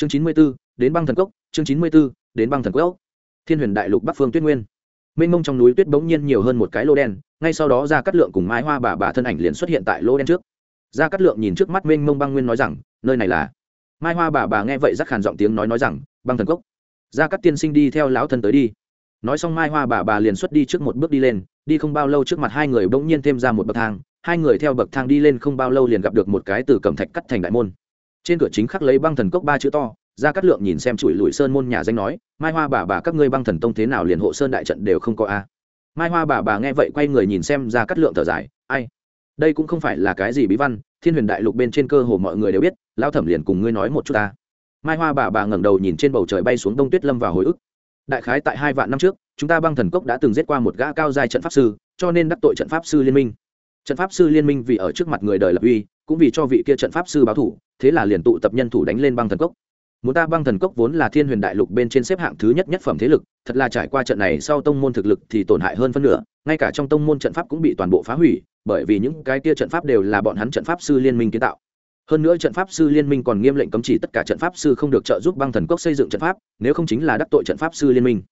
chương chín mươi b ố đến băng thần cốc. Chương chín mươi b ố đến băng thần cốc. Thiên huyền đại lục bắc phương tuyết nguyên. Mênh mông trong núi tuyết bỗng nhiên nhiều hơn một cái lô đen, ngay sau đó ra cắt lượng cùng mái hoa bà bà thân ảnh liền xuất hiện tại lô đen trước. Ra cắt lượng nhìn trước mắt mênh mông băng nguyên nói rằng, nơi này là? Mai hoa bà bà nghe vậy rắc khàn giọng tiếng nói nói rằng, băng thần cốc. Ra cắt tiên sinh đi theo lão thân tới đi. Nói xong mai hoa bà bà liền xuất đi trước một bước đi lên, đi không bao lâu trước mặt hai người bỗng nhiên thêm ra một bậc thang. Hai người theo bậc thang đi lên không bao lâu liền gặp được một cái từ cẩm thạch cắt thành đại môn trên cửa chính khắc lấy băng thần cốc ba chữ to, ra cắt lượng nhìn xem chuỗi lùi sơn môn nhà danh nói, mai hoa bà bà, các ngươi băng thần tông thế nào liền hộ sơn đại trận đều không có a? Mai hoa bà bà nghe vậy quay người nhìn xem ra cắt lượng thở dài, ai? Đây cũng không phải là cái gì bí văn, thiên huyền đại lục bên trên cơ hồ mọi người đều biết lao thẩm liền cùng ngươi nói một chút ta. Mai hoa bà bà ngẩng đầu nhìn trên bầu trời bay xuống đông tuyết lâm vào hồi ức. Đại khái tại hai vạn năm trước, chúng ta băng thần cốc đã từng giết qua một gã cao giai trận pháp sư, cho nên đắc tội trận pháp sư liên minh. Trận pháp sư liên minh vì ở trước mặt người đời lập uy, cũng vì cho vị kia trận pháp sư báo thủ thế là liền tụ tập nhân thủ đánh lên băng thần cốc. Muốn ta băng thần cốc vốn là thiên huyền đại lục bên trên xếp hạng thứ nhất nhất phẩm thế lực, thật là trải qua trận này sau tông môn thực lực thì tổn hại hơn phân nửa, ngay cả trong tông môn trận pháp cũng bị toàn bộ phá hủy, bởi vì những cái kia trận pháp đều là bọn hắn trận pháp sư liên minh kiến tạo. Hơn nữa trận pháp sư liên minh còn nghiêm lệnh cấm chỉ tất cả trận pháp sư không được trợ giúp băng thần cốc xây dựng trận pháp, nếu không chính là đắc tội trận pháp sư liên minh.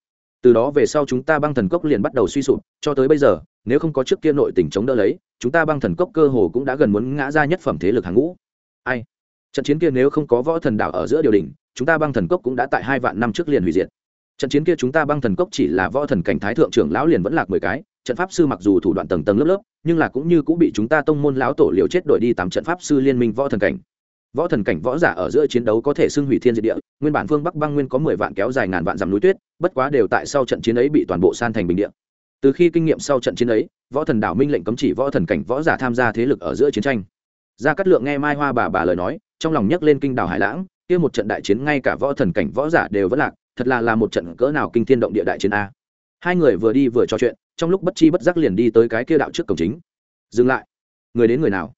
Từ đó về sau chúng ta băng thần cốc liền bắt đầu suy sụp, cho tới bây giờ, nếu không có trước kia nội tình chống đỡ lấy, chúng ta băng thần cốc cơ hồ cũng đã gần muốn ngã ra nhất phẩm thế lực hàng ngũ. Ai? Trận chiến kia nếu không có võ thần đảo ở giữa điều đình chúng ta băng thần cốc cũng đã tại hai vạn năm trước liền hủy diệt. Trận chiến kia chúng ta băng thần cốc chỉ là võ thần cảnh thái thượng trưởng lão liền vẫn lạc mười cái, trận pháp sư mặc dù thủ đoạn tầng tầng lớp lớp, nhưng là cũng như cũng bị chúng ta tông môn lão tổ liều chết đổi đi tám trận pháp sư liên minh võ thần cảnh. Võ thần cảnh võ giả ở giữa chiến đấu có thể xưng hủy thiên diệt địa, nguyên bản phương bắc băng nguyên có mười vạn kéo dài ngàn vạn dặm núi tuyết, bất quá đều tại sau trận chiến ấy bị toàn bộ san thành bình địa. Từ khi kinh nghiệm sau trận chiến ấy, võ thần đảo minh lệnh cấm chỉ võ thần cảnh võ giả tham gia thế lực ở giữa chiến tranh. Gia cát lượng nghe mai hoa bà bà lời nói trong lòng nhấc lên kinh đảo hải lãng, kia một trận đại chiến ngay cả võ thần cảnh võ giả đều vẫn lạc, thật là là một trận cỡ nào kinh thiên động địa đại chiến a. Hai người vừa đi vừa trò chuyện, trong lúc bất chi bất giác liền đi tới cái kia đạo trước cổng chính. Dừng lại. Người đến người nào?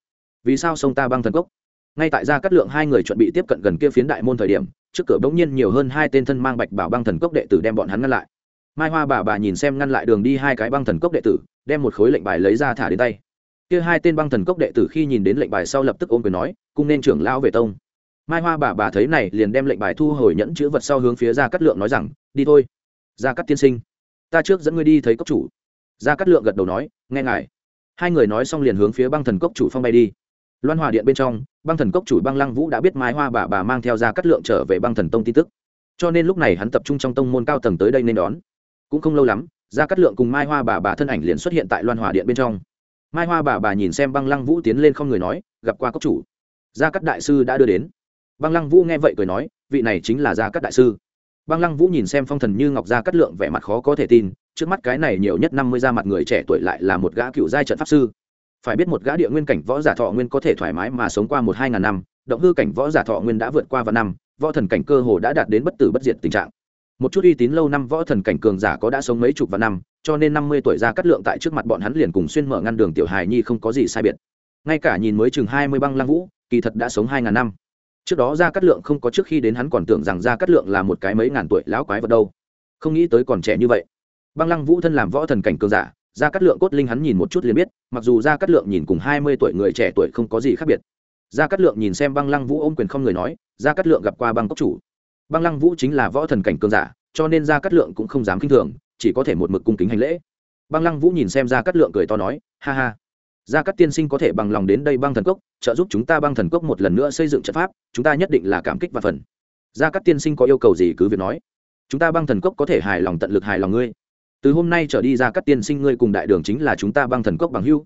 Vì sao sông ta băng thần cốc? Ngay tại gia cát lượng hai người chuẩn bị tiếp cận gần kia phiến đại môn thời điểm, trước cửa bỗng nhiên nhiều hơn hai tên thân mang bạch bảo băng thần cốc đệ tử đem bọn hắn ngăn lại. Mai hoa bà bà nhìn xem ngăn lại đường đi hai cái băng thần cốc đệ tử, đem một khối lệnh bài lấy ra thả đến tay kia hai tên băng thần cốc đệ tử khi nhìn đến lệnh bài sau lập tức ôm quyền nói, cung nên trưởng lão về tông. Mai hoa bà bà thấy này liền đem lệnh bài thu hồi nhẫn chữ vật sau hướng phía gia cát lượng nói rằng, đi thôi, gia cát tiên sinh, ta trước dẫn ngươi đi thấy cốc chủ. Gia cát lượng gật đầu nói, nghe ngài. Hai người nói xong liền hướng phía băng thần cốc chủ phong bay đi. Loan hòa điện bên trong, băng thần cốc chủ băng lăng vũ đã biết mai hoa bà bà mang theo gia cát lượng trở về băng thần tông tin tức. Cho nên lúc này hắn tập trung trong tông môn cao tầng tới đây nên đón. Cũng không lâu lắm, gia cát lượng cùng mai hoa bà bà thân ảnh liền xuất hiện tại loan hòa điện bên trong mai hoa bà bà nhìn xem băng lăng vũ tiến lên không người nói, gặp qua cốc chủ. Gia cát đại sư đã đưa đến. Băng lăng vũ nghe vậy cười nói, vị này chính là gia cát đại sư. Băng lăng vũ nhìn xem phong thần như ngọc gia cát lượng vẻ mặt khó có thể tin, trước mắt cái này nhiều nhất năm mươi ra mặt người trẻ tuổi lại là một gã cựu giai trận pháp sư. Phải biết một gã địa nguyên cảnh võ giả thọ nguyên có thể thoải mái mà sống qua một hai ngàn năm, động hư cảnh võ giả thọ nguyên đã vượt qua vạn năm, võ thần cảnh cơ hồ đã đạt đến bất tử bất diệt tình trạng một chút uy tín lâu năm võ thần cảnh cường giả có đã sống mấy chục vạn năm, cho nên năm mươi tuổi ra cắt lượng tại trước mặt bọn hắn liền cùng xuyên mở ngăn đường tiểu hài nhi không có gì sai biệt. Ngay cả nhìn mới chừng hai mươi băng lăng vũ, kỳ thật đã sống hai ngàn năm. Trước đó ra cắt lượng không có trước khi đến hắn còn tưởng rằng ra cắt lượng là một cái mấy ngàn tuổi lão quái vật đâu. Không nghĩ tới còn trẻ như vậy. Băng lăng vũ thân làm võ thần cảnh cường giả, ra cắt lượng cốt linh hắn nhìn một chút liền biết, mặc dù ra cắt lượng nhìn cùng hai mươi tuổi người trẻ tuổi không có gì khác biệt. Ra cắt lượng nhìn xem băng lăng vũ ôm quyền không người nói, ra cắt lượng gặp qua băng cốc chủ băng lăng vũ chính là võ thần cảnh cường giả, cho nên ra cát lượng cũng không dám k i n h thường, chỉ có thể một mực cung kính hành lễ. Băng lăng vũ nhìn xem ra cát lượng cười to nói, ha ha, gia cát tiên sinh có thể bằng lòng đến đây băng thần cốc, trợ giúp chúng ta băng thần cốc một lần nữa xây dựng trận pháp, chúng ta nhất định là cảm kích và phần. Gia cát tiên sinh có yêu cầu gì cứ việc nói. Chúng ta băng thần cốc có thể hài lòng tận lực hài lòng ngươi. Từ hôm nay trở đi gia cát tiên sinh ngươi cùng đại đường chính là chúng ta băng thần cốc bằng hưu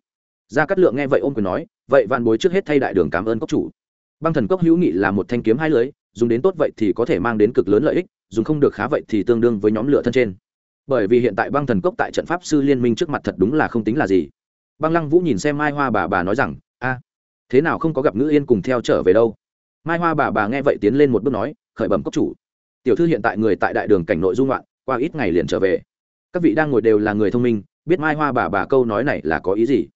gia cát lượng nghe vậy ôm quyền nói, vậy vạn bối trước hết thay đại đường cảm ơn cốc chủ băng thần cốc hữu nghị là một thanh kiếm hai lưới, dùng đến tốt vậy thì có thể mang đến cực lớn lợi ích, dùng không được khá vậy thì tương đương với nhóm lửa thân trên. Bởi vì hiện tại băng thần cốc tại trận pháp sư liên minh trước mặt thật đúng là không tính là gì. Băng lăng vũ nhìn xem mai hoa bà bà nói rằng, a, thế nào không có gặp ngữ yên cùng theo trở về đâu? Mai hoa bà bà nghe vậy tiến lên một bước nói, khởi bẩm cốc chủ. Tiểu thư hiện tại người tại đại đường cảnh nội dung loạn, qua ít ngày liền trở về. Các vị đang ngồi đều là người thông minh, biết mai hoa bà bà câu nói này là có ý gì.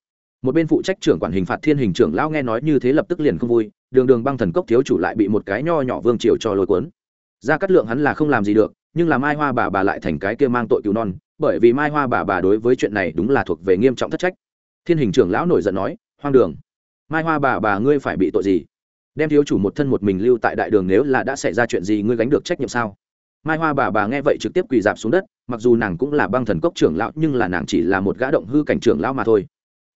Một bên phụ trách trưởng quản hình phạt thiên hình trưởng lão nghe nói như thế lập tức liền không vui đường đường băng thần cốc thiếu chủ lại bị một cái nho nhỏ vương triều cho lôi cuốn. Ra cắt lượng hắn là không làm gì được, nhưng là mai hoa bà bà lại thành cái kia mang tội cứu non, bởi vì mai hoa bà bà đối với chuyện này đúng là thuộc về nghiêm trọng thất trách. Thiên hình trưởng lão nổi giận nói, hoang đường, mai hoa bà bà ngươi phải bị tội gì? Đem thiếu chủ một thân một mình lưu tại đại đường nếu là đã xảy ra chuyện gì ngươi gánh được trách nhiệm sao? Mai hoa bà bà nghe vậy trực tiếp quỳ dạp xuống đất, mặc dù nàng cũng là băng thần cốc trưởng lão, nhưng là nàng chỉ là một gã động hư cảnh trưởng lão mà thôi.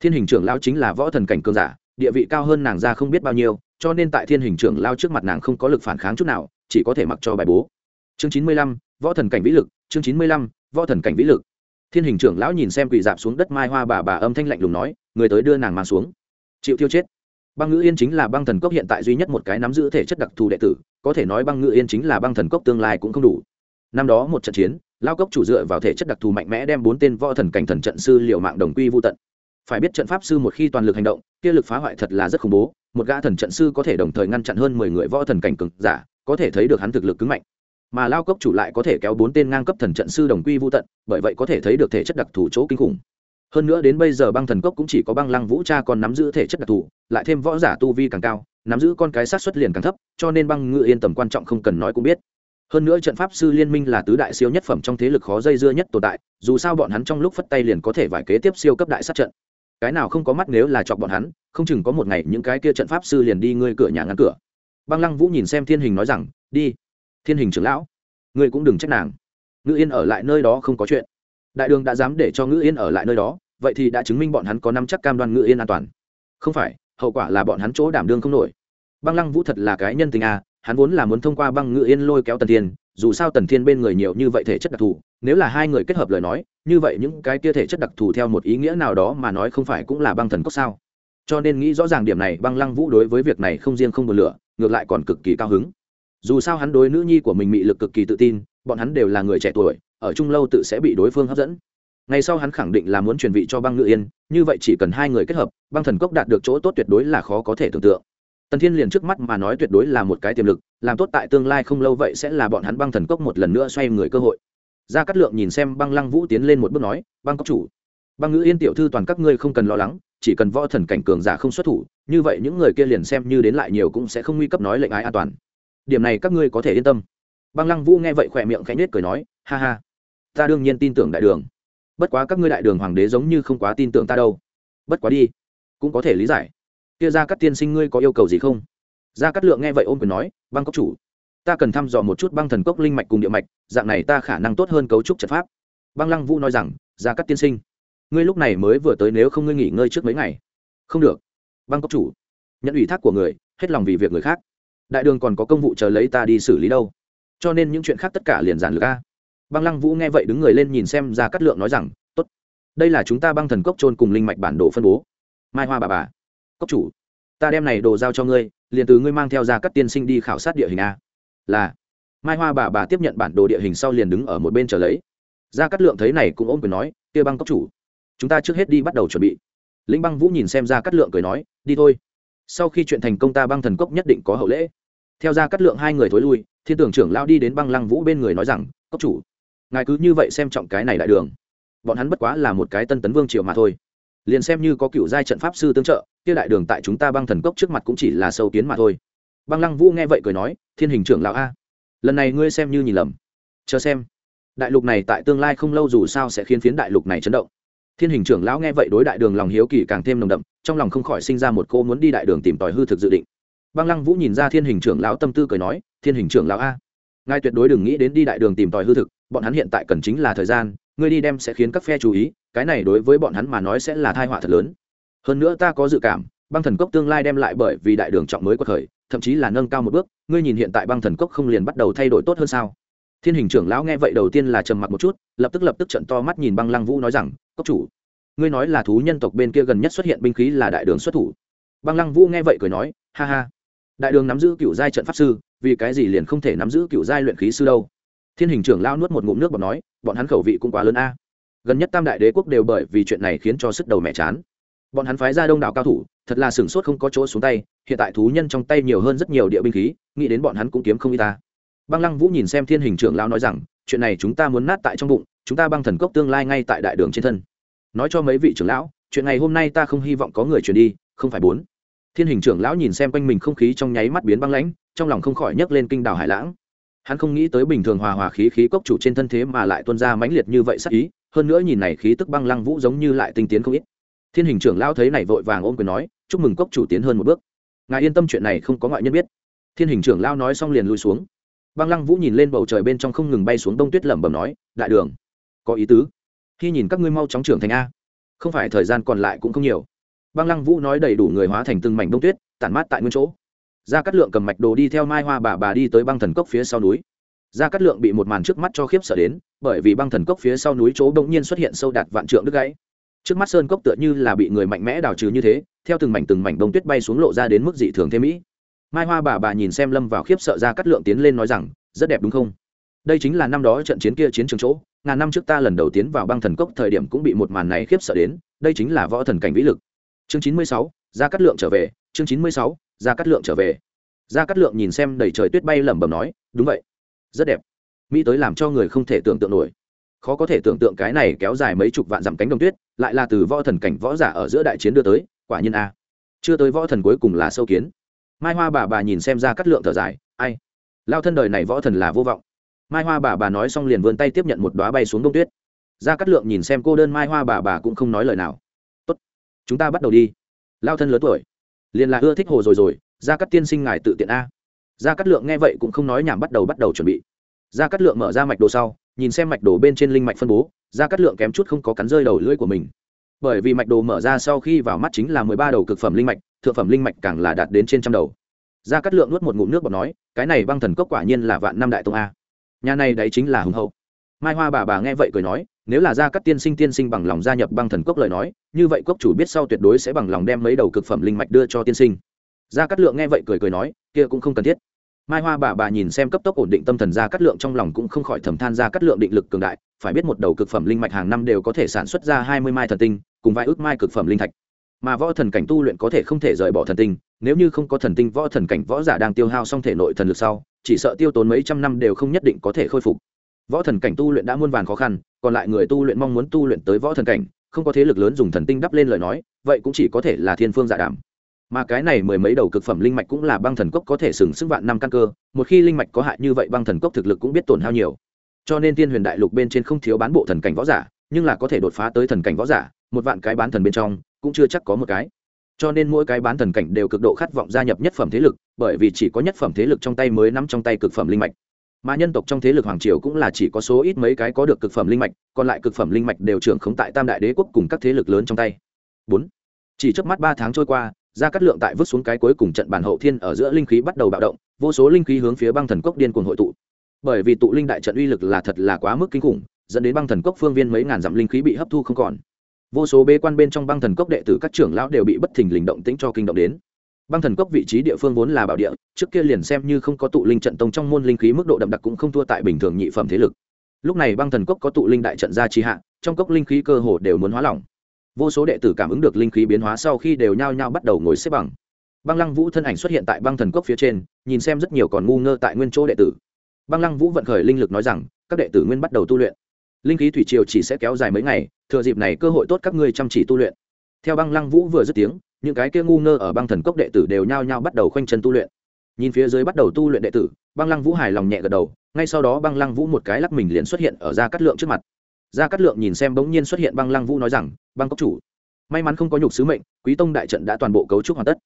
Thiên hình trưởng lão chính là võ thần cảnh cường giả, địa vị cao hơn nàng ra không biết bao nhiêu cho nên tại thiên hình trưởng lao trước mặt nàng không có lực phản kháng chút nào, chỉ có thể mặc cho bài bố. Chương chín mươi lăm, võ thần cảnh vĩ lực, chương chín mươi lăm, võ thần cảnh vĩ lực. Thiên hình trưởng lão nhìn xem quỳ dạp xuống đất mai hoa bà bà âm thanh lạnh lùng nói, người tới đưa nàng mang xuống. Chịu tiêu chết. Băng ngữ yên chính là băng thần cốc hiện tại duy nhất một cái nắm giữ thể chất đặc thù đệ tử, có thể nói băng ngữ yên chính là băng thần cốc tương lai cũng không đủ. Năm đó một trận chiến lao cốc chủ dựa vào thể chất đặc thù mạnh mẽ đem bốn tên võ thần cảnh thần trận sư liệu mạng đồng quy vô tận phải biết trận pháp sư một khi toàn lực hành động, kia lực phá hoại thật là rất khủng bố, một gã thần trận sư có thể đồng thời ngăn chặn hơn mười người võ thần cảnh cực giả, có thể thấy được hắn thực lực cứng mạnh. Mà lao cốc chủ lại có thể kéo bốn tên ngang cấp thần trận sư đồng quy vô tận, bởi vậy có thể thấy được thể chất đặc thù chỗ kinh khủng. Hơn nữa đến bây giờ băng thần cốc cũng chỉ có băng lăng vũ cha còn nắm giữ thể chất đặc thù, lại thêm võ giả tu vi càng cao, nắm giữ con cái sát xuất liền càng thấp, cho nên băng ngự yên tầm quan trọng không cần nói cũng biết. Hơn nữa trận pháp sư liên minh là tứ đại siêu nhất phẩm trong thế lực khó dây dưa nhất tồn tại, dù sao bọn hắn trong lúc phất tay liền có thể vải kế tiếp siêu cấp đại sát trận cái nào không có mắt nếu là chọc bọn hắn, không chừng có một ngày những cái kia trận pháp sư liền đi ngươi cửa nhà ngăn cửa. Băng lăng vũ nhìn xem thiên hình nói rằng, đi. Thiên hình trưởng lão, ngươi cũng đừng trách nàng. Ngữ yên ở lại nơi đó không có chuyện. Đại đường đã dám để cho ngữ yên ở lại nơi đó, vậy thì đã chứng minh bọn hắn có năm chắc cam đoan ngữ yên an toàn. Không phải, hậu quả là bọn hắn chỗ đảm đương không nổi. Băng lăng vũ thật là cái nhân tình à hắn vốn là muốn thông qua băng ngữ yên lôi kéo tần thiên, dù sao tần thiên bên người nhiều như vậy thể chất đặc thù nếu là hai người kết hợp lời nói, như vậy những cái kia thể chất đặc thù theo một ý nghĩa nào đó mà nói không phải cũng là băng thần cốc sao? Cho nên nghĩ rõ ràng điểm này, băng lăng vũ đối với việc này không riêng không một lửa, ngược lại còn cực kỳ cao hứng. Dù sao hắn đối nữ nhi của mình mị lực cực kỳ tự tin, bọn hắn đều là người trẻ tuổi, ở chung lâu tự sẽ bị đối phương hấp dẫn. Ngày sau hắn khẳng định là muốn truyền vị cho băng ngự yên, như vậy chỉ cần hai người kết hợp, băng thần cốc đạt được chỗ tốt tuyệt đối là khó có thể tưởng tượng. Tần thiên liền trước mắt mà nói tuyệt đối là một cái tiềm lực, làm tốt tại tương lai không lâu vậy sẽ là bọn hắn băng thần cốc một lần nữa xoay người cơ hội gia cát lượng nhìn xem băng lăng vũ tiến lên một bước nói, băng cốc chủ, băng ngữ yên tiểu thư toàn các ngươi không cần lo lắng, chỉ cần võ thần cảnh cường giả không xuất thủ, như vậy những người kia liền xem như đến lại nhiều cũng sẽ không nguy cấp nói lệnh ái an toàn. Điểm này các ngươi có thể yên tâm. Băng lăng vũ nghe vậy khỏe miệng khẽ nết cười nói, ha ha, ta đương nhiên tin tưởng đại đường. Bất quá các ngươi đại đường hoàng đế giống như không quá tin tưởng ta đâu. Bất quá đi, cũng có thể lý giải. Kia ra các tiên sinh ngươi có yêu cầu gì không? Gia cát lượng nghe vậy ôm quyền nói, băng cốc chủ ta cần thăm dò một chút băng thần cốc linh mạch cùng địa mạch, dạng này ta khả năng tốt hơn cấu trúc trận pháp. Băng lăng vũ nói rằng, gia cát tiên sinh, ngươi lúc này mới vừa tới nếu không ngươi nghỉ ngơi trước mấy ngày. Không được. Băng cốc chủ, nhận ủy thác của người, hết lòng vì việc người khác. Đại đường còn có công vụ chờ lấy ta đi xử lý đâu. Cho nên những chuyện khác tất cả liền giản lược a. Băng lăng vũ nghe vậy đứng người lên nhìn xem ra cát lượng nói rằng, tốt. Đây là chúng ta băng thần cốc trôn cùng linh mạch bản đồ phân bố. Mai hoa bà bà. Cốc chủ, ta đem này đồ giao cho ngươi, liền từ ngươi mang theo ra các tiên sinh đi khảo sát địa hình a là, mai hoa bà bà tiếp nhận bản đồ địa hình sau liền đứng ở một bên chờ lấy. Ra cát lượng thấy này cũng ôm quyền nói, kia băng cốc chủ, chúng ta trước hết đi bắt đầu chuẩn bị. Lĩnh băng vũ nhìn xem ra cát lượng cười nói, đi thôi. Sau khi chuyện thành công ta băng thần cốc nhất định có hậu lễ. Theo ra cát lượng hai người thối lui, thiên tưởng trưởng lao đi đến băng lăng vũ bên người nói rằng, cốc chủ, ngài cứ như vậy xem trọng cái này đại đường. Bọn hắn bất quá là một cái tân tấn vương triều mà thôi. Liền xem như có cựu giai trận pháp sư tương trợ, kia đại đường tại chúng ta băng thần cốc trước mặt cũng chỉ là sâu kiến mà thôi băng lăng vũ nghe vậy cười nói, thiên hình trưởng lão a, lần này ngươi xem như nhìn lầm. Chờ xem. Đại lục này tại tương lai không lâu dù sao sẽ khiến phiến đại lục này chấn động. Thiên hình trưởng lão nghe vậy đối đại đường lòng hiếu kỳ càng thêm nồng đậm, trong lòng không khỏi sinh ra một cô muốn đi đại đường tìm tòi hư thực dự định. Băng lăng vũ nhìn ra thiên hình trưởng lão tâm tư cười nói, thiên hình trưởng lão a, ngài tuyệt đối đừng nghĩ đến đi đại đường tìm tòi hư thực, bọn hắn hiện tại cần chính là thời gian, ngươi đi đem sẽ khiến các phe chú ý, cái này đối với bọn hắn mà nói sẽ là thai họa thật lớn. Hơn nữa ta có dự cảm, băng thần cốc tương lai đem lại bởi vì đại đường trọng mới có thời thậm chí là nâng cao một bước, ngươi nhìn hiện tại băng thần cốc không liền bắt đầu thay đổi tốt hơn sao? Thiên hình trưởng lão nghe vậy đầu tiên là trầm mặc một chút, lập tức lập tức trận to mắt nhìn băng lăng vũ nói rằng, cốc chủ, ngươi nói là thú nhân tộc bên kia gần nhất xuất hiện binh khí là đại đường xuất thủ. Băng lăng vũ nghe vậy cười nói, ha ha, đại đường nắm giữ cựu giai trận pháp sư, vì cái gì liền không thể nắm giữ cựu giai luyện khí sư đâu? Thiên hình trưởng lao nuốt một ngụm nước bọt nói, bọn hắn khẩu vị cũng quá lớn a. Gần nhất tam đại đế quốc đều bởi vì chuyện này khiến cho sức đầu mẹ chán bọn hắn phái ra đông đảo cao thủ, thật là sửng sốt không có chỗ xuống tay, hiện tại thú nhân trong tay nhiều hơn rất nhiều địa binh khí, nghĩ đến bọn hắn cũng kiếm không y ta. Băng lăng vũ nhìn xem thiên hình trưởng lao nói rằng, chuyện này chúng ta muốn nát tại trong bụng, chúng ta băng thần cốc tương lai ngay tại đại đường trên thân. Nói cho mấy vị trưởng lão, chuyện này hôm nay ta không hy vọng có người truyền đi, không phải bốn. Thiên hình trưởng lão nhìn xem quanh mình không khí trong nháy mắt biến băng lãnh, trong lòng không khỏi nhấc lên kinh đảo hải lãng. Hắn không nghĩ tới bình thường hòa hòa khí khí cốc chủ trên thân thế mà lại tuân ra mãnh liệt như vậy sắc ý, hơn nữa nhìn này khí tức băng lăng vũ giống như lại tinh tiến không ít thiên hình trưởng Lao thấy này vội vàng ôm quyền nói, chúc mừng cốc chủ tiến hơn một bước. Ngài yên tâm chuyện này không có ngoại nhân biết. Thiên hình trưởng lao nói xong liền lui xuống. Băng lăng vũ nhìn lên bầu trời bên trong không ngừng bay xuống đông tuyết lẩm bẩm nói, đại đường, có ý tứ. Khi nhìn các ngươi mau chóng trưởng thành a. Không phải thời gian còn lại cũng không nhiều. Băng lăng vũ nói đầy đủ người hóa thành từng mảnh đông tuyết, tản mát tại nguyên chỗ. Gia cát lượng cầm mạch đồ đi theo mai hoa bà bà đi tới băng thần cốc phía sau núi. Gia cát lượng bị một màn trước mắt cho khiếp sợ đến, bởi vì băng thần cốc phía sau núi chỗ bỗng nhiên xuất hiện sâu đạt vạn trượng đứt gãy trước mắt sơn cốc tựa như là bị người mạnh mẽ đào trừ như thế, theo từng mảnh từng mảnh đông tuyết bay xuống lộ ra đến mức dị thường thế mỹ. Mai hoa bà bà nhìn xem lâm vào khiếp sợ ra cắt lượng tiến lên nói rằng, rất đẹp đúng không? Đây chính là năm đó trận chiến kia chiến trường chỗ, ngàn năm trước ta lần đầu tiến vào băng thần cốc thời điểm cũng bị một màn này khiếp sợ đến, đây chính là võ thần cảnh vĩ lực. Chương chín mươi sáu ra cắt lượng trở về, chương chín mươi sáu ra cắt lượng trở về. Ra cắt lượng nhìn xem đầy trời tuyết bay lẩm bẩm nói, đúng vậy, rất đẹp. Mỹ tới làm cho người không thể tưởng tượng nổi. Khó có thể tưởng tượng cái này kéo dài mấy chục vạn dặm cánh đồng tuyết lại là từ võ thần cảnh võ giả ở giữa đại chiến đưa tới, quả nhiên a. Chưa tới võ thần cuối cùng là sâu kiến. Mai hoa bà bà nhìn xem ra cắt lượng thở dài, ai? Lao thân đời này võ thần là vô vọng. Mai hoa bà bà nói xong liền vươn tay tiếp nhận một đoá bay xuống đông tuyết. Ra cắt lượng nhìn xem cô đơn mai hoa bà bà cũng không nói lời nào. Tốt, chúng ta bắt đầu đi. Lao thân lớn tuổi. Liền là ưa thích hồ rồi rồi, ra cắt tiên sinh ngài tự tiện a. Ra cắt lượng nghe vậy cũng không nói nhảm bắt đầu bắt đầu chuẩn bị. Ra cắt lượng mở ra mạch đồ sau, nhìn xem mạch đồ bên trên linh mạch phân bố ra cắt lượng kém chút không có cắn rơi đầu lưỡi của mình. Bởi vì mạch đồ mở ra sau khi vào mắt chính là mười ba đầu cực phẩm linh mạch, thượng phẩm linh mạch càng là đạt đến trên trăm đầu. Gia cát lượng nuốt một ngụm nước bọt nói, cái này băng thần cốc quả nhiên là vạn năm đại tông a. Nhà này đấy chính là hùng hậu. Mai hoa bà bà nghe vậy cười nói, nếu là gia cát tiên sinh tiên sinh bằng lòng gia nhập băng thần cốc lời nói, như vậy cốc chủ biết sau tuyệt đối sẽ bằng lòng đem mấy đầu cực phẩm linh mạch đưa cho tiên sinh. Gia cát lượng nghe vậy cười cười nói, kia cũng không cần thiết mai hoa bà bà nhìn xem cấp tốc ổn định tâm thần ra cát lượng trong lòng cũng không khỏi thầm than ra cát lượng định lực cường đại, phải biết một đầu cực phẩm linh mạch hàng năm đều có thể sản xuất ra hai mươi mai thần tinh, cùng vài ước mai cực phẩm linh thạch. Mà võ thần cảnh tu luyện có thể không thể rời bỏ thần tinh, nếu như không có thần tinh võ thần cảnh võ giả đang tiêu hao xong thể nội thần lực sau, chỉ sợ tiêu tốn mấy trăm năm đều không nhất định có thể khôi phục. Võ thần cảnh tu luyện đã muôn vàn khó khăn, còn lại người tu luyện mong muốn tu luyện tới võ thần cảnh, không có thế lực lớn dùng thần tinh đắp lên lời nói, vậy cũng chỉ có thể là thiên phương dạ giả đảm mà cái này mười mấy đầu cực phẩm linh mạch cũng là băng thần cốc có thể sừng sức vạn năm căn cơ, một khi linh mạch có hại như vậy băng thần cốc thực lực cũng biết tổn hao nhiều. Cho nên tiên huyền đại lục bên trên không thiếu bán bộ thần cảnh võ giả, nhưng là có thể đột phá tới thần cảnh võ giả, một vạn cái bán thần bên trong, cũng chưa chắc có một cái. Cho nên mỗi cái bán thần cảnh đều cực độ khát vọng gia nhập nhất phẩm thế lực, bởi vì chỉ có nhất phẩm thế lực trong tay mới nắm trong tay cực phẩm linh mạch. Mà nhân tộc trong thế lực hoàng triều cũng là chỉ có số ít mấy cái có được cực phẩm linh mạch, còn lại cực phẩm linh mạch đều trưởng khống tại tam đại đế quốc cùng các thế lực lớn trong tay. Bốn. Chỉ trước mắt ba tháng trôi qua ra cắt lượng tại vứt xuống cái cuối cùng trận bản hậu thiên ở giữa linh khí bắt đầu bạo động, vô số linh khí hướng phía băng thần cốc điên cuồng hội tụ. Bởi vì tụ linh đại trận uy lực là thật là quá mức kinh khủng, dẫn đến băng thần cốc phương viên mấy ngàn dặm linh khí bị hấp thu không còn. Vô số bế quan bên trong băng thần cốc đệ tử các trưởng lão đều bị bất thình lình động tĩnh cho kinh động đến. Băng thần cốc vị trí địa phương vốn là bảo địa, trước kia liền xem như không có tụ linh trận tông trong môn linh khí mức độ đậm đặc cũng không thua tại bình thường nhị phẩm thế lực. Lúc này băng thần cốc có tụ linh đại trận ra trì hạ, trong cốc linh khí cơ hồ đều muốn hóa lỏng vô số đệ tử cảm ứng được linh khí biến hóa sau khi đều nhao nhao bắt đầu ngồi xếp bằng. Băng lăng vũ thân ảnh xuất hiện tại băng thần cốc phía trên, nhìn xem rất nhiều còn ngu ngơ tại nguyên chỗ đệ tử. Băng lăng vũ vận khởi linh lực nói rằng, các đệ tử nguyên bắt đầu tu luyện. Linh khí thủy triều chỉ sẽ kéo dài mấy ngày, thừa dịp này cơ hội tốt các ngươi chăm chỉ tu luyện. Theo băng lăng vũ vừa dứt tiếng, những cái kia ngu ngơ ở băng thần cốc đệ tử đều nhao nhao bắt đầu khoanh chân tu luyện. Nhìn phía dưới bắt đầu tu luyện đệ tử, băng lăng vũ hài lòng nhẹ gật đầu, ngay sau đó băng lăng vũ một cái lắc mình liền xuất hiện ở ra cắt lượng trước mặt gia cát lượng nhìn xem bỗng nhiên xuất hiện băng lăng vũ nói rằng, băng cốc chủ, may mắn không có nhục sứ mệnh, quý tông đại trận đã toàn bộ cấu trúc hoàn tất.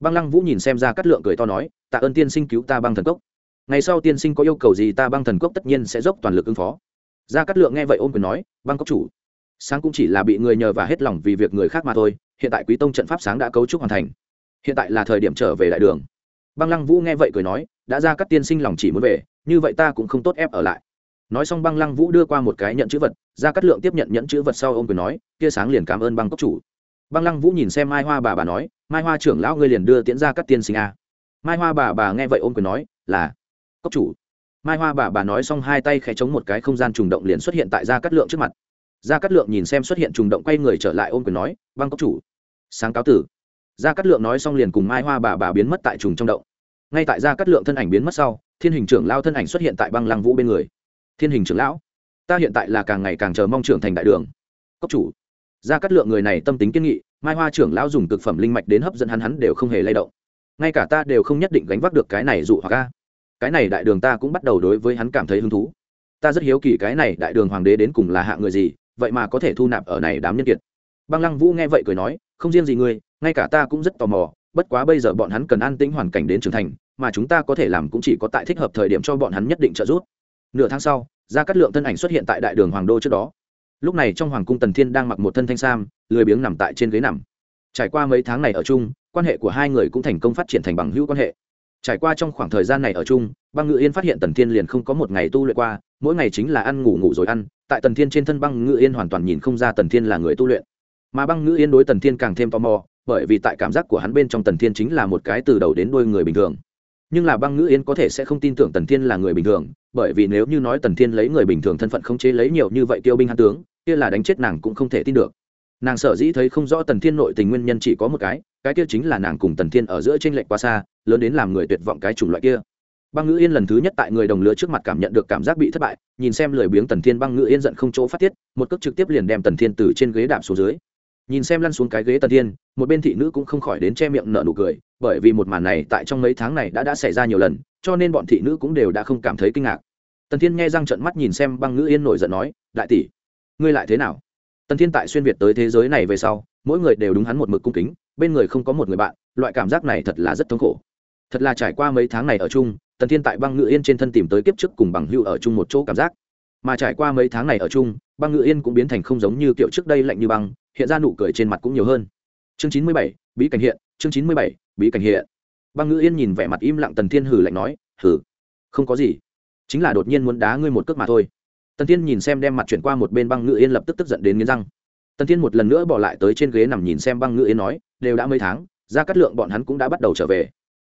Băng lăng vũ nhìn xem gia cát lượng cười to nói, tạ ơn tiên sinh cứu ta băng thần cốc. Ngày sau tiên sinh có yêu cầu gì ta băng thần cốc tất nhiên sẽ dốc toàn lực ứng phó. Gia cát lượng nghe vậy ôm quyền nói, băng cốc chủ, sáng cũng chỉ là bị người nhờ và hết lòng vì việc người khác mà thôi, hiện tại quý tông trận pháp sáng đã cấu trúc hoàn thành. Hiện tại là thời điểm trở về đại đường. Băng lăng vũ nghe vậy cười nói, đã ra các tiên sinh lòng chỉ muốn về, như vậy ta cũng không tốt ép ở lại nói xong băng lăng vũ đưa qua một cái nhận chữ vật, gia cắt lượng tiếp nhận nhận chữ vật sau ôm quyền nói, kia sáng liền cảm ơn băng cốc chủ. Băng lăng vũ nhìn xem mai hoa bà bà nói, mai hoa trưởng lão ngươi liền đưa tiễn ra cắt tiên sinh a. Mai hoa bà bà nghe vậy ôm quyền nói, là, cốc chủ. Mai hoa bà bà nói xong hai tay khẽ chống một cái không gian trùng động liền xuất hiện tại gia cắt lượng trước mặt. Gia cắt lượng nhìn xem xuất hiện trùng động quay người trở lại ôm quyền nói, băng cốc chủ, sáng cáo tử. Gia cắt lượng nói xong liền cùng mai hoa bà bà biến mất tại trùng trong động. Ngay tại gia cắt lượng thân ảnh biến mất sau, thiên hình trưởng lao thân ảnh xuất hiện tại băng lăng vũ bên người thiên hình trưởng lão. Ta hiện tại là càng ngày càng chờ mong trưởng thành đại đường. Cốc chủ. Gia cát lượng người này tâm tính kiên nghị, mai hoa trưởng lão dùng cực phẩm linh mạch đến hấp dẫn hắn hắn đều không hề lay động. Ngay cả ta đều không nhất định gánh vác được cái này dụ hoặc ca cái này đại đường ta cũng bắt đầu đối với hắn cảm thấy hứng thú. Ta rất hiếu kỳ cái này đại đường hoàng đế đến cùng là hạ người gì, vậy mà có thể thu nạp ở này đám nhân kiệt. Băng lăng vũ nghe vậy cười nói, không riêng gì ngươi, ngay cả ta cũng rất tò mò, bất quá bây giờ bọn hắn cần an tĩnh hoàn cảnh đến trưởng thành, mà chúng ta có thể làm cũng chỉ có tại thích hợp thời điểm cho bọn hắn nhất định trợ giúp nửa tháng sau, gia cát lượng thân ảnh xuất hiện tại đại đường hoàng đô trước đó. Lúc này trong hoàng cung tần thiên đang mặc một thân thanh sam, lười biếng nằm tại trên ghế nằm. Trải qua mấy tháng này ở chung, quan hệ của hai người cũng thành công phát triển thành bằng hữu quan hệ. Trải qua trong khoảng thời gian này ở chung, băng ngự yên phát hiện tần thiên liền không có một ngày tu luyện qua, mỗi ngày chính là ăn ngủ ngủ rồi ăn, tại tần thiên trên thân băng ngự yên hoàn toàn nhìn không ra tần thiên là người tu luyện. Mà băng ngự yên đối tần thiên càng thêm tò mò, bởi vì tại cảm giác của hắn bên trong tần thiên chính là một cái từ đầu đến đuôi người bình thường nhưng là băng ngữ yên có thể sẽ không tin tưởng tần thiên là người bình thường, bởi vì nếu như nói tần thiên lấy người bình thường thân phận không chế lấy nhiều như vậy tiêu binh hạ tướng, kia là đánh chết nàng cũng không thể tin được. Nàng sở dĩ thấy không rõ tần thiên nội tình nguyên nhân chỉ có một cái cái kia chính là nàng cùng tần thiên ở giữa t r ê n lệch quá xa, lớn đến làm người tuyệt vọng cái chủng loại kia. Băng ngữ yên lần thứ nhất tại người đồng lứa trước mặt cảm nhận được cảm giác bị thất bại, nhìn xem lười biếng tần thiên băng ngữ yên giận không chỗ phát tiết, một cước trực tiếp liền đem tần thiên từ trên ghế đạp xuống dưới nhìn xem lăn xuống cái ghế tần thiên, một bên thị nữ cũng không khỏi đến che miệng nở nụ cười, bởi vì một màn này tại trong mấy tháng này đã đã xảy ra nhiều lần, cho nên bọn thị nữ cũng đều đã không cảm thấy kinh ngạc. Tần thiên nghe răng trận mắt nhìn xem băng ngữ yên nổi giận nói, đại tỷ, ngươi lại thế nào? Tần thiên tại xuyên việt tới thế giới này về sau, mỗi người đều đúng hắn một mực cung kính, bên người không có một người bạn, loại cảm giác này thật là rất thống khổ. Thật là trải qua mấy tháng này ở chung, tần thiên tại băng ngữ yên trên thân tìm tới kiếp trước cùng bằng hưu ở chung một chỗ cảm giác. Mà trải qua mấy tháng này ở chung, băng ngữ yên cũng biến thành không giống như kiểu trước đây lạnh như băng hiện ra nụ cười trên mặt cũng nhiều hơn. Chương chín mươi bảy, bí cảnh hiện, chương chín mươi bảy, bí cảnh hiện. Băng Ngữ yên nhìn vẻ mặt im lặng tần thiên hử lạnh nói, hử? Không có gì. Chính là đột nhiên muốn đá ngươi một cước mà thôi. Tần thiên nhìn xem đem mặt chuyển qua một bên băng Ngữ yên lập tức tức giận đến nghiến răng. Tần thiên một lần nữa bỏ lại tới trên ghế nằm nhìn xem băng Ngữ yên nói, đều đã mấy tháng, ra cắt lượng bọn hắn cũng đã bắt đầu trở về.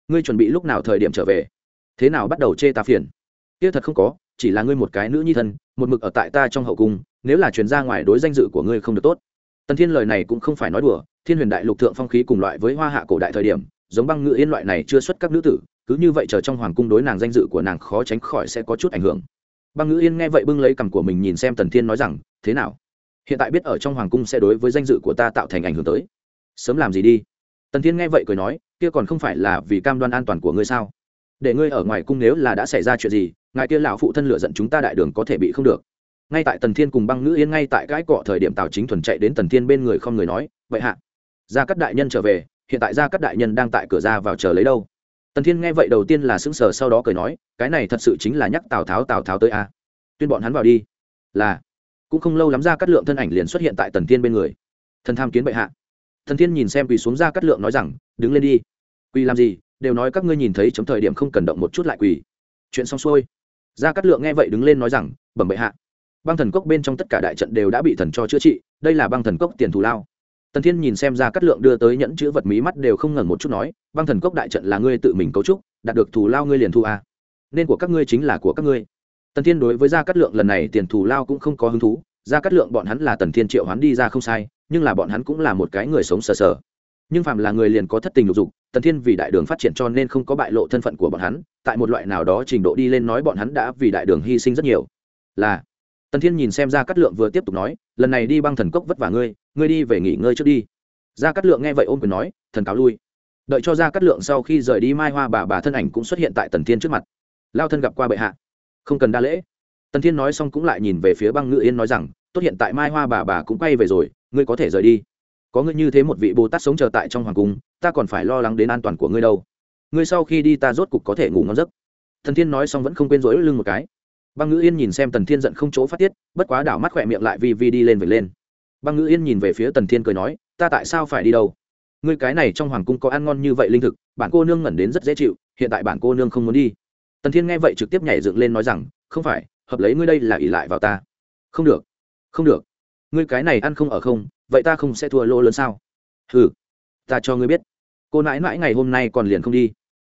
Ngươi chuẩn bị lúc nào thời điểm trở về? Thế nào bắt đầu chê ta phiền? Kia thật không có, chỉ là ngươi một cái nữ nhi thân, một mực ở tại ta trong hậu cung, nếu là chuyển ra ngoài đối danh dự của ngươi không được tốt tần thiên lời này cũng không phải nói đùa, thiên huyền đại lục thượng phong khí cùng loại với hoa hạ cổ đại thời điểm, giống băng ngự yên loại này chưa xuất các nữ tử, cứ như vậy chờ trong hoàng cung đối nàng danh dự của nàng khó tránh khỏi sẽ có chút ảnh hưởng. Băng ngự yên nghe vậy bưng lấy cằm của mình nhìn xem tần thiên nói rằng, thế nào? Hiện tại biết ở trong hoàng cung sẽ đối với danh dự của ta tạo thành ảnh hưởng tới. Sớm làm gì đi? Tần thiên nghe vậy cười nói, kia còn không phải là vì cam đoan an toàn của ngươi sao? Để ngươi ở ngoài cung nếu là đã xảy ra chuyện gì, ngài kia lão phụ thân lựa giận chúng ta đại đường có thể bị không được ngay tại tần thiên cùng băng ngữ yên ngay tại cái cọ thời điểm tào chính thuần chạy đến tần thiên bên người không người nói, vậy hạ, gia cắt đại nhân trở về, hiện tại gia cắt đại nhân đang tại cửa ra vào chờ lấy đâu? Tần thiên nghe vậy đầu tiên là sững sờ, sau đó cười nói, cái này thật sự chính là nhắc tào tháo tào tháo tới a à. tuyên bọn hắn vào đi. Là. Cũng không lâu lắm ra cắt lượng thân ảnh liền xuất hiện tại tần thiên bên người. Thần tham kiến bệ hạ. Thần thiên nhìn xem quỳ xuống ra cắt lượng nói rằng, đứng lên đi. Quỳ làm gì? Đều nói các ngươi nhìn thấy chấm thời điểm không cần động một chút lại quỳ. Chuyện xong xuôi. Ra cắt lượng nghe vậy đứng lên nói rằng, bẩm bệ hạ băng thần cốc bên trong tất cả đại trận đều đã bị thần cho chữa trị, đây là băng thần cốc tiền thù lao. Tần thiên nhìn xem ra cắt lượng đưa tới nhẫn chữ vật mí mắt đều không ngẩn một chút nói, băng thần cốc đại trận là ngươi tự mình cấu trúc, đạt được thù lao ngươi liền thu a à. nên của các ngươi chính là của các ngươi. Tần thiên đối với gia cát lượng lần này tiền thù lao cũng không có hứng thú gia cát lượng bọn hắn là tần thiên triệu hắn đi ra không sai, nhưng là bọn hắn cũng là một cái người sống sờ sờ. Nhưng phạm là người liền có thất tình lục dục, tần thiên vì đại đường phát triển cho nên không có bại lộ thân phận của bọn hắn, tại một loại nào đó trình độ đi lên nói bọn hắn đã vì đại đường hy sinh rất nhiều. Là tần thiên nhìn xem gia cát lượng vừa tiếp tục nói, lần này đi băng thần cốc vất vả ngươi ngươi đi về nghỉ ngơi trước đi. Gia cát lượng nghe vậy ôm quyền nói, thần cáo lui. Đợi cho gia cát lượng sau khi rời đi mai hoa bà bà thân ảnh cũng xuất hiện tại tần thiên trước mặt. Lao thân gặp qua bệ hạ. Không cần đa lễ. Tần thiên nói xong cũng lại nhìn về phía băng ngự yên nói rằng, tốt hiện tại mai hoa bà bà cũng quay về rồi, ngươi có thể rời đi. Có ngươi như thế một vị bồ tát sống chờ tại trong hoàng cung, ta còn phải lo lắng đến an toàn của ngươi đâu. Ngươi sau khi đi ta rốt cục có thể ngủ ngon giấc. Thần thiên nói xong vẫn không quên rỗi lưng một cái băng ngữ yên nhìn xem tần thiên giận không chỗ phát tiết, bất quá đảo mắt khỏe miệng lại vi vi đi lên về lên. Băng ngữ yên nhìn về phía tần thiên cười nói, ta tại sao phải đi đâu? Ngươi cái này trong hoàng cung có ăn ngon như vậy linh thực, bản cô nương ngẩn đến rất dễ chịu, hiện tại bản cô nương không muốn đi. Tần thiên nghe vậy trực tiếp nhảy dựng lên nói rằng, không phải, hợp lấy ngươi đây là ỉ lại vào ta. Không được không được. Ngươi cái này ăn không ở không, vậy ta không sẽ thua lỗ lớn sao? Ừ ta cho ngươi biết. Cô nãi nãi ngày hôm nay còn liền không đi.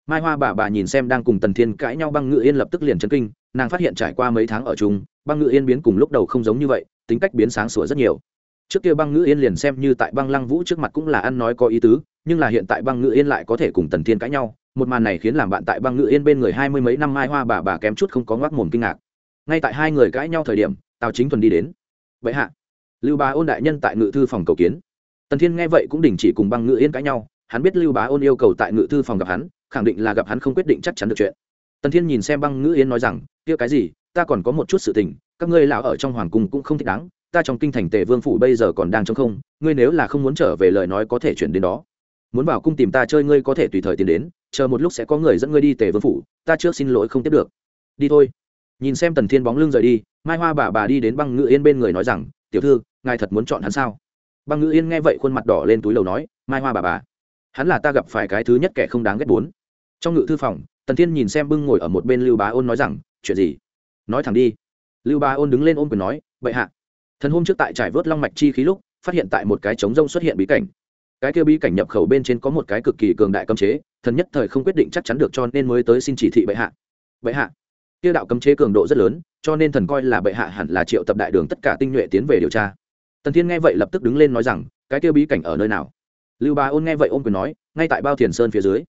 Mai hoa bà bà nhìn xem đang cùng tần thiên cãi nhau, băng ngự yên lập tức liền chấn kinh nàng phát hiện trải qua mấy tháng ở chung, băng ngự yên biến cùng lúc đầu không giống như vậy, tính cách biến sáng sủa rất nhiều. Trước kia băng ngự yên liền xem như tại băng lăng vũ trước mặt cũng là ăn nói có ý tứ, nhưng là hiện tại băng ngự yên lại có thể cùng tần thiên cãi nhau, một màn này khiến làm bạn tại băng ngự yên bên người hai mươi mấy năm mai hoa bà bà kém chút không có ngoác mồm kinh ngạc. Ngay tại hai người cãi nhau thời điểm, tào chính thuần đi đến. Vậy hạ. Lưu bá ôn đại nhân tại ngự thư phòng cầu kiến. Tần thiên nghe vậy cũng đình chỉ cùng băng ngự yên cãi nhau, hắn biết lưu bá ôn yêu cầu tại ngự thư phòng gặp hắn, khẳng định là gặp hắn không quyết định chắc chắn được chuyện tần thiên nhìn xem băng Ngữ yên nói rằng, kia cái gì? Ta còn có một chút sự tình, các ngươi lão ở trong hoàng cung cũng không thích đáng, ta trong kinh thành tề vương phủ bây giờ còn đang trong không, ngươi nếu là không muốn trở về lời nói có thể chuyển đến đó. Muốn vào cung tìm ta chơi ngươi có thể tùy thời tiến đến, chờ một lúc sẽ có người dẫn ngươi đi tề vương phủ, ta trước xin lỗi không tiếp được. Đi thôi. Nhìn xem tần thiên bóng lưng rời đi, mai hoa bà bà đi đến băng ngự yên bên người nói rằng, tiểu thư, ngài thật muốn chọn hắn sao? Băng ngự yên nghe vậy khuôn mặt đỏ lên túi lầu nói, mai hoa bà bà, hắn là ta gặp phải cái thứ nhất kẻ không đáng ghét bốn. Trong ngự thư phòng tần thiên nhìn xem bưng ngồi ở một bên lưu bá ôn nói rằng, chuyện gì? Nói thẳng đi. Lưu bá ôn đứng lên ôm quyền nói, bệ hạ. Thần hôm trước tại trải vớt long mạch chi khí lúc, phát hiện tại một cái trống rông xuất hiện bí cảnh. Cái kia bí cảnh nhập khẩu bên trên có một cái cực kỳ cường đại cấm chế, thần nhất thời không quyết định chắc chắn được cho nên mới tới xin chỉ thị bệ hạ. Bệ hạ. Kia đạo cấm chế cường độ rất lớn, cho nên thần coi là bệ hạ hẳn là triệu tập đại đường tất cả tinh nhuệ tiến về điều tra. Tần thiên nghe vậy lập tức đứng lên nói rằng, cái kia bí cảnh ở nơi nào? Lưu bá ôn nghe vậy ôm quyền nói, ngay tại bao thiền sơn phía dưới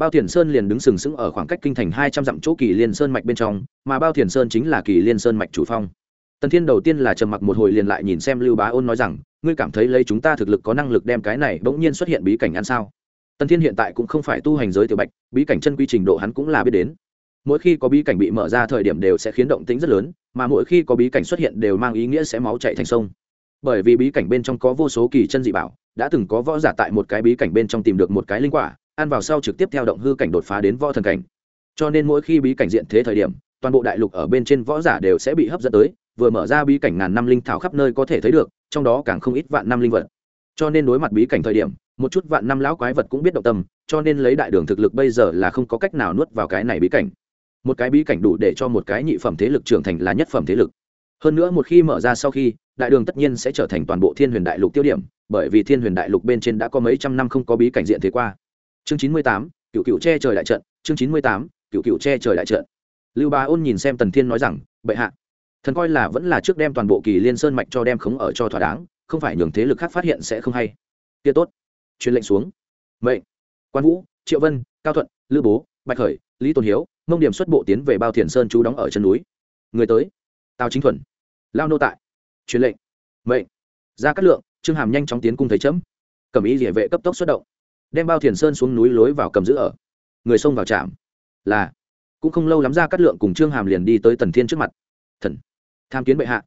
bao thiền sơn liền đứng sừng sững ở khoảng cách kinh thành hai trăm dặm chỗ kỳ liên sơn mạch bên trong, mà bao thiền sơn chính là kỳ liên sơn mạch chủ phong. Tần thiên đầu tiên là trầm mặc một hồi liền lại nhìn xem lưu bá ôn nói rằng, ngươi cảm thấy lấy chúng ta thực lực có năng lực đem cái này bỗng nhiên xuất hiện bí cảnh ăn sao? Tần thiên hiện tại cũng không phải tu hành giới tiểu bạch, bí cảnh chân quy trình độ hắn cũng là biết đến. Mỗi khi có bí cảnh bị mở ra thời điểm đều sẽ khiến động tĩnh rất lớn, mà mỗi khi có bí cảnh xuất hiện đều mang ý nghĩa sẽ máu chạy thành sông. Bởi vì bí cảnh bên trong có vô số kỳ chân dị bảo, đã từng có võ giả tại một cái bí cảnh bên trong tìm được một cái linh quả ăn vào sau trực tiếp theo động hư cảnh đột phá đến võ thần cảnh. Cho nên mỗi khi bí cảnh diện thế thời điểm, toàn bộ đại lục ở bên trên võ giả đều sẽ bị hấp dẫn tới, vừa mở ra bí cảnh ngàn năm linh thảo khắp nơi có thể thấy được, trong đó càng không ít vạn năm linh vật. Cho nên đối mặt bí cảnh thời điểm, một chút vạn năm lão quái vật cũng biết động tâm, cho nên lấy đại đường thực lực bây giờ là không có cách nào nuốt vào cái này bí cảnh. Một cái bí cảnh đủ để cho một cái nhị phẩm thế lực trưởng thành là nhất phẩm thế lực. Hơn nữa một khi mở ra sau khi, đại đường tất nhiên sẽ trở thành toàn bộ thiên huyền đại lục tiêu điểm, bởi vì thiên huyền đại lục bên trên đã có mấy trăm năm không có bí cảnh diện thế qua chương chín mươi tám, cựu cựu che trời đại trận, chương chín mươi tám, cựu cựu che trời đại trận. Lưu ba ôn nhìn xem tần thiên nói rằng, bệ hạ, thần coi là vẫn là trước đem toàn bộ kỳ liên sơn mạch cho đem khống ở cho thỏa đáng, không phải nhường thế lực khác phát hiện sẽ không hay. Kia tốt. Truyền lệnh xuống. Vậy quan vũ, triệu vân, cao thuận, lữ bố, bạch khởi, lý tôn hiếu, mông điểm xuất bộ tiến về bao thiền sơn chú đóng ở chân núi. Người tới. Tào chính thuần. Lao nô tại. Truyền lệnh. Vậy ra cát lượng. Trương hàm nhanh chóng tiến cung thấy chấm. Cầm ý địa vệ cấp tốc xuất động đem bao thiền sơn xuống núi lối vào cầm giữ ở. Người xông vào trạm. Là, cũng không lâu lắm ra cát lượng cùng trương hàm liền đi tới tần thiên trước mặt. Thần, tham kiến bệ hạ.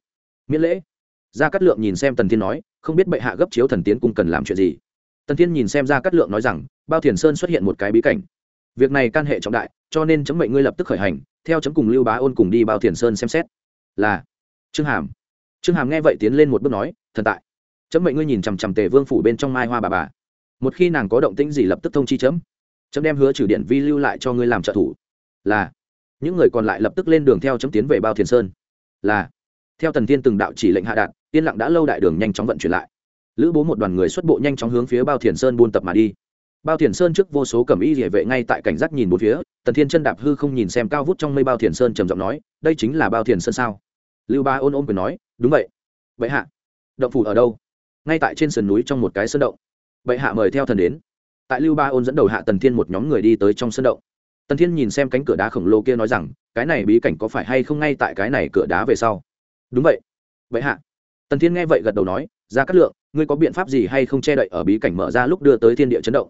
Miễn lễ. Gia cát lượng nhìn xem tần thiên nói, không biết bệ hạ gấp chiếu thần tiến cung cần làm chuyện gì. Tần thiên nhìn xem gia cát lượng nói rằng, bao thiền sơn xuất hiện một cái bí cảnh. Việc này can hệ trọng đại, cho nên chấm mệnh ngươi lập tức khởi hành, theo chấm cùng lưu bá ôn cùng đi bao thiền sơn xem xét. Là, trương hàm. Trương hàm nghe vậy tiến lên một bước nói, thần tại. Chấm mệnh ngươi nhìn chằm chằm tề vương phủ bên trong mai hoa bà bà một khi nàng có động tĩnh gì lập tức thông chi chấm. Chấm đem hứa trừ điện vi lưu lại cho ngươi làm trợ thủ. Là, những người còn lại lập tức lên đường theo chấm tiến về bao thiền sơn. Là, theo tần thiên từng đạo chỉ lệnh hạ đạt, yên lặng đã lâu đại đường nhanh chóng vận chuyển lại. Lữ bố một đoàn người xuất bộ nhanh chóng hướng phía bao thiền sơn buôn tập mà đi. Bao thiền sơn trước vô số cầm y địa vệ ngay tại cảnh giác nhìn một phía, tần thiên chân đạp hư không nhìn xem cao vút trong mây bao thiền sơn trầm giọng nói, đây chính là bao thiền sơn sao? Lưu ba ôn ôm quyền nói, đúng vậy. Vậy hạ, động phủ ở đâu? Ngay tại trên sườn núi trong một cái sơn động bệ hạ mời theo thần đến. Tại lưu ba ôn dẫn đầu hạ tần thiên một nhóm người đi tới trong sân động. Tần thiên nhìn xem cánh cửa đá khổng lồ kia nói rằng, cái này bí cảnh có phải hay không ngay tại cái này cửa đá về sau? Đúng vậy. Vậy hạ. Tần thiên nghe vậy gật đầu nói ra cát lượng, ngươi có biện pháp gì hay không che đậy ở bí cảnh mở ra lúc đưa tới thiên địa chấn động?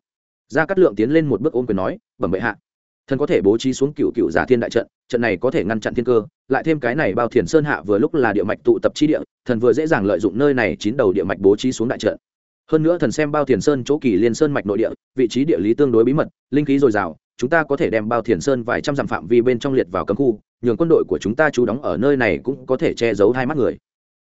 Ra cát lượng tiến lên một bước ôm quyền nói, bẩm bệ hạ. Thần có thể bố trí xuống cựu cựu giả thiên đại trận trận này có thể ngăn chặn thiên cơ, lại thêm cái này bao thiền sơn hạ vừa lúc là địa mạch tụ tập chi địa, thần vừa dễ dàng lợi dụng nơi này chín đầu địa mạch bố trí xuống đại trận hơn nữa thần xem bao thiền sơn chỗ kỳ liên sơn mạch nội địa, vị trí địa lý tương đối bí mật, linh khí dồi dào, chúng ta có thể đem bao thiền sơn vài trăm dặm phạm vi bên trong liệt vào cấm khu, nhường quân đội của chúng ta trú đóng ở nơi này cũng có thể che giấu hai mắt người.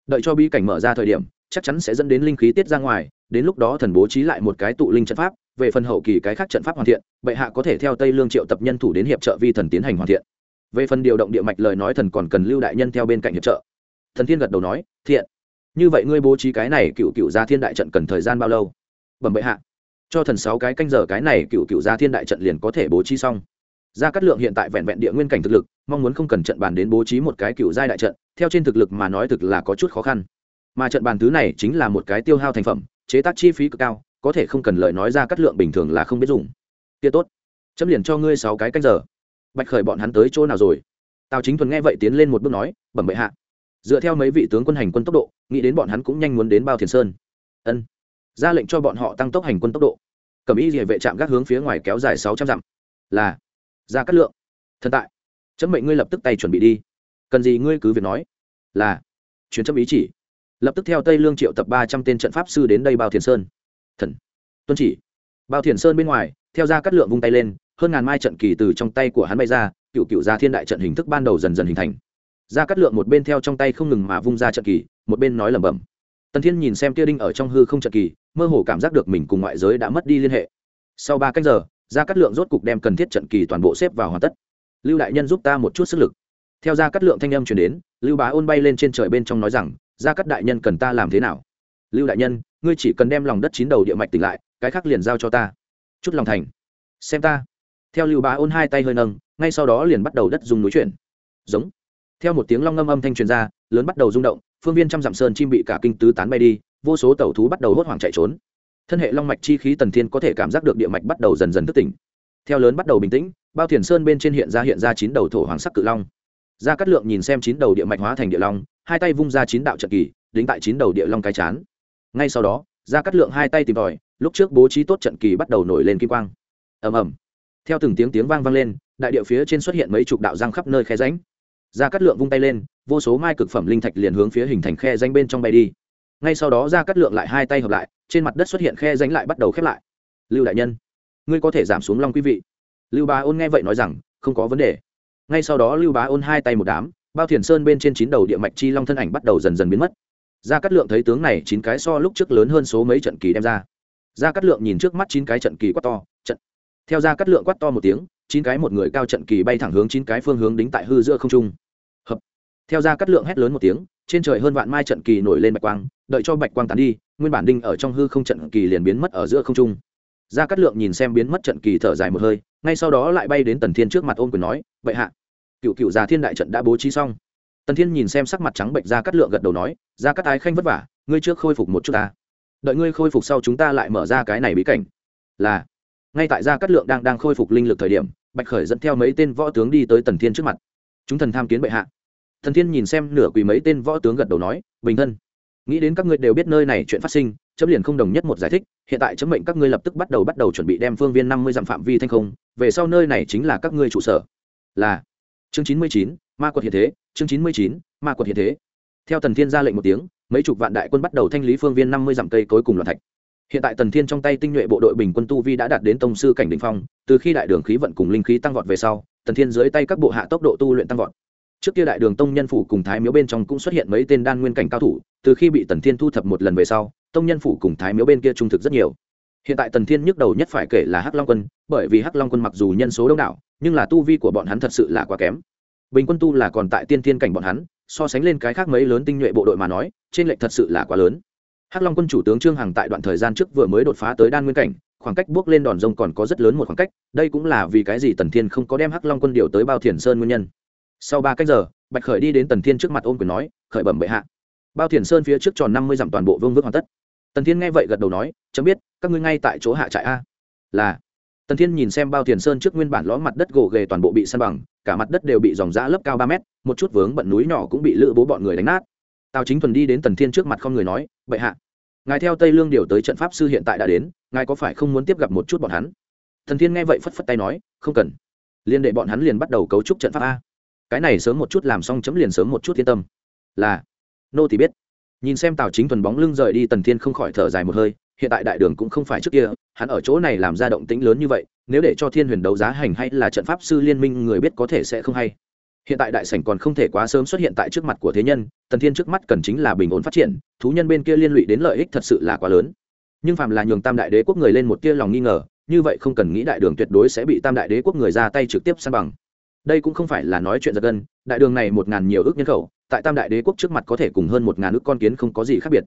Đợi cho bi cảnh mở ra thời điểm, chắc chắn sẽ dẫn đến linh khí tiết ra ngoài, đến lúc đó thần bố trí lại một cái tụ linh trận pháp, về phần hậu kỳ cái khác trận pháp hoàn thiện, bệ hạ có thể theo tây lương triệu tập nhân thủ đến hiệp trợ vi thần tiến hành hoàn thiện. Về phần điều động địa mạch lời nói thần còn cần lưu đại nhân theo bên cạnh hiệp trợ. Thần thiên gật đầu nói, thiện như vậy ngươi bố trí cái này cựu cựu gia thiên đại trận cần thời gian bao lâu? Bẩm bệ hạ. Cho thần sáu cái canh giờ cái này cựu cựu gia thiên đại trận liền có thể bố trí xong. Gia cát lượng hiện tại vẹn vẹn địa nguyên cảnh thực lực, mong muốn không cần trận bàn đến bố trí một cái cựu giai đại trận, theo trên thực lực mà nói thực là có chút khó khăn. Mà trận bàn thứ này chính là một cái tiêu hao thành phẩm, chế tác chi phí cực cao, có thể không cần lời nói ra cát lượng bình thường là không biết dùng. Kia tốt. Chấm liền cho ngươi sáu cái canh giờ. Bạch khởi bọn hắn tới chỗ nào rồi? Tào chính thuần nghe vậy tiến lên một bước nói, bẩm bệ hạ dựa theo mấy vị tướng quân hành quân tốc độ, nghĩ đến bọn hắn cũng nhanh muốn đến bao thiền sơn. Ân. Ra lệnh cho bọn họ tăng tốc hành quân tốc độ. Cầm ý địa vệ trạm gác hướng phía ngoài kéo dài sáu trăm dặm. Là, ra cắt lượng. Thần tại. Chấm mệnh ngươi lập tức tay chuẩn bị đi. Cần gì ngươi cứ việc nói. Là chuyến chấm ý chỉ. Lập tức theo tây lương triệu tập ba trăm tên trận pháp sư đến đây bao thiền sơn. Thần. Tuân chỉ. Bao thiền sơn bên ngoài, theo ra cắt lượng vung tay lên, hơn ngàn mai trận kỳ từ trong tay của hắn bay ra, cựu cựu gia thiên đại trận hình thức ban đầu dần dần hình thành ra cắt lượng một bên theo trong tay không ngừng mà vung ra trận kỳ, một bên nói lẩm bẩm. Tần thiên nhìn xem tia đinh ở trong hư không trận kỳ, mơ hồ cảm giác được mình cùng ngoại giới đã mất đi liên hệ. Sau ba cách giờ ra cắt lượng rốt cục đem cần thiết trận kỳ toàn bộ xếp vào hoàn tất. Lưu đại nhân giúp ta một chút sức lực. Theo ra cắt lượng thanh âm chuyển đến, lưu bá ôn bay lên trên trời bên trong nói rằng ra cắt đại nhân cần ta làm thế nào? Lưu đại nhân, ngươi chỉ cần đem lòng đất chín đầu địa mạch tỉnh lại, cái khác liền giao cho ta. Chút lòng thành. Xem ta. Theo lưu bá ôn hai tay hơi nâng, ngay sau đó liền bắt đầu đất dùng núi chuyển. Giống theo một tiếng long ngâm âm thanh truyền ra, lớn bắt đầu rung động, phương viên trăm dặm sơn chim bị cả kinh tứ tán bay đi, vô số tàu thú bắt đầu hốt hoảng chạy trốn. Thân hệ long mạch chi khí tần thiên có thể cảm giác được địa mạch bắt đầu dần dần thức tỉnh. Theo lớn bắt đầu bình tĩnh, bao thiền sơn bên trên hiện ra hiện ra chín đầu thổ hoàng sắc cự long. Gia cát lượng nhìn xem chín đầu địa mạch hóa thành địa long, hai tay vung ra chín đạo trận kỳ, đính tại chín đầu địa long cái chán. Ngay sau đó, gia cát lượng hai tay tìm tòi, lúc trước bố trí tốt trận kỳ bắt đầu nổi lên kim quang. Ầm ầm. Theo từng tiếng tiếng vang vang lên, đại địa phía trên xuất hiện mấy chục đạo răng khắp nơi khe ránh gia cát lượng vung tay lên, vô số mai cực phẩm linh thạch liền hướng phía hình thành khe danh bên trong bay đi. Ngay sau đó gia cát lượng lại hai tay hợp lại, trên mặt đất xuất hiện khe danh lại bắt đầu khép lại. Lưu đại nhân, ngươi có thể giảm xuống long quý vị. Lưu bá ôn nghe vậy nói rằng, không có vấn đề. Ngay sau đó lưu bá ôn hai tay một đám, bao thiền sơn bên trên chín đầu địa mạch chi long thân ảnh bắt đầu dần dần biến mất. Gia cát lượng thấy tướng này chín cái so lúc trước lớn hơn số mấy trận kỳ đem ra. Gia cát lượng nhìn trước mắt chín cái trận kỳ quát to, trận. Theo gia cát lượng quát to một tiếng chín cái một người cao trận kỳ bay thẳng hướng chín cái phương hướng đính tại hư giữa không trung. Hợp. Theo ra cát lượng hét lớn một tiếng, trên trời hơn vạn mai trận kỳ nổi lên bạch quang, đợi cho bạch quang tán đi, nguyên bản đinh ở trong hư không trận kỳ liền biến mất ở giữa không trung. Ra cát lượng nhìn xem biến mất trận kỳ thở dài một hơi, ngay sau đó lại bay đến tần thiên trước mặt ôm quyền nói vậy hạ. Cựu cựu già thiên đại trận đã bố trí xong. Tần thiên nhìn xem sắc mặt trắng bệnh ra cát lượng gật đầu nói, ra cát ái khanh vất vả, ngươi trước khôi phục một chút ta. Đợi ngươi khôi phục sau chúng ta lại mở ra cái này bí cảnh. Là. Ngay tại gia cát lượng đang đang khôi phục linh lực thời điểm bạch khởi dẫn theo mấy tên võ tướng đi tới tần thiên trước mặt. Chúng thần tham kiến bệ hạ. Thần thiên nhìn xem nửa quỳ mấy tên võ tướng gật đầu nói, bình thân, nghĩ đến các ngươi đều biết nơi này chuyện phát sinh, chấm liền không đồng nhất một giải thích. Hiện tại chấm mệnh các ngươi lập tức bắt đầu bắt đầu chuẩn bị đem phương viên năm mươi dặm phạm vi thanh không, về sau nơi này chính là các ngươi trụ sở. Là chương chín mươi chín, ma quật hiện thế, chương chín mươi chín, ma quật hiện thế. Theo tần thiên ra lệnh một tiếng, mấy chục vạn đại quân bắt đầu thanh lý phương viên năm mươi dặm cây cối cùng loạn thạch hiện tại tần thiên trong tay tinh nhuệ bộ đội bình quân tu vi đã đạt đến tông sư cảnh đình phong, từ khi đại đường khí vận cùng linh khí tăng vọt về sau, tần thiên dưới tay các bộ hạ tốc độ tu luyện tăng vọt. Trước kia đại đường tông nhân phủ cùng thái miếu bên trong cũng xuất hiện mấy tên đan nguyên cảnh cao thủ, từ khi bị tần thiên thu thập một lần về sau, tông nhân phủ cùng thái miếu bên kia trung thực rất nhiều. Hiện tại tần thiên nhức đầu nhất phải kể là hắc long quân, bởi vì hắc long quân mặc dù nhân số đông đảo, nhưng là tu vi của bọn hắn thật sự là quá kém. Bình quân tu là còn tại tiên thiên cảnh bọn hắn, so sánh lên cái khác mấy lớn tinh nhuệ bộ đội mà nói, trên lệnh thật sự là quá lớn hắc long quân chủ tướng trương hằng tại đoạn thời gian trước vừa mới đột phá tới đan nguyên cảnh, khoảng cách bước lên đòn rông còn có rất lớn một khoảng cách, đây cũng là vì cái gì tần thiên không có đem hắc long quân điều tới bao thiền sơn nguyên nhân. Sau ba cách giờ, bạch khởi đi đến tần thiên trước mặt ôm quyền nói, khởi bẩm bệ hạ. Bao thiền sơn phía trước tròn năm mươi dặm toàn bộ vương vước hoàn tất. Tần thiên nghe vậy gật đầu nói, chấm biết, các ngươi ngay tại chỗ hạ trại a. Là. Tần thiên nhìn xem bao thiền sơn trước nguyên bản ló mặt đất gồ ghề toàn bộ bị săn bằng, cả mặt đất đều bị dòng giã lấp cao ba mét, một chút vướng bận núi nhỏ cũng bị lữ bố bọn người đánh nát tào chính thuần đi đến tần thiên trước mặt không người nói, bệ hạ, ngài theo tây lương điều tới trận pháp sư hiện tại đã đến, ngài có phải không muốn tiếp gặp một chút bọn hắn? Thần thiên nghe vậy phất phất tay nói, không cần. Liên đệ bọn hắn liền bắt đầu cấu trúc trận pháp a. Cái này sớm một chút làm xong chấm liền sớm một chút yên tâm. Là. Nô thì biết. Nhìn xem tào chính thuần bóng lưng rời đi, tần thiên không khỏi thở dài một hơi, hiện tại đại đường cũng không phải trước kia, hắn ở chỗ này làm ra động tĩnh lớn như vậy, nếu để cho thiên huyền đấu giá hành hay là trận pháp sư liên minh, người biết có thể sẽ không hay hiện tại đại sảnh còn không thể quá sớm xuất hiện tại trước mặt của thế nhân, tần thiên trước mắt cần chính là bình ổn phát triển, thú nhân bên kia liên lụy đến lợi ích thật sự là quá lớn. Nhưng phàm là nhường tam đại đế quốc người lên một tia lòng nghi ngờ, như vậy không cần nghĩ đại đường tuyệt đối sẽ bị tam đại đế quốc người ra tay trực tiếp san bằng. Đây cũng không phải là nói chuyện giật gân, đại đường này một ngàn nhiều ước nhân khẩu, tại tam đại đế quốc trước mặt có thể cùng hơn một ngàn ước con kiến không có gì khác biệt.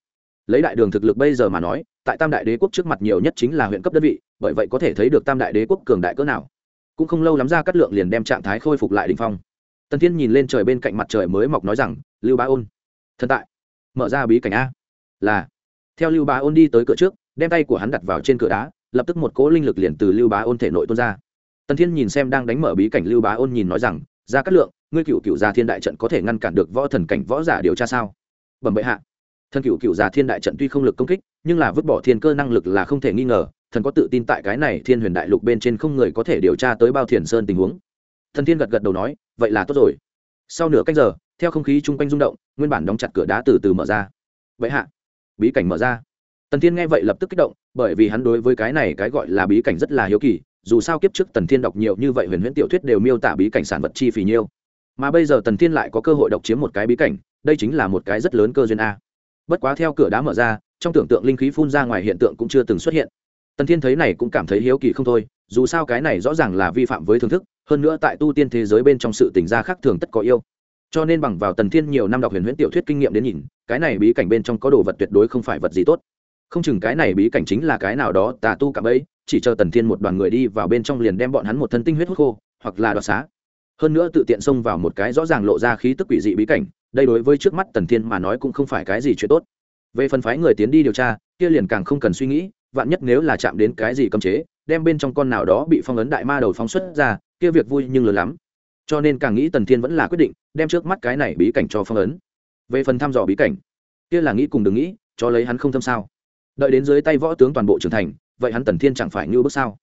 Lấy đại đường thực lực bây giờ mà nói, tại tam đại đế quốc trước mặt nhiều nhất chính là huyện cấp đơn vị, bởi vậy có thể thấy được tam đại đế quốc cường đại cỡ nào. Cũng không lâu lắm ra cắt lượng liền đem trạng thái khôi phục lại đình phong tần thiên nhìn lên trời bên cạnh mặt trời mới mọc nói rằng, lưu bá ôn, thần tại. Mở ra bí cảnh a. Là. Theo lưu bá ôn đi tới cửa trước, đem tay của hắn đặt vào trên cửa đá, lập tức một cỗ linh lực liền từ lưu bá ôn thể nội tuôn ra. Tần thiên nhìn xem đang đánh mở bí cảnh, lưu bá ôn nhìn nói rằng ra cát lượng, ngươi cựu cựu già thiên đại trận có thể ngăn cản được võ thần cảnh võ giả điều tra sao? Bẩm bệ hạ. Thần cựu cựu già thiên đại trận tuy không lực công kích, nhưng là vứt bỏ thiên cơ năng lực là không thể nghi ngờ, thần có tự tin tại cái này thiên huyền đại lục bên trên không người có thể điều tra tới bao thiền sơn tình huống thần thiên gật gật đầu nói, vậy là tốt rồi. Sau nửa cách giờ, theo không khí chung quanh rung động, nguyên bản đóng chặt cửa đá từ từ mở ra. Vậy hạ. Bí cảnh mở ra. Tần thiên nghe vậy lập tức kích động, bởi vì hắn đối với cái này cái gọi là bí cảnh rất là hiếu kỳ, dù sao kiếp trước tần thiên đọc nhiều như vậy huyền huyễn tiểu thuyết đều miêu tả bí cảnh sản vật chi phì nhiêu. Mà bây giờ tần thiên lại có cơ hội độc chiếm một cái bí cảnh, đây chính là một cái rất lớn cơ duyên a. Bất quá theo cửa đá mở ra, trong tưởng tượng linh khí phun ra ngoài hiện tượng cũng chưa từng xuất hiện. Tần thiên thấy này cũng cảm thấy hiếu kỳ không thôi, dù sao cái này rõ ràng là vi phạm với thưởng thức hơn nữa tại tu tiên thế giới bên trong sự tình gia khác thường tất có yêu. Cho nên bằng vào tần thiên nhiều năm đọc huyền huyễn tiểu thuyết kinh nghiệm đến nhìn, cái này bí cảnh bên trong có đồ vật tuyệt đối không phải vật gì tốt. Không chừng cái này bí cảnh chính là cái nào đó tà tu cạm ấy chỉ chờ tần thiên một đoàn người đi vào bên trong liền đem bọn hắn một thân tinh huyết hút khô, hoặc là đoạt xá. Hơn nữa tự tiện xông vào một cái rõ ràng lộ ra khí tức quỷ dị bí cảnh, đây đối với trước mắt tần thiên mà nói cũng không phải cái gì chuyện tốt. Về phần phái người tiến đi điều tra, kia liền càng không cần suy nghĩ, vạn nhất nếu là chạm đến cái gì cấm chế, đem bên trong con nào đó bị phong ấn đại ma đầu phóng xuất ra kia việc vui nhưng lớn lắm. Cho nên càng nghĩ tần thiên vẫn là quyết định đem trước mắt cái này bí cảnh cho phong ấn. Về phần thăm dò bí cảnh, kia là nghĩ cùng đừng nghĩ, cho lấy hắn không thâm sao. Đợi đến dưới tay võ tướng toàn bộ trưởng thành, vậy hắn tần thiên chẳng phải như bước sao?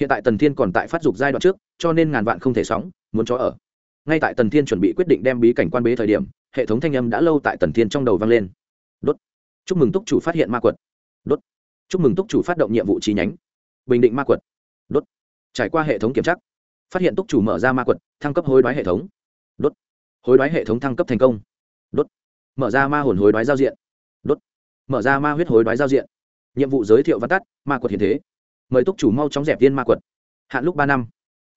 Hiện tại tần thiên còn tại phát dục giai đoạn trước, cho nên ngàn vạn không thể sóng, muốn cho ở. Ngay tại tần thiên chuẩn bị quyết định đem bí cảnh quan bế thời điểm, hệ thống thanh âm đã lâu tại tần thiên trong đầu vang lên. Đốt. Chúc mừng túc chủ phát hiện ma quật. Đốt. Chúc mừng túc chủ phát động nhiệm vụ chi nhánh. Bình định ma quật. Đốt. Trải qua hệ thống kiểm tra phát hiện túc chủ mở ra ma quật, thăng cấp hối đoái hệ thống. Đốt. Hối đoái hệ thống thăng cấp thành công. Đốt. Mở ra ma hồn hối đoái giao diện. Đốt. Mở ra ma huyết hối đoái giao diện. Nhiệm vụ giới thiệu văn tắt, ma quật hiện thế. Mời túc chủ mau chóng dẹp viên ma quật. Hạn lúc ba năm.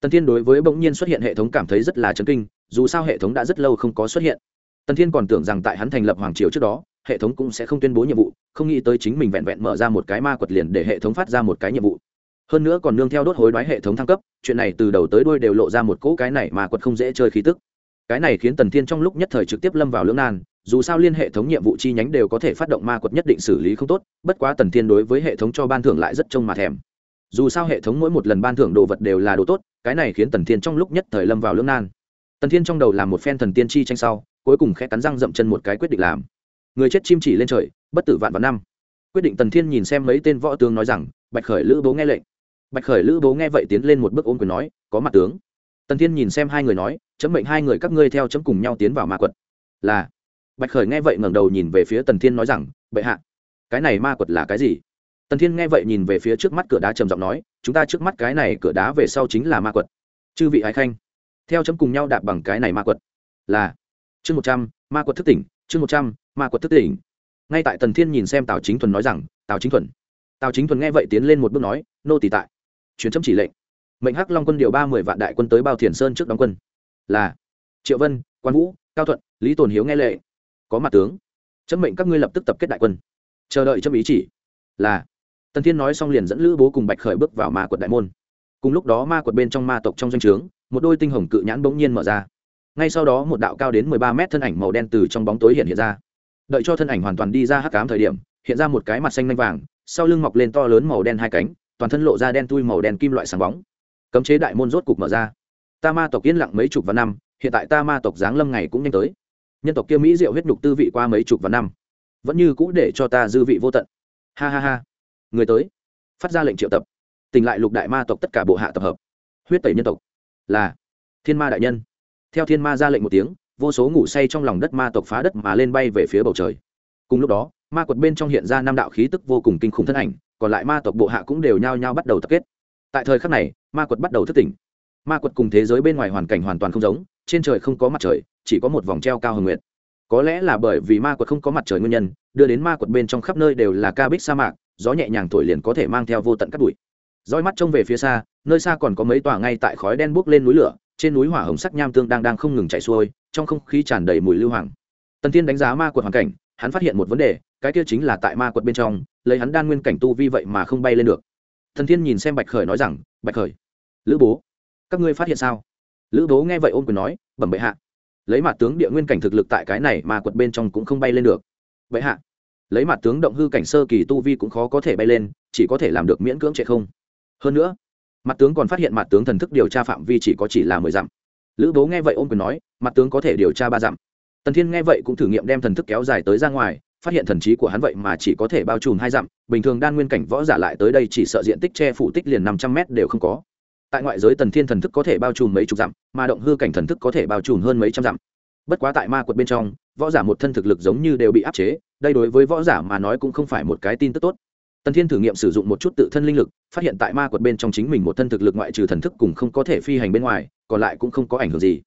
Tần thiên đối với bỗng nhiên xuất hiện hệ thống cảm thấy rất là chấn kinh, dù sao hệ thống đã rất lâu không có xuất hiện. Tần thiên còn tưởng rằng tại hắn thành lập hoàng triều trước đó, hệ thống cũng sẽ không tuyên bố nhiệm vụ, không nghĩ tới chính mình vẹn vẹn mở ra một cái ma quật liền để hệ thống phát ra một cái nhiệm vụ hơn nữa còn nương theo đốt hối đoái hệ thống thăng cấp, chuyện này từ đầu tới đuôi đều lộ ra một cỗ cái này mà quật không dễ chơi khí tức. Cái này khiến tần thiên trong lúc nhất thời trực tiếp lâm vào lưỡng nan, dù sao liên hệ thống nhiệm vụ chi nhánh đều có thể phát động ma quật nhất định xử lý không tốt, bất quá tần thiên đối với hệ thống cho ban thưởng lại rất trông mà thèm. Dù sao hệ thống mỗi một lần ban thưởng đồ vật đều là đồ tốt, cái này khiến tần thiên trong lúc nhất thời lâm vào lưỡng nan. Tần thiên trong đầu làm một phen thần tiên chi tranh sau, cuối cùng khẽ cắn răng dậm chân một cái quyết định làm. Người chết chim chỉ lên trời, bất tử vạn vạn năm. Quyết định tần thiên nhìn xem mấy tên võ tướng nói rằng, bạch khởi lữ bố nghe lệnh bạch khởi lữ bố nghe vậy tiến lên một bước ôm quyền nói, có mặt tướng. Tần thiên nhìn xem hai người nói, chấm mệnh hai người các ngươi theo chấm cùng nhau tiến vào ma quật. Là. Bạch khởi nghe vậy ngẩng đầu nhìn về phía tần thiên nói rằng, bệ hạ, cái này ma quật là cái gì? Tần thiên nghe vậy nhìn về phía trước mắt cửa đá trầm giọng nói, chúng ta trước mắt cái này cửa đá về sau chính là ma quật. Chư vị ái khanh, theo chấm cùng nhau đạp bằng cái này ma quật. Là. Chương một trăm, ma quật thức tỉnh. Chương một trăm, ma quật thức tỉnh. Ngay tại tần thiên nhìn xem tào chính thuần nói rằng, tào chính thuần. Tào chính thuần nghe vậy tiến lên một bước nói, nô tỳ tại chuyến chấm chỉ lệnh. Mệnh hắc long quân điều ba mươi vạn đại quân tới bao thiền sơn trước đóng quân. Là triệu vân, quan vũ, cao thuận, lý tồn hiếu nghe lệ. Có mặt tướng. Chấm mệnh các ngươi lập tức tập kết đại quân. Chờ đợi chấm ý chỉ. Là tần thiên nói xong liền dẫn lữ bố cùng bạch khởi bước vào ma quật đại môn. Cùng lúc đó ma quật bên trong ma tộc trong doanh trướng, một đôi tinh hồng cự nhãn bỗng nhiên mở ra. Ngay sau đó một đạo cao đến mười ba mét thân ảnh màu đen từ trong bóng tối hiện hiện ra. Đợi cho thân ảnh hoàn toàn đi ra hắc cám thời điểm, hiện ra một cái mặt xanh lanh vàng, sau lưng mọc lên to lớn màu đen hai cánh toàn thân lộ ra đen tui màu đen kim loại sáng bóng. Cấm chế đại môn rốt cục mở ra. Ta ma tộc yên lặng mấy chục vạn năm, hiện tại ta ma tộc giáng lâm ngày cũng nhanh tới. Nhân tộc kia mỹ diệu huyết nhục tư vị qua mấy chục vạn năm, vẫn như cũ để cho ta dư vị vô tận. Ha ha ha. Người tới. Phát ra lệnh triệu tập. Tỉnh lại lục đại ma tộc tất cả bộ hạ tập hợp. Huyết tẩy nhân tộc. Là thiên ma đại nhân. Theo thiên ma ra lệnh một tiếng, vô số ngủ say trong lòng đất ma tộc phá đất mà lên bay về phía bầu trời cùng lúc đó, ma quật bên trong hiện ra năm đạo khí tức vô cùng kinh khủng thân ảnh, còn lại ma tộc bộ hạ cũng đều nhao nhao bắt đầu tập kết. Tại thời khắc này, ma quật bắt đầu thức tỉnh. Ma quật cùng thế giới bên ngoài hoàn cảnh hoàn toàn không giống, trên trời không có mặt trời, chỉ có một vòng treo cao hồng nguyện có lẽ là bởi vì ma quật không có mặt trời nguyên nhân, đưa đến ma quật bên trong khắp nơi đều là ca bích sa mạc, gió nhẹ nhàng thổi liền có thể mang theo vô tận cắt bụi. Roi mắt trông về phía xa, nơi xa còn có mấy tòa ngay tại khói đen bốc lên núi lửa, trên núi hỏa hồng sắc nham tương đang đang không ngừng chảy xuôi, trong không khí tràn đầy mùi lưu hoàng. Tần tiên đánh giá ma quật hoàn cảnh hắn phát hiện một vấn đề, cái kia chính là tại ma quật bên trong, lấy hắn đan nguyên cảnh tu vi vậy mà không bay lên được. Thần thiên nhìn xem bạch khởi nói rằng, bạch khởi, lữ bố, các ngươi phát hiện sao? Lữ bố nghe vậy ôm quyền nói, bẩm bệ hạ, lấy mặt tướng địa nguyên cảnh thực lực tại cái này mà quật bên trong cũng không bay lên được. Bệ hạ, lấy mặt tướng động hư cảnh sơ kỳ tu vi cũng khó có thể bay lên, chỉ có thể làm được miễn cưỡng trệ không. Hơn nữa mặt tướng còn phát hiện mặt tướng thần thức điều tra phạm vi chỉ có chỉ là mười dặm. Lữ bố nghe vậy ôm quyền nói mặt tướng có thể điều tra ba dặm tần thiên nghe vậy cũng thử nghiệm đem thần thức kéo dài tới ra ngoài, phát hiện thần trí của hắn vậy mà chỉ có thể bao trùm hai dặm, bình thường đan nguyên cảnh võ giả lại tới đây chỉ sợ diện tích che phủ tích liền năm trăm mét đều không có. Tại ngoại giới tần thiên thần thức có thể bao trùm mấy chục dặm, mà động hư cảnh thần thức có thể bao trùm hơn mấy trăm dặm. Bất quá tại ma quật bên trong, võ giả một thân thực lực giống như đều bị áp chế, đây đối với võ giả mà nói cũng không phải một cái tin tức tốt. Tần thiên thử nghiệm sử dụng một chút tự thân linh lực, phát hiện tại ma quật bên trong chính mình một thân thực lực ngoại trừ thần thức cùng không có thể phi hành bên ngoài, còn lại cũng không có ảnh hưởng gì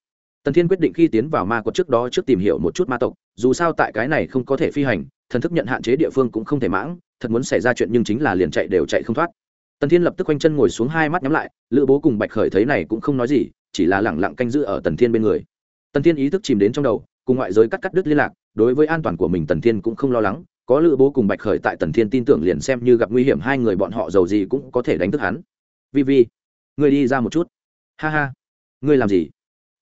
tần thiên quyết định khi tiến vào ma quật trước đó trước tìm hiểu một chút ma tộc, dù sao tại cái này không có thể phi hành, thần thức nhận hạn chế địa phương cũng không thể mãng, thật muốn xảy ra chuyện nhưng chính là liền chạy đều chạy không thoát. Tần thiên lập tức quanh chân ngồi xuống hai mắt nhắm lại, lữ bố cùng bạch khởi thấy này cũng không nói gì, chỉ là lẳng lặng canh giữ ở tần thiên bên người. Tần thiên ý thức chìm đến trong đầu, cùng ngoại giới cắt cắt đứt liên lạc, đối với an toàn của mình tần thiên cũng không lo lắng, có lữ bố cùng bạch khởi tại tần thiên tin tưởng liền xem như gặp nguy hiểm hai người bọn họ giàu gì cũng có thể đánh thức hắn. Vi vi người đi ra một chút. Ha ha. Ngươi làm gì?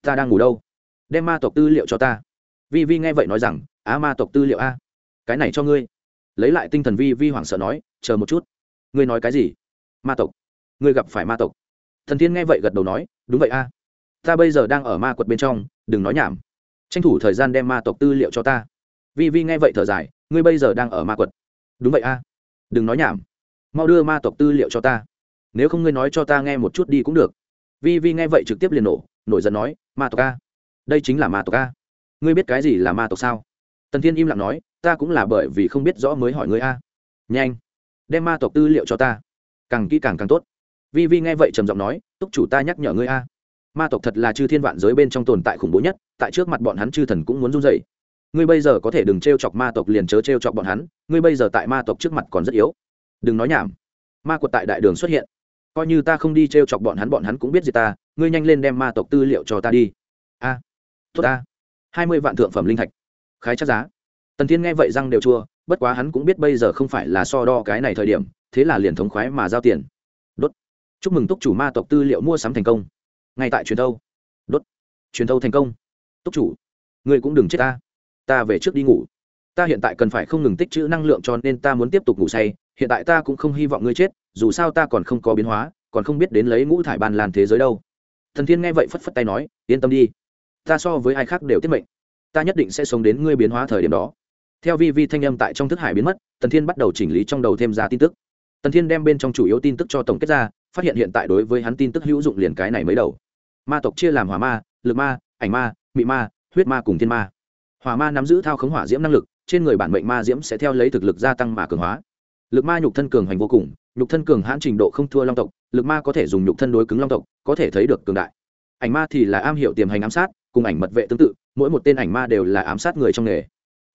Ta đang ngủ đâu? Đem ma tộc tư liệu cho ta. Vi vi nghe vậy nói rằng, á, ma tộc tư liệu a, cái này cho ngươi. Lấy lại tinh thần vi vi hoảng sợ nói, chờ một chút. Ngươi nói cái gì? Ma tộc. Ngươi gặp phải ma tộc. Thần thiên nghe vậy gật đầu nói, đúng vậy a. Ta bây giờ đang ở ma quật bên trong, đừng nói nhảm. Tranh thủ thời gian đem ma tộc tư liệu cho ta. Vi vi nghe vậy thở dài, ngươi bây giờ đang ở ma quật. Đúng vậy a. Đừng nói nhảm. Mau đưa ma tộc tư liệu cho ta. Nếu không ngươi nói cho ta nghe một chút đi cũng được. Vi vi nghe vậy trực tiếp liền nổ, nổi giận nói ma tộc a. Đây chính là ma tộc a. Ngươi biết cái gì là ma tộc sao? Tần thiên im lặng nói, ta cũng là bởi vì không biết rõ mới hỏi ngươi a. Nhanh, đem ma tộc tư liệu cho ta. Càng kỹ càng càng tốt. Vi vi nghe vậy trầm giọng nói, túc chủ ta nhắc nhở ngươi a. Ma tộc thật là chư thiên vạn giới bên trong tồn tại khủng bố nhất, tại trước mặt bọn hắn chư thần cũng muốn run dậy ngươi bây giờ có thể đừng t r e o chọc ma tộc liền chớ t r e o chọc bọn hắn, ngươi bây giờ tại ma tộc trước mặt còn rất yếu. Đừng nói nhảm. Ma quật tại đại đường xuất hiện. Coi như ta không đi t r e o chọc bọn hắn bọn hắn cũng biết gì ta ngươi nhanh lên đem ma tộc tư liệu cho ta đi. A, tốt ta. Hai mươi vạn thượng phẩm linh thạch. Khái chắc giá. Tần thiên nghe vậy răng đều chua, bất quá hắn cũng biết bây giờ không phải là so đo cái này thời điểm, thế là liền thống khoái mà giao tiền. Đốt. Chúc mừng túc chủ ma tộc tư liệu mua sắm thành công. Ngay tại truyền thâu. Đốt. Truyền thâu thành công. Túc chủ, ngươi cũng đừng chết ta. Ta về trước đi ngủ. Ta hiện tại cần phải không ngừng tích trữ năng lượng cho nên ta muốn tiếp tục ngủ say. Hiện tại ta cũng không hy vọng ngươi chết, dù sao ta còn không có biến hóa, còn không biết đến lấy ngũ thải ban làn thế giới đâu thần thiên nghe vậy phất phất tay nói, yên tâm đi. Ta so với ai khác đều tiết mệnh. Ta nhất định sẽ sống đến ngươi biến hóa thời điểm đó. Theo vi vi thanh âm tại trong thức hải biến mất tần thiên bắt đầu chỉnh lý trong đầu thêm ra tin tức. Tần thiên đem bên trong chủ yếu tin tức cho tổng kết ra, phát hiện hiện tại đối với hắn tin tức hữu dụng liền cái này mới đầu. Ma tộc chia làm hỏa ma, lực ma, ảnh ma, mị ma, huyết ma cùng thiên ma. Hỏa ma nắm giữ thao khống hỏa diễm năng lực, trên người bản mệnh ma diễm sẽ theo lấy thực lực gia tăng mà cường hóa lực ma nhục thân cường hành vô cùng, nhục thân cường hãn trình độ không thua long tộc, lực ma có thể dùng nhục thân đối cứng long tộc, có thể thấy được cường đại. Ảnh ma thì là am hiểu tiềm hành ám sát, cùng ảnh mật vệ tương tự, mỗi một tên ảnh ma đều là ám sát người trong nghề.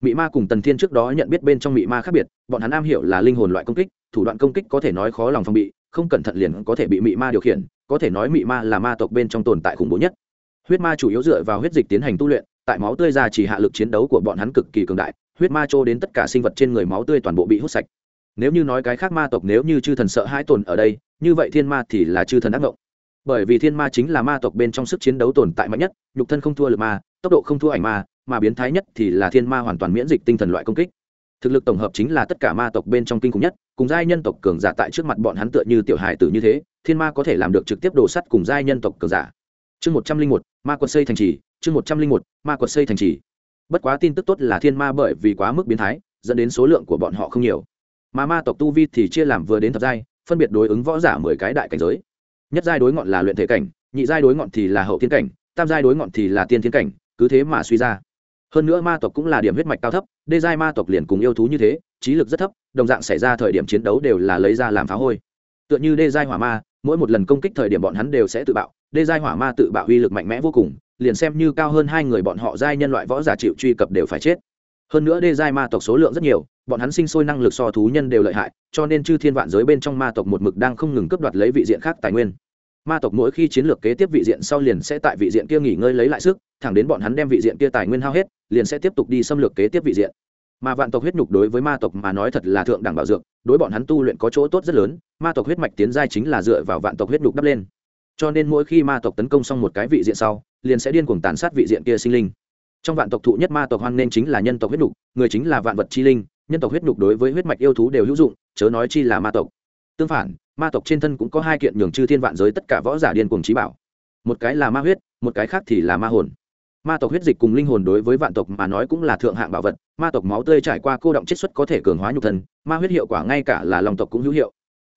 Mị ma cùng tần thiên trước đó nhận biết bên trong mị ma khác biệt, bọn hắn am hiểu là linh hồn loại công kích, thủ đoạn công kích có thể nói khó lòng phòng bị, không cẩn thận liền có thể bị mị ma điều khiển, có thể nói mị ma là ma tộc bên trong tồn tại khủng bố nhất. Huyết ma chủ yếu dựa vào huyết dịch tiến hành tu luyện, tại máu tươi ra chỉ hạ lực chiến đấu của bọn hắn cực kỳ cường đại, huyết ma trô đến tất cả sinh vật trên người máu tươi toàn bộ bị hút sạch nếu như nói cái khác ma tộc nếu như chư thần sợ hai tồn ở đây, như vậy thiên ma thì là chư thần ác mộng bởi vì thiên ma chính là ma tộc bên trong sức chiến đấu tồn tại mạnh nhất, nhục thân không thua lực ma, tốc độ không thua ảnh ma, mà biến thái nhất thì là thiên ma hoàn toàn miễn dịch tinh thần loại công kích. Thực lực tổng hợp chính là tất cả ma tộc bên trong kinh khủng nhất, cùng giai nhân tộc cường giả tại trước mặt bọn hắn tựa như tiểu hài tử như thế, thiên ma có thể làm được trực tiếp đổ sắt cùng giai nhân tộc cường giả. Chương một trăm linh một, ma quật xây thành trì, chương một trăm linh một, ma quật xây thành trì. Bất quá tin tức tốt là thiên ma bởi vì quá mức biến thái, dẫn đến số lượng của bọn họ không nhiều mà ma tộc tu vi thì chia làm vừa đến thập giai, phân biệt đối ứng võ giả mười cái đại cảnh giới. Nhất giai đối ngọn là luyện thể cảnh, nhị giai đối ngọn thì là hậu thiên cảnh, tam giai đối ngọn thì là tiên thiên cảnh, cứ thế mà suy ra. Hơn nữa ma tộc cũng là điểm huyết mạch cao thấp, đê giai ma tộc liền cùng yêu thú như thế, trí lực rất thấp, đồng dạng xảy ra thời điểm chiến đấu đều là lấy ra làm phá hôi. Tựa như đê giai hỏa ma, mỗi một lần công kích thời điểm bọn hắn đều sẽ tự bạo, đê giai hỏa ma tự bạo uy lực mạnh mẽ vô cùng, liền xem như cao hơn hai người bọn họ giai nhân loại võ giả chịu truy cập đều phải chết hơn nữa đê giai ma tộc số lượng rất nhiều, bọn hắn sinh sôi năng lực so thú nhân đều lợi hại, cho nên chư thiên vạn giới bên trong ma tộc một mực đang không ngừng cướp đoạt lấy vị diện khác tài nguyên. Ma tộc mỗi khi chiến lược kế tiếp vị diện sau liền sẽ tại vị diện kia nghỉ ngơi lấy lại sức, thẳng đến bọn hắn đem vị diện kia tài nguyên hao hết, liền sẽ tiếp tục đi xâm lược kế tiếp vị diện. Mà vạn tộc huyết nhục đối với ma tộc mà nói thật là thượng đẳng bảo dược, đối bọn hắn tu luyện có chỗ tốt rất lớn, ma tộc huyết mạch tiến giai chính là dựa vào vạn tộc huyết nhục đắp lên. Cho nên mỗi khi ma tộc tấn công xong một cái vị diện sau, liền sẽ điên cuồng tàn sát vị diện kia sinh linh trong vạn tộc thụ nhất ma tộc hoan nên chính là nhân tộc huyết nhục người chính là vạn vật chi linh, nhân tộc huyết nhục đối với huyết mạch yêu thú đều hữu dụng, chớ nói chi là ma tộc. Tương phản, ma tộc trên thân cũng có hai kiện nhường chư thiên vạn giới tất cả võ giả điên cùng trí bảo. Một cái là ma huyết, một cái khác thì là ma hồn. Ma tộc huyết dịch cùng linh hồn đối với vạn tộc mà nói cũng là thượng hạng bảo vật, ma tộc máu tươi trải qua cô động chiết xuất có thể cường hóa nhục thân, ma huyết hiệu quả ngay cả là lòng tộc cũng hữu hiệu.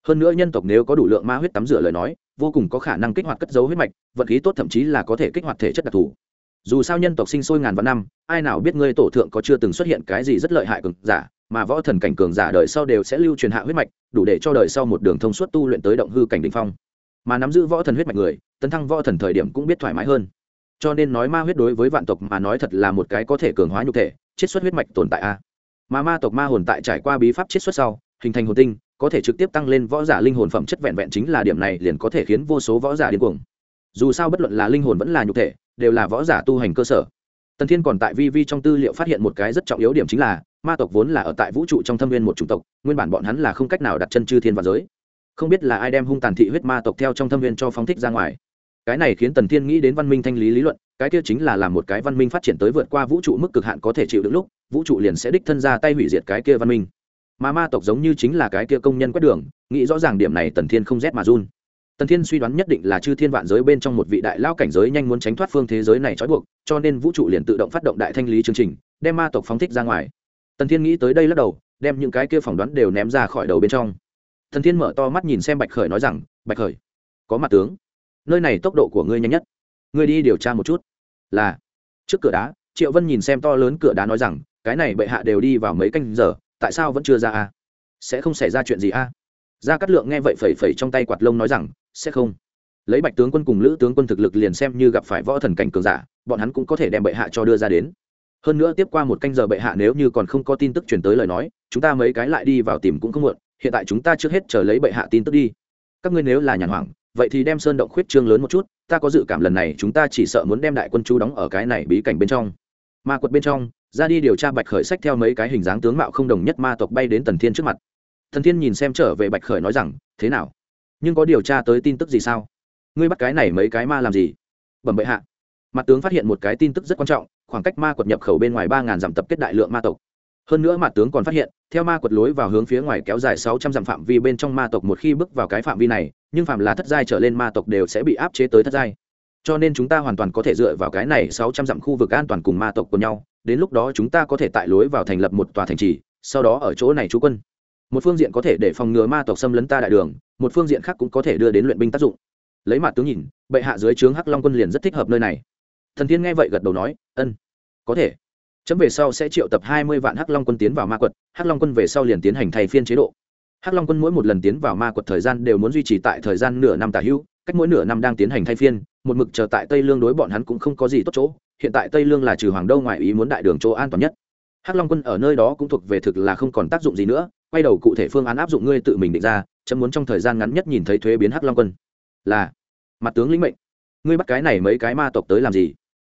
Hơn nữa nhân tộc nếu có đủ lượng ma huyết tắm rửa lời nói, vô cùng có khả năng kích hoạt cất dấu huyết mạch, vận khí tốt thậm chí là có thể kích hoạt thể chất đặc thù dù sao nhân tộc sinh sôi ngàn vạn năm, ai nào biết ngươi tổ thượng có chưa từng xuất hiện cái gì rất lợi hại cường giả, mà võ thần cảnh cường giả đời sau đều sẽ lưu truyền hạ huyết mạch, đủ để cho đời sau một đường thông suốt tu luyện tới động hư cảnh đ ỉ n h phong. Mà nắm giữ võ thần huyết mạch người, tấn thăng võ thần thời điểm cũng biết thoải mái hơn. Cho nên nói ma huyết đối với vạn tộc mà nói thật là một cái có thể cường hóa nhục thể, chiết xuất huyết mạch tồn tại a. Mà ma tộc ma hồn tại trải qua bí pháp chiết xuất sau, hình thành hồn tinh, có thể trực tiếp tăng lên võ giả linh hồn phẩm chất vẹn vẹn chính là điểm này liền có thể khiến vô số võ giả điên cuồng. Dù sao bất luận là linh hồn vẫn là nhục thể đều là võ giả tu hành cơ sở. Tần thiên còn tại vi vi trong tư liệu phát hiện một cái rất trọng yếu điểm chính là, ma tộc vốn là ở tại vũ trụ trong thâm viên một chủng tộc, nguyên bản bọn hắn là không cách nào đặt chân chư thiên vào giới. Không biết là ai đem hung tàn thị huyết ma tộc theo trong thâm viên cho phóng thích ra ngoài. Cái này khiến tần thiên nghĩ đến văn minh thanh lý lý luận, cái kia chính là làm một cái văn minh phát triển tới vượt qua vũ trụ mức cực hạn có thể chịu được lúc, vũ trụ liền sẽ đích thân ra tay hủy diệt cái kia văn minh. Mà ma tộc giống như chính là cái kia công nhân quét đường, nghĩ rõ ràng điểm này tần thiên không rét mà run tần thiên suy đoán nhất định là chư thiên vạn giới bên trong một vị đại lao cảnh giới nhanh muốn tránh thoát phương thế giới này trói buộc, cho nên vũ trụ liền tự động phát động đại thanh lý chương trình, đem ma tộc phóng thích ra ngoài. Tần thiên nghĩ tới đây lắc đầu, đem những cái kia phỏng đoán đều ném ra khỏi đầu bên trong. Tần thiên mở to mắt nhìn xem bạch khởi nói rằng, bạch khởi, có mặt tướng. Nơi này tốc độ của ngươi nhanh nhất. Ngươi đi điều tra một chút. Là. Trước cửa đá, triệu vân nhìn xem to lớn cửa đá nói rằng, cái này bệ hạ đều đi vào mấy canh giờ, tại sao vẫn chưa ra a sẽ không xảy ra chuyện gì a gia cát lượng nghe vậy phẩy phẩy trong tay quạt lông nói rằng sẽ không. Lấy bạch tướng quân cùng lữ tướng quân thực lực liền xem như gặp phải võ thần cảnh cường giả, bọn hắn cũng có thể đem bệ hạ cho đưa ra đến. Hơn nữa tiếp qua một canh giờ bệ hạ nếu như còn không có tin tức chuyển tới lời nói, chúng ta mấy cái lại đi vào tìm cũng không muộn, hiện tại chúng ta trước hết chờ lấy bệ hạ tin tức đi. Các ngươi nếu là nhàn hoảng, vậy thì đem sơn động khuyết trương lớn một chút, ta có dự cảm lần này chúng ta chỉ sợ muốn đem đại quân chú đóng ở cái này bí cảnh bên trong. Ma quật bên trong, ra đi điều tra bạch khởi sách theo mấy cái hình dáng tướng mạo không đồng nhất ma tộc bay đến tần thiên trước mặt. Thần thiên nhìn xem trở về bạch khởi nói rằng, thế nào? Nhưng có điều tra tới tin tức gì sao? Ngươi bắt cái này mấy cái ma làm gì? Bẩm bệ hạ. Mặt tướng phát hiện một cái tin tức rất quan trọng, khoảng cách ma quật nhập khẩu bên ngoài ba ngàn dặm tập kết đại lượng ma tộc. Hơn nữa mặt tướng còn phát hiện, theo ma quật lối vào hướng phía ngoài kéo dài sáu trăm dặm phạm vi bên trong ma tộc một khi bước vào cái phạm vi này, nhưng phạm là thất giai trở lên ma tộc đều sẽ bị áp chế tới thất giai. Cho nên chúng ta hoàn toàn có thể dựa vào cái này sáu trăm dặm khu vực an toàn cùng ma tộc của nhau, đến lúc đó chúng ta có thể tại lối vào thành lập một tòa thành trì, sau đó ở chỗ này trú quân một phương diện có thể để phòng ngừa ma tộc xâm lấn ta đại đường, một phương diện khác cũng có thể đưa đến luyện binh tác dụng. Lấy mặt tướng nhìn, bệ hạ dưới trướng hắc long quân liền rất thích hợp nơi này. Thần tiên nghe vậy gật đầu nói, ân, có thể. Chấm về sau sẽ triệu tập hai mươi vạn hắc long quân tiến vào ma quật, hắc long quân về sau liền tiến hành thay phiên chế độ. Hắc long quân mỗi một lần tiến vào ma quật thời gian đều muốn duy trì tại thời gian nửa năm tả hữu, cách mỗi nửa năm đang tiến hành thay phiên, một mực chờ tại tây lương đối bọn hắn cũng không có gì tốt chỗ, hiện tại tây lương là trừ hoàng đâu ngoại ý muốn đại đường chỗ an toàn nhất. Hắc long quân ở nơi đó cũng thuộc về thực là không còn tác dụng gì nữa quay đầu cụ thể phương án áp dụng ngươi tự mình định ra, chấm muốn trong thời gian ngắn nhất nhìn thấy thuế biến hắc long quân. Là, mặt tướng lĩnh mệnh. Ngươi bắt cái này mấy cái ma tộc tới làm gì?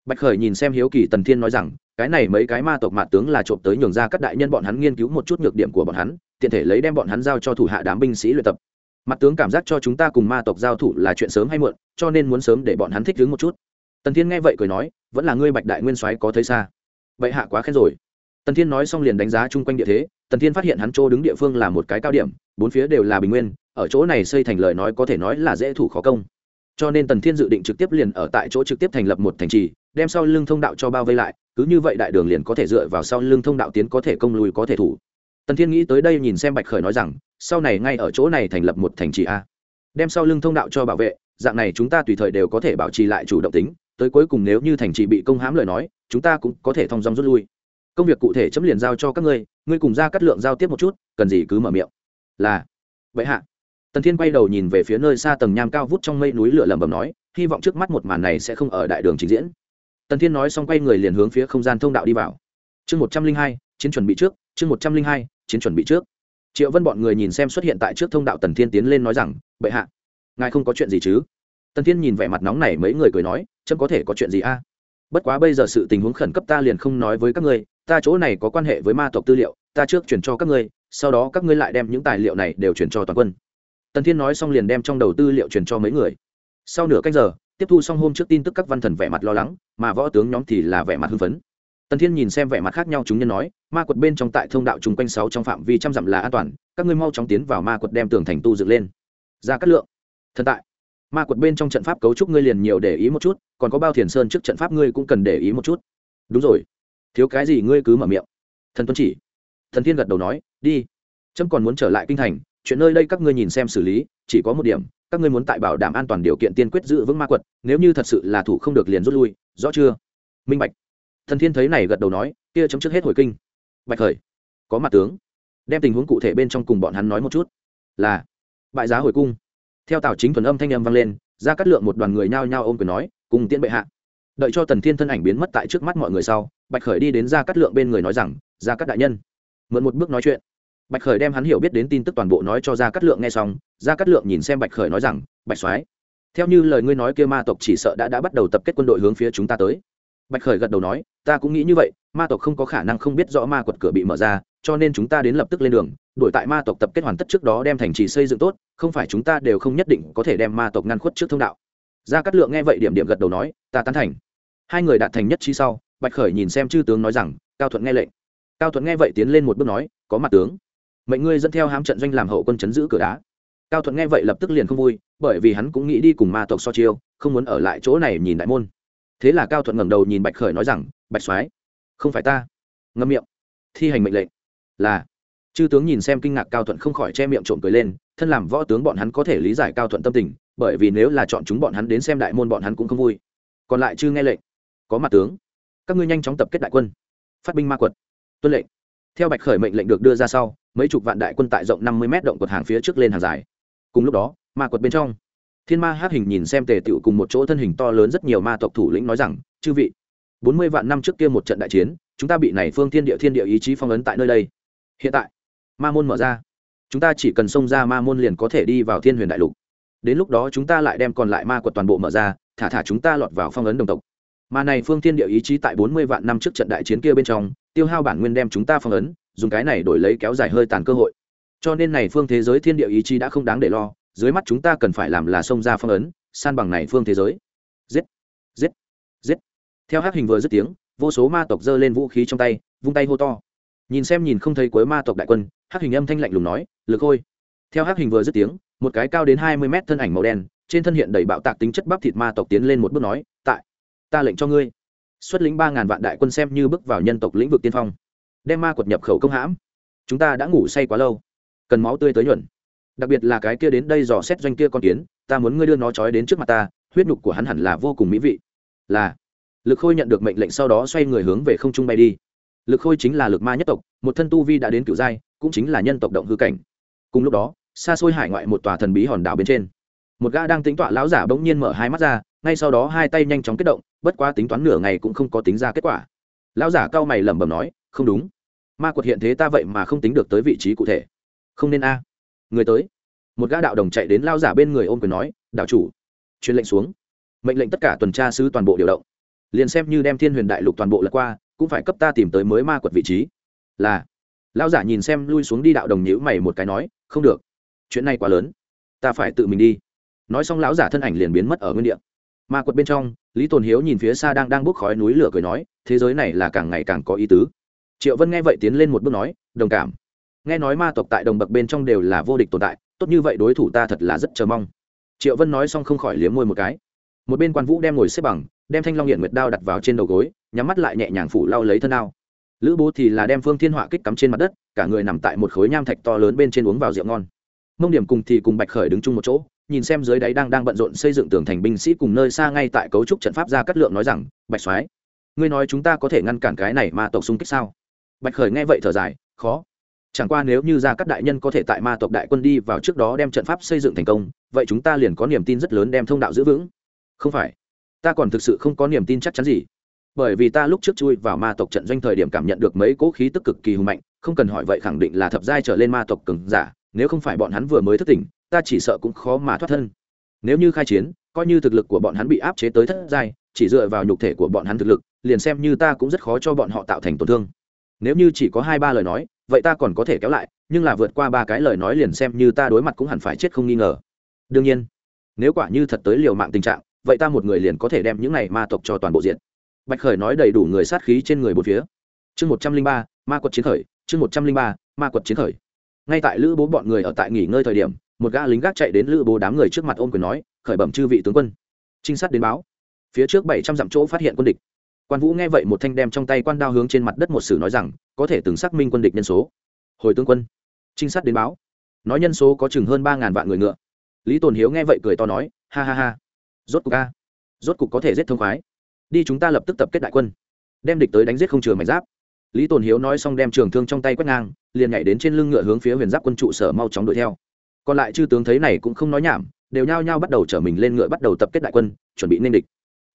Bạch khởi nhìn xem hiếu kỳ tần thiên nói rằng, cái này mấy cái ma tộc mặt tướng là trộm tới nhường ra các đại nhân bọn hắn nghiên cứu một chút nhược điểm của bọn hắn, tiện thể lấy đem bọn hắn giao cho thủ hạ đám binh sĩ luyện tập. Mặt tướng cảm giác cho chúng ta cùng ma tộc giao thủ là chuyện sớm hay muộn, cho nên muốn sớm để bọn hắn thích ứng một chút. Tần thiên nghe vậy cười nói, vẫn là ngươi bạch đại nguyên soái có thấy xa. Vậy hạ quá khen rồi. Tần thiên nói xong liền đánh giá chung quanh địa thế tần thiên phát hiện hắn chỗ đứng địa phương là một cái cao điểm, bốn phía đều là bình nguyên, ở chỗ này xây thành lời nói có thể nói là dễ thủ khó công. Cho nên tần thiên dự định trực tiếp liền ở tại chỗ trực tiếp thành lập một thành trì, đem sau lưng thông đạo cho bao vây lại, cứ như vậy đại đường liền có thể dựa vào sau lưng thông đạo tiến có thể công lùi có thể thủ. Tần thiên nghĩ tới đây nhìn xem bạch khởi nói rằng, sau này ngay ở chỗ này thành lập một thành trì a. Đem sau lưng thông đạo cho bảo vệ, dạng này chúng ta tùy thời đều có thể bảo trì lại chủ động tính, tới cuối cùng nếu như thành trì bị công hãm lời nói, chúng ta cũng có thể thông dong rút lui. Công việc cụ thể chấm liền giao cho các ngươi ngươi cùng ra cắt lượng giao tiếp một chút, cần gì cứ mở miệng. Là. Vậy hạ. Tần thiên quay đầu nhìn về phía nơi xa tầng nham cao vút trong mây núi lửa lẩm bẩm nói, hy vọng trước mắt một màn này sẽ không ở đại đường trình diễn. Tần thiên nói xong quay người liền hướng phía không gian thông đạo đi vào. Chương một trăm linh hai, chiến chuẩn bị trước, chương một trăm linh hai, chiến chuẩn bị trước. Triệu vân bọn người nhìn xem xuất hiện tại trước thông đạo tần thiên tiến lên nói rằng, bệ hạ, ngài không có chuyện gì chứ? Tần thiên nhìn vẻ mặt nóng này mấy người cười nói, chấm có thể có chuyện gì a? Bất quá bây giờ sự tình huống khẩn cấp ta liền không nói với các ngươi ta chỗ này có quan hệ với ma tộc tư liệu, ta trước chuyển cho các ngươi, sau đó các ngươi lại đem những tài liệu này đều chuyển cho toàn quân. Tần thiên nói xong liền đem trong đầu tư liệu chuyển cho mấy người. Sau nửa cách giờ, tiếp thu xong hôm trước tin tức các văn thần vẻ mặt lo lắng, mà võ tướng nhóm thì là vẻ mặt hưng phấn. Tần thiên nhìn xem vẻ mặt khác nhau chúng nhân nói, ma quật bên trong tại thông đạo chung quanh sáu trong phạm vi trăm dặm là an toàn, các ngươi mau chóng tiến vào ma quật đem tường thành tu dựng lên. Ra cắt lượng. Thần tại. Ma quật bên trong trận pháp cấu trúc ngươi liền nhiều để ý một chút, còn có bao thiền sơn trước trận pháp ngươi cũng cần để ý một chút. Đúng rồi thiếu cái gì ngươi cứ mở miệng. Thần tuân chỉ. Thần thiên gật đầu nói, đi. Trâm còn muốn trở lại kinh thành, chuyện nơi đây các ngươi nhìn xem xử lý, chỉ có một điểm, các ngươi muốn tại bảo đảm an toàn điều kiện tiên quyết giữ vững ma quật, nếu như thật sự là thủ không được liền rút lui, rõ chưa? Minh bạch. Thần thiên thấy này gật đầu nói, kia chấm trước hết hồi kinh. Bạch khởi. Có mặt tướng. Đem tình huống cụ thể bên trong cùng bọn hắn nói một chút. Là, bại giá hồi cung. Theo tào chính thuần âm thanh âm vang lên ra cắt lượng một đoàn người nhao nhao ôm quyền nói, cùng tiễn bệ hạ. Đợi cho tần thiên thân ảnh biến mất tại trước mắt mọi người sau bạch khởi đi đến gia cát lượng bên người nói rằng, gia cát đại nhân. Mượn một bước nói chuyện. Bạch khởi đem hắn hiểu biết đến tin tức toàn bộ nói cho gia cát lượng nghe xong. Gia cát lượng nhìn xem bạch khởi nói rằng, bạch soái, theo như lời ngươi nói kia ma tộc chỉ sợ đã đã bắt đầu tập kết quân đội hướng phía chúng ta tới. Bạch khởi gật đầu nói, ta cũng nghĩ như vậy, ma tộc không có khả năng không biết rõ ma quật cửa bị mở ra, cho nên chúng ta đến lập tức lên đường, đuổi tại ma tộc tập kết hoàn tất trước đó đem thành trì xây dựng tốt, không phải chúng ta đều không nhất định có thể đem ma tộc ngăn khuất trước thông đạo. Gia cát lượng nghe vậy điểm điểm gật đầu nói, ta tán thành. Hai người đạt thành nhất trí sau bạch khởi nhìn xem chư tướng nói rằng, cao thuận nghe lệnh. Cao thuận nghe vậy tiến lên một bước nói, có mặt tướng. Mệnh ngươi dẫn theo hám trận doanh làm hậu quân chấn giữ cửa đá. Cao thuận nghe vậy lập tức liền không vui, bởi vì hắn cũng nghĩ đi cùng ma tộc so chiêu, không muốn ở lại chỗ này nhìn đại môn. Thế là cao thuận ngẩng đầu nhìn bạch khởi nói rằng, bạch soái, không phải ta. Ngâm miệng. Thi hành mệnh lệnh. Là. Chư tướng nhìn xem kinh ngạc cao thuận không khỏi che miệng trộm cười lên, thân làm võ tướng bọn hắn có thể lý giải cao thuận tâm tình, bởi vì nếu là chọn chúng bọn hắn đến xem đại môn bọn hắn cũng không vui. Còn lại chư nghe lệnh. Có mặt tướng các ngươi nhanh chóng tập kết đại quân. Phát binh ma quật. Tuân lệnh. Theo bạch khởi mệnh lệnh được đưa ra sau, mấy chục vạn đại quân tại rộng năm mươi m động quật hàng phía trước lên hàng dài. Cùng lúc đó, ma quật bên trong, thiên ma hát hình nhìn xem tề tựu cùng một chỗ thân hình to lớn rất nhiều ma tộc thủ lĩnh nói rằng, chư vị, bốn mươi vạn năm trước kia một trận đại chiến, chúng ta bị này phương thiên địa thiên địa ý chí phong ấn tại nơi đây. Hiện tại, ma môn mở ra. Chúng ta chỉ cần xông ra ma môn liền có thể đi vào thiên huyền đại lục. Đến lúc đó chúng ta lại đem còn lại ma quật toàn bộ mở ra, thả thả chúng ta lọt vào phong ấn đồng tộc mà này phương thiên địa ý chí tại bốn mươi vạn năm trước trận đại chiến kia bên trong, tiêu hao bản nguyên đem chúng ta phong ấn, dùng cái này đổi lấy kéo dài hơi tàn cơ hội. Cho nên này phương thế giới thiên địa ý chí đã không đáng để lo, dưới mắt chúng ta cần phải làm là xông ra phong ấn, san bằng này phương thế giới. Giết giết giết. Theo hắc hình vừa dứt tiếng, vô số ma tộc giơ lên vũ khí trong tay, vung tay hô to. Nhìn xem nhìn không thấy cuối ma tộc đại quân, hắc hình âm thanh lạnh lùng nói, lực hôi. Theo hắc hình vừa dứt tiếng, một cái cao đến hai mươi mét thân ảnh màu đen, trên thân hiện đầy bạo tạc tính chất bắp thịt ma tộc tiến lên một bước nói, tại ta lệnh cho ngươi. Xuất lĩnh ba ngàn vạn đại quân xem như bước vào nhân tộc lĩnh vực tiên phong. Đem ma quật nhập khẩu công hãm. Chúng ta đã ngủ say quá lâu. Cần máu tươi tới nhuận. Đặc biệt là cái kia đến đây dò xét doanh kia con kiến, ta muốn ngươi đưa nó trói đến trước mặt ta, huyết nhục của hắn hẳn là vô cùng mỹ vị. Là. Lực khôi nhận được mệnh lệnh sau đó xoay người hướng về không trung bay đi. Lực khôi chính là lực ma nhất tộc, một thân tu vi đã đến cựu giai, cũng chính là nhân tộc động hư cảnh. Cùng lúc đó, xa xôi hải ngoại một tòa thần bí hòn đảo bên trên. Một gã đang tính tọa lão giả bỗng nhiên mở hai mắt ra, ngay sau đó hai tay nhanh chóng kết động bất quá tính toán nửa ngày cũng không có tính ra kết quả. Lão giả cao mày lẩm bẩm nói, không đúng. Ma quật hiện thế ta vậy mà không tính được tới vị trí cụ thể. Không nên a. Người tới. Một gã đạo đồng chạy đến lao giả bên người ôm quyền nói, đạo chủ. Truyền lệnh xuống. Mệnh lệnh tất cả tuần tra sứ toàn bộ điều động. Liền xem như đem thiên huyền đại lục toàn bộ lật qua, cũng phải cấp ta tìm tới mới ma quật vị trí. Là. Lao giả nhìn xem lui xuống đi đạo đồng nhữ mày một cái nói, không được. Chuyện này quá lớn. Ta phải tự mình đi. Nói xong lão giả thân ảnh liền biến mất ở nguyên địa ma quật bên trong, lý tồn hiếu nhìn phía xa đang đang bốc khói núi lửa cười nói, thế giới này là càng ngày càng có ý tứ. Triệu vân nghe vậy tiến lên một bước nói, đồng cảm. Nghe nói ma tộc tại đồng bậc bên trong đều là vô địch tồn tại, tốt như vậy đối thủ ta thật là rất chờ mong. Triệu vân nói xong không khỏi liếm môi một cái. Một bên quan vũ đem ngồi xếp bằng, đem thanh long hiện nguyệt đao đặt vào trên đầu gối, nhắm mắt lại nhẹ nhàng phủ lau lấy thân đao. Lữ bố thì là đem phương thiên họa kích cắm trên mặt đất, cả người nằm tại một khối nham thạch to lớn bên trên uống vào rượu ngon. Mông điểm cùng thì cùng bạch khởi đứng chung một chỗ nhìn xem dưới đáy đang đang bận rộn xây dựng tường thành binh sĩ cùng nơi xa ngay tại cấu trúc trận pháp ra cắt lượng nói rằng, bạch soái, ngươi nói chúng ta có thể ngăn cản cái này ma tộc xung kích sao? Bạch khởi nghe vậy thở dài, khó. Chẳng qua nếu như ra các đại nhân có thể tại ma tộc đại quân đi vào trước đó đem trận pháp xây dựng thành công, vậy chúng ta liền có niềm tin rất lớn đem thông đạo giữ vững. Không phải. Ta còn thực sự không có niềm tin chắc chắn gì. Bởi vì ta lúc trước chui vào ma tộc trận doanh thời điểm cảm nhận được mấy cỗ khí tức cực kỳ hùng mạnh, không cần hỏi vậy khẳng định là thập giai trở lên ma tộc cường giả, nếu không phải bọn hắn vừa mới thức tỉnh ta chỉ sợ cũng khó mà thoát thân. Nếu như khai chiến, coi như thực lực của bọn hắn bị áp chế tới thất giai, chỉ dựa vào nhục thể của bọn hắn thực lực, liền xem như ta cũng rất khó cho bọn họ tạo thành tổn thương. Nếu như chỉ có hai ba lời nói, vậy ta còn có thể kéo lại, nhưng là vượt qua ba cái lời nói liền xem như ta đối mặt cũng hẳn phải chết không nghi ngờ. Đương nhiên, nếu quả như thật tới liều mạng tình trạng, vậy ta một người liền có thể đem những này ma tộc cho toàn bộ diện. Bạch khởi nói đầy đủ người sát khí trên người bốn phía. Chương một trăm linh ba, ma quật chiến khởi, chương một trăm linh ba, ma quật chiến khởi. Ngay tại lữ bố bọn người ở tại nghỉ ngơi thời điểm một gã lính gác chạy đến lữ bố đám người trước mặt ôm quyền nói, khởi bẩm chư vị tướng quân. Trinh sát đến báo. Phía trước bảy trăm dặm chỗ phát hiện quân địch. Quan vũ nghe vậy một thanh đem trong tay quan đao hướng trên mặt đất một sử nói rằng, có thể từng xác minh quân địch nhân số. Hồi tướng quân. Trinh sát đến báo. Nói nhân số có chừng hơn ba ngàn vạn người ngựa. Lý tồn hiếu nghe vậy cười to nói, ha ha ha. Rốt cục a. Rốt cục có thể giết thông khoái. Đi chúng ta lập tức tập kết đại quân. Đem địch tới đánh giết không chừa mảnh giáp. Lý tồn hiếu nói xong đem trường thương trong tay quét ngang, liền nhảy đến trên lưng ngựa hướng phía huyền giáp quân trụ sở mau chóng đuổi theo còn lại chư tướng thấy này cũng không nói nhảm, đều nhao nhao bắt đầu trở mình lên ngựa bắt đầu tập kết đại quân, chuẩn bị nên địch.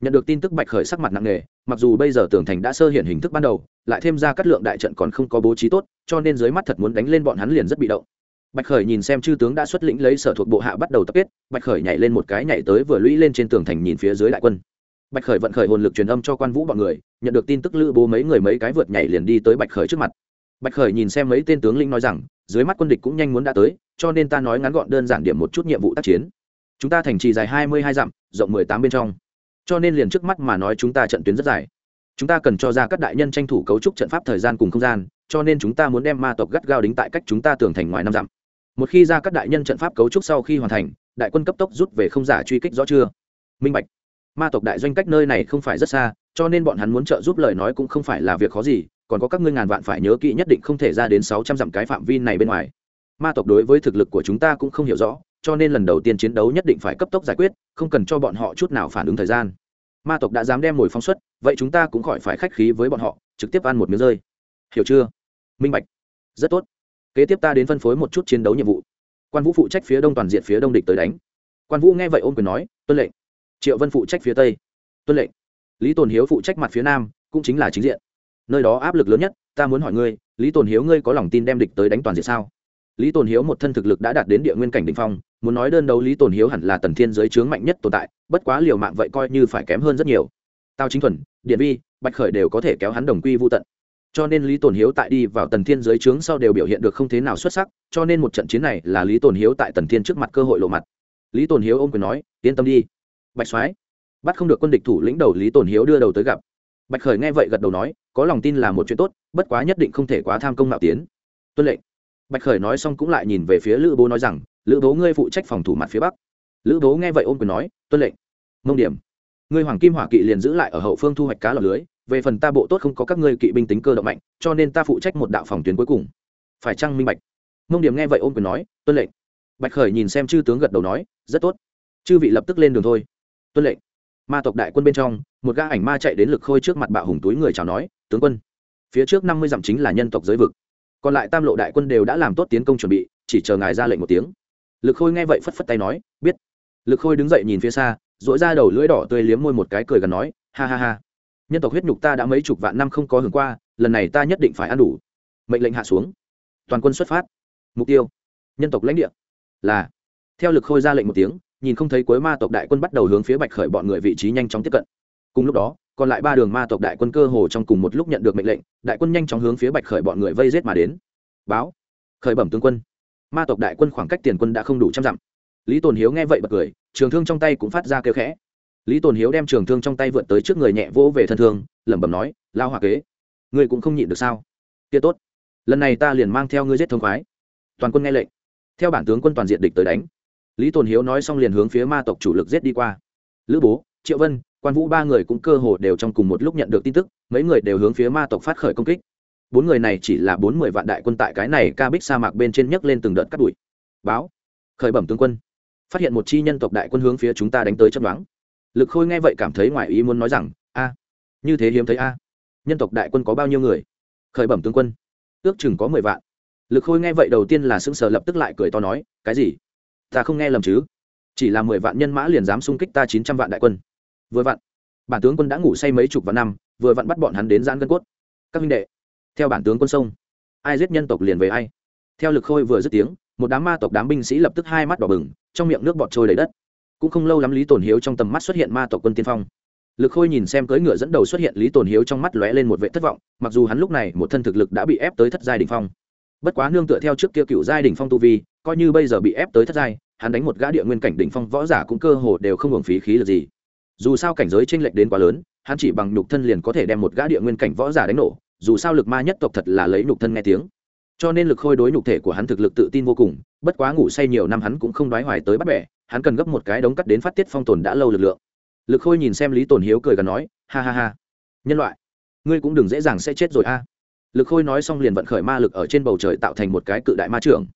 Nhận được tin tức bạch khởi sắc mặt nặng nề, mặc dù bây giờ tường thành đã sơ hiện hình thức ban đầu, lại thêm ra các lượng đại trận còn không có bố trí tốt, cho nên dưới mắt thật muốn đánh lên bọn hắn liền rất bị động. Bạch khởi nhìn xem chư tướng đã xuất lĩnh lấy sở thuộc bộ hạ bắt đầu tập kết, bạch khởi nhảy lên một cái nhảy tới vừa lũy lên trên tường thành nhìn phía dưới đại quân. Bạch khởi vận khởi hồn lực truyền âm cho quan vũ bọn người, nhận được tin tức lữ bố mấy người mấy cái vượt nhảy liền đi tới bạch khởi trước mặt bạch khởi nhìn xem mấy tên tướng lĩnh nói rằng, dưới mắt quân địch cũng nhanh muốn đã tới, cho nên ta nói ngắn gọn đơn giản điểm một chút nhiệm vụ tác chiến. Chúng ta thành trì dài hai mươi hai dặm, rộng mười tám bên trong. Cho nên liền trước mắt mà nói chúng ta trận tuyến rất dài. Chúng ta cần cho ra các đại nhân tranh thủ cấu trúc trận pháp thời gian cùng không gian, cho nên chúng ta muốn đem ma tộc gắt gao đính tại cách chúng ta tường thành ngoài năm dặm. Một khi ra các đại nhân trận pháp cấu trúc sau khi hoàn thành, đại quân cấp tốc rút về không giả truy kích rõ chưa? Minh bạch, ma tộc đại doanh cách nơi này không phải rất xa, cho nên bọn hắn muốn trợ giúp lời nói cũng không phải là việc khó gì còn có các ngươi ngàn vạn phải nhớ kỹ nhất định không thể ra đến sáu trăm dặm cái phạm vi này bên ngoài. Ma tộc đối với thực lực của chúng ta cũng không hiểu rõ, cho nên lần đầu tiên chiến đấu nhất định phải cấp tốc giải quyết, không cần cho bọn họ chút nào phản ứng thời gian. Ma tộc đã dám đem mồi phóng xuất, vậy chúng ta cũng khỏi phải khách khí với bọn họ, trực tiếp ăn một miếng rơi. Hiểu chưa? Minh bạch. Rất tốt. Kế tiếp ta đến phân phối một chút chiến đấu nhiệm vụ. Quan vũ phụ trách phía đông toàn diện phía đông địch tới đánh. Quan vũ nghe vậy ôm quyền nói, tuân lệnh. Triệu vân phụ trách phía tây. Tuân lệnh. Lý tồn hiếu phụ trách mặt phía nam, cũng chính là chính diện nơi đó áp lực lớn nhất, ta muốn hỏi ngươi, lý tồn hiếu ngươi có lòng tin đem địch tới đánh toàn diện sao? Lý tồn hiếu một thân thực lực đã đạt đến địa nguyên cảnh đ ỉ n h phong, muốn nói đơn đấu lý tồn hiếu hẳn là tần thiên giới chướng mạnh nhất tồn tại, bất quá liều mạng vậy coi như phải kém hơn rất nhiều. Tao chính thuần, điện vi, bạch khởi đều có thể kéo hắn đồng quy vô tận. Cho nên lý tồn hiếu tại đi vào tần thiên giới chướng sau đều biểu hiện được không thế nào xuất sắc, cho nên một trận chiến này là lý tồn hiếu tại tần thiên trước mặt cơ hội lộ mặt. Lý tồn hiếu ôm quyền nói, yên tâm đi, bạch soái, bắt không được quân địch thủ lĩnh đầu lý tồn hiếu đưa đầu tới gặp bạch khởi nghe vậy gật đầu nói, có lòng tin là một chuyện tốt, bất quá nhất định không thể quá tham công mạo tiến. Tuân lệnh. Bạch khởi nói xong cũng lại nhìn về phía lữ bố nói rằng, lữ bố ngươi phụ trách phòng thủ mặt phía bắc. Lữ bố nghe vậy ôm quyền nói, tuân lệnh. Mông điểm, ngươi hoàng kim hỏa kỵ liền giữ lại ở hậu phương thu hoạch cá lọc lưới, về phần ta bộ tốt không có các ngươi kỵ binh tính cơ động mạnh, cho nên ta phụ trách một đạo phòng tuyến cuối cùng. Phải chăng minh bạch? Mông điểm nghe vậy ôm quyền nói, tuân lệnh. Bạch khởi nhìn xem chư tướng gật đầu nói, rất tốt. Chư vị lập tức lên đường thôi. Tuân lệnh ma tộc đại quân bên trong, một gã ảnh ma chạy đến lực khôi trước mặt bạo hùng túi người chào nói, tướng quân, phía trước năm mươi dặm chính là nhân tộc giới vực. Còn lại tam lộ đại quân đều đã làm tốt tiến công chuẩn bị, chỉ chờ ngài ra lệnh một tiếng. Lực khôi nghe vậy phất phất tay nói, biết. Lực khôi đứng dậy nhìn phía xa dỗi ra đầu lưỡi đỏ tươi liếm môi một cái cười gần nói, ha ha ha. Nhân tộc huyết nhục ta đã mấy chục vạn năm không có hưởng qua, lần này ta nhất định phải ăn đủ. Mệnh lệnh hạ xuống. Toàn quân xuất phát. Mục tiêu. Nhân tộc lãnh địa. Là. Theo lực khôi ra lệnh một tiếng nhìn không thấy cuối ma tộc đại quân bắt đầu hướng phía bạch khởi bọn người vị trí nhanh chóng tiếp cận. Cùng lúc đó, còn lại ba đường ma tộc đại quân cơ hồ trong cùng một lúc nhận được mệnh lệnh, đại quân nhanh chóng hướng phía bạch khởi bọn người vây giết mà đến. Báo, khởi bẩm tướng quân. Ma tộc đại quân khoảng cách tiền quân đã không đủ trăm dặm. Lý tồn hiếu nghe vậy bật cười, trường thương trong tay cũng phát ra kêu khẽ. Lý tồn hiếu đem trường thương trong tay vượt tới trước người nhẹ vỗ về thân thương, lẩm bẩm nói lao hòa kế, ngươi cũng không nhịn được sao? Kia tốt, lần này ta liền mang theo ngươi giết thông khoái. Toàn quân nghe lệnh, theo bản tướng quân toàn diện địch tới đánh lý tồn hiếu nói xong liền hướng phía ma tộc chủ lực giết đi qua. Lữ bố, triệu vân, quan vũ ba người cũng cơ hồ đều trong cùng một lúc nhận được tin tức, mấy người đều hướng phía ma tộc phát khởi công kích. Bốn người này chỉ là bốn mươi vạn đại quân tại cái này ca bích sa mạc bên trên nhấc lên từng đợt cắt đùi báo, khởi bẩm tướng quân. Phát hiện một chi nhân tộc đại quân hướng phía chúng ta đánh tới chấp đoán lực khôi nghe vậy cảm thấy ngoài ý muốn nói rằng, a, như thế hiếm thấy a, nhân tộc đại quân có bao nhiêu người? Khởi bẩm tướng quân, ước chừng có mười vạn. Lực khôi nghe vậy đầu tiên là sững sờ lập tức lại cười to nói, cái gì? Ta không nghe lầm chứ? Chỉ là mười vạn nhân mã liền dám xung kích ta chín trăm vạn đại quân. Vừa vặn, bản tướng quân đã ngủ say mấy chục vạn năm, vừa vặn bắt bọn hắn đến giãn gân cốt. Các huynh đệ, theo bản tướng quân sông, ai giết nhân tộc liền về ai. Theo lực khôi vừa dứt tiếng, một đám ma tộc đám binh sĩ lập tức hai mắt đỏ bừng, trong miệng nước bọt trôi đầy đất. Cũng không lâu lắm lý tổn hiếu trong tầm mắt xuất hiện ma tộc quân tiên phong. Lực khôi nhìn xem cưỡi ngựa dẫn đầu xuất hiện, lý tổn hiếu trong mắt lóe lên một vệ thất vọng, mặc dù hắn lúc này một thân thực lực đã bị ép tới thất giai đ ỉ n h phong. Bất quá nương tựa theo trước kia cựu giai đ ỉ n h phong tu vi, coi như bây giờ bị ép tới thất giai hắn đánh một gã địa nguyên cảnh đỉnh phong võ giả cũng cơ hồ đều không hưởng phí khí lực gì. Dù sao cảnh giới chênh lệch đến quá lớn, hắn chỉ bằng nhục thân liền có thể đem một gã địa nguyên cảnh võ giả đánh nổ, dù sao lực ma nhất tộc thật là lấy nhục thân nghe tiếng. Cho nên lực khôi đối nhục thể của hắn thực lực tự tin vô cùng, bất quá ngủ say nhiều năm hắn cũng không đoái hoài tới bắt bẻ, hắn cần gấp một cái đống cắt đến phát tiết phong tồn đã lâu lực lượng. Lực khôi nhìn xem lý tồn hiếu cười gần nói, ha ha ha, nhân loại, ngươi cũng đừng dễ dàng sẽ chết rồi a. Lực khôi nói xong liền vận khởi ma lực ở trên bầu trời tạo thành một cái cự đại ma trưởng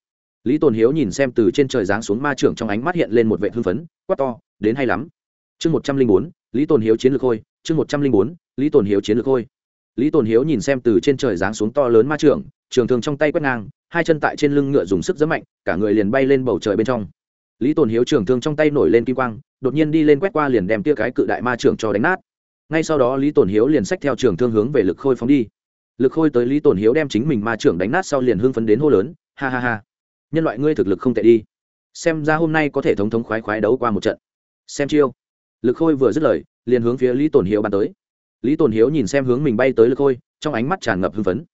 lý tồn hiếu nhìn xem từ trên trời giáng xuống ma trưởng trong ánh mắt hiện lên một vệ hưng phấn quát to đến hay lắm. Chương một trăm linh bốn lý tồn hiếu chiến lược khôi chương một trăm linh bốn lý tồn hiếu chiến lược khôi. Lý tồn hiếu nhìn xem từ trên trời giáng xuống to lớn ma trưởng, trường thương trong tay quét ngang hai chân tại trên lưng ngựa dùng sức rất mạnh cả người liền bay lên bầu trời bên trong. Lý tồn hiếu trường thương trong tay nổi lên kim quang đột nhiên đi lên quét qua liền đem tia cái cự đại ma trưởng cho đánh nát. Ngay sau đó lý tồn hiếu liền xách theo trường thương hướng về lực khôi phóng đi. Lực khôi tới lý tồn hiếu đem chính mình ma trưởng đánh nát sau liền hưng phấn đến hô lớn ha ha ha nhân loại ngươi thực lực không tệ đi. Xem ra hôm nay có thể thống thống khoái khoái đấu qua một trận. Xem chiêu. Lực khôi vừa dứt lời, liền hướng phía lý tổn hiếu bắn tới. Lý tổn hiếu nhìn xem hướng mình bay tới lực khôi, trong ánh mắt tràn ngập hưng phấn.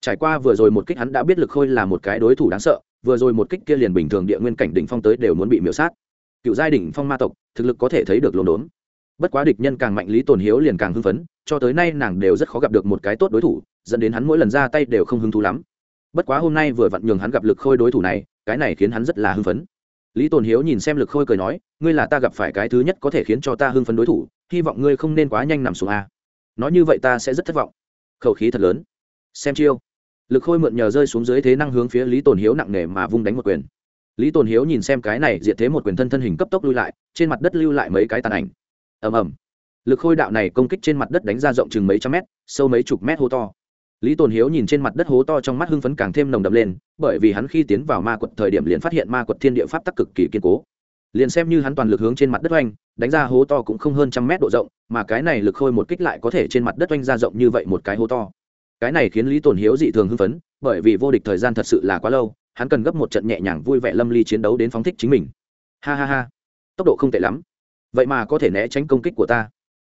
Trải qua vừa rồi một kích hắn đã biết lực khôi là một cái đối thủ đáng sợ, vừa rồi một kích kia liền bình thường địa nguyên cảnh đỉnh phong tới đều muốn bị miễu sát. Cựu giai đỉnh phong ma tộc, thực lực có thể thấy được lồn đốn. Bất quá địch nhân càng mạnh lý tổn hiếu liền càng hưng phấn, cho tới nay nàng đều rất khó gặp được một cái tốt đối thủ, dẫn đến hắn mỗi lần ra tay đều không hứng thú lắm bất quá hôm nay vừa vặn nhường hắn gặp lực khôi đối thủ này, cái này khiến hắn rất là hưng phấn. Lý tồn hiếu nhìn xem lực khôi cười nói, ngươi là ta gặp phải cái thứ nhất có thể khiến cho ta hưng phấn đối thủ, hy vọng ngươi không nên quá nhanh nằm xuống a. Nói như vậy ta sẽ rất thất vọng. Khẩu khí thật lớn. Xem chiêu. Lực khôi mượn nhờ rơi xuống dưới thế năng hướng phía lý tồn hiếu nặng nề mà vung đánh một quyền. Lý tồn hiếu nhìn xem cái này, diệt thế một quyền thân thân hình cấp tốc lui lại, trên mặt đất lưu lại mấy cái tàn ảnh. Ầm ầm. Lực khôi đạo này công kích trên mặt đất đánh ra rộng chừng mấy trăm mét, sâu mấy chục mét hô to lý tồn hiếu nhìn trên mặt đất hố to trong mắt hưng phấn càng thêm nồng đậm lên, bởi vì hắn khi tiến vào ma quật thời điểm liền phát hiện ma quật thiên địa pháp tắc cực kỳ kiên cố. Liền xem như hắn toàn lực hướng trên mặt đất oanh, đánh ra hố to cũng không hơn trăm mét độ rộng, mà cái này lực khôi một kích lại có thể trên mặt đất oanh ra rộng như vậy một cái hố to. Cái này khiến lý tồn hiếu dị thường hưng phấn, bởi vì vô địch thời gian thật sự là quá lâu, hắn cần gấp một trận nhẹ nhàng vui vẻ lâm ly chiến đấu đến phóng thích chính mình. Ha ha ha, tốc độ không tệ lắm. Vậy mà có thể né tránh công kích của ta.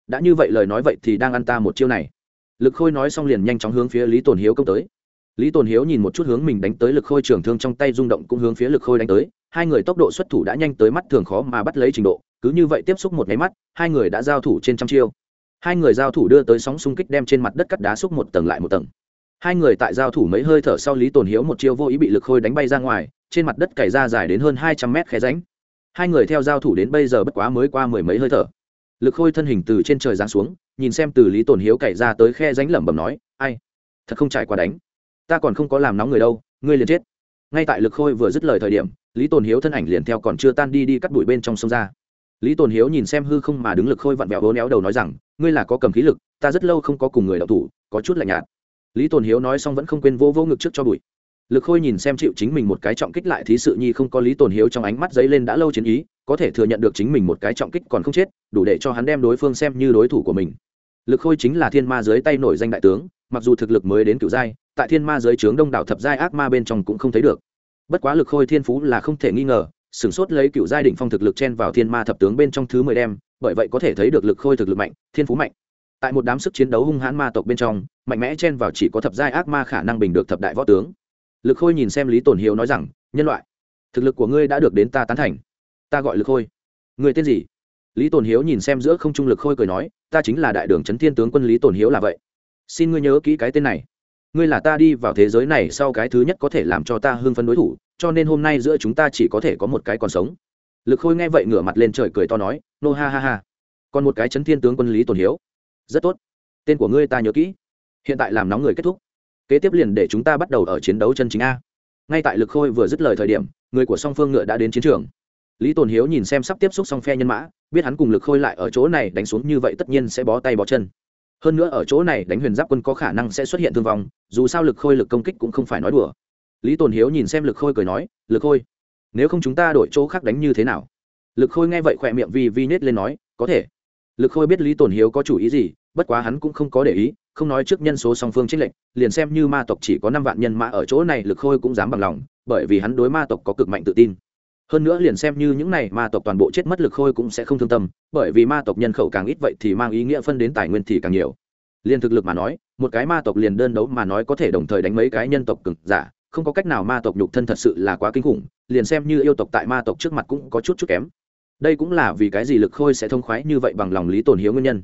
Đã như vậy lời nói vậy thì đang ăn ta một chiêu này lực khôi nói xong liền nhanh chóng hướng phía lý tồn hiếu công tới. Lý tồn hiếu nhìn một chút hướng mình đánh tới lực khôi trường thương trong tay rung động cũng hướng phía lực khôi đánh tới. Hai người tốc độ xuất thủ đã nhanh tới mắt thường khó mà bắt lấy trình độ, cứ như vậy tiếp xúc một nháy mắt, hai người đã giao thủ trên trăm chiêu. Hai người giao thủ đưa tới sóng xung kích đem trên mặt đất cắt đá xúc một tầng lại một tầng. Hai người tại giao thủ mấy hơi thở sau lý tồn hiếu một chiêu vô ý bị lực khôi đánh bay ra ngoài, trên mặt đất cày ra dài đến hơn hai trăm mét khe ránh hai người theo giao thủ đến bây giờ bất quá mới qua mười mấy hơi thở. Lực khôi thân hình từ trên trời giáng xuống nhìn xem từ lý tồn hiếu cày ra tới khe ránh lẩm bẩm nói, ai? Thật không trải qua đánh. Ta còn không có làm nóng người đâu, ngươi liền chết. Ngay tại lực khôi vừa dứt lời thời điểm, lý tồn hiếu thân ảnh liền theo còn chưa tan đi đi cắt đuổi bên trong sông ra. Lý tồn hiếu nhìn xem hư không mà đứng lực khôi vặn vẹo hố néo đầu nói rằng, ngươi là có cầm khí lực, ta rất lâu không có cùng người đậu thủ, có chút lạnh nhạt. Lý tồn hiếu nói xong vẫn không quên vô vô ngực trước cho bụi. Lực khôi nhìn xem chịu chính mình một cái trọng kích lại thí sự nhi không có lý tồn hiếu trong ánh mắt dấy lên đã lâu chiến ý, có thể thừa nhận được chính mình một cái trọng kích còn không chết, đủ để cho hắn đem đối phương xem như đối thủ của mình lực khôi chính là thiên ma dưới tay nổi danh đại tướng, mặc dù thực lực mới đến cựu giai, tại thiên ma dưới trướng đông đảo thập giai ác ma bên trong cũng không thấy được. Bất quá lực khôi thiên phú là không thể nghi ngờ, sửng sốt lấy cựu giai đ phong thực lực chen vào thiên ma thập tướng bên trong thứ mười đem, bởi vậy có thể thấy được lực khôi thực lực mạnh, thiên phú mạnh. Tại một đám sức chiến đấu hung hãn ma tộc bên trong, mạnh mẽ chen vào chỉ có thập giai ác ma khả năng bình được thập đại võ tướng. Lực khôi nhìn xem lý tổn hiếu nói rằng, nhân loại, thực lực của ngươi đã được đến ta tán thành. Ta gọi lực khôi. Người tên gì? Lý Tồn hiếu nhìn xem giữa không trung lực khôi cười nói, ta chính là đại đường trấn thiên tướng quân lý Tồn hiếu là vậy. Xin ngươi nhớ kỹ cái tên này. Ngươi là ta đi vào thế giới này sau cái thứ nhất có thể làm cho ta hưng phấn đối thủ, cho nên hôm nay giữa chúng ta chỉ có thể có một cái còn sống. Lực khôi nghe vậy ngửa mặt lên trời cười to nói, nô ha ha ha. Còn một cái chấn thiên tướng quân lý Tồn hiếu. Rất tốt. Tên của ngươi ta nhớ kỹ. Hiện tại làm nóng người kết thúc. Kế tiếp liền để chúng ta bắt đầu ở chiến đấu chân chính a. Ngay tại lực khôi vừa dứt lời thời điểm, người của song phương ngựa đã đến chiến trường lý tồn hiếu nhìn xem sắp tiếp xúc song phe nhân mã, biết hắn cùng lực khôi lại ở chỗ này đánh xuống như vậy tất nhiên sẽ bó tay bó chân. Hơn nữa ở chỗ này đánh huyền giáp quân có khả năng sẽ xuất hiện thương vong, dù sao lực khôi lực công kích cũng không phải nói đùa. Lý tồn hiếu nhìn xem lực khôi cười nói, lực khôi, nếu không chúng ta đổi chỗ khác đánh như thế nào? Lực khôi nghe vậy khỏe miệng vì vi nết lên nói, có thể. Lực khôi biết lý tồn hiếu có chủ ý gì, bất quá hắn cũng không có để ý, không nói trước nhân số song phương trích lệnh liền xem như ma tộc chỉ có năm vạn nhân mã ở chỗ này, lực khôi cũng dám bằng lòng, bởi vì hắn đối ma tộc có cực mạnh tự tin hơn nữa liền xem như những này ma tộc toàn bộ chết mất lực khôi cũng sẽ không thương tâm, bởi vì ma tộc nhân khẩu càng ít vậy thì mang ý nghĩa phân đến tài nguyên thì càng nhiều. Liền thực lực mà nói, một cái ma tộc liền đơn đấu mà nói có thể đồng thời đánh mấy cái nhân tộc cực giả, không có cách nào ma tộc nhục thân thật sự là quá kinh khủng, liền xem như yêu tộc tại ma tộc trước mặt cũng có chút chút kém. Đây cũng là vì cái gì lực khôi sẽ thông khoái như vậy bằng lòng lý tồn hiếu nguyên nhân.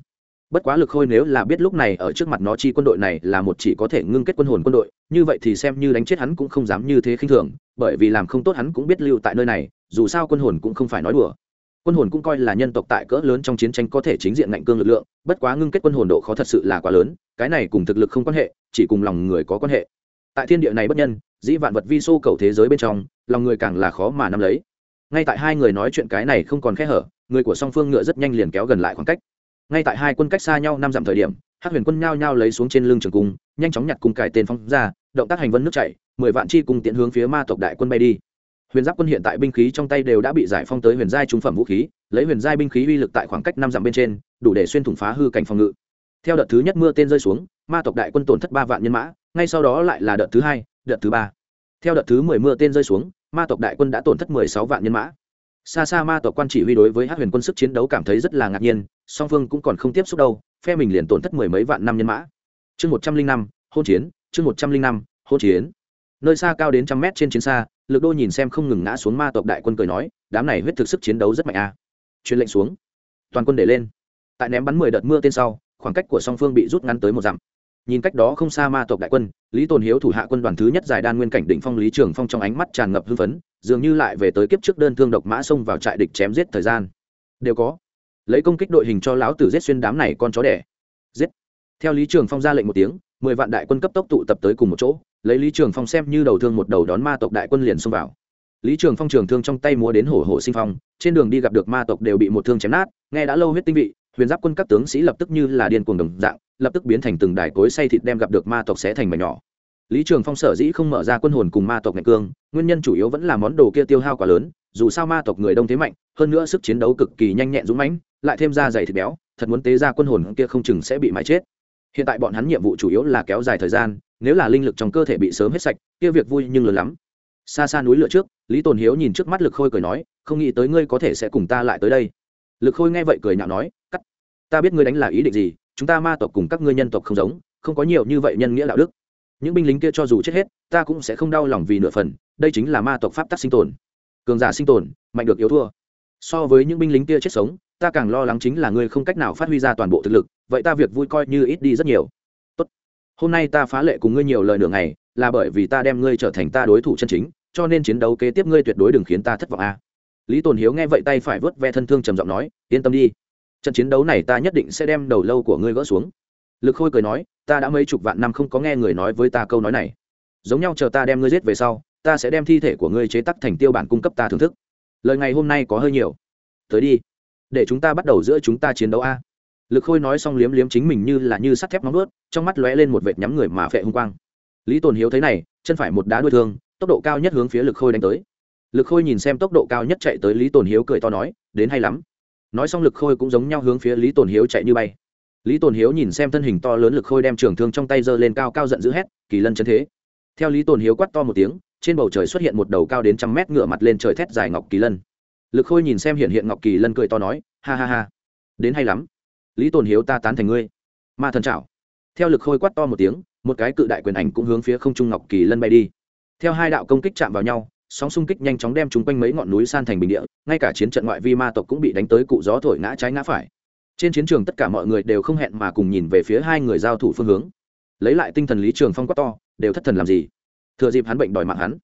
Bất quá lực khôi nếu là biết lúc này ở trước mặt nó chi quân đội này là một chỉ có thể ngưng kết quân hồn quân đội, như vậy thì xem như đánh chết hắn cũng không dám như thế khinh thường, bởi vì làm không tốt hắn cũng biết lưu tại nơi này dù sao quân hồn cũng không phải nói đùa. Quân hồn cũng coi là nhân tộc tại cỡ lớn trong chiến tranh có thể chính diện ngạnh cương lực lượng, bất quá ngưng kết quân hồn độ khó thật sự là quá lớn, cái này cùng thực lực không quan hệ, chỉ cùng lòng người có quan hệ. Tại thiên địa này bất nhân, dĩ vạn vật vi xô cầu thế giới bên trong, lòng người càng là khó mà nắm lấy. Ngay tại hai người nói chuyện cái này không còn khe hở, người của song phương ngựa rất nhanh liền kéo gần lại khoảng cách. Ngay tại hai quân cách xa nhau năm dặm thời điểm hát huyền quân nhao nhao lấy xuống trên lưng trường cung, nhanh chóng nhặt cung cải tên phong ra, động tác hành vân nước chảy, mười vạn chi cùng tiện hướng phía ma tộc đại quân bay đi huyền giáp quân hiện tại binh khí trong tay đều đã bị giải phong tới huyền giai trung phẩm vũ khí, lấy huyền giai binh khí uy lực tại khoảng cách năm dặm bên trên, đủ để xuyên thủng phá hư cảnh phòng ngự. Theo đợt thứ nhất mưa tên rơi xuống, ma tộc đại quân tổn thất ba vạn nhân mã, ngay sau đó lại là đợt thứ hai, đợt thứ ba. Theo đợt thứ mười mưa tên rơi xuống, ma tộc đại quân đã tổn thất mười sáu vạn nhân mã. Xa xa ma tộc quan chỉ huy đối với hát huyền quân sức chiến đấu cảm thấy rất là ngạc nhiên, song phương cũng còn không tiếp xúc đâu, phe mình liền tổn thất mười mấy vạn năm nhân mã. Chương một trăm linh năm hôn chiến, chương một trăm linh năm hôn chiến. Nơi xa cao đến trăm mét trên chiến xa lực đô nhìn xem không ngừng ngã xuống ma tộc đại quân cười nói, đám này huyết thực sức chiến đấu rất mạnh a. À. truyền lệnh xuống. Toàn quân để lên. Tại ném bắn mười đợt mưa tên sau, khoảng cách của song phương bị rút ngắn tới một dặm. Nhìn cách đó không xa ma tộc đại quân, lý tồn hiếu thủ hạ quân đoàn thứ nhất giải đan nguyên cảnh đỉnh phong lý trường phong trong ánh mắt tràn ngập hưng phấn, dường như lại về tới kiếp trước đơn thương độc mã xông vào trại địch chém giết thời gian. Đều có. Lấy công kích đội hình cho lão tử giết xuyên đám này con chó đẻ. Giết. Theo lý trường phong ra lệnh một tiếng, mười vạn đại quân cấp tốc tụ tập tới cùng một chỗ lấy lý trường phong xem như đầu thương một đầu đón ma tộc đại quân liền xông vào. Lý trường phong trường thương trong tay múa đến hổ hổ sinh phong, trên đường đi gặp được ma tộc đều bị một thương chém nát, nghe đã lâu huyết tinh vị, huyền giáp quân các tướng sĩ lập tức như là điên cuồng đồng dạng, lập tức biến thành từng đài cối say thịt đem gặp được ma tộc sẽ thành mảnh nhỏ. Lý trường phong sở dĩ không mở ra quân hồn cùng ma tộc ngày cương, nguyên nhân chủ yếu vẫn là món đồ kia tiêu hao quá lớn, dù sao ma tộc người đông thế mạnh, hơn nữa sức chiến đấu cực kỳ nhanh nhẹn dũng mãnh, lại thêm ra dày thịt béo, thật muốn tế ra quân hồn kia không chừng sẽ bị mãi chết. Hiện tại bọn hắn nhiệm vụ chủ yếu là kéo dài thời gian nếu là linh lực trong cơ thể bị sớm hết sạch, kia việc vui nhưng lớn lắm. Xa xa núi lửa trước, lý tồn hiếu nhìn trước mắt lực khôi cười nói, không nghĩ tới ngươi có thể sẽ cùng ta lại tới đây. Lực khôi nghe vậy cười nhạo nói, cắt, ta biết ngươi đánh là ý định gì, chúng ta ma tộc cùng các ngươi nhân tộc không giống, không có nhiều như vậy nhân nghĩa đạo đức. Những binh lính kia cho dù chết hết, ta cũng sẽ không đau lòng vì nửa phần, đây chính là ma tộc pháp tắc sinh tồn. Cường giả sinh tồn, mạnh được yếu thua. So với những binh lính kia chết sống, ta càng lo lắng chính là ngươi không cách nào phát huy ra toàn bộ thực lực, vậy ta việc vui coi như ít đi rất nhiều hôm nay ta phá lệ cùng ngươi nhiều lời nửa ngày, là bởi vì ta đem ngươi trở thành ta đối thủ chân chính, cho nên chiến đấu kế tiếp ngươi tuyệt đối đừng khiến ta thất vọng a. À. Lý tồn hiếu nghe vậy tay phải vớt ve thân thương trầm giọng nói, yên tâm đi. Trận chiến đấu này ta nhất định sẽ đem đầu lâu của ngươi gỡ xuống. Lực khôi cười nói, ta đã mấy chục vạn năm không có nghe người nói với ta câu nói này. Giống nhau chờ ta đem ngươi giết về sau, ta sẽ đem thi thể của ngươi chế tắc thành tiêu bản cung cấp ta thưởng thức. Lời ngày hôm nay có hơi nhiều. Tới đi. Để chúng ta bắt đầu giữa chúng ta chiến đấu a lực khôi nói xong liếm liếm chính mình như là như sắt thép nóng nuốt trong mắt lóe lên một vệt nhắm người mà phệ hung quang. Lý tồn hiếu thấy này, chân phải một đá đuôi thương, tốc độ cao nhất hướng phía lực khôi đánh tới. Lực khôi nhìn xem tốc độ cao nhất chạy tới lý tồn hiếu cười to nói, đến hay lắm. Nói xong lực khôi cũng giống nhau hướng phía lý tồn hiếu chạy như bay. Lý tồn hiếu nhìn xem thân hình to lớn lực khôi đem trường thương trong tay giơ lên cao cao giận dữ hét, kỳ lân chân thế. Theo lý tồn hiếu quát to một tiếng, trên bầu trời xuất hiện một đầu cao đến trăm mét ngựa mặt lên trời thét dài ngọc kỳ lân. Lực khôi nhìn xem hiện hiện ngọc kỳ lân cười to nói, ha ha ha. Đến hay lắm lý tồn hiếu ta tán thành ngươi. Ma thần trảo theo lực khôi quát to một tiếng, một cái cự đại quyền ảnh cũng hướng phía không trung ngọc kỳ lân bay đi. Theo hai đạo công kích chạm vào nhau, sóng xung kích nhanh chóng đem chúng quanh mấy ngọn núi san thành bình địa, ngay cả chiến trận ngoại vi ma tộc cũng bị đánh tới cụ gió thổi ngã trái ngã phải. Trên chiến trường tất cả mọi người đều không hẹn mà cùng nhìn về phía hai người giao thủ phương hướng. Lấy lại tinh thần lý trường phong quát to, đều thất thần làm gì? Thừa dịp hắn bệnh đòi mạng hắn.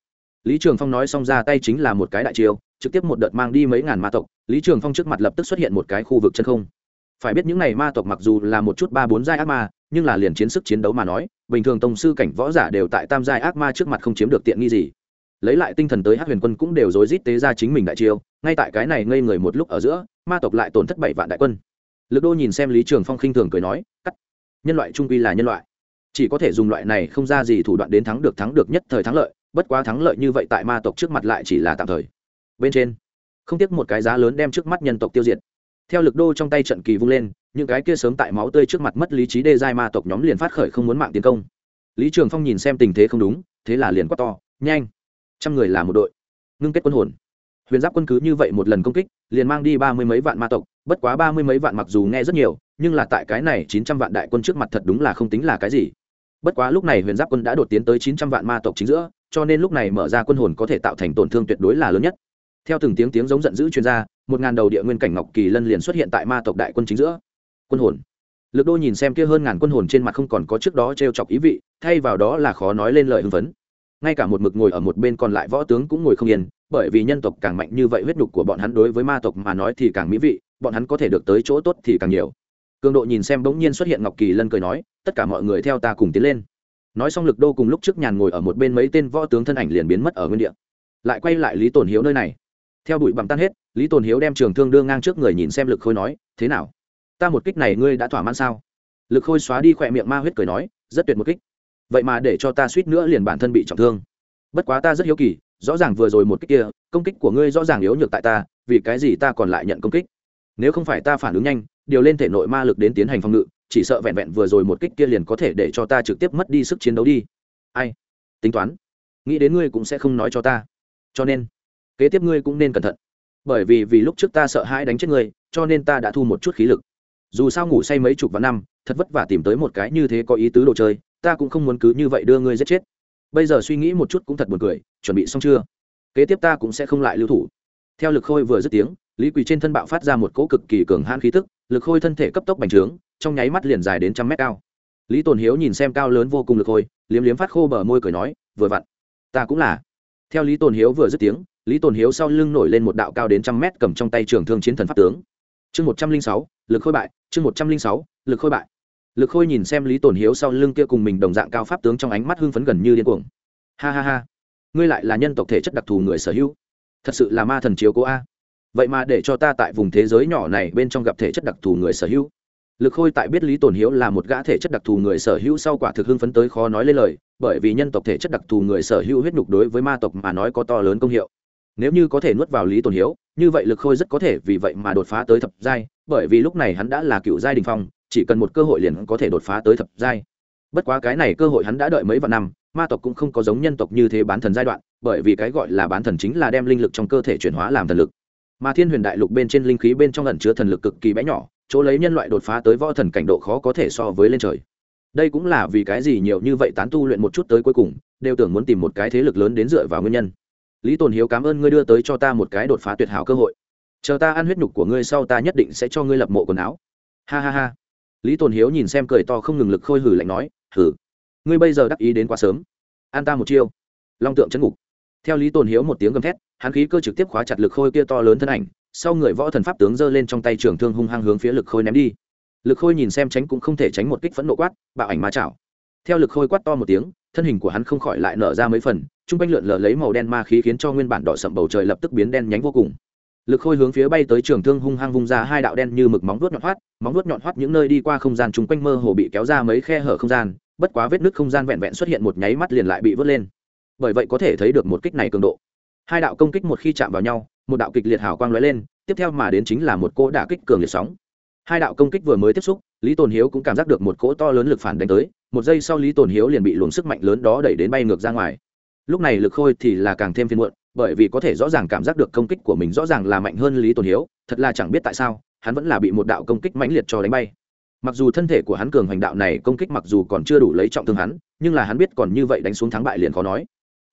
Lý trường phong nói xong ra tay chính là một cái đại chiêu, trực tiếp một đợt mang đi mấy ngàn ma tộc. Lý trường phong trước mặt lập tức xuất hiện một cái khu vực chân không phải biết những này ma tộc mặc dù là một chút ba bốn giai ác ma, nhưng là liền chiến sức chiến đấu mà nói, bình thường tổng sư cảnh võ giả đều tại tam giai ác ma trước mặt không chiếm được tiện nghi gì. Lấy lại tinh thần tới hát huyền quân cũng đều rối rít tế ra chính mình đại chiêu, ngay tại cái này ngây người một lúc ở giữa, ma tộc lại tổn thất bảy vạn đại quân. Lực đô nhìn xem lý trường phong khinh thường cười nói, cắt, nhân loại trung quy là nhân loại. Chỉ có thể dùng loại này không ra gì thủ đoạn đến thắng được thắng được nhất thời thắng lợi, bất quá thắng lợi như vậy tại ma tộc trước mặt lại chỉ là tạm thời. Bên trên, không tiếc một cái giá lớn đem trước mắt nhân tộc tiêu diệt theo lực đô trong tay trận kỳ vung lên, những cái kia sớm tại máu tươi trước mặt mất lý trí đê giai ma tộc nhóm liền phát khởi không muốn mạng tiến công. Lý trường phong nhìn xem tình thế không đúng, thế là liền quát to, nhanh! Trăm người là một đội. Ngưng kết quân hồn. Huyền giáp quân cứ như vậy một lần công kích, liền mang đi ba mươi mấy vạn ma tộc, bất quá ba mươi mấy vạn mặc dù nghe rất nhiều, nhưng là tại cái này chín trăm vạn đại quân trước mặt thật đúng là không tính là cái gì. Bất quá lúc này huyền giáp quân đã đột tiến tới chín trăm vạn ma tộc chính giữa, cho nên lúc này mở ra quân hồn có thể tạo thành tổn thương tuyệt đối là lớn nhất. Theo từng tiếng tiếng giống giận dữ chuyên gia một ngàn đầu địa nguyên cảnh ngọc kỳ lân liền xuất hiện tại ma tộc đại quân chính giữa. Quân hồn. Lực đô nhìn xem kia hơn ngàn quân hồn trên mặt không còn có trước đó t r e o chọc ý vị, thay vào đó là khó nói lên lời hưng phấn. Ngay cả một mực ngồi ở một bên còn lại võ tướng cũng ngồi không yên, bởi vì nhân tộc càng mạnh như vậy huyết nhục của bọn hắn đối với ma tộc mà nói thì càng mỹ vị, bọn hắn có thể được tới chỗ tốt thì càng nhiều. Cường độ nhìn xem bỗng nhiên xuất hiện ngọc kỳ lân cười nói, tất cả mọi người theo ta cùng tiến lên. Nói xong lực đô cùng lúc trước nhàn ngồi ở một bên mấy tên võ tướng thân ảnh liền biến mất ở nguyên địa. Lại quay lại lý tồn hiếu nơi này theo bụi bặm tan hết, lý tồn hiếu đem trường thương đưa ngang trước người nhìn xem lực khôi nói, thế nào? Ta một kích này ngươi đã thỏa mãn sao? Lực khôi xóa đi khỏe miệng ma huyết cười nói, rất tuyệt một kích. Vậy mà để cho ta suýt nữa liền bản thân bị trọng thương. Bất quá ta rất hiếu kỳ, rõ ràng vừa rồi một kích kia, công kích của ngươi rõ ràng yếu nhược tại ta, vì cái gì ta còn lại nhận công kích? Nếu không phải ta phản ứng nhanh, điều lên thể nội ma lực đến tiến hành phòng ngự, chỉ sợ vẹn vẹn vừa rồi một kích kia liền có thể để cho ta trực tiếp mất đi sức chiến đấu đi. Ai? Tính toán. Nghĩ đến ngươi cũng sẽ không nói cho ta. Cho nên kế tiếp ngươi cũng nên cẩn thận. Bởi vì vì lúc trước ta sợ hãi đánh chết ngươi, cho nên ta đã thu một chút khí lực. Dù sao ngủ say mấy chục vạn năm, thật vất vả tìm tới một cái như thế có ý tứ đồ chơi, ta cũng không muốn cứ như vậy đưa ngươi giết chết. Bây giờ suy nghĩ một chút cũng thật buồn cười, chuẩn bị xong chưa? Kế tiếp ta cũng sẽ không lại lưu thủ. Theo lực khôi vừa dứt tiếng, lý quỳ trên thân bạo phát ra một cỗ cực kỳ cường hãn khí tức, lực khôi thân thể cấp tốc bành trướng, trong nháy mắt liền dài đến trăm mét cao. Lý tồn hiếu nhìn xem cao lớn vô cùng lực khôi, liếm liếm phát khô bờ môi cười nói, vừa vặn, ta cũng là. Theo lý tồn hiếu vừa dứt tiếng lý tồn hiếu sau lưng nổi lên một đạo cao đến trăm mét cầm trong tay trường thương chiến thần pháp tướng. Chương một trăm linh sáu, lực khôi bại, chương một trăm linh sáu, lực khôi bại. Lực khôi nhìn xem lý tồn hiếu sau lưng kia cùng mình đồng dạng cao pháp tướng trong ánh mắt hưng phấn gần như điên cuồng. Ha ha ha, ngươi lại là nhân tộc thể chất đặc thù người sở hữu. Thật sự là ma thần chiếu cố a. Vậy mà để cho ta tại vùng thế giới nhỏ này bên trong gặp thể chất đặc thù người sở hữu. Lực khôi tại biết lý tồn hiếu là một gã thể chất đặc thù người sở hữu sau quả thực hưng phấn tới khó nói lên lời, bởi vì nhân tộc thể chất đặc thù người sở hữu huyết nhục đối với ma tộc mà nói có to lớn công hiệu nếu như có thể nuốt vào lý tồn hiếu, như vậy lực khôi rất có thể vì vậy mà đột phá tới thập giai, bởi vì lúc này hắn đã là cựu giai đình phong, chỉ cần một cơ hội liền có thể đột phá tới thập giai. Bất quá cái này cơ hội hắn đã đợi mấy vạn năm, ma tộc cũng không có giống nhân tộc như thế bán thần giai đoạn, bởi vì cái gọi là bán thần chính là đem linh lực trong cơ thể chuyển hóa làm thần lực. Mà thiên huyền đại lục bên trên linh khí bên trong ẩn chứa thần lực cực kỳ bé nhỏ, chỗ lấy nhân loại đột phá tới võ thần cảnh độ khó có thể so với lên trời. Đây cũng là vì cái gì nhiều như vậy tán tu luyện một chút tới cuối cùng, đều tưởng muốn tìm một cái thế lực lớn đến dựa vào nguyên nhân lý tồn hiếu cảm ơn ngươi đưa tới cho ta một cái đột phá tuyệt hảo cơ hội. Chờ ta ăn huyết nhục của ngươi sau ta nhất định sẽ cho ngươi lập mộ quần áo. Ha ha ha. Lý tồn hiếu nhìn xem cười to không ngừng lực khôi hử lạnh nói, hử? Ngươi bây giờ đắc ý đến quá sớm. An ta một chiêu. Long tượng chân ngục. Theo lý tồn hiếu một tiếng gầm thét, hắn khí cơ trực tiếp khóa chặt lực khôi kia to lớn thân ảnh, sau người võ thần pháp tướng giơ lên trong tay trường thương hung hăng hướng phía lực khôi ném đi. Lực khôi nhìn xem tránh cũng không thể tránh một kích phẫn nộ quát, bạo ảnh ma chảo. Theo lực khôi quát to một tiếng, thân hình của hắn không khỏi lại nở ra mấy phần chung quanh lượn lờ lấy màu đen ma khí khiến cho nguyên bản đỏ sậm bầu trời lập tức biến đen nhánh vô cùng. Lực khôi hướng phía bay tới trường thương hung hăng vung ra hai đạo đen như mực móng vuốt nhọn hoắt, móng vuốt nhọn hoắt những nơi đi qua không gian chung quanh mơ hồ bị kéo ra mấy khe hở không gian, bất quá vết nứt không gian vẹn vẹn xuất hiện một nháy mắt liền lại bị vớt lên. Bởi vậy có thể thấy được một kích này cường độ. Hai đạo công kích một khi chạm vào nhau, một đạo kịch liệt hào quang lóe lên, tiếp theo mà đến chính là một cỗ đả kích cường liệt sóng. Hai đạo công kích vừa mới tiếp xúc, lý tồn hiếu cũng cảm giác được một cỗ to lớn lực phản đánh tới, một giây sau lý tồn hiếu liền bị luồng sức mạnh lớn đó đẩy đến bay ngược ra ngoài lúc này lực khôi thì là càng thêm phiên muộn, bởi vì có thể rõ ràng cảm giác được công kích của mình rõ ràng là mạnh hơn lý tồn hiếu, thật là chẳng biết tại sao, hắn vẫn là bị một đạo công kích mãnh liệt cho đánh bay. Mặc dù thân thể của hắn cường hành đạo này công kích mặc dù còn chưa đủ lấy trọng thương hắn, nhưng là hắn biết còn như vậy đánh xuống thắng bại liền khó nói.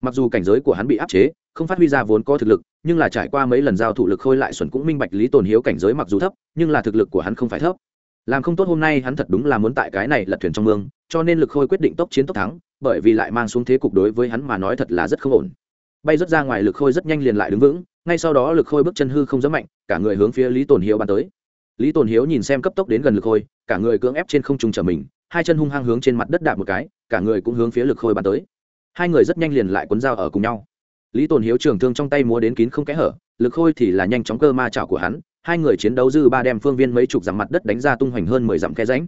Mặc dù cảnh giới của hắn bị áp chế, không phát huy ra vốn có thực lực, nhưng là trải qua mấy lần giao thủ lực khôi lại xuẩn cũng minh bạch lý tồn hiếu cảnh giới mặc dù thấp, nhưng là thực lực của hắn không phải thấp. Làm không tốt hôm nay hắn thật đúng là muốn tại cái này lật thuyền trong mương, cho nên lực khôi quyết định tốc chiến tốc thắng bởi vì lại mang xuống thế cục đối với hắn mà nói thật là rất không ổn. Bay rất ra ngoài lực khôi rất nhanh liền lại đứng vững, ngay sau đó lực khôi bước chân hư không dám mạnh, cả người hướng phía lý tồn hiếu bắn tới. Lý tồn hiếu nhìn xem cấp tốc đến gần lực khôi, cả người cưỡng ép trên không trung trở mình, hai chân hung hăng hướng trên mặt đất đạp một cái, cả người cũng hướng phía lực khôi bắn tới. Hai người rất nhanh liền lại cuốn dao ở cùng nhau. Lý tồn hiếu trường thương trong tay múa đến kín không kẽ hở, lực khôi thì là nhanh chóng cơ ma trào của hắn, hai người chiến đấu dư ba đem phương viên mấy chục dặm mặt đất đánh ra tung hoành hơn mười dặm khe ránh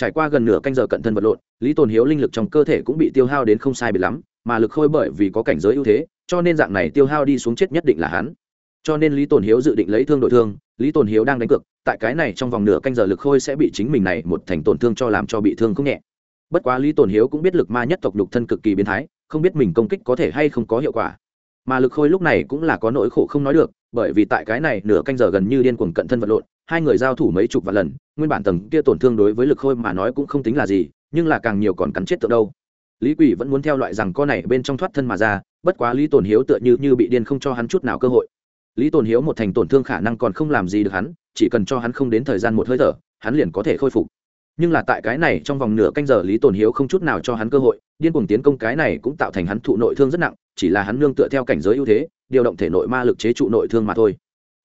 trải qua gần nửa canh giờ cận thân vật lộn, lý tồn hiếu linh lực trong cơ thể cũng bị tiêu hao đến không sai biệt lắm, mà lực khôi bởi vì có cảnh giới ưu thế, cho nên dạng này tiêu hao đi xuống chết nhất định là hắn. Cho nên lý tồn hiếu dự định lấy thương đội thương, lý tồn hiếu đang đánh cược, tại cái này trong vòng nửa canh giờ lực khôi sẽ bị chính mình này một thành tổn thương cho làm cho bị thương không nhẹ. Bất quá lý tồn hiếu cũng biết lực ma nhất tộc lục thân cực kỳ biến thái, không biết mình công kích có thể hay không có hiệu quả. Mà lực khôi lúc này cũng là có nỗi khổ không nói được, bởi vì tại cái này nửa canh giờ gần như điên cuồng cận thân vật lộn hai người giao thủ mấy chục vạn lần, nguyên bản tầng kia tổn thương đối với lực khôi mà nói cũng không tính là gì, nhưng là càng nhiều còn cắn chết tượng đâu. Lý quỷ vẫn muốn theo loại rằng con này bên trong thoát thân mà ra, bất quá lý tồn hiếu tựa như như bị điên không cho hắn chút nào cơ hội. Lý tồn hiếu một thành tổn thương khả năng còn không làm gì được hắn, chỉ cần cho hắn không đến thời gian một hơi thở, hắn liền có thể khôi phục. Nhưng là tại cái này trong vòng nửa canh giờ lý tồn hiếu không chút nào cho hắn cơ hội, điên cuồng tiến công cái này cũng tạo thành hắn thụ nội thương rất nặng, chỉ là hắn nương tựa theo cảnh giới ưu thế, điều động thể nội ma lực chế trụ nội thương mà thôi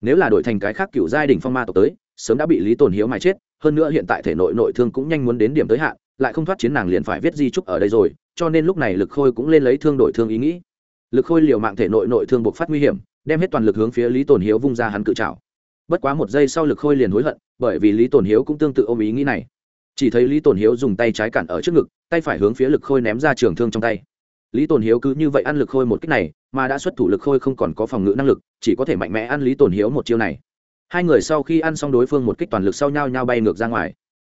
nếu là đổi thành cái khác cựu giai đình phong ma tộc tới, sớm đã bị lý tồn hiếu mà chết, hơn nữa hiện tại thể nội nội thương cũng nhanh muốn đến điểm tới hạn, lại không thoát chiến nàng liền phải viết di trúc ở đây rồi, cho nên lúc này lực khôi cũng lên lấy thương đổi thương ý nghĩ. Lực khôi liều mạng thể nội nội thương buộc phát nguy hiểm, đem hết toàn lực hướng phía lý tồn hiếu vung ra hắn cự trào bất quá một giây sau lực khôi liền hối hận, bởi vì lý tồn hiếu cũng tương tự ôm ý nghĩ này. Chỉ thấy lý tồn hiếu dùng tay trái cản ở trước ngực, tay phải hướng phía lực khôi ném ra trường thương trong tay. Lý tồn hiếu cứ như vậy ăn lực khôi một cách này mà đã xuất thủ lực khôi không còn có phòng ngự năng lực, chỉ có thể mạnh mẽ ăn lý tồn hiếu một chiêu này. Hai người sau khi ăn xong đối phương một kích toàn lực sau nhau nhau bay ngược ra ngoài.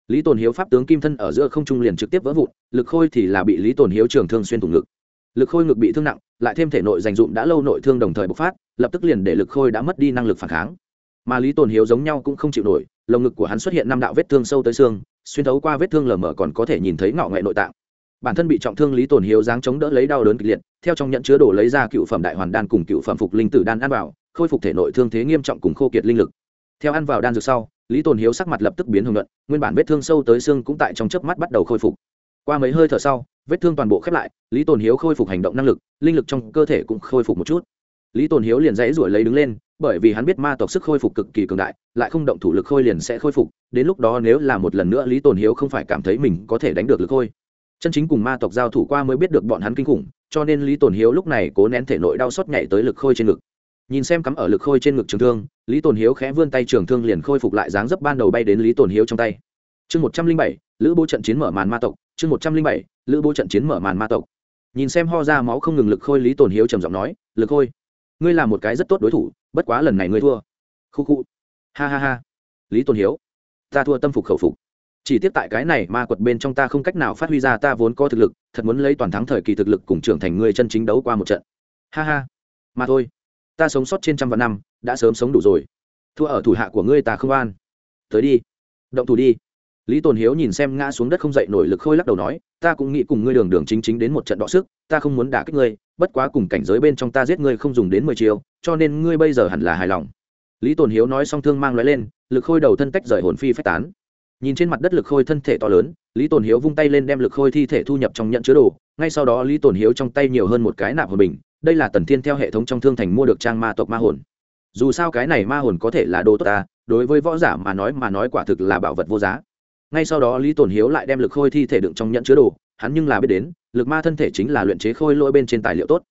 Lý tồn hiếu pháp tướng kim thân ở giữa không trung liền trực tiếp vỡ vụn, lực khôi thì là bị lý tồn hiếu trường thương xuyên thủng ngực. Lực khôi ngực bị thương nặng, lại thêm thể nội dành dụm đã lâu nội thương đồng thời bộc phát, lập tức liền để lực khôi đã mất đi năng lực phản kháng. Mà lý tồn hiếu giống nhau cũng không chịu nổi, lồng ngực của hắn xuất hiện năm đạo vết thương sâu tới xương, xuyên thấu qua vết thương lờ mờ còn có thể nhìn thấy ngọ nghệ nội tạng bản thân bị trọng thương lý tổn hiếu dáng chống đỡ lấy đau đớn kịch liệt, theo trong nhận chứa đồ lấy ra cựu phẩm đại hoàn đan cùng cựu phẩm phục linh tử đan ăn vào, khôi phục thể nội thương thế nghiêm trọng cùng khô kiệt linh lực. Theo ăn vào đan dược sau, lý tồn hiếu sắc mặt lập tức biến hưởng luận nguyên bản vết thương sâu tới xương cũng tại trong chớp mắt bắt đầu khôi phục. Qua mấy hơi thở sau, vết thương toàn bộ khép lại, lý tồn hiếu khôi phục hành động năng lực, linh lực trong cơ thể cũng khôi phục một chút. Lý tồn hiếu liền dãy ruổi lấy đứng lên, bởi vì hắn biết ma tộc sức khôi phục cực kỳ cường đại, lại không động thủ lực khôi liền sẽ khôi phục, đến lúc đó nếu là một lần nữa lý tồn hiếu không phải cảm thấy mình có thể đánh được lực khôi chân chính cùng ma tộc giao thủ qua mới biết được bọn hắn kinh khủng, cho nên lý tồn hiếu lúc này cố nén thể nội đau xót nhảy tới lực khôi trên ngực. Nhìn xem cắm ở lực khôi trên ngực trường thương, lý tồn hiếu khẽ vươn tay trường thương liền khôi phục lại dáng dấp ban đầu bay đến lý tồn hiếu trong tay. Chương một trăm linh bảy, lữ bố trận chiến mở màn ma tộc, chương một trăm linh bảy, lữ bố trận chiến mở màn ma tộc. Nhìn xem ho ra máu không ngừng lực khôi, lý tồn hiếu trầm giọng nói, lực khôi, ngươi là một cái rất tốt đối thủ, bất quá lần này ngươi thua. Khu khu ha ha ha. Lý tồn hiếu, ta thua tâm phục khẩu phục chỉ tiếp tại cái này ma quật bên trong ta không cách nào phát huy ra ta vốn có thực lực, thật muốn lấy toàn thắng thời kỳ thực lực cùng trưởng thành người chân chính đấu qua một trận. Ha ha. Mà thôi. Ta sống sót trên trăm vạn năm, đã sớm sống đủ rồi. Thua ở thủ hạ của ngươi ta không an. Tới đi. Động thủ đi. Lý tồn hiếu nhìn xem ngã xuống đất không dậy nổi lực khôi lắc đầu nói, ta cũng nghĩ cùng ngươi đường đường chính chính đến một trận đọ sức, ta không muốn đả kích ngươi, bất quá cùng cảnh giới bên trong ta giết ngươi không dùng đến mười chiều cho nên ngươi bây giờ hẳn là hài lòng. Lý tồn hiếu nói xong thương mang l lên, lực khôi đầu thân tách rời hồn phi phách tán nhìn trên mặt đất lực khôi thân thể to lớn, lý tồn hiếu vung tay lên đem lực khôi thi thể thu nhập trong nhận chứa đồ. Ngay sau đó lý tồn hiếu trong tay nhiều hơn một cái nạp hồn bình. Đây là tần thiên theo hệ thống trong thương thành mua được trang ma tộc ma hồn. Dù sao cái này ma hồn có thể là đồ tốt ta, đối với võ giả mà nói mà nói quả thực là bảo vật vô giá. Ngay sau đó lý tồn hiếu lại đem lực khôi thi thể đựng trong nhận chứa đồ. Hắn nhưng là biết đến, lực ma thân thể chính là luyện chế khôi lỗi bên trên tài liệu tốt.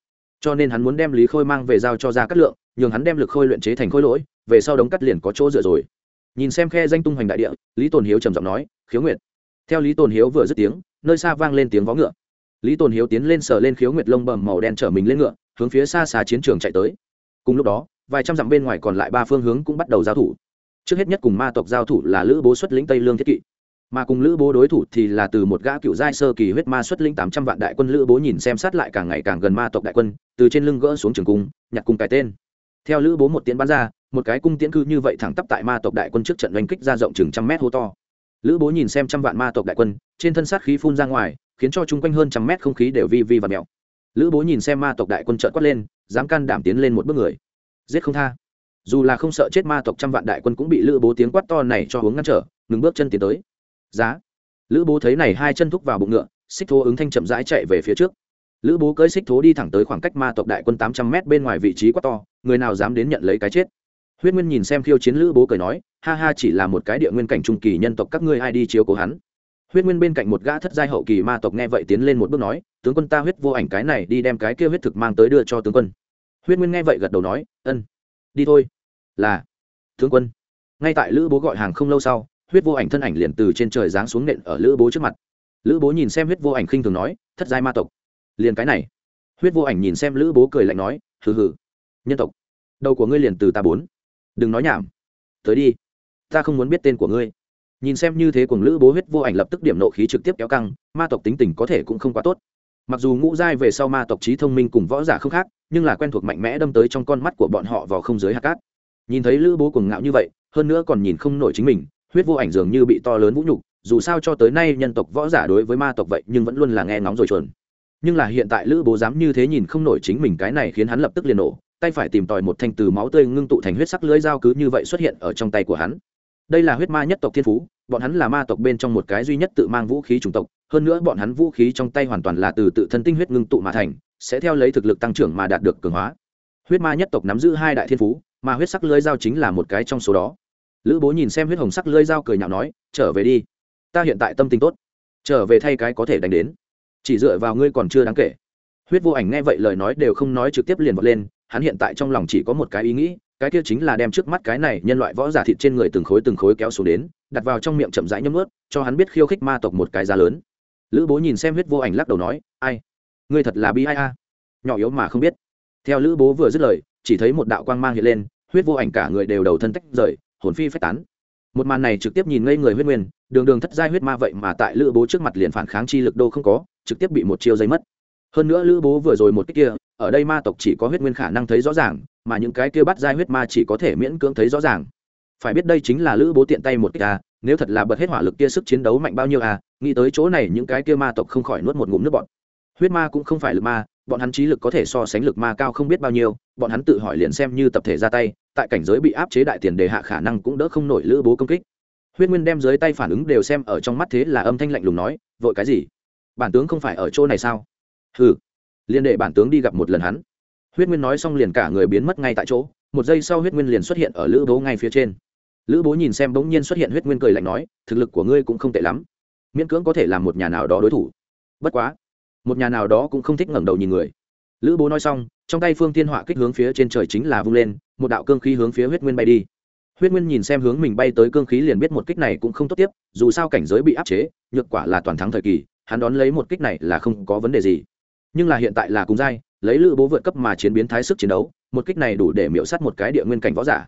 Cho nên hắn muốn đem lý khôi mang về giao cho ra cắt lượng, nhường hắn đem lực khôi luyện chế thành khôi lỗi, về sau đống cắt liền có chỗ dựa rồi nhìn xem khe danh tung hoành đại địa, lý tồn hiếu trầm giọng nói, khiếu nguyệt. Theo lý tồn hiếu vừa dứt tiếng, nơi xa vang lên tiếng vó ngựa. Lý tồn hiếu tiến lên sờ lên khiếu nguyệt lông bầm màu đen chở mình lên ngựa, hướng phía xa xa chiến trường chạy tới. Cùng lúc đó, vài trăm dặm bên ngoài còn lại ba phương hướng cũng bắt đầu giao thủ. Trước hết nhất cùng ma tộc giao thủ là lữ bố xuất lĩnh tây lương thiết kỵ. Mà cùng lữ bố đối thủ thì là từ một gã cựu giai sơ kỳ huyết ma xuất lĩnh tám trăm vạn đại quân, lữ bố nhìn xem sát lại càng ngày càng gần ma tộc đại quân, từ trên lưng gỡ xuống trường cung, nhặt cung cái tên. Theo lữ bố một tiến bắn ra một cái cung tiễn cư như vậy thẳng tắp tại ma tộc đại quân trước trận oanh kích ra rộng chừng trăm mét hô to. Lữ bố nhìn xem trăm vạn ma tộc đại quân, trên thân sát khí phun ra ngoài, khiến cho chung quanh hơn trăm mét không khí đều vi vi và mèo. Lữ bố nhìn xem ma tộc đại quân trợn quát lên, dám can đảm tiến lên một bước người. Giết không tha. Dù là không sợ chết ma tộc trăm vạn đại quân cũng bị lữ bố tiếng quát to này cho hướng ngăn trở, ngừng bước chân tiến tới. Giá. Lữ bố thấy này hai chân thúc vào bụng ngựa, xích thố ứng thanh chậm rãi chạy về phía trước. Lữ bố cưỡi xích thố đi thẳng tới khoảng cách ma tộc đại quân tám trăm mét bên ngoài vị trí quát to, người nào dám đến nhận lấy cái chết? Huyết nguyên nhìn xem khiêu chiến lữ bố cười nói, ha ha, chỉ là một cái địa nguyên cảnh trung kỳ nhân tộc, các ngươi ai đi chiếu cố hắn? Huyết nguyên bên cạnh một gã thất giai hậu kỳ ma tộc nghe vậy tiến lên một bước nói, tướng quân ta huyết vô ảnh cái này đi đem cái kia huyết thực mang tới đưa cho tướng quân. Huyết nguyên nghe vậy gật đầu nói, ân, đi thôi. Là, tướng quân. Ngay tại lữ bố gọi hàng không lâu sau, huyết vô ảnh thân ảnh liền từ trên trời giáng xuống nện ở lữ bố trước mặt. Lữ bố nhìn xem huyết vô ảnh khinh thường nói, thất giai ma tộc. Liền cái này. Huyết vô ảnh nhìn xem lữ bố cười lạnh nói, hừ hừ, nhân tộc, đầu của ngươi liền từ ta bốn đừng nói nhảm. Tới đi. Ta không muốn biết tên của ngươi. Nhìn xem như thế cùng lữ bố huyết vô ảnh lập tức điểm nộ khí trực tiếp kéo căng, ma tộc tính tình có thể cũng không quá tốt. Mặc dù ngũ giai về sau ma tộc trí thông minh cùng võ giả không khác, nhưng là quen thuộc mạnh mẽ đâm tới trong con mắt của bọn họ vào không giới hạt cát. Nhìn thấy lữ bố cùng ngạo như vậy, hơn nữa còn nhìn không nổi chính mình, huyết vô ảnh dường như bị to lớn vũ nhục, dù sao cho tới nay nhân tộc võ giả đối với ma tộc vậy nhưng vẫn luôn là nghe ngóng rồi chuồn. Nhưng là hiện tại lữ bố dám như thế nhìn không nổi chính mình cái này khiến hắn lập tức liền nổ tay phải tìm tòi một thanh từ máu tươi ngưng tụ thành huyết sắc lưỡi dao cứ như vậy xuất hiện ở trong tay của hắn. Đây là huyết ma nhất tộc thiên phú, bọn hắn là ma tộc bên trong một cái duy nhất tự mang vũ khí chủng tộc, hơn nữa bọn hắn vũ khí trong tay hoàn toàn là từ tự thân tinh huyết ngưng tụ mà thành, sẽ theo lấy thực lực tăng trưởng mà đạt được cường hóa. Huyết ma nhất tộc nắm giữ hai đại thiên phú, mà huyết sắc lưỡi dao chính là một cái trong số đó. Lữ bố nhìn xem huyết hồng sắc lưỡi dao cười nhạo nói, trở về đi. Ta hiện tại tâm tình tốt. Trở về thay cái có thể đánh đến. Chỉ dựa vào ngươi còn chưa đáng kể. Huyết vô ảnh nghe vậy lời nói đều không nói trực tiếp liền vọt lên hắn hiện tại trong lòng chỉ có một cái ý nghĩ, cái kia chính là đem trước mắt cái này nhân loại võ giả thịt trên người từng khối từng khối kéo xuống đến, đặt vào trong miệng chậm rãi nhấm ướt cho hắn biết khiêu khích ma tộc một cái giá lớn. Lữ bố nhìn xem huyết vô ảnh lắc đầu nói, ai? Ngươi thật là bi ai a? Nhỏ yếu mà không biết. Theo lữ bố vừa dứt lời, chỉ thấy một đạo quang mang hiện lên, huyết vô ảnh cả người đều đầu thân tách rời, hồn phi phách tán. Một màn này trực tiếp nhìn ngây người huyết nguyên, đường đường thất giai huyết ma vậy mà tại lữ bố trước mặt liền phản kháng chi lực đô không có, trực tiếp bị một chiêu dây mất. Hơn nữa lữ bố vừa rồi một cách kia ở đây ma tộc chỉ có huyết nguyên khả năng thấy rõ ràng, mà những cái kia bắt giai huyết ma chỉ có thể miễn cưỡng thấy rõ ràng. Phải biết đây chính là lữ bố tiện tay một kích a, nếu thật là bật hết hỏa lực kia sức chiến đấu mạnh bao nhiêu a, nghĩ tới chỗ này những cái kia ma tộc không khỏi nuốt một ngụm nước bọn huyết ma cũng không phải lực ma, bọn hắn trí lực có thể so sánh lực ma cao không biết bao nhiêu, bọn hắn tự hỏi liền xem như tập thể ra tay, tại cảnh giới bị áp chế đại tiền đề hạ khả năng cũng đỡ không nổi lữ bố công kích. Huyết nguyên đem dưới tay phản ứng đều xem ở trong mắt thế là âm thanh lạnh lùng nói, vội cái gì? Bản tướng không phải ở chỗ này sao? Hừ liền để bản tướng đi gặp một lần hắn. Huyết nguyên nói xong liền cả người biến mất ngay tại chỗ, một giây sau huyết nguyên liền xuất hiện ở lữ bố ngay phía trên. Lữ bố nhìn xem bỗng nhiên xuất hiện huyết nguyên cười lạnh nói, thực lực của ngươi cũng không tệ lắm. Miễn cưỡng có thể làm một nhà nào đó đối thủ. Bất quá, một nhà nào đó cũng không thích ngẩng đầu nhìn người. Lữ bố nói xong, trong tay phương thiên họa kích hướng phía trên trời chính là vung lên, một đạo cương khí hướng phía huyết nguyên bay đi. Huyết nguyên nhìn xem hướng mình bay tới cương khí liền biết một kích này cũng không tốt tiếp, dù sao cảnh giới bị áp chế, nhược quả là toàn thắng thời kỳ, hắn đón lấy một kích này là không có vấn đề gì nhưng là hiện tại là cùng giai, lấy lữ bố vượt cấp mà chiến biến thái sức chiến đấu, một kích này đủ để miễu s á t một cái địa nguyên cảnh võ giả.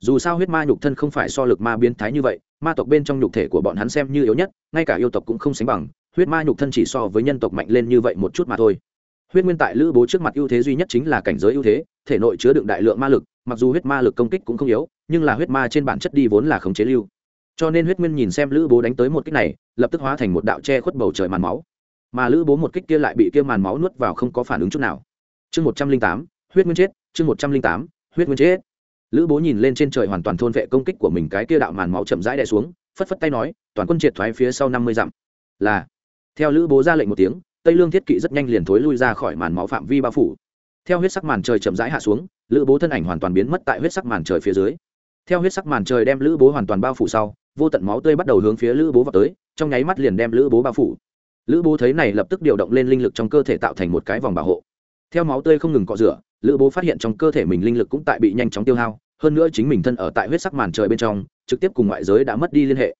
Dù sao huyết ma nhục thân không phải so lực ma biến thái như vậy, ma tộc bên trong nhục thể của bọn hắn xem như yếu nhất, ngay cả yêu tộc cũng không sánh bằng, huyết ma nhục thân chỉ so với nhân tộc mạnh lên như vậy một chút mà thôi. Huyết nguyên tại lữ bố trước mặt ưu thế duy nhất chính là cảnh giới ưu thế, thể nội chứa đựng đại lượng ma lực, mặc dù huyết ma lực công kích cũng không yếu, nhưng là huyết ma trên bản chất đi vốn là khống chế lưu. Cho nên huyết nguyên nhìn xem lữ bố đánh tới một kích này, lập tức hóa thành một đạo che khuất bầu trời màn máu mà lữ bố một kích kia lại bị kia màn máu nuốt vào không có phản ứng chút nào. Chương một trăm linh tám, huyết nguyên chết, chương một trăm linh tám, huyết nguyên chết. Lữ bố nhìn lên trên trời hoàn toàn thôn vệ công kích của mình cái kia đạo màn máu chậm rãi đè xuống, phất phất tay nói, toàn quân triệt thoái phía sau năm mươi dặm. Là, theo lữ bố ra lệnh một tiếng, tây lương thiết kỵ rất nhanh liền thối lui ra khỏi màn máu phạm vi bao phủ. Theo huyết sắc màn trời chậm rãi hạ xuống, lữ bố thân ảnh hoàn toàn biến mất tại huyết sắc màn trời phía dưới. Theo huyết sắc màn trời đem lữ bố hoàn toàn bao phủ sau, vô tận máu tươi bắt đầu hướng phía lữ bố vào tới, trong nháy mắt liền đem lữ bố bao phủ lữ bố thấy này lập tức điều động lên linh lực trong cơ thể tạo thành một cái vòng bảo hộ. Theo máu tươi không ngừng cọ rửa, lữ bố phát hiện trong cơ thể mình linh lực cũng tại bị nhanh chóng tiêu hao, hơn nữa chính mình thân ở tại huyết sắc màn trời bên trong, trực tiếp cùng ngoại giới đã mất đi liên hệ.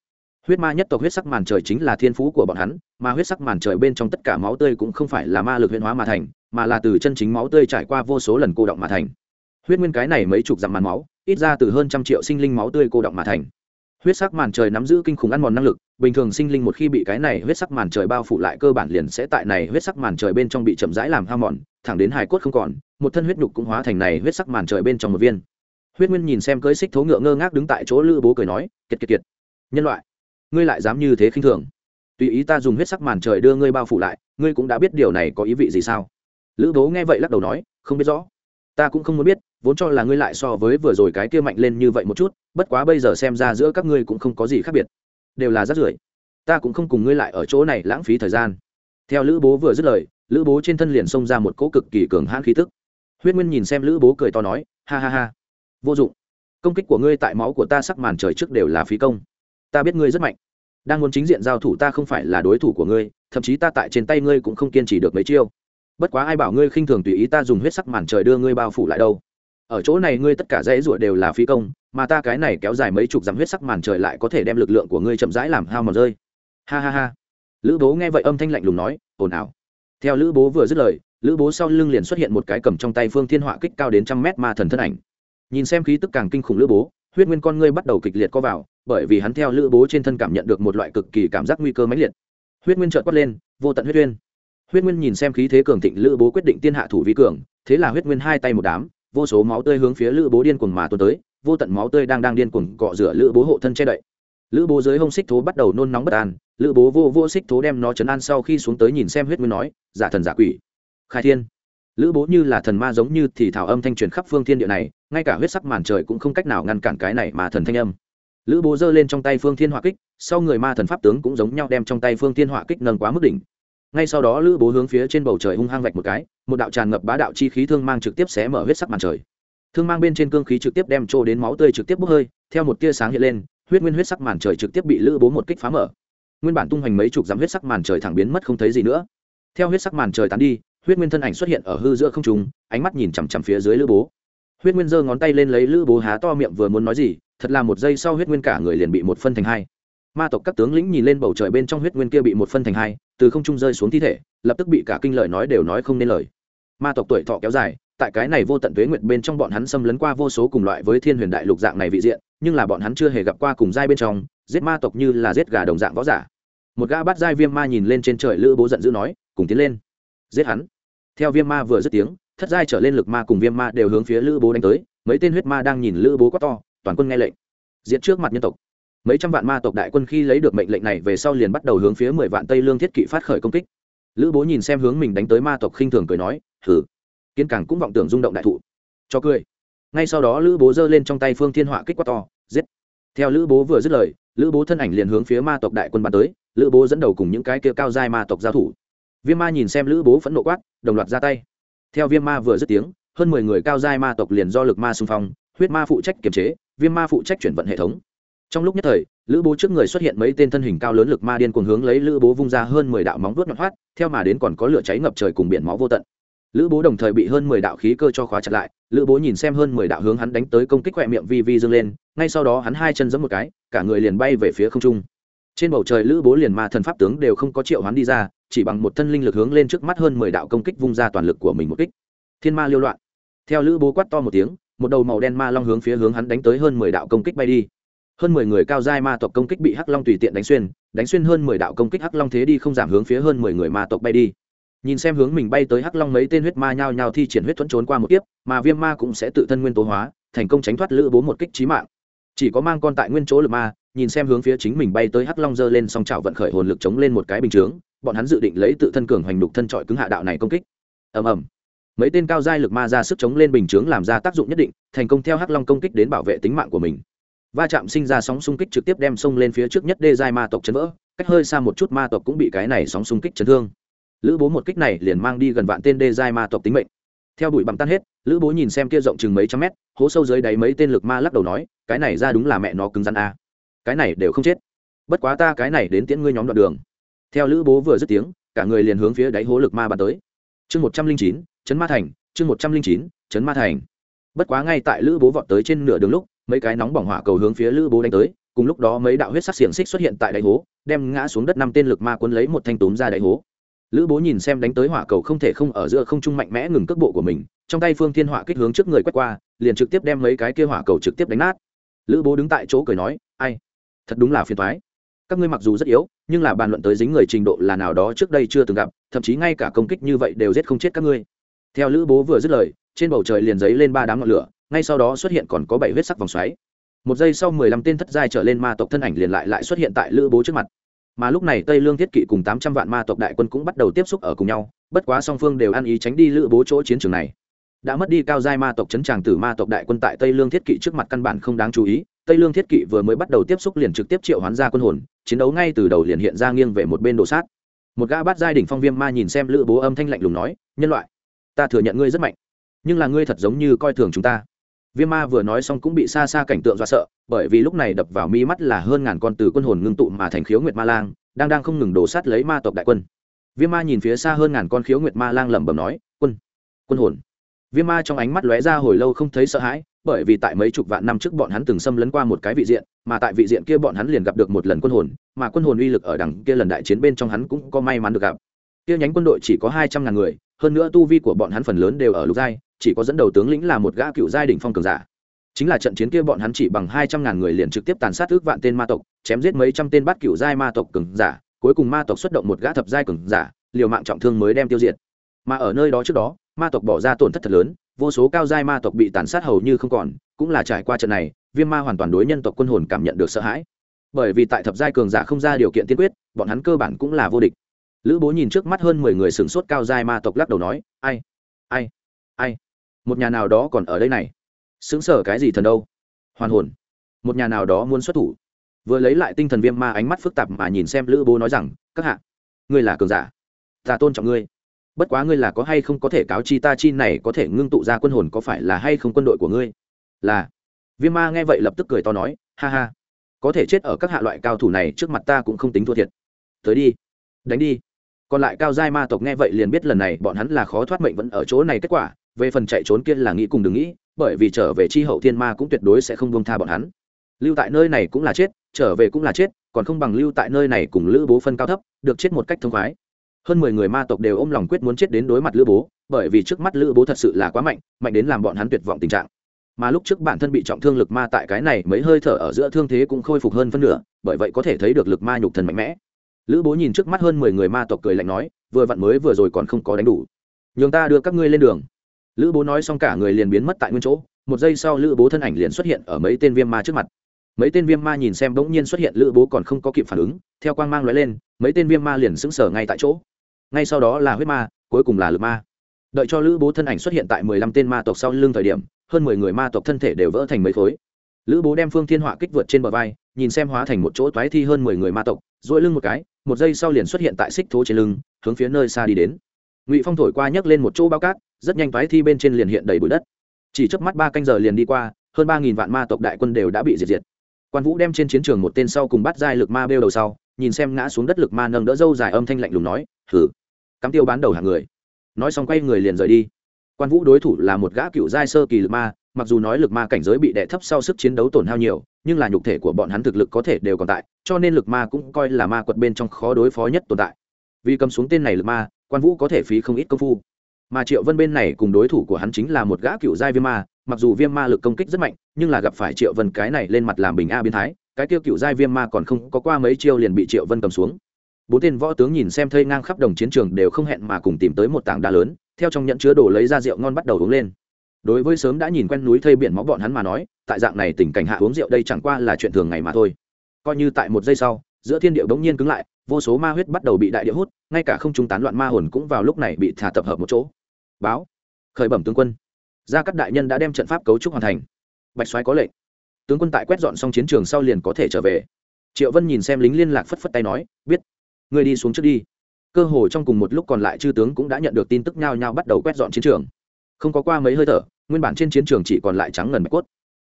Huyết ma nhất tộc huyết sắc màn trời chính là thiên phú của bọn hắn, mà huyết sắc màn trời bên trong tất cả máu tươi cũng không phải là ma lực huyễn hóa mà thành, mà là từ chân chính máu tươi trải qua vô số lần cô động mà thành. Huyết nguyên cái này mấy chục dặm màn máu, ít ra từ hơn trăm triệu sinh linh máu tươi cô động mà thành huyết sắc màn trời nắm giữ kinh khủng ăn mòn năng lực, bình thường sinh linh một khi bị cái này huyết sắc màn trời bao phủ lại cơ bản liền sẽ tại này huyết sắc màn trời bên trong bị chậm rãi làm hao mòn, thẳng đến hài cốt không còn, một thân huyết nhục cũng hóa thành này huyết sắc màn trời bên trong một viên. Huyết nguyên nhìn xem cưới xích thố ngựa ngơ ngác đứng tại chỗ lữ bố cười nói, kiệt kiệt kiệt, nhân loại, ngươi lại dám như thế khinh thường. Tùy ý ta dùng huyết sắc màn trời đưa ngươi bao phủ lại, ngươi cũng đã biết điều này có ý vị gì sao? Lữ bố nghe vậy lắc đầu nói, không biết rõ. Ta cũng không muốn biết vốn cho là ngươi lại so với vừa rồi cái kia mạnh lên như vậy một chút, bất quá bây giờ xem ra giữa các ngươi cũng không có gì khác biệt. Đều là rát rưởi. Ta cũng không cùng ngươi lại ở chỗ này lãng phí thời gian. Theo lữ bố vừa dứt lời, lữ bố trên thân liền xông ra một cỗ cực kỳ cường hãn khí tức. Huyết nguyên nhìn xem lữ bố cười to nói, ha ha ha. Vô dụng. Công kích của ngươi tại máu của ta sắc màn trời trước đều là phí công. Ta biết ngươi rất mạnh. Đang muốn chính diện giao thủ ta không phải là đối thủ của ngươi, thậm chí ta tại trên tay ngươi cũng không kiên trì được mấy chiêu. Bất quá ai bảo ngươi khinh thường tùy ý ta dùng huyết sắc màn trời đưa ngươi bao phủ lại đâu ở chỗ này ngươi tất cả dãy rủa đều là phi công, mà ta cái này kéo dài mấy chục dặm huyết sắc màn trời lại có thể đem lực lượng của ngươi chậm rãi làm hao mòn rơi. Ha ha ha. Lữ bố nghe vậy âm thanh lạnh lùng nói, ồn ào. Theo lữ bố vừa dứt lời, lữ bố sau lưng liền xuất hiện một cái cầm trong tay phương thiên họa kích cao đến trăm mét ma thần thân ảnh. Nhìn xem khí tức càng kinh khủng lữ bố, huyết nguyên con ngươi bắt đầu kịch liệt co vào, bởi vì hắn theo lữ bố trên thân cảm nhận được một loại cực kỳ cảm giác nguy cơ mãnh liệt. Huyết nguyên trợt quát lên, vô tận huyết nguyên. Huyết nguyên nhìn xem khí thế cường thịnh lữ bố quyết định tiên hạ thủ vi cường, thế là huyết nguyên hai tay một đám vô số máu tươi hướng phía lữ bố điên cuồng mà tuôn tới, vô tận máu tươi đang đang điên cuồng cọ rửa lữ bố hộ thân che đậy. Lữ bố dưới hông xích thố bắt đầu nôn nóng bất an, lữ bố vô vô xích thố đem nó chấn an sau khi xuống tới nhìn xem huyết nguyên nói, giả thần giả quỷ. Khai thiên. Lữ bố như là thần ma giống như thì thảo âm thanh truyền khắp phương thiên địa này, ngay cả huyết sắc màn trời cũng không cách nào ngăn cản cái này mà thần thanh âm. Lữ bố giơ lên trong tay phương thiên hỏa kích, sau người ma thần pháp tướng cũng giống nhau đem trong tay phương thiên hỏa kích nâng quá mức đỉnh. Ngay sau đó lữ bố hướng phía trên bầu trời hung hăng vạch một cái một đạo tràn ngập bá đạo chi khí thương mang trực tiếp xé mở huyết sắc màn trời. Thương mang bên trên cương khí trực tiếp đem trô đến máu tươi trực tiếp bốc hơi, theo một tia sáng hiện lên, huyết nguyên huyết sắc màn trời trực tiếp bị lữ bố một kích phá mở. Nguyên bản tung hoành mấy chục dặm huyết sắc màn trời thẳng biến mất không thấy gì nữa. Theo huyết sắc màn trời tán đi, huyết nguyên thân ảnh xuất hiện ở hư giữa không trung, ánh mắt nhìn chằm chằm phía dưới lữ bố. Huyết nguyên giơ ngón tay lên lấy lữ bố há to miệng vừa muốn nói gì, thật là một giây sau huyết nguyên cả người liền bị một phân thành hai. Ma tộc các tướng lĩnh nhìn lên bầu trời bên trong huyết nguyên kia bị một phân thành hai, từ không trung rơi xuống thi thể, lập tức bị cả kinh lời nói đều nói không nên lời ma tộc tuổi thọ kéo dài, tại cái này vô tận tuế nguyện bên trong bọn hắn xâm lấn qua vô số cùng loại với thiên huyền đại lục dạng này vị diện, nhưng là bọn hắn chưa hề gặp qua cùng giai bên trong, giết ma tộc như là giết gà đồng dạng võ giả. Một gã bắt giai viêm ma nhìn lên trên trời lữ bố giận dữ nói, cùng tiến lên. Giết hắn? Theo viêm ma vừa dứt tiếng, thất giai trở lên lực ma cùng viêm ma đều hướng phía lữ bố đánh tới, mấy tên huyết ma đang nhìn lữ bố quá to, toàn quân nghe lệnh. Diệt trước mặt nhân tộc. Mấy trăm vạn ma tộc đại quân khi lấy được mệnh lệnh này về sau liền bắt đầu hướng phía mười vạn tây lương thiết kỵ phát khởi công kích. Lữ bố nhìn xem hướng mình đánh tới ma tộc khinh thường cười nói thử kiến càng cũng vọng tưởng rung động đại thụ. Cho cười. Ngay sau đó lữ bố giơ lên trong tay phương thiên họa kích quát to, giết. Theo lữ bố vừa dứt lời, lữ bố thân ảnh liền hướng phía ma tộc đại quân bắn tới, lữ bố dẫn đầu cùng những cái kia cao giai ma tộc giao thủ. Viêm ma nhìn xem lữ bố phẫn nộ quát, đồng loạt ra tay. Theo viêm ma vừa dứt tiếng, hơn mười người cao giai ma tộc liền do lực ma xung phong, huyết ma phụ trách kiềm chế, viêm ma phụ trách chuyển vận hệ thống. Trong lúc nhất thời, lữ bố trước người xuất hiện mấy tên thân hình cao lớn lực ma điên cuồng hướng lấy lữ bố vung ra hơn mười đạo móng vuốt nhọn hoắt, theo mà đến còn có lửa cháy ngập trời cùng biển máu vô tận lữ bố đồng thời bị hơn mười đạo khí cơ cho khóa chặt lại, lữ bố nhìn xem hơn mười đạo hướng hắn đánh tới công kích khoe miệng vi vi dâng lên, ngay sau đó hắn hai chân giẫm một cái, cả người liền bay về phía không trung. Trên bầu trời lữ bố liền ma thần pháp tướng đều không có triệu hắn đi ra, chỉ bằng một thân linh lực hướng lên trước mắt hơn mười đạo công kích vung ra toàn lực của mình một kích. Thiên ma liêu loạn. Theo lữ bố quát to một tiếng, một đầu màu đen ma long hướng phía hướng hắn đánh tới hơn mười đạo công kích bay đi. Hơn mười người cao giai ma tộc công kích bị hắc long tùy tiện đánh xuyên đánh xuyên hơn mười đạo công kích hắc long thế đi không giảm hướng phía hơn mười người ma tộc bay đi nhìn xem hướng mình bay tới hắc long mấy tên huyết ma nhao nhao thi triển huyết thuẫn trốn qua một kiếp, mà viêm ma cũng sẽ tự thân nguyên tố hóa, thành công tránh thoát lữ bố một kích trí mạng. Chỉ có mang con tại nguyên chỗ lực ma, nhìn xem hướng phía chính mình bay tới hắc long dơ lên song trào vận khởi hồn lực chống lên một cái bình chướng, bọn hắn dự định lấy tự thân cường hoành đục thân trọi cứng hạ đạo này công kích. Ầm ầm. Mấy tên cao giai lực ma ra sức chống lên bình chướng làm ra tác dụng nhất định, thành công theo hắc long công kích đến bảo vệ tính mạng của mình. Va chạm sinh ra sóng xung kích trực tiếp đem sông lên phía trước nhất đê giai ma tộc chấn vỡ, cách hơi xa một chút ma tộc cũng bị cái này sóng xung kích chấn thương lữ bố một kích này liền mang đi gần vạn tên đê giai ma tộc tính mệnh. Theo đuổi bằng tan hết, lữ bố nhìn xem kia rộng chừng mấy trăm mét, hố sâu dưới đáy mấy tên lực ma lắc đầu nói, cái này ra đúng là mẹ nó cứng rắn a. Cái này đều không chết. Bất quá ta cái này đến tiễn ngươi nhóm đoạn đường. Theo lữ bố vừa dứt tiếng, cả người liền hướng phía đáy hố lực ma bắn tới. Chương một trăm linh chín chấn ma thành, chương một trăm linh chín chấn ma thành. Bất quá ngay tại lữ bố vọt tới trên nửa đường lúc, mấy cái nóng bỏng hỏa cầu hướng phía lữ bố đánh tới, cùng lúc đó mấy đạo huyết sắc xiềng xích xuất hiện tại đáy hố, đem ngã xuống đất năm tên lực ma quân lấy một thanh túm ra đáy hố lữ bố nhìn xem đánh tới hỏa cầu không thể không ở giữa không trung mạnh mẽ ngừng cước bộ của mình, trong tay phương thiên hỏa kích hướng trước người quét qua, liền trực tiếp đem mấy cái kia hỏa cầu trực tiếp đánh nát. Lữ bố đứng tại chỗ cười nói, ai, thật đúng là phiền thoái các ngươi mặc dù rất yếu, nhưng là bàn luận tới dính người trình độ là nào đó trước đây chưa từng gặp, thậm chí ngay cả công kích như vậy đều giết không chết các ngươi. Theo lữ bố vừa dứt lời, trên bầu trời liền giấy lên ba đám ngọn lửa, ngay sau đó xuất hiện còn có bảy huyết sắc vòng xoáy. Một giây sau mười lăm tên thất giai trở lên ma tộc thân ảnh liền lại lại xuất hiện tại lữ bố trước mặt mà lúc này tây lương thiết kỵ cùng tám trăm vạn ma tộc đại quân cũng bắt đầu tiếp xúc ở cùng nhau, bất quá song phương đều ăn ý tránh đi lữ bố chỗ chiến trường này. Đã mất đi cao giai ma tộc chấn tràng tử ma tộc đại quân tại tây lương thiết kỵ trước mặt căn bản không đáng chú ý, tây lương thiết kỵ vừa mới bắt đầu tiếp xúc liền trực tiếp triệu hoán ra quân hồn, chiến đấu ngay từ đầu liền hiện ra nghiêng về một bên đồ sát. Một gã bát giai đỉnh phong viêm ma nhìn xem lữ bố âm thanh lạnh lùng nói, nhân loại, ta thừa nhận ngươi rất mạnh, nhưng là ngươi thật giống như coi thường chúng ta viêm ma vừa nói xong cũng bị xa xa cảnh tượng do sợ, bởi vì lúc này đập vào mi mắt là hơn ngàn con từ quân hồn ngưng tụ mà thành khiếu nguyệt ma lang, đang đang không ngừng đổ sát lấy ma tộc đại quân. Viêm ma nhìn phía xa hơn ngàn con khiếu nguyệt ma lang lẩm bẩm nói, quân quân hồn. Viêm ma trong ánh mắt lóe ra hồi lâu không thấy sợ hãi, bởi vì tại mấy chục vạn năm trước bọn hắn từng xâm lấn qua một cái vị diện, mà tại vị diện kia bọn hắn liền gặp được một lần quân hồn, mà quân hồn uy lực ở đằng kia lần đại chiến bên trong hắn cũng có may mắn được gặp. Kia nhánh quân đội chỉ có hai trăm ngàn người, hơn nữa tu vi của bọn hắn phần lớn đều ở lục giai chỉ có dẫn đầu tướng lĩnh là một gã cựu giai đỉnh phong cường giả. Chính là trận chiến kia bọn hắn chỉ bằng hai trăm ngàn người liền trực tiếp tàn sát ước vạn tên ma tộc, chém giết mấy trăm tên bát cựu giai ma tộc cường giả, cuối cùng ma tộc xuất động một gã thập giai cường giả, liều mạng trọng thương mới đem tiêu diệt. Mà ở nơi đó trước đó, ma tộc bỏ ra tổn thất thật lớn, vô số cao giai ma tộc bị tàn sát hầu như không còn, cũng là trải qua trận này, viêm ma hoàn toàn đối nhân tộc quân hồn cảm nhận được sợ hãi. Bởi vì tại thập giai cường giả không ra điều kiện tiên quyết, bọn hắn cơ bản cũng là vô địch. Lữ bố nhìn trước mắt hơn mười người sửng sốt cao giai ma tộc lắc đầu nói, ai ai ai? Một nhà nào đó còn ở đây này. Xứng sở cái gì thần đâu? Hoàn hồn. Một nhà nào đó muốn xuất thủ. Vừa lấy lại tinh thần viêm ma ánh mắt phức tạp mà nhìn xem lữ bố nói rằng, các hạ, ngươi là cường giả. Ta tôn trọng ngươi. Bất quá ngươi là có hay không có thể cáo chi ta chi này có thể ngưng tụ ra quân hồn có phải là hay không quân đội của ngươi? Là. Viêm ma nghe vậy lập tức cười to nói, ha ha. Có thể chết ở các hạ loại cao thủ này trước mặt ta cũng không tính thua thiệt. Tới đi. Đánh đi. Còn lại cao giai ma tộc nghe vậy liền biết lần này bọn hắn là khó thoát mệnh vẫn ở chỗ này kết quả về phần chạy trốn kia là nghĩ cùng đừng nghĩ, bởi vì trở về chi hậu thiên ma cũng tuyệt đối sẽ không buông tha bọn hắn. Lưu tại nơi này cũng là chết, trở về cũng là chết, còn không bằng lưu tại nơi này cùng lữ bố phân cao thấp, được chết một cách thông khoái. Hơn mười người ma tộc đều ôm lòng quyết muốn chết đến đối mặt lữ bố, bởi vì trước mắt lữ bố thật sự là quá mạnh mạnh đến làm bọn hắn tuyệt vọng tình trạng. Mà lúc trước bản thân bị trọng thương lực ma tại cái này mấy hơi thở ở giữa thương thế cũng khôi phục hơn phân nửa, bởi vậy có thể thấy được lực ma nhục thần mạnh mẽ. Lữ bố nhìn trước mắt hơn mười người ma tộc cười lạnh nói, vừa vặn mới vừa rồi còn không có đánh đủ. Nhường ta đưa các ngươi lên đường lữ bố nói xong cả người liền biến mất tại nguyên chỗ, một giây sau lữ bố thân ảnh liền xuất hiện ở mấy tên viêm ma trước mặt. Mấy tên viêm ma nhìn xem bỗng nhiên xuất hiện lữ bố còn không có kịp phản ứng, theo quang mang l lên, mấy tên viêm ma liền sững sờ ngay tại chỗ. Ngay sau đó là huyết ma, cuối cùng là lực ma. Đợi cho lữ bố thân ảnh xuất hiện tại mười lăm tên ma tộc sau lưng thời điểm, hơn mười người ma tộc thân thể đều vỡ thành mấy khối. Lữ bố đem phương thiên họa kích vượt trên bờ vai, nhìn xem hóa thành một chỗ toái thi hơn mười người ma tộc dỗi lưng một cái, một giây sau liền xuất hiện tại xích thố trên lưng, hướng phía nơi xa đi đến. Ngụy phong thổi qua nhấc lên một chỗ bao cát rất nhanh toái thi bên trên liền hiện đầy bụi đất. Chỉ chớp mắt ba canh giờ liền đi qua, hơn ba nghìn vạn ma tộc đại quân đều đã bị diệt diệt. Quan vũ đem trên chiến trường một tên sau cùng bắt giai lực ma bêu đầu sau, nhìn xem ngã xuống đất lực ma nâng đỡ dâu dài âm thanh lạnh lùng nói thử cắm tiêu bán đầu hàng người. Nói xong quay người liền rời đi. Quan vũ đối thủ là một gã cựu giai sơ kỳ lực ma, mặc dù nói lực ma cảnh giới bị đẻ thấp sau sức chiến đấu tổn hao nhiều, nhưng là nhục thể của bọn hắn thực lực có thể đều còn tại, cho nên lực ma cũng coi là ma quật bên trong khó đối phó nhất tồn tại. Vì cầm xuống tên này lực ma, quan vũ có thể phí không ít công phu mà triệu vân bên này cùng đối thủ của hắn chính là một gã cựu giai viêm ma, mặc dù viêm ma lực công kích rất mạnh, nhưng là gặp phải triệu vân cái này lên mặt làm bình a biến thái, cái tiêu cựu giai viêm ma còn không có qua mấy chiêu liền bị triệu vân cầm xuống. Bốn tên võ tướng nhìn xem thây ngang khắp đồng chiến trường đều không hẹn mà cùng tìm tới một tảng đá lớn, theo trong nhận chứa đồ lấy ra rượu ngon bắt đầu uống lên. Đối với sớm đã nhìn quen núi thây biển máu bọn hắn mà nói, tại dạng này tình cảnh hạ uống rượu đây chẳng qua là chuyện thường ngày mà thôi. Coi như tại một giây sau, giữa thiên điệu đống nhiên cứng lại, vô số ma huyết bắt đầu bị đại địa hút, ngay cả không trung tán loạn ma hồn cũng vào lúc này bị thả tập hợp một chỗ báo, khởi bẩm tướng quân. Gia các đại nhân đã đem trận pháp cấu trúc hoàn thành. Bạch soái có lệnh. Tướng quân tại quét dọn xong chiến trường sau liền có thể trở về. Triệu vân nhìn xem lính liên lạc phất phất tay nói, biết. Người đi xuống trước đi. Cơ hồ trong cùng một lúc còn lại chư tướng cũng đã nhận được tin tức nhao nhao bắt đầu quét dọn chiến trường. Không có qua mấy hơi thở, nguyên bản trên chiến trường chỉ còn lại trắng ngần bạch cốt.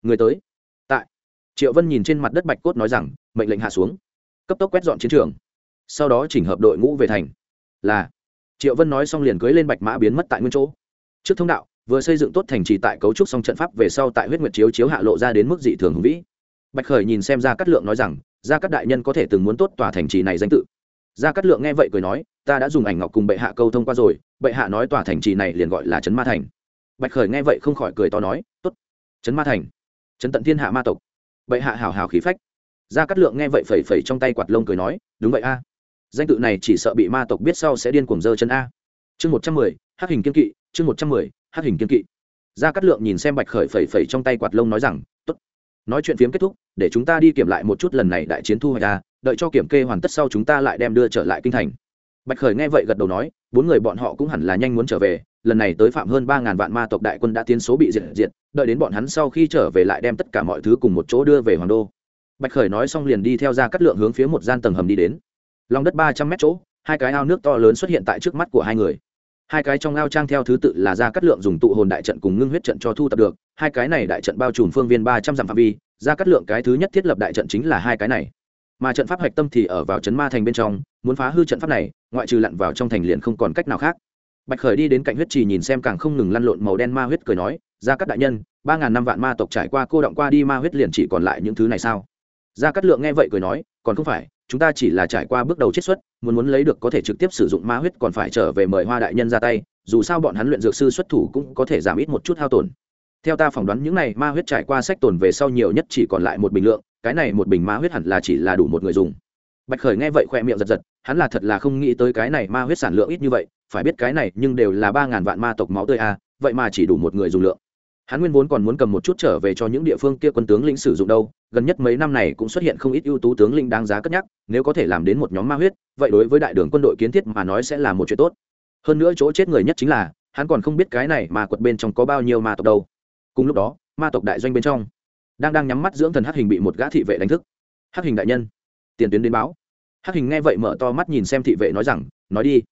Người tới. Tại, triệu vân nhìn trên mặt đất bạch cốt nói rằng, mệnh lệnh hạ xuống. Cấp tốc quét dọn chiến trường. Sau đó chỉnh hợp đội ngũ về thành. Là triệu vân nói xong liền cưới lên bạch mã biến mất tại nguyên chỗ. Trước thông đạo, vừa xây dựng tốt thành trì tại cấu trúc xong trận pháp về sau tại huyết nguyệt chiếu chiếu hạ lộ ra đến mức dị thường hùng vĩ. Bạch khởi nhìn xem ra cát lượng nói rằng ra cát đại nhân có thể từng muốn tốt tòa thành trì này danh tự. Ra cát lượng nghe vậy cười nói, ta đã dùng ảnh ngọc cùng bệ hạ câu thông qua rồi, bệ hạ nói tòa thành trì này liền gọi là trấn ma thành. Bạch khởi nghe vậy không khỏi cười to nói, tốt, trấn ma thành, trấn tận thiên hạ ma tộc. Bệ hạ hào hào khí phách. Ra cát lượng nghe vậy phẩy phẩy trong tay quạt lông cười nói, đúng vậy a danh tự này chỉ sợ bị ma tộc biết sau sẽ điên cuồng dơ chân a. Chương một trăm mười, hắc hình kiên kỵ, chương một trăm mười, hắc hình kiên kỵ. Gia cát lượng nhìn xem bạch khởi phẩy phẩy trong tay quạt lông nói rằng, tốt. Nói chuyện phiếm kết thúc, để chúng ta đi kiểm lại một chút lần này đại chiến thu hoạch ra đợi cho kiểm kê hoàn tất sau chúng ta lại đem đưa trở lại kinh thành. Bạch khởi nghe vậy gật đầu nói, bốn người bọn họ cũng hẳn là nhanh muốn trở về, lần này tới phạm hơn ba ngàn vạn ma tộc đại quân đã tiến số bị diệt diệt, đợi đến bọn hắn sau khi trở về lại đem tất cả mọi thứ cùng một chỗ đưa về hoàng đô. Bạch khởi nói xong liền đi theo ra cắt lượng hướng phía một gian tầng hầm đi đến lòng đất ba trăm mét chỗ, hai cái ao nước to lớn xuất hiện tại trước mắt của hai người. Hai cái trong ao trang theo thứ tự là ra cắt lượng dùng tụ hồn đại trận cùng ngưng huyết trận cho thu tập được. Hai cái này đại trận bao trùm phương viên ba trăm dặm phạm vi ra cắt lượng cái thứ nhất thiết lập đại trận chính là hai cái này. Mà trận pháp hạch tâm thì ở vào trấn ma thành bên trong, muốn phá hư trận pháp này, ngoại trừ lặn vào trong thành liền không còn cách nào khác. Bạch khởi đi đến cạnh huyết trì nhìn xem càng không ngừng lăn lộn màu đen ma huyết cười nói ra cát đại nhân, ba ngàn năm vạn ma tộc trải qua cô động qua đi ma huyết liền chỉ còn lại những thứ này sao? Ra cắt lượng nghe vậy cười nói, còn không phải chúng ta chỉ là trải qua bước đầu chiết xuất, muốn muốn lấy được có thể trực tiếp sử dụng ma huyết còn phải trở về mời hoa đại nhân ra tay, dù sao bọn hắn luyện dược sư xuất thủ cũng có thể giảm ít một chút hao tổn. Theo ta phỏng đoán những này ma huyết trải qua sách tồn về sau nhiều nhất chỉ còn lại một bình lượng, cái này một bình ma huyết hẳn là chỉ là đủ một người dùng. Bạch khởi nghe vậy khoe miệng giật giật, hắn là thật là không nghĩ tới cái này ma huyết sản lượng ít như vậy, phải biết cái này nhưng đều là ba ngàn vạn ma tộc máu tươi a vậy mà chỉ đủ một người dùng lượng hắn nguyên vốn còn muốn cầm một chút trở về cho những địa phương kia quân tướng lĩnh sử dụng đâu, gần nhất mấy năm này cũng xuất hiện không ít ưu tú tướng lĩnh đáng giá cất nhắc, nếu có thể làm đến một nhóm ma huyết, vậy đối với đại đường quân đội kiến thiết mà nói sẽ là một chuyện tốt. Hơn nữa chỗ chết người nhất chính là, hắn còn không biết cái này mà quật bên trong có bao nhiêu ma tộc đâu. Cùng lúc đó, ma tộc đại doanh bên trong, đang đang nhắm mắt dưỡng thần hắc hình bị một gã thị vệ đánh thức. Hắc hình đại nhân, tiền tuyến đến báo. Hắc hình nghe vậy mở to mắt nhìn xem thị vệ nói rằng, nói đi,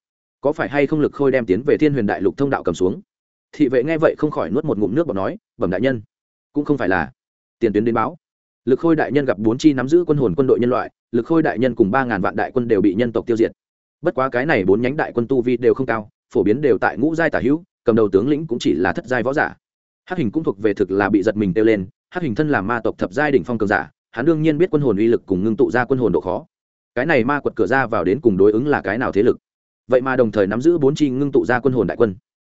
có phải hay không lực khôi đem tiến về thiên huyền đại lục thông đạo cầm xuống? Thị vệ nghe vậy không khỏi nuốt một ngụm nước bọt nói, bẩm đại nhân. Cũng không phải là. Tiền tuyến đến báo. Lực khôi đại nhân gặp bốn chi nắm giữ quân hồn quân đội nhân loại, lực khôi đại nhân cùng ba ngàn vạn đại quân đều bị nhân tộc tiêu diệt. Bất quá cái này bốn nhánh đại quân tu vi đều không cao, phổ biến đều tại ngũ giai tả hữu, cầm đầu tướng lĩnh cũng chỉ là thất giai võ giả. Hắc hình cũng thuộc về thực là bị giật mình tiêu lên, hắc hình thân là ma tộc thập giai đỉnh phong cường giả, hắn đương nhiên biết quân hồn uy lực cùng ngưng tụ ra quân hồn độ khó. Cái này ma quật cửa ra vào đến cùng đối ứng là cái nào thế lực? Vậy mà đồng thời nắm giữ bốn chi ngưng tụ ra quân hồn đại quân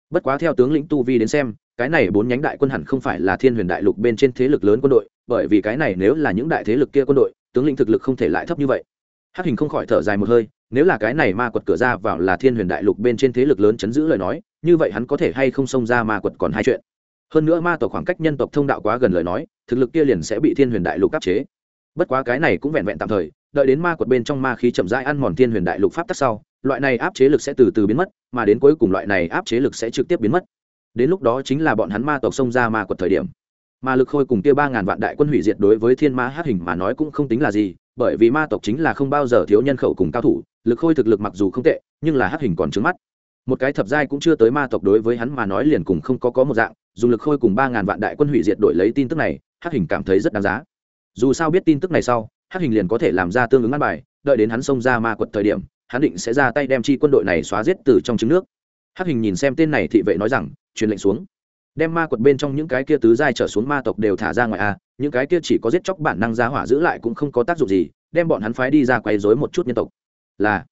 bất quá theo tướng lĩnh tu vi đến xem, cái này bốn nhánh đại quân hẳn không phải là thiên huyền đại lục bên trên thế lực lớn quân đội, bởi vì cái này nếu là những đại thế lực kia quân đội, tướng lĩnh thực lực không thể lại thấp như vậy. Hắc hình không khỏi thở dài một hơi, nếu là cái này ma quật cửa ra vào là thiên huyền đại lục bên trên thế lực lớn chấn giữ lời nói, như vậy hắn có thể hay không xông ra ma quật còn hai chuyện. Hơn nữa ma tộc khoảng cách nhân tộc thông đạo quá gần lời nói, thực lực kia liền sẽ bị thiên huyền đại lục áp chế. Bất quá cái này cũng vẹn vẹn tạm thời, đợi đến ma quật bên trong ma khí chậm rãi ăn mòn thiên huyền đại lục pháp tắc sau loại này áp chế lực sẽ từ từ biến mất, mà đến cuối cùng loại này áp chế lực sẽ trực tiếp biến mất. Đến lúc đó chính là bọn hắn ma tộc xông ra ma quật thời điểm. Ma lực khôi cùng kia ba ngàn vạn đại quân hủy diệt đối với thiên ma hát hình mà nói cũng không tính là gì, bởi vì ma tộc chính là không bao giờ thiếu nhân khẩu cùng cao thủ, lực khôi thực lực mặc dù không tệ, nhưng là hát hình còn trứng mắt. Một cái thập giai cũng chưa tới ma tộc đối với hắn mà nói liền cùng không có có một dạng dùng lực khôi cùng ba ngàn vạn đại quân hủy diệt đổi lấy tin tức này hát hình cảm thấy rất đáng giá. Dù sao biết tin tức này sau hát hình liền có thể làm ra tương ứng ăn bài, đợi đến hắn xông ra ma quật thời điểm hắn định sẽ ra tay đem chi quân đội này xóa giết từ trong trứng nước. Hắc hình nhìn xem tên này thị vệ nói rằng, truyền lệnh xuống. Đem ma quật bên trong những cái kia tứ giai trở xuống ma tộc đều thả ra ngoài a, những cái kia chỉ có giết chóc bản năng ra hỏa giữ lại cũng không có tác dụng gì, đem bọn hắn phái đi ra quấy rối một chút nhân tộc. Là,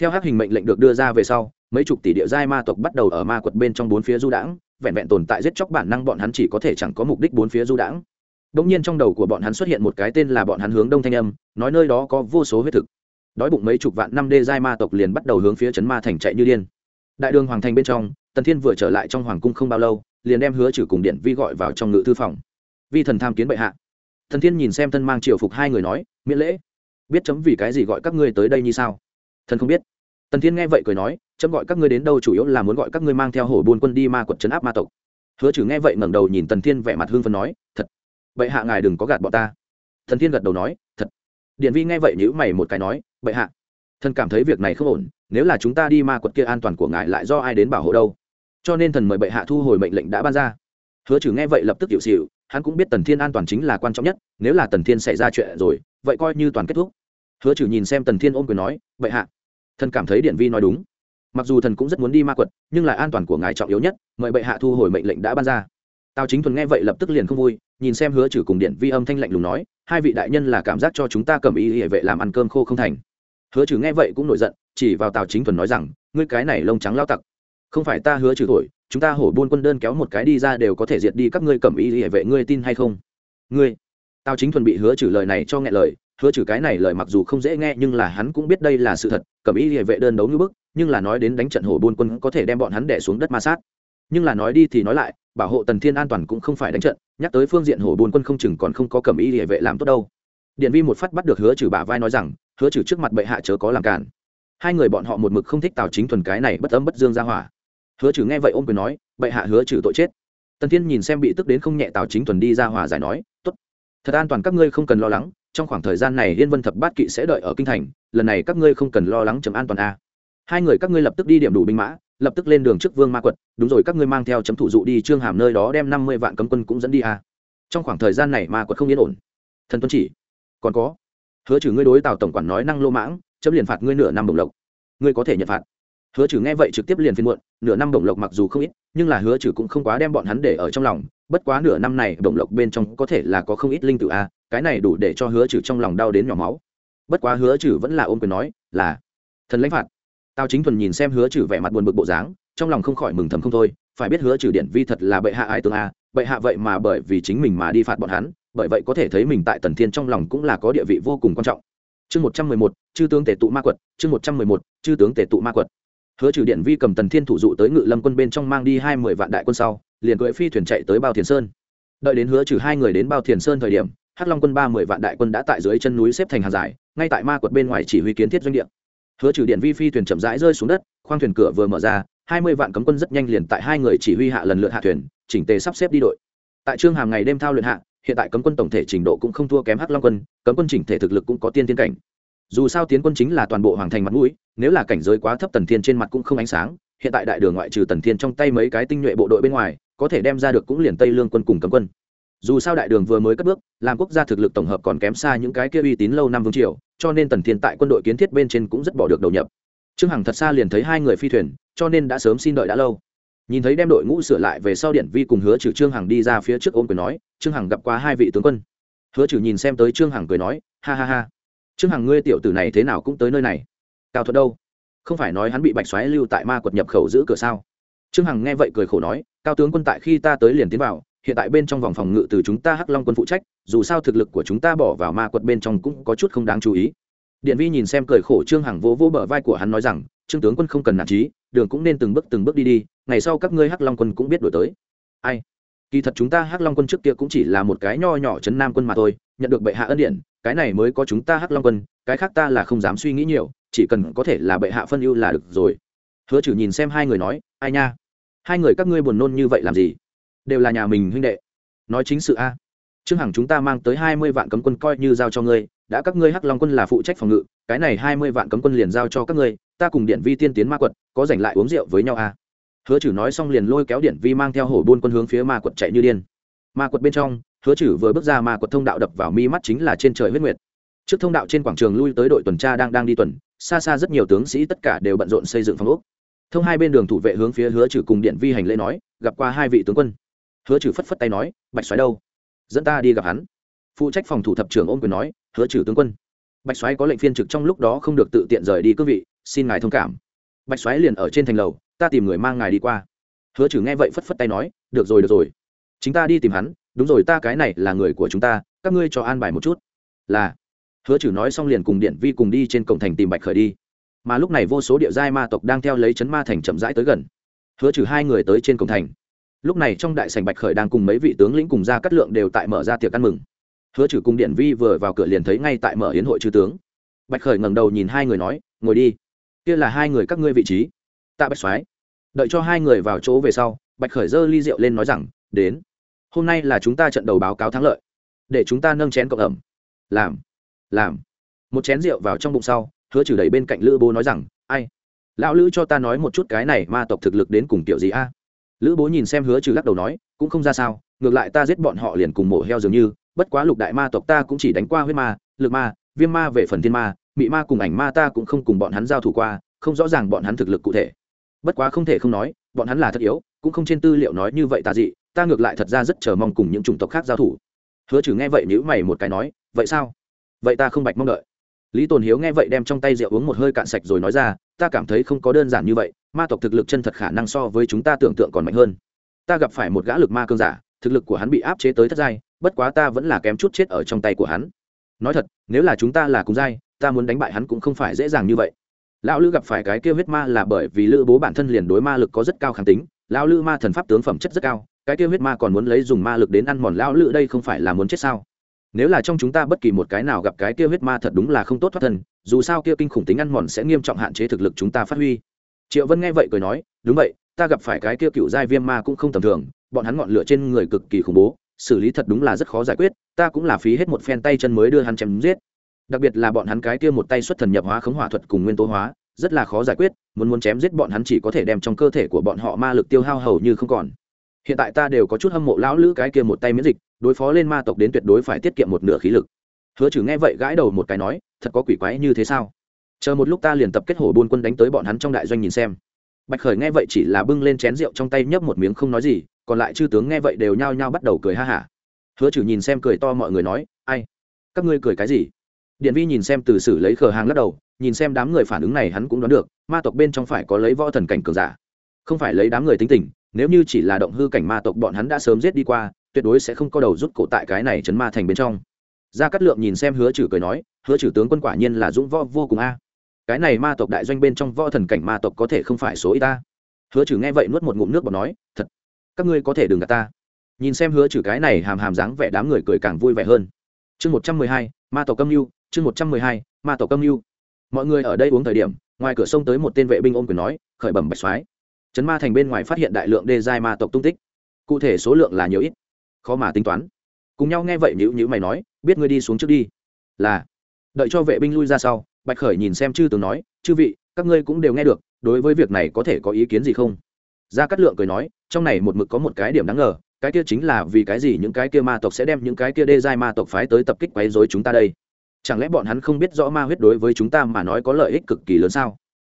theo Hắc hình mệnh lệnh được đưa ra về sau, mấy chục tỷ địa giai ma tộc bắt đầu ở ma quật bên trong bốn phía du đãng, vẹn vẹn tồn tại giết chóc bản năng bọn hắn chỉ có thể chẳng có mục đích bốn phía du đãng. Đông nhiên trong đầu của bọn hắn xuất hiện một cái tên là bọn hắn hướng đông thanh âm, nói nơi đó có vô số huyết thực đói bụng mấy chục vạn năm đê giai ma tộc liền bắt đầu hướng phía trấn ma thành chạy như điên. Đại đường hoàng thành bên trong, tần thiên vừa trở lại trong hoàng cung không bao lâu, liền đem hứa trừ cùng điện vi gọi vào trong ngự thư phòng. Vi thần tham kiến bệ hạ. Thần thiên nhìn xem thân mang triều phục hai người nói, miễn lễ. Biết chấm vì cái gì gọi các ngươi tới đây như sao? Thần không biết. Tần thiên nghe vậy cười nói, chấm gọi các ngươi đến đâu chủ yếu là muốn gọi các ngươi mang theo hổ buôn quân đi ma quật chấn áp ma tộc. Hứa trừ nghe vậy ngẩng đầu nhìn tần thiên vẻ mặt hương phân nói, thật. Bệ hạ ngài đừng có gạt bọn ta. Thần thiên gật đầu nói, thật điện vi nghe vậy nhữ mày một cái nói, bệ hạ, thần cảm thấy việc này không ổn, nếu là chúng ta đi ma quật kia an toàn của ngài lại do ai đến bảo hộ đâu? Cho nên thần mời bệ hạ thu hồi mệnh lệnh đã ban ra. Hứa trừ nghe vậy lập tức hiệu xịu hắn cũng biết tần thiên an toàn chính là quan trọng nhất, nếu là tần thiên xảy ra chuyện rồi, vậy coi như toàn kết thúc. Hứa trừ nhìn xem tần thiên ôm quyền nói, bệ hạ, thần cảm thấy điện vi nói đúng. Mặc dù thần cũng rất muốn đi ma quật, nhưng là an toàn của ngài trọng yếu nhất, mời bệ hạ thu hồi mệnh lệnh đã ban ra tào chính thuần nghe vậy lập tức liền không vui, nhìn xem hứa trừ cùng điện vi âm thanh lạnh lùng nói, hai vị đại nhân là cảm giác cho chúng ta cầm ý hệ vệ làm ăn cơm khô không thành. Hứa trừ nghe vậy cũng nổi giận, chỉ vào tào chính thuần nói rằng, ngươi cái này lông trắng lao tặc. Không phải ta hứa trừ thổi, chúng ta hổ buôn quân đơn kéo một cái đi ra đều có thể diệt đi các ngươi cầm ý hệ vệ, ngươi tin hay không? Ngươi. Tào chính thuần bị hứa trừ lời này cho nghe lời, hứa trừ cái này lời mặc dù không dễ nghe nhưng là hắn cũng biết đây là sự thật, cầm ý hệ vệ đơn đấu như bức, nhưng là nói đến đánh trận hổ buôn quân có thể đem bọn hắn đẻ xuống đất ma sát. Nhưng là nói đi thì nói lại bảo hộ tần thiên an toàn cũng không phải đánh trận, nhắc tới phương diện hổ bồn quân không chừng còn không có cầm ý địa vệ làm tốt đâu. Điện vi một phát bắt được hứa trừ bả vai nói rằng, hứa trừ trước mặt bệ hạ chớ có làm cản hai người bọn họ một mực không thích tào chính thuần cái này bất âm bất dương ra hỏa. Hứa trừ nghe vậy ôm quyền nói, bệ hạ hứa trừ tội chết. Tần thiên nhìn xem bị tức đến không nhẹ tào chính thuần đi ra hòa giải nói, tốt. Thật an toàn các ngươi không cần lo lắng, trong khoảng thời gian này liên vân thập bát kỵ sẽ đợi ở kinh thành, lần này các ngươi không cần lo lắng chấm an toàn a hai người các ngươi lập tức đi điểm đủ binh mã lập tức lên đường trước vương ma quật, đúng rồi, các ngươi mang theo chấm thủ dụ đi trương hàm nơi đó đem năm mươi vạn cấm quân cũng dẫn đi à. trong khoảng thời gian này ma quật không yên ổn. Thần tuân chỉ, còn có, hứa trừ ngươi đối tào tổng quản nói năng lô mãng, chấm liền phạt ngươi nửa năm đồng lộc. Ngươi có thể nhận phạt. Hứa trừ nghe vậy trực tiếp liền phiên muộn, nửa năm đồng lộc mặc dù không ít, nhưng là hứa trừ cũng không quá đem bọn hắn để ở trong lòng, bất quá nửa năm này đồng lộc bên trong có thể là có không ít linh tự a cái này đủ để cho hứa trừ trong lòng đau đến nhỏ máu. Bất quá hứa trừ vẫn là ôm quyền nói, là, thần lãnh phạt tào chính thuần nhìn xem hứa trừ vẻ mặt buồn bực bộ dáng, trong lòng không khỏi mừng thầm không thôi, phải biết hứa trừ điện vi thật là bệ hạ ái tướng a, bệ hạ vậy mà bởi vì chính mình mà đi phạt bọn hắn, bởi vậy có thể thấy mình tại tần thiên trong lòng cũng là có địa vị vô cùng quan trọng. Chương một trăm mười một, chư tướng tể tụ ma quật, chương một trăm mười một, chư tướng tể tụ ma quật. Hứa trừ điện vi cầm tần thiên thủ dụ tới ngự lâm quân bên trong mang đi hai mươi vạn đại quân sau, liền cưỡi phi thuyền chạy tới bao thiền sơn. Đợi đến hứa trừ hai người đến bao thiền sơn thời điểm, hắc long quân ba mươi vạn đại quân đã tại dưới chân núi xếp thành hàng dài, ngay tại ma quật bên ngoài chỉ huy kiến thiết doanh địa hứa trừ điện vi phi thuyền chậm rãi rơi xuống đất, khoang thuyền cửa vừa mở ra, hai mươi vạn cấm quân rất nhanh liền tại hai người chỉ huy hạ lần lượt hạ thuyền, chỉnh tề sắp xếp đi đội. Tại trương hàm ngày đêm thao luyện hạ, hiện tại cấm quân tổng thể trình độ cũng không thua kém hắc long quân, cấm quân chỉnh thể thực lực cũng có tiên tiên cảnh. Dù sao tiến quân chính là toàn bộ hoàng thành mặt mũi, nếu là cảnh giới quá thấp tần thiên trên mặt cũng không ánh sáng, hiện tại đại đường ngoại trừ tần thiên trong tay mấy cái tinh nhuệ bộ đội bên ngoài, có thể đem ra được cũng liền tây lương quân cùng cấm quân dù sao đại đường vừa mới cất bước, làm quốc gia thực lực tổng hợp còn kém xa những cái kia uy tín lâu năm vương triều, cho nên tần thiên tại quân đội kiến thiết bên trên cũng rất bỏ được đầu nhập. Trương hằng thật xa liền thấy hai người phi thuyền, cho nên đã sớm xin đợi đã lâu. Nhìn thấy đem đội ngũ sửa lại về sau điện vi cùng hứa trừ trương hằng đi ra phía trước ôm cười nói, trương hằng gặp qua hai vị tướng quân. Hứa trừ nhìn xem tới trương hằng cười nói, ha ha ha. Trương hằng ngươi tiểu tử này thế nào cũng tới nơi này. Cao thuật đâu? Không phải nói hắn bị bạch xoáy lưu tại ma quật nhập khẩu giữ cửa sao? Trương hằng nghe vậy cười khổ nói, cao tướng quân tại khi ta tới liền tiến vào hiện tại bên trong vòng phòng ngự từ chúng ta hắc long quân phụ trách, dù sao thực lực của chúng ta bỏ vào ma quật bên trong cũng có chút không đáng chú ý. Điện vi nhìn xem cười khổ trương hằng vỗ vỗ bờ vai của hắn nói rằng, trương tướng quân không cần nản trí đường cũng nên từng bước từng bước đi đi, ngày sau các ngươi hắc long quân cũng biết đổi tới. Ai? Kỳ thật chúng ta hắc long quân trước kia cũng chỉ là một cái nho nhỏ chấn nam quân mà thôi, nhận được bệ hạ ân điện cái này mới có chúng ta hắc long quân, cái khác ta là không dám suy nghĩ nhiều, chỉ cần có thể là bệ hạ phân ưu là được rồi. Hứa chử nhìn xem hai người nói, ai nha? Hai người các ngươi buồn nôn như vậy làm gì? Đều là nhà mình huynh đệ. Nói chính sự a. Trương hằng chúng ta mang tới hai mươi vạn cấm quân coi như giao cho ngươi, đã các ngươi hắc long quân là phụ trách phòng ngự, cái này hai mươi vạn cấm quân liền giao cho các ngươi, ta cùng điện vi tiên tiến ma quật, có giành lại uống rượu với nhau a. Hứa chử nói xong liền lôi kéo điện vi mang theo hổ buôn quân hướng phía ma quật chạy như điên. Ma quật bên trong, hứa chử vừa bước ra ma quật thông đạo đập vào mi mắt chính là trên trời huyết nguyệt. Trước thông đạo trên quảng trường lui tới đội tuần tra đang đang đi tuần, xa xa rất nhiều tướng sĩ tất cả đều bận rộn xây dựng phòng ốc. Thông hai bên đường thủ vệ hướng phía hứa trừ cùng điện vi hành lễ nói, gặp qua hai vị tướng quân hứa trừ phất phất tay nói, bạch xoáy đâu? Dẫn ta đi gặp hắn. Phụ trách phòng thủ thập trưởng ôm quyền nói, hứa trừ tướng quân. Bạch xoáy có lệnh phiên trực trong lúc đó không được tự tiện rời đi cương vị, xin ngài thông cảm. Bạch xoáy liền ở trên thành lầu, ta tìm người mang ngài đi qua. Hứa trừ nghe vậy phất phất tay nói, được rồi được rồi. Chính ta đi tìm hắn, đúng rồi, ta cái này là người của chúng ta, các ngươi cho an bài một chút. Là. Hứa trừ nói xong liền cùng điện vi cùng đi trên cổng thành tìm bạch khởi đi. Mà lúc này vô số địa giai ma tộc đang theo lấy chấn ma thành chậm rãi tới gần. Hứa trừ hai người tới trên cổng thành lúc này trong đại sành bạch khởi đang cùng mấy vị tướng lĩnh cùng ra cắt lượng đều tại mở ra tiệc ăn mừng. Hứa trừ cùng điện vi vừa vào cửa liền thấy ngay tại mở hiến hội chư tướng. Bạch khởi ngẩng đầu nhìn hai người nói, ngồi đi. Kia là hai người các ngươi vị trí. Tạ bạch soái. Đợi cho hai người vào chỗ về sau, bạch khởi giơ ly rượu lên nói rằng, đến. Hôm nay là chúng ta trận đầu báo cáo thắng lợi. Để chúng ta nâng chén cộng ẩm. Làm. Làm. Một chén rượu vào trong bụng sau, hứa trừ đẩy bên cạnh lữ bố nói rằng, ai? Lão lữ cho ta nói một chút cái này ma tộc thực lực đến cùng kiểu gì a? Lữ bố nhìn xem hứa trừ lắc đầu nói, cũng không ra sao, ngược lại ta giết bọn họ liền cùng mổ heo dường như, bất quá lục đại ma tộc ta cũng chỉ đánh qua huyết ma, lực ma, viêm ma về phần thiên ma, mị ma cùng ảnh ma ta cũng không cùng bọn hắn giao thủ qua, không rõ ràng bọn hắn thực lực cụ thể. Bất quá không thể không nói, bọn hắn là thật yếu, cũng không trên tư liệu nói như vậy tà dị, ta ngược lại thật ra rất chờ mong cùng những chủng tộc khác giao thủ. Hứa trừ nghe vậy nhữ mày một cái nói, vậy sao? Vậy ta không bạch mong đợi lý tồn hiếu nghe vậy đem trong tay rượu uống một hơi cạn sạch rồi nói ra, ta cảm thấy không có đơn giản như vậy, ma tộc thực lực chân thật khả năng so với chúng ta tưởng tượng còn mạnh hơn. Ta gặp phải một gã lực ma cương giả, thực lực của hắn bị áp chế tới thất giai, bất quá ta vẫn là kém chút chết ở trong tay của hắn. Nói thật, nếu là chúng ta là cùng giai, ta muốn đánh bại hắn cũng không phải dễ dàng như vậy. Lão lữ gặp phải cái kêu huyết ma là bởi vì lữ bố bản thân liền đối ma lực có rất cao kháng tính, lão lữ ma thần pháp tướng phẩm chất rất cao, cái kêu huyết ma còn muốn lấy dùng ma lực đến ăn mòn lão lữ đây không phải là muốn chết sao? Nếu là trong chúng ta bất kỳ một cái nào gặp cái kia huyết ma thật đúng là không tốt thoát thân, dù sao kia kinh khủng tính ăn mòn sẽ nghiêm trọng hạn chế thực lực chúng ta phát huy. Triệu vân nghe vậy cười nói, đúng vậy, ta gặp phải cái kia cựu giai viêm ma cũng không tầm thường, bọn hắn ngọn lửa trên người cực kỳ khủng bố, xử lý thật đúng là rất khó giải quyết, ta cũng là phí hết một phen tay chân mới đưa hắn chém giết. Đặc biệt là bọn hắn cái kia một tay xuất thần nhập hóa khống hỏa thuật cùng nguyên tố hóa, rất là khó giải quyết, muốn muốn chém giết bọn hắn chỉ có thể đem trong cơ thể của bọn họ ma lực tiêu hao hầu như không còn. Hiện tại ta đều có chút hâm mộ lão lữ cái kia một tay miễn dịch đối phó lên ma tộc đến tuyệt đối phải tiết kiệm một nửa khí lực. Hứa trừ nghe vậy gãi đầu một cái nói, thật có quỷ quái như thế sao? Chờ một lúc ta liền tập kết hổ buôn quân đánh tới bọn hắn trong đại doanh nhìn xem. Bạch khởi nghe vậy chỉ là bưng lên chén rượu trong tay nhấp một miếng không nói gì, còn lại chư tướng nghe vậy đều nhao nhao bắt đầu cười ha hả. Hứa trừ nhìn xem cười to mọi người nói, ai? Các ngươi cười cái gì? Điện vi nhìn xem từ sử lấy khờ hàng lắc đầu, nhìn xem đám người phản ứng này hắn cũng đoán được, ma tộc bên trong phải có lấy võ thần cảnh cường giả. Không phải lấy đám người tính tình, nếu như chỉ là động hư cảnh ma tộc bọn hắn đã sớm giết đi qua tuyệt đối sẽ không có đầu rút cổ tại cái này chấn ma thành bên trong. Gia cát lượng nhìn xem hứa trừ cười nói, hứa trừ tướng quân quả nhiên là dũng võ vô cùng a. Cái này ma tộc đại doanh bên trong võ thần cảnh ma tộc có thể không phải số ít ta. Hứa trừ nghe vậy nuốt một ngụm nước bọt nói, thật, các ngươi có thể đừng gạt ta. Nhìn xem hứa trừ cái này hàm hàm dáng vẻ đám người cười càng vui vẻ hơn. Chương một trăm mười hai, ma tộc âm mưu, chương một trăm mười hai, ma tộc âm mưu. Mọi người ở đây uống thời điểm, ngoài cửa sông tới một tên vệ binh ôm quyền nói, khởi bẩm bạch soái. Trấn ma thành bên ngoài phát hiện đại lượng đê giai ma tộc tung tích. Cụ thể số lượng là nhiều ít khó mà tính toán. Cùng nhau nghe vậy nhữ nhữ mày nói, biết ngươi đi xuống trước đi. Là. Đợi cho vệ binh lui ra sau, bạch khởi nhìn xem chư tướng nói, chư vị, các ngươi cũng đều nghe được, đối với việc này có thể có ý kiến gì không? Gia cát lượng cười nói, trong này một mực có một cái điểm đáng ngờ, cái kia chính là vì cái gì những cái kia ma tộc sẽ đem những cái kia đê giai ma tộc phái tới tập kích quấy rối chúng ta đây? Chẳng lẽ bọn hắn không biết rõ ma huyết đối với chúng ta mà nói có lợi ích cực kỳ lớn sao?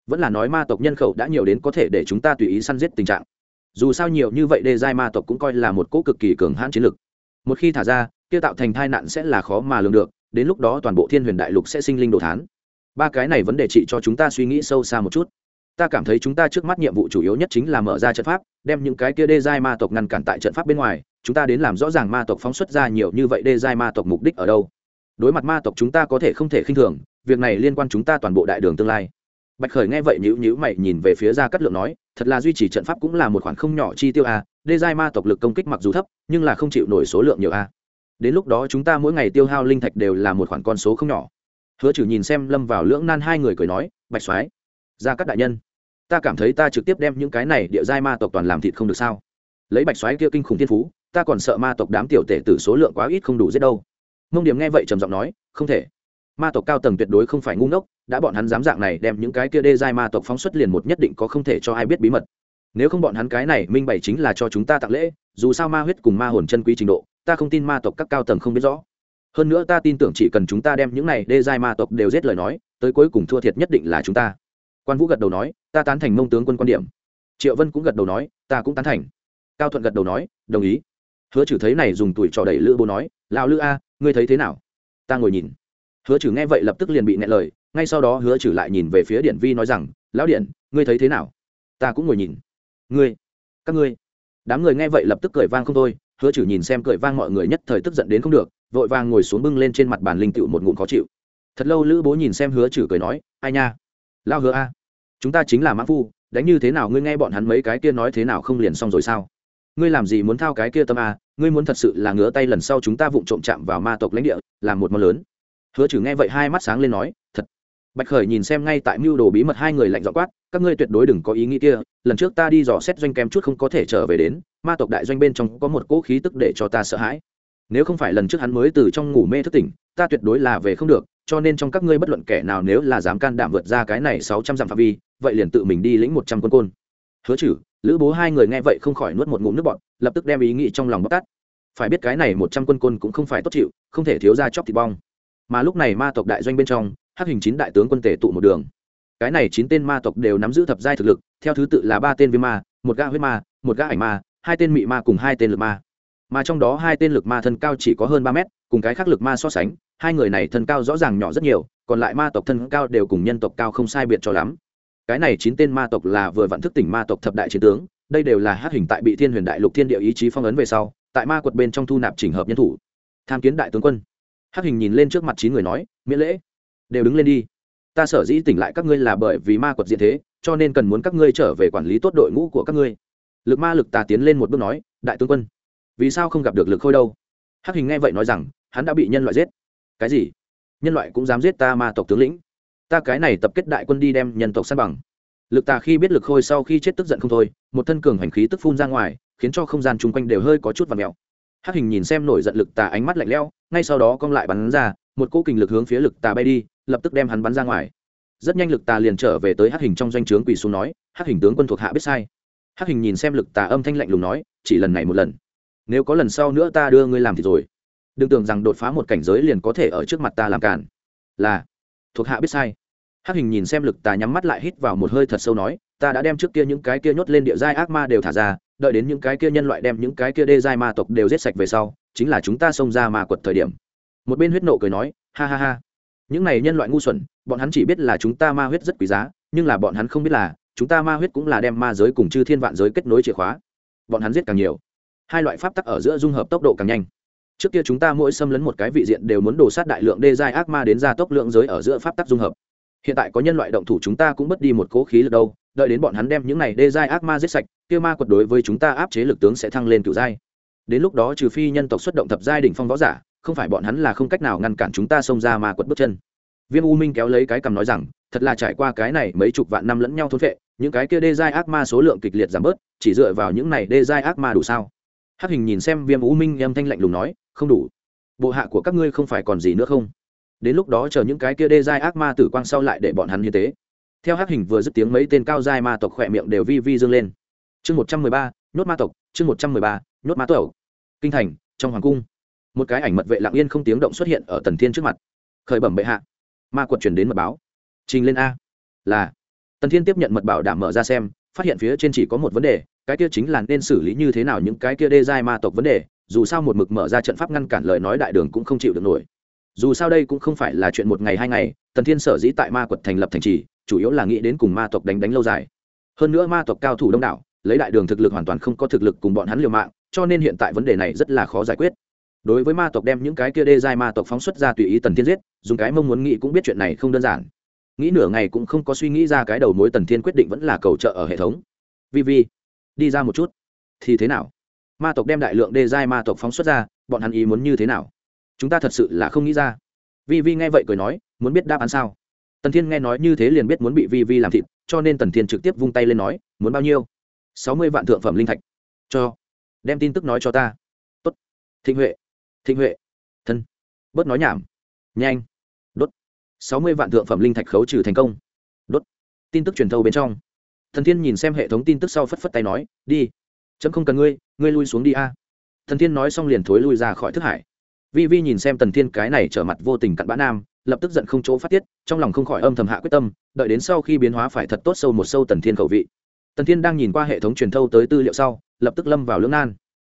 Vẫn là nói ma tộc nhân khẩu đã nhiều đến có thể để chúng ta tùy ý săn giết tình trạng dù sao nhiều như vậy đê giai ma tộc cũng coi là một cỗ cực kỳ cường hãn chiến lực. Một khi thả ra, kia tạo thành tai nạn sẽ là khó mà lường được, đến lúc đó toàn bộ thiên huyền đại lục sẽ sinh linh đồ thán. Ba cái này vấn đề trị cho chúng ta suy nghĩ sâu xa một chút. Ta cảm thấy chúng ta trước mắt nhiệm vụ chủ yếu nhất chính là mở ra trận pháp, đem những cái kia đê giai ma tộc ngăn cản tại trận pháp bên ngoài, chúng ta đến làm rõ ràng ma tộc phóng xuất ra nhiều như vậy đê giai ma tộc mục đích ở đâu. Đối mặt ma tộc chúng ta có thể không thể khinh thường, việc này liên quan chúng ta toàn bộ đại đường tương lai bạch khởi nghe vậy nhữ nhữ mày nhìn về phía ra cắt lượng nói, thật là duy trì trận pháp cũng là một khoản không nhỏ chi tiêu a đê giai ma tộc lực công kích mặc dù thấp, nhưng là không chịu nổi số lượng nhiều a đến lúc đó chúng ta mỗi ngày tiêu hao linh thạch đều là một khoản con số không nhỏ. Hứa Trử nhìn xem lâm vào lưỡng nan hai người cười nói, bạch soái ra các đại nhân, ta cảm thấy ta trực tiếp đem những cái này địa giai ma tộc toàn làm thịt không được sao? Lấy bạch soái kia kinh khủng thiên phú, ta còn sợ ma tộc đám tiểu tể tử số lượng quá ít không đủ giết đâu. Mông điểm nghe vậy trầm giọng nói, không thể ma tộc cao tầng tuyệt đối không phải ngu ngốc, đã bọn hắn dám dạng này đem những cái kia đê giai ma tộc phóng xuất liền một nhất định có không thể cho ai biết bí mật. Nếu không bọn hắn cái này minh bày chính là cho chúng ta tặng lễ, dù sao ma huyết cùng ma hồn chân quý trình độ, ta không tin ma tộc các cao tầng không biết rõ. Hơn nữa ta tin tưởng chỉ cần chúng ta đem những này đê giai ma tộc đều giết lời nói, tới cuối cùng thua thiệt nhất định là chúng ta. Quan vũ gật đầu nói, ta tán thành mông tướng quân quan điểm. Triệu vân cũng gật đầu nói, ta cũng tán thành. Cao thuận gật đầu nói, đồng ý. Hứa trừ thấy này dùng tuổi trò đẩy lữ bố nói, lão lữ a, ngươi thấy thế nào? Ta ngồi nhìn hứa trừ nghe vậy lập tức liền bị nẹ lời, ngay sau đó hứa trừ lại nhìn về phía điện vi nói rằng, lão điện ngươi thấy thế nào? Ta cũng ngồi nhìn. Ngươi, các ngươi? Đám người nghe vậy lập tức cười vang không thôi, hứa trừ nhìn xem cười vang mọi người nhất thời tức giận đến không được, vội vàng ngồi xuống bưng lên trên mặt bàn linh tựu một ngụm khó chịu. Thật lâu lữ bố nhìn xem hứa trừ cười nói, ai nha lao hứa a, chúng ta chính là mã phu, đánh như thế nào ngươi nghe bọn hắn mấy cái kia nói thế nào không liền xong rồi sao? Ngươi làm gì muốn thao cái kia tâm a, ngươi muốn thật sự là ngứa tay lần sau chúng ta vụng trộm chạm vào ma tộc lãnh địa, làm một món lớn hứa trừ nghe vậy hai mắt sáng lên nói, thật. Bạch khởi nhìn xem ngay tại mưu đồ bí mật hai người lạnh dọ quát, các ngươi tuyệt đối đừng có ý nghĩ kia, lần trước ta đi dò xét doanh kem chút không có thể trở về đến, ma tộc đại doanh bên trong có một cỗ khí tức để cho ta sợ hãi. Nếu không phải lần trước hắn mới từ trong ngủ mê thức tỉnh, ta tuyệt đối là về không được, cho nên trong các ngươi bất luận kẻ nào nếu là dám can đảm vượt ra cái này sáu trăm dặm phạm vi, vậy liền tự mình đi lĩnh một trăm quân côn. Hứa chử lữ bố hai người nghe vậy không khỏi nuốt một ngụm nước bọt, lập tức đem ý nghĩ trong lòng bóc tát. Phải biết cái này một trăm quân côn cũng không phải tốt chịu, không thể thiếu ra chóc thịt bong mà lúc này ma tộc đại doanh bên trong, hắc hình chín đại tướng quân tể tụ một đường. Cái này chín tên ma tộc đều nắm giữ thập giai thực lực, theo thứ tự là ba tên viêm ma, một gã huyết ma, một gã ảnh ma, hai tên mị ma cùng hai tên lực ma. Mà trong đó hai tên lực ma thân cao chỉ có hơn ba mét, cùng cái khác lực ma so sánh, hai người này thân cao rõ ràng nhỏ rất nhiều, còn lại ma tộc thân cao đều cùng nhân tộc cao không sai biệt cho lắm. Cái này chín tên ma tộc là vừa vặn thức tỉnh ma tộc thập đại chiến tướng, đây đều là hát hình tại bị thiên huyền đại lục thiên địa ý chí phong ấn về sau, tại ma quật bên trong thu nạp trình hợp nhân thủ. Tham kiến đại tướng quân. Hắc hình nhìn lên trước mặt chín người nói, miễn lễ, đều đứng lên đi. Ta sở dĩ tỉnh lại các ngươi là bởi vì ma quật diện thế, cho nên cần muốn các ngươi trở về quản lý tốt đội ngũ của các ngươi. Lực ma lực tà tiến lên một bước nói, đại tướng quân, vì sao không gặp được lực khôi đâu? Hắc hình nghe vậy nói rằng, hắn đã bị nhân loại giết. Cái gì? Nhân loại cũng dám giết ta ma tộc tướng lĩnh. Ta cái này tập kết đại quân đi đem nhân tộc sát bằng. Lực tà khi biết lực khôi sau khi chết tức giận không thôi, một thân cường hành khí tức phun ra ngoài, khiến cho không gian chung quanh đều hơi có chút và mèo hắc hình nhìn xem nổi giận lực tà ánh mắt lạnh lẽo, ngay sau đó cong lại bắn ra, một cỗ kình lực hướng phía lực tà bay đi, lập tức đem hắn bắn ra ngoài. Rất nhanh lực tà liền trở về tới hắc hình trong doanh trướng quỳ xuống nói, hắc hình tướng quân thuộc hạ biết sai. Hắc hình nhìn xem lực tà âm thanh lạnh lùng nói, chỉ lần này một lần. Nếu có lần sau nữa ta đưa ngươi làm thì rồi. Đừng tưởng rằng đột phá một cảnh giới liền có thể ở trước mặt ta làm cản. Là, thuộc hạ biết sai. Hắc hình nhìn xem lực tà nhắm mắt lại hít vào một hơi thật sâu nói, ta đã đem trước kia những cái kia nhốt lên địa giai ác ma đều thả ra đợi đến những cái kia nhân loại đem những cái kia đê giai ma tộc đều giết sạch về sau, chính là chúng ta xông ra ma quật thời điểm. Một bên huyết nộ cười nói, ha ha ha. Những này nhân loại ngu xuẩn, bọn hắn chỉ biết là chúng ta ma huyết rất quý giá, nhưng là bọn hắn không biết là, chúng ta ma huyết cũng là đem ma giới cùng chư thiên vạn giới kết nối chìa khóa. Bọn hắn giết càng nhiều. Hai loại pháp tắc ở giữa dung hợp tốc độ càng nhanh. Trước kia chúng ta mỗi xâm lấn một cái vị diện đều muốn đổ sát đại lượng đê giai ác ma đến gia tốc lượng giới ở giữa pháp tắc dung hợp. Hiện tại có nhân loại động thủ chúng ta cũng mất đi một cố khí lực đâu đợi đến bọn hắn đem những này đê giai ác ma giết sạch, kia ma quật đối với chúng ta áp chế lực tướng sẽ thăng lên cựu giai. Đến lúc đó trừ phi nhân tộc xuất động thập giai đỉnh phong võ giả, không phải bọn hắn là không cách nào ngăn cản chúng ta xông ra ma quật bước chân. Viêm u minh kéo lấy cái cầm nói rằng, thật là trải qua cái này mấy chục vạn năm lẫn nhau thôn vệ những cái kia đê giai ác ma số lượng kịch liệt giảm bớt, chỉ dựa vào những này đê giai ác ma đủ sao? Hắc hình nhìn xem viêm u minh em thanh lạnh lùng nói, không đủ. Bộ hạ của các ngươi không phải còn gì nữa không? Đến lúc đó chờ những cái kia đê giai ác ma tử quang sau lại để bọn hắn như thế theo hắc hình vừa dứt tiếng, mấy tên cao giai ma tộc khỏe miệng đều vi vi dương lên. Chương một trăm mười ba, nhốt ma tộc, chương một trăm mười ba, nhốt ma tộc. Kinh thành, trong hoàng cung, một cái ảnh mật vệ lặng yên không tiếng động xuất hiện ở tần thiên trước mặt. Khởi bẩm bệ hạ. Ma quật chuyển đến mật báo. Trình lên a. Là. Tần thiên tiếp nhận mật bảo đảm mở ra xem, phát hiện phía trên chỉ có một vấn đề, cái kia chính là nên xử lý như thế nào những cái kia đê giai ma tộc vấn đề, dù sao một mực mở ra trận pháp ngăn cản lời nói đại đường cũng không chịu được nổi. Dù sao đây cũng không phải là chuyện một ngày hai ngày, tần thiên sở dĩ tại ma quật thành lập thành trì chủ yếu là nghĩ đến cùng ma tộc đánh đánh lâu dài. Hơn nữa ma tộc cao thủ đông đảo, lấy đại đường thực lực hoàn toàn không có thực lực cùng bọn hắn liều mạng, cho nên hiện tại vấn đề này rất là khó giải quyết. Đối với ma tộc đem những cái kia đê giai ma tộc phóng xuất ra tùy ý tần thiên giết, dùng cái mong muốn nghĩ cũng biết chuyện này không đơn giản. Nghĩ nửa ngày cũng không có suy nghĩ ra cái đầu mối tần thiên quyết định vẫn là cầu trợ ở hệ thống. Vi vi, đi ra một chút. Thì thế nào? Ma tộc đem đại lượng đê giai ma tộc phóng xuất ra, bọn hắn ý muốn như thế nào? Chúng ta thật sự là không nghĩ ra. Vi vi nghe vậy cười nói, muốn biết đáp án sao? Tần thiên nghe nói như thế liền biết muốn bị vi vi làm thịt, cho nên tần thiên trực tiếp vung tay lên nói, muốn bao nhiêu? Sáu mươi vạn thượng phẩm linh thạch. Cho. Đem tin tức nói cho ta. Tốt. Thịnh huệ. Thịnh huệ. Thân. Bớt nói nhảm. Nhanh. Đốt. Sáu mươi vạn thượng phẩm linh thạch khấu trừ thành công. Đốt. Tin tức truyền thâu bên trong. Thần thiên nhìn xem hệ thống tin tức sau phất phất tay nói, đi. Chấm không cần ngươi ngươi lui xuống đi a. Thần thiên nói xong liền thối lui ra khỏi thức hải. Vi vi nhìn xem tần thiên cái này trở mặt vô tình cặn bã nam lập tức giận không chỗ phát tiết, trong lòng không khỏi âm thầm hạ quyết tâm, đợi đến sau khi biến hóa phải thật tốt sâu một sâu tần thiên khẩu vị. Tần thiên đang nhìn qua hệ thống truyền thâu tới tư liệu sau, lập tức lâm vào lưỡng nan.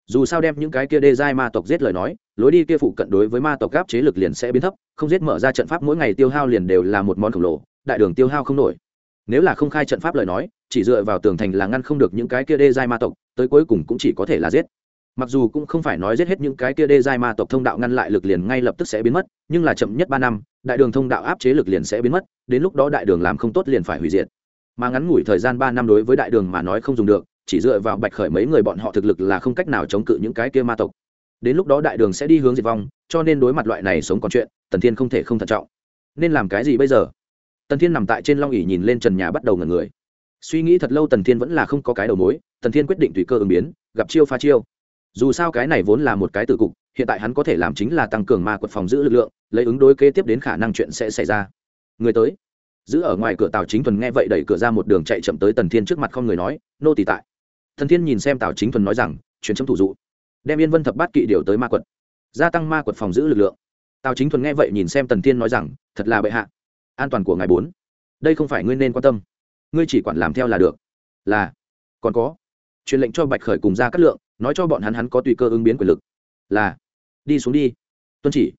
Dù sao đem những cái kia đê giai ma tộc giết lời nói, lối đi kia phụ cận đối với ma tộc gáp chế lực liền sẽ biến thấp, không giết mở ra trận pháp mỗi ngày tiêu hao liền đều là một món khổng lồ, đại đường tiêu hao không nổi. Nếu là không khai trận pháp lời nói, chỉ dựa vào tường thành là ngăn không được những cái kia đê giai ma tộc, tới cuối cùng cũng chỉ có thể là giết. Mặc dù cũng không phải nói giết hết những cái kia đê giai ma tộc thông đạo ngăn lại lực liền ngay lập tức sẽ biến mất, nhưng là chậm nhất ba năm đại đường thông đạo áp chế lực liền sẽ biến mất, đến lúc đó đại đường làm không tốt liền phải hủy diệt. Mà ngắn ngủi thời gian ba năm đối với đại đường mà nói không dùng được, chỉ dựa vào bạch khởi mấy người bọn họ thực lực là không cách nào chống cự những cái kia ma tộc. Đến lúc đó đại đường sẽ đi hướng diệt vong, cho nên đối mặt loại này sống còn chuyện, tần thiên không thể không thận trọng. Nên làm cái gì bây giờ? Tần thiên nằm tại trên long ỉ nhìn lên trần nhà bắt đầu ngần người. Suy nghĩ thật lâu tần thiên vẫn là không có cái đầu mối, tần thiên quyết định tùy cơ ứng biến, gặp chiêu pha chiêu. Dù sao cái này vốn là một cái tử cục hiện tại hắn có thể làm chính là tăng cường ma quật phòng giữ lực lượng, lấy ứng đối kế tiếp đến khả năng chuyện sẽ xảy ra. Người tới. Giữ ở ngoài cửa tàu chính thuần nghe vậy đẩy cửa ra một đường chạy chậm tới tần thiên trước mặt không người nói, nô tỳ tại. Thần thiên nhìn xem tào chính thuần nói rằng chuyển chấm thủ dụ. Đem yên vân thập bát kỵ điều tới ma quật. Gia tăng ma quật phòng giữ lực lượng. Tào chính thuần nghe vậy nhìn xem tần thiên nói rằng, thật là bệ hạ. An toàn của ngài bốn. Đây không phải ngươi nên quan tâm. Ngươi chỉ quản làm theo là được. Là. Còn có. Truyền lệnh cho bạch khởi cùng ra cát lượng, nói cho bọn hắn hắn có tùy cơ ứng biến quyền lực. Là đi xuống đi. Tuân chỉ.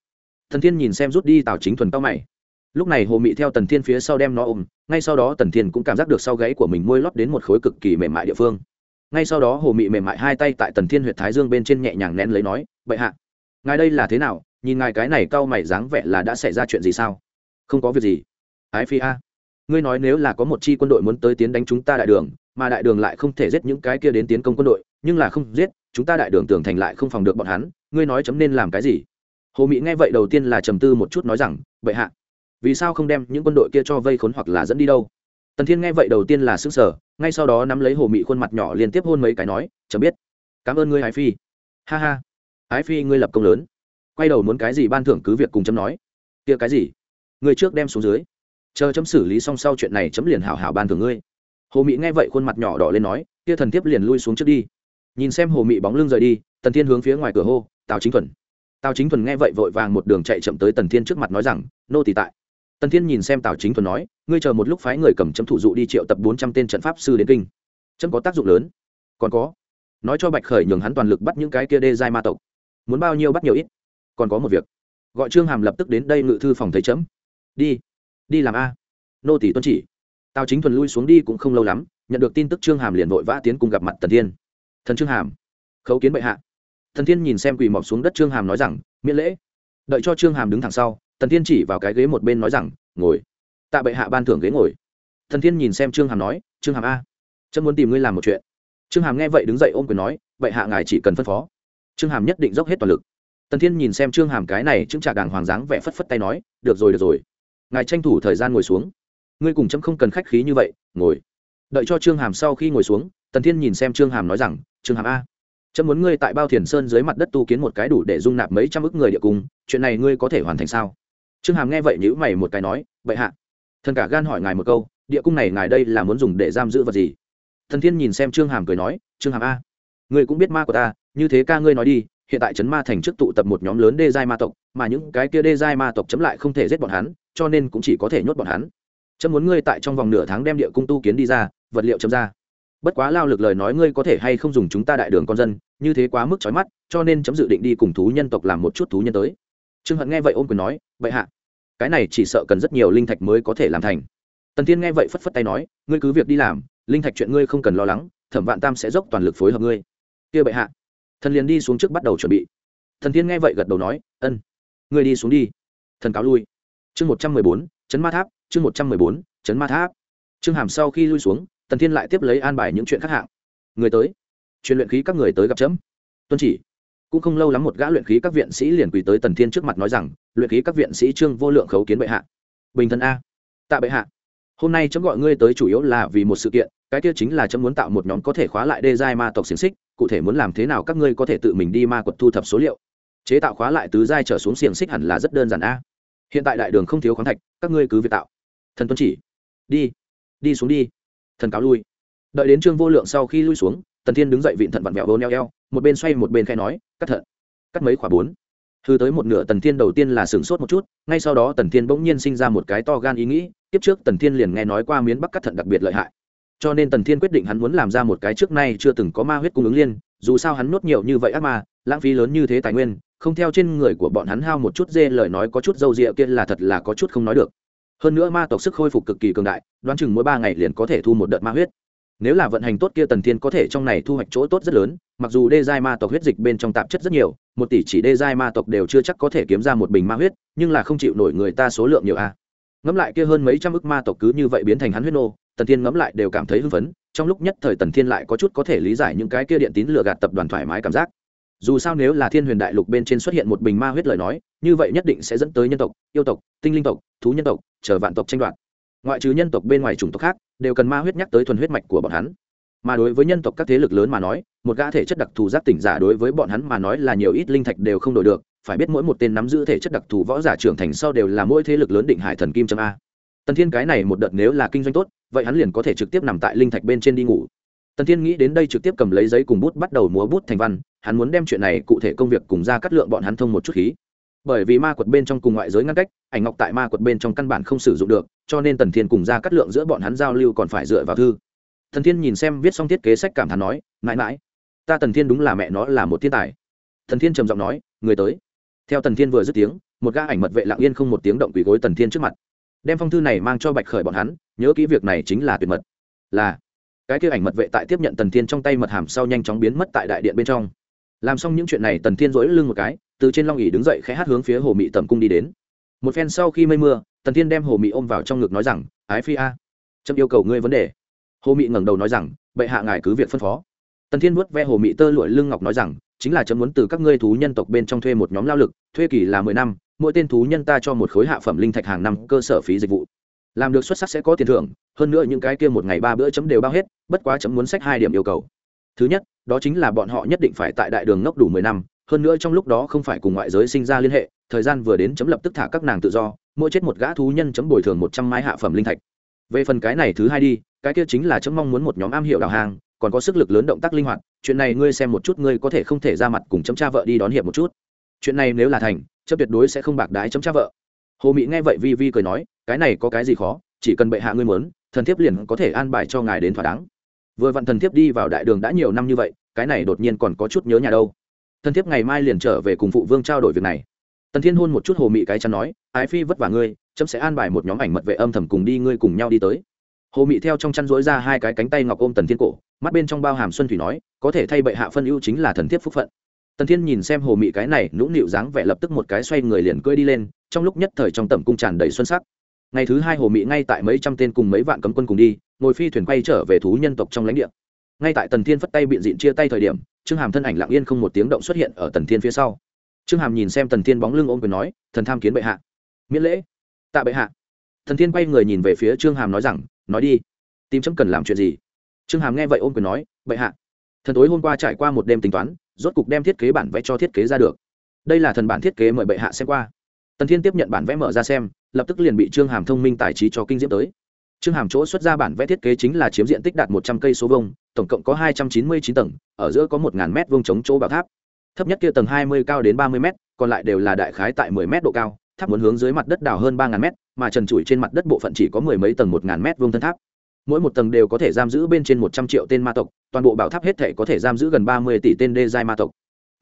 Thần thiên nhìn xem rút đi tào chính thuần cao mày. Lúc này hồ mị theo tần thiên phía sau đem nó ôm, ngay sau đó tần thiên cũng cảm giác được sau gáy của mình môi lót đến một khối cực kỳ mềm mại địa phương. Ngay sau đó hồ mị mềm mại hai tay tại tần thiên huyện thái dương bên trên nhẹ nhàng nén lấy nói, bệ hạ, ngài đây là thế nào? Nhìn ngài cái này cau mày dáng vẻ là đã xảy ra chuyện gì sao? Không có việc gì. Ái phi a, ngươi nói nếu là có một chi quân đội muốn tới tiến đánh chúng ta đại đường, mà đại đường lại không thể giết những cái kia đến tiến công quân đội, nhưng là không giết chúng ta đại đường tưởng thành lại không phòng được bọn hắn, ngươi nói chấm nên làm cái gì? Hồ mỹ nghe vậy đầu tiên là trầm tư một chút nói rằng, bệ hạ, vì sao không đem những quân đội kia cho vây khốn hoặc là dẫn đi đâu? Tần thiên nghe vậy đầu tiên là xứng sở ngay sau đó nắm lấy hồ mị khuôn mặt nhỏ liên tiếp hôn mấy cái nói, chấm biết. Cảm ơn ngươi, ái phi. Ha ha, ái phi ngươi lập công lớn. Quay đầu muốn cái gì ban thưởng cứ việc cùng chấm nói. Kia cái gì? Ngươi trước đem xuống dưới. Chờ chấm xử lý xong sau chuyện này chấm liền hảo hảo ban thưởng ngươi. Hồ mị nghe vậy khuôn mặt nhỏ đỏ lên nói, kia thần tiếp liền lui xuống trước đi nhìn xem hồ mị bóng lưng rời đi, tần thiên hướng phía ngoài cửa hô, tào chính thuần. Tào chính thuần nghe vậy vội vàng một đường chạy chậm tới tần thiên trước mặt nói rằng, nô tỷ tại. Tần thiên nhìn xem tào chính thuần nói, ngươi chờ một lúc phái người cầm chấm thủ dụ đi triệu tập bốn trăm tên trận pháp sư đến kinh. Chấm có tác dụng lớn. Còn có. Nói cho bạch khởi nhường hắn toàn lực bắt những cái kia đê giai ma tộc. Muốn bao nhiêu bắt nhiều ít. Còn có một việc. Gọi trương hàm lập tức đến đây ngự thư phòng thấy chấm. Đi đi làm a. Nô tỷ tuân chỉ. Tào chính thuần lui xuống đi cũng không lâu lắm, nhận được tin tức trương hàm liền vội vã tiến cùng gặp mặt tần thiên thần trương hàm. Khấu kiến bệ hạ. Thần thiên nhìn xem quỳ mọc xuống đất trương hàm nói rằng, miễn lễ. Đợi cho trương hàm đứng thẳng sau, thần thiên chỉ vào cái ghế một bên nói rằng, ngồi. Tạ bệ hạ ban thưởng ghế ngồi. Thần thiên nhìn xem trương hàm nói, trương hàm a trâm muốn tìm ngươi làm một chuyện. Trương hàm nghe vậy đứng dậy ôm quyền nói, bệ hạ ngài chỉ cần phân phó. Trương hàm nhất định dốc hết toàn lực. Tần thiên nhìn xem trương hàm cái này chứng trả đàng hoàng dáng vẻ phất phất tay nói, được rồi được rồi. Ngài tranh thủ thời gian ngồi xuống. Ngươi cùng chấm không cần khách khí như vậy, ngồi. Đợi cho trương hàm sau khi ngồi xuống tần thiên nhìn xem trương hàm nói rằng, trương hàm a, chấm muốn ngươi tại bao thiền sơn dưới mặt đất tu kiến một cái đủ để dung nạp mấy trăm ức người địa cung, chuyện này ngươi có thể hoàn thành sao? Trương hàm nghe vậy nhữ mày một cái nói vậy hạ. Thần cả gan hỏi ngài một câu, địa cung này ngài đây là muốn dùng để giam giữ vật gì? Thần thiên nhìn xem trương hàm cười nói, trương hàm a, ngươi cũng biết ma của ta, như thế ca ngươi nói đi, hiện tại trấn ma thành trước tụ tập một nhóm lớn đê giai ma tộc, mà những cái kia đê giai ma tộc chấm lại không thể giết bọn hắn, cho nên cũng chỉ có thể nhốt bọn hắn. Chấm muốn ngươi tại trong vòng nửa tháng đem địa cung tu kiến đi ra, vật liệu chấm ra bất quá lao lực lời nói ngươi có thể hay không dùng chúng ta đại đường con dân, như thế quá mức trói mắt, cho nên chấm dự định đi cùng thú nhân tộc làm một chút thú nhân tới. Trương hận nghe vậy ôm quyền nói, vậy hạ, cái này chỉ sợ cần rất nhiều linh thạch mới có thể làm thành. Tần thiên nghe vậy phất phất tay nói, ngươi cứ việc đi làm, linh thạch chuyện ngươi không cần lo lắng, thẩm vạn tam sẽ dốc toàn lực phối hợp ngươi. Kia bệ hạ. Thần liền đi xuống trước bắt đầu chuẩn bị. Thần thiên nghe vậy gật đầu nói, ân, ngươi đi xuống đi. Thần cáo lui. Chương một trăm mười bốn, chấn ma tháp, chương một trăm mười bốn, chấn ma tháp. Trương hàm sau khi lui xuống tần thiên lại tiếp lấy an bài những chuyện khác hạng. Người tới. Truyền luyện khí các người tới gặp chấm. Tuân chỉ. Cũng không lâu lắm một gã luyện khí các viện sĩ liền quỳ tới tần thiên trước mặt nói rằng, luyện khí các viện sĩ trương vô lượng khấu kiến bệ hạ. Bình thân a. Tạ bệ hạ. Hôm nay chấm gọi ngươi tới chủ yếu là vì một sự kiện, cái kia chính là chấm muốn tạo một nhóm có thể khóa lại đê giai ma tộc xiềng xích, cụ thể muốn làm thế nào các ngươi có thể tự mình đi ma quật thu thập số liệu. Chế tạo khóa lại tứ giai trở xuống xiềng xích hẳn là rất đơn giản a. Hiện tại đại đường không thiếu khoáng thạch, các ngươi cứ việc tạo. Thần tuân chỉ. Đi. Đi xuống đi thần cáo lui. Đợi đến trương vô lượng sau khi lui xuống, tần thiên đứng dậy vịn thận vặn vẹo vô neo eo, một bên xoay một bên khai nói, cắt thận, cắt mấy khỏa bốn. Hư tới một nửa tần thiên đầu tiên là sửng sốt một chút, ngay sau đó tần thiên bỗng nhiên sinh ra một cái to gan ý nghĩ tiếp trước tần thiên liền nghe nói qua miến bắc cắt thận đặc biệt lợi hại. Cho nên tần thiên quyết định hắn muốn làm ra một cái trước nay chưa từng có ma huyết cung ứng liên, dù sao hắn nuốt nhiều như vậy ác ma, lãng phí lớn như thế tài nguyên, không theo trên người của bọn hắn hao một chút dê, lời nói có chút dâu rịa kia là thật là có chút không nói được hơn nữa ma tộc sức khôi phục cực kỳ cường đại, đoán chừng mỗi ba ngày liền có thể thu một đợt ma huyết. Nếu là vận hành tốt kia tần thiên có thể trong này thu hoạch chỗ tốt rất lớn, mặc dù đê giai ma tộc huyết dịch bên trong tạp chất rất nhiều, một tỷ chỉ đê giai ma tộc đều chưa chắc có thể kiếm ra một bình ma huyết, nhưng là không chịu nổi người ta số lượng nhiều a. Ngẫm lại kia hơn mấy trăm ức ma tộc cứ như vậy biến thành hắn huyết nô, tần thiên ngẫm lại đều cảm thấy hưng phấn, trong lúc nhất thời tần thiên lại có chút có thể lý giải những cái kia điện tín lừa gạt tập đoàn thoải mái cảm giác dù sao nếu là thiên huyền đại lục bên trên xuất hiện một bình ma huyết lời nói, như vậy nhất định sẽ dẫn tới nhân tộc, yêu tộc, tinh linh tộc, thú nhân tộc, chờ vạn tộc tranh đoạt. Ngoại trừ nhân tộc bên ngoài chủng tộc khác, đều cần ma huyết nhắc tới thuần huyết mạch của bọn hắn. Mà đối với nhân tộc các thế lực lớn mà nói, một gã thể chất đặc thù giác tỉnh giả đối với bọn hắn mà nói là nhiều ít linh thạch đều không đổi được, phải biết mỗi một tên nắm giữ thể chất đặc thù võ giả trưởng thành sau đều là mỗi thế lực lớn định hải thần kim a. Tần thiên cái này một đợt nếu là kinh doanh tốt, vậy hắn liền có thể trực tiếp nằm tại linh thạch bên trên đi ngủ. Tần thiên nghĩ đến đây trực tiếp cầm lấy giấy cùng bút bắt đầu múa bút thành văn hắn muốn đem chuyện này cụ thể công việc cùng ra cắt lượng bọn hắn thông một chút khí. Bởi vì ma quật bên trong cùng ngoại giới ngăn cách, ảnh ngọc tại ma quật bên trong căn bản không sử dụng được, cho nên tần thiên cùng ra cắt lượng giữa bọn hắn giao lưu còn phải dựa vào thư. Thần thiên nhìn xem viết xong thiết kế sách cảm thán nói, mãi mãi, ta tần thiên đúng là mẹ nó là một thiên tài. Thần thiên trầm giọng nói, người tới. Theo tần thiên vừa dứt tiếng, một gã ảnh mật vệ lặng yên không một tiếng động quỳ gối tần thiên trước mặt. Đem phong thư này mang cho bạch khởi bọn hắn, nhớ kỹ việc này chính là tuyệt mật. Là, cái kia ảnh mật vệ tại tiếp nhận tần thiên trong tay mật hàm sau nhanh chóng biến mất tại đại điện bên trong làm xong những chuyện này tần thiên dỗi lưng một cái, từ trên long ỉ đứng dậy khẽ hát hướng phía hồ mị tầm cung đi đến. Một phen sau khi mây mưa, tần thiên đem hồ mị ôm vào trong ngực nói rằng, ái phi a trâm yêu cầu ngươi vấn đề. Hồ mị ngẩng đầu nói rằng, bệ hạ ngài cứ việc phân phó. Tần thiên vuốt ve hồ mị tơ lụi lưng ngọc nói rằng, chính là chấm muốn từ các ngươi thú nhân tộc bên trong thuê một nhóm lao lực, thuê kỳ là mười năm, mỗi tên thú nhân ta cho một khối hạ phẩm linh thạch hàng năm cơ sở phí dịch vụ. Làm được xuất sắc sẽ có tiền thưởng, hơn nữa những cái kia một ngày ba bữa chấm đều bao hết, bất quá chấm muốn sách hai điểm yêu cầu. Thứ nhất đó chính là bọn họ nhất định phải tại đại đường ngốc đủ mười năm, hơn nữa trong lúc đó không phải cùng ngoại giới sinh ra liên hệ, thời gian vừa đến chấm lập tức thả các nàng tự do, mỗi chết một gã thú nhân chấm bồi thường một trăm mái hạ phẩm linh thạch. Về phần cái này thứ hai đi, cái kia chính là chấm mong muốn một nhóm am hiểu đào hàng, còn có sức lực lớn động tác linh hoạt, chuyện này ngươi xem một chút, ngươi có thể không thể ra mặt cùng chấm cha vợ đi đón hiệp một chút. Chuyện này nếu là thành, chấm tuyệt đối sẽ không bạc đái chấm cha vợ. Hồ mỹ nghe vậy vi vi cười nói, cái này có cái gì khó, chỉ cần bệ hạ ngươi muốn, thần thiếp liền có thể an bài cho ngài đến thỏa đáng vừa vặn thần thiếp đi vào đại đường đã nhiều năm như vậy, cái này đột nhiên còn có chút nhớ nhà đâu. Thần thiếp ngày mai liền trở về cùng phụ vương trao đổi việc này. Tần thiên hôn một chút hồ mị cái chắn nói, ái phi vất vả ngươi, chấm sẽ an bài một nhóm ảnh mật vệ âm thầm cùng đi ngươi cùng nhau đi tới. Hồ mị theo trong chăn rối ra hai cái cánh tay ngọc ôm tần thiên cổ, mắt bên trong bao hàm xuân thủy nói, có thể thay bệ hạ phân ưu chính là thần thiếp phúc phận. Tần thiên nhìn xem hồ mị cái này nũng nịu dáng vẻ lập tức một cái xoay người liền cưỡi đi lên, trong lúc nhất thời trong tầm cung tràn đầy xuân sắc. Ngày thứ hai hồ mị ngay tại mấy trăm tên cùng mấy vạn cấm quân cùng đi ngồi phi thuyền quay trở về thú nhân tộc trong lãnh địa. Ngay tại tần thiên phất tay biện diện chia tay thời điểm, trương hàm thân ảnh lặng yên không một tiếng động xuất hiện ở tần thiên phía sau. Trương hàm nhìn xem tần thiên bóng lưng ôm quyền nói, thần tham kiến bệ hạ. Miễn lễ. Tạ bệ hạ. Thần thiên quay người nhìn về phía trương hàm nói rằng, nói đi. Tìm chấm cần làm chuyện gì? Trương hàm nghe vậy ôm quyền nói, bệ hạ. Thần tối hôm qua trải qua một đêm tính toán, rốt cục đem thiết kế bản vẽ cho thiết kế ra được. Đây là thần bản thiết kế mời bệ hạ xem qua. Tần thiên tiếp nhận bản vẽ mở ra xem, lập tức liền bị trương hàm thông minh tài trí cho kinh diễm tới trương hàm chỗ xuất ra bản vẽ thiết kế chính là chiếm diện tích đạt một trăm cây số vuông, tổng cộng có hai trăm chín mươi chín tầng ở giữa có một ngàn mét vuông chống chỗ bảo tháp. Thấp nhất kia tầng hai mươi cao đến ba mươi mét còn lại đều là đại khái tại mười mét độ cao tháp muốn hướng dưới mặt đất đào hơn ba ngàn mét mà trần trụi trên mặt đất bộ phận chỉ có mười mấy tầng một ngàn mét vuông thân tháp. Mỗi một tầng đều có thể giam giữ bên trên một trăm triệu tên ma tộc toàn bộ bảo tháp hết thể có thể giam giữ gần ba mươi tỷ tên đê giai ma tộc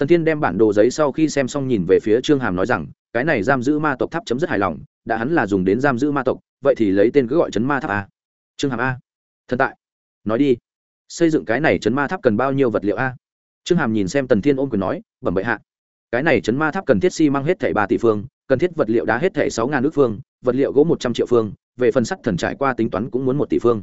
tần thiên đem bản đồ giấy sau khi xem xong nhìn về phía trương hàm nói rằng, cái này giam giữ ma tộc tháp chấm rất hài lòng, đã hắn là dùng đến giam giữ ma tộc, vậy thì lấy tên cứ gọi chấn ma tháp a. Trương hàm a. Thần tại. Nói đi. Xây dựng cái này chấn ma tháp cần bao nhiêu vật liệu a? Trương hàm nhìn xem tần thiên ôm quyền nói, bẩm bệ hạ. Cái này chấn ma tháp cần thiết xi、si、mang hết thẻ ba tỷ phương, cần thiết vật liệu đá hết thẻ sáu ngàn nước phương, vật liệu gỗ một trăm triệu phương, về phần sắt thần trải qua tính toán cũng muốn một tỷ phương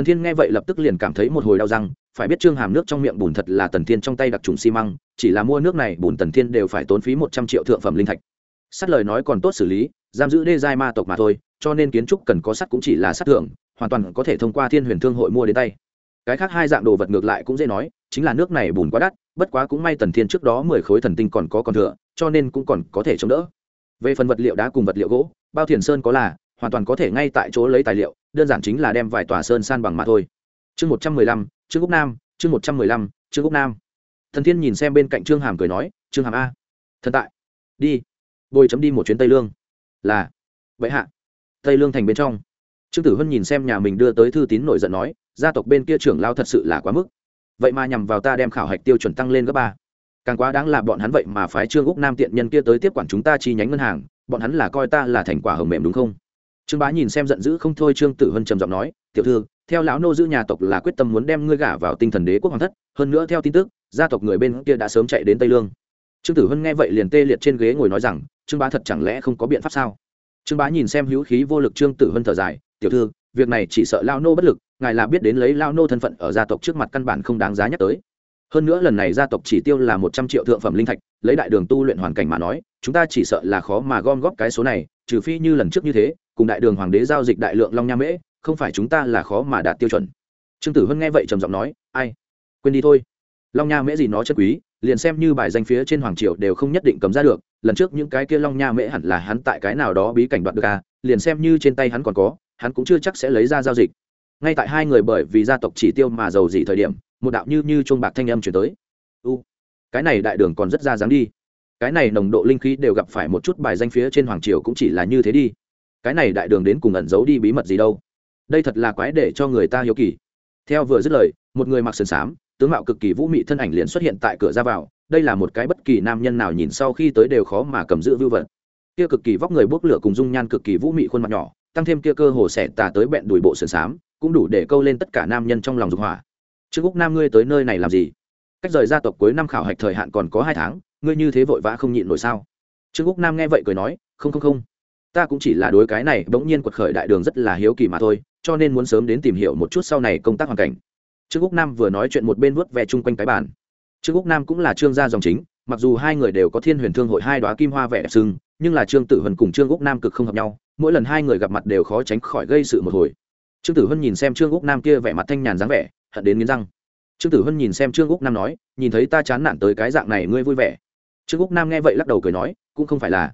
tần thiên nghe vậy lập tức liền cảm thấy một hồi đau răng, phải biết trương hàm nước trong miệng bùn thật là tần thiên trong tay đặc trùng xi măng, chỉ là mua nước này bùn tần thiên đều phải tốn phí một trăm triệu thượng phẩm linh thạch. Sắt lời nói còn tốt xử lý, giam giữ đê giai ma tộc mà thôi, cho nên kiến trúc cần có sắt cũng chỉ là sắt thưởng hoàn toàn có thể thông qua thiên huyền thương hội mua đến tay. Cái khác hai dạng đồ vật ngược lại cũng dễ nói, chính là nước này bùn quá đắt, bất quá cũng may tần thiên trước đó mười khối thần tinh còn có còn thừa, cho nên cũng còn có thể chống đỡ. Về phần vật liệu đá cùng vật liệu gỗ, bao thiền sơn có là hoàn toàn có thể ngay tại chỗ lấy tài liệu, đơn giản chính là đem vài tòa sơn san bằng mà thôi. Chương một trăm mười lăm, trương úc nam, chương một trăm mười lăm, trương úc nam. Thần thiên nhìn xem bên cạnh trương hàm cười nói, trương hàm a, thần tại. Đi. Bồi chấm đi một chuyến tây lương. Là. Vậy hạ. Tây lương thành bên trong. Trương tử hân nhìn xem nhà mình đưa tới thư tín nổi giận nói, gia tộc bên kia trưởng lao thật sự là quá mức. Vậy mà nhằm vào ta đem khảo hạch tiêu chuẩn tăng lên gấp ba. Càng quá đáng là bọn hắn vậy mà phái trương úc nam tiện nhân kia tới tiếp quản chúng ta chi nhánh ngân hàng, bọn hắn là coi ta là thành quả hồng mềm đúng không? Trương bá nhìn xem giận dữ không thôi trương tử hân trầm giọng nói, tiểu thư, theo lão nô giữ nhà tộc là quyết tâm muốn đem ngươi gả vào tinh thần đế quốc hoàng thất, hơn nữa theo tin tức, gia tộc người bên kia đã sớm chạy đến tây lương. Trương tử hân nghe vậy liền tê liệt trên ghế ngồi nói rằng, trương bá thật chẳng lẽ không có biện pháp sao? Trương bá nhìn xem hữu khí vô lực trương tử hân thở dài, tiểu thư, việc này chỉ sợ lao nô bất lực, ngài là biết đến lấy lao nô thân phận ở gia tộc trước mặt căn bản không đáng giá nhắc tới. Hơn nữa lần này gia tộc chỉ tiêu là một trăm triệu thượng phẩm linh thạch, lấy đại đường tu luyện hoàn cảnh mà nói, chúng ta chỉ sợ là khó mà gom góp cái số này, trừ phi như lần trước như thế cùng đại đường hoàng đế giao dịch đại lượng long nha mễ, không phải chúng ta là khó mà đạt tiêu chuẩn. Trương tử hân nghe vậy trầm giọng nói, ai? Quên đi thôi. Long nha mễ gì nó chất quý, liền xem như bài danh phía trên hoàng triều đều không nhất định cấm ra được, lần trước những cái kia long nha mễ hẳn là hắn tại cái nào đó bí cảnh đoạt được à liền xem như trên tay hắn còn có, hắn cũng chưa chắc sẽ lấy ra giao dịch. Ngay tại hai người bởi vì gia tộc chỉ tiêu mà giàu gì thời điểm, một đạo như như chuông bạc thanh âm chuyển tới. U, cái này đại đường còn rất ra dáng đi. Cái này nồng độ linh khí đều gặp phải một chút bài danh phía trên hoàng triều cũng chỉ là như thế đi cái này đại đường đến cùng ẩn giấu đi bí mật gì đâu. Đây thật là quái để cho người ta hiếu kỳ. Theo vừa dứt lời, một người mặc sườn xám, tướng mạo cực kỳ vũ mị thân ảnh liền xuất hiện tại cửa ra vào. Đây là một cái bất kỳ nam nhân nào nhìn sau khi tới đều khó mà cầm giữ vưu vật. Kia cực kỳ vóc người bốc lửa cùng dung nhan cực kỳ vũ mị khuôn mặt nhỏ, tăng thêm kia cơ hồ xẻ tà tới bẹn đùi bộ sườn xám, cũng đủ để câu lên tất cả nam nhân trong lòng dục hỏa. Trương úc nam ngươi tới nơi này làm gì? Cách rời gia tộc cuối năm khảo hạch thời hạn còn có hai tháng, ngươi như thế vội vã không nhịn nổi sao? Trương úc nam nghe vậy cười nói, không không không ta cũng chỉ là đối cái này bỗng nhiên quật khởi đại đường rất là hiếu kỳ mà thôi, cho nên muốn sớm đến tìm hiểu một chút sau này công tác hoàn cảnh. Trương úc nam vừa nói chuyện một bên vuốt ve chung quanh cái bàn. Trương úc nam cũng là trương gia dòng chính, mặc dù hai người đều có thiên huyền thương hội hai đoá kim hoa vẻ đẹp sưng nhưng là trương tử hân cùng trương úc nam cực không hợp nhau, mỗi lần hai người gặp mặt đều khó tránh khỏi gây sự một hồi. Trương tử hân nhìn xem trương úc nam kia vẻ mặt thanh nhàn dáng vẻ, hận đến nghiến răng. Trương tử hân nhìn xem trương úc nam nói, nhìn thấy ta chán nản tới cái dạng này ngươi vui vẻ. Trương úc nam nghe vậy lắc đầu cười nói, cũng không phải là.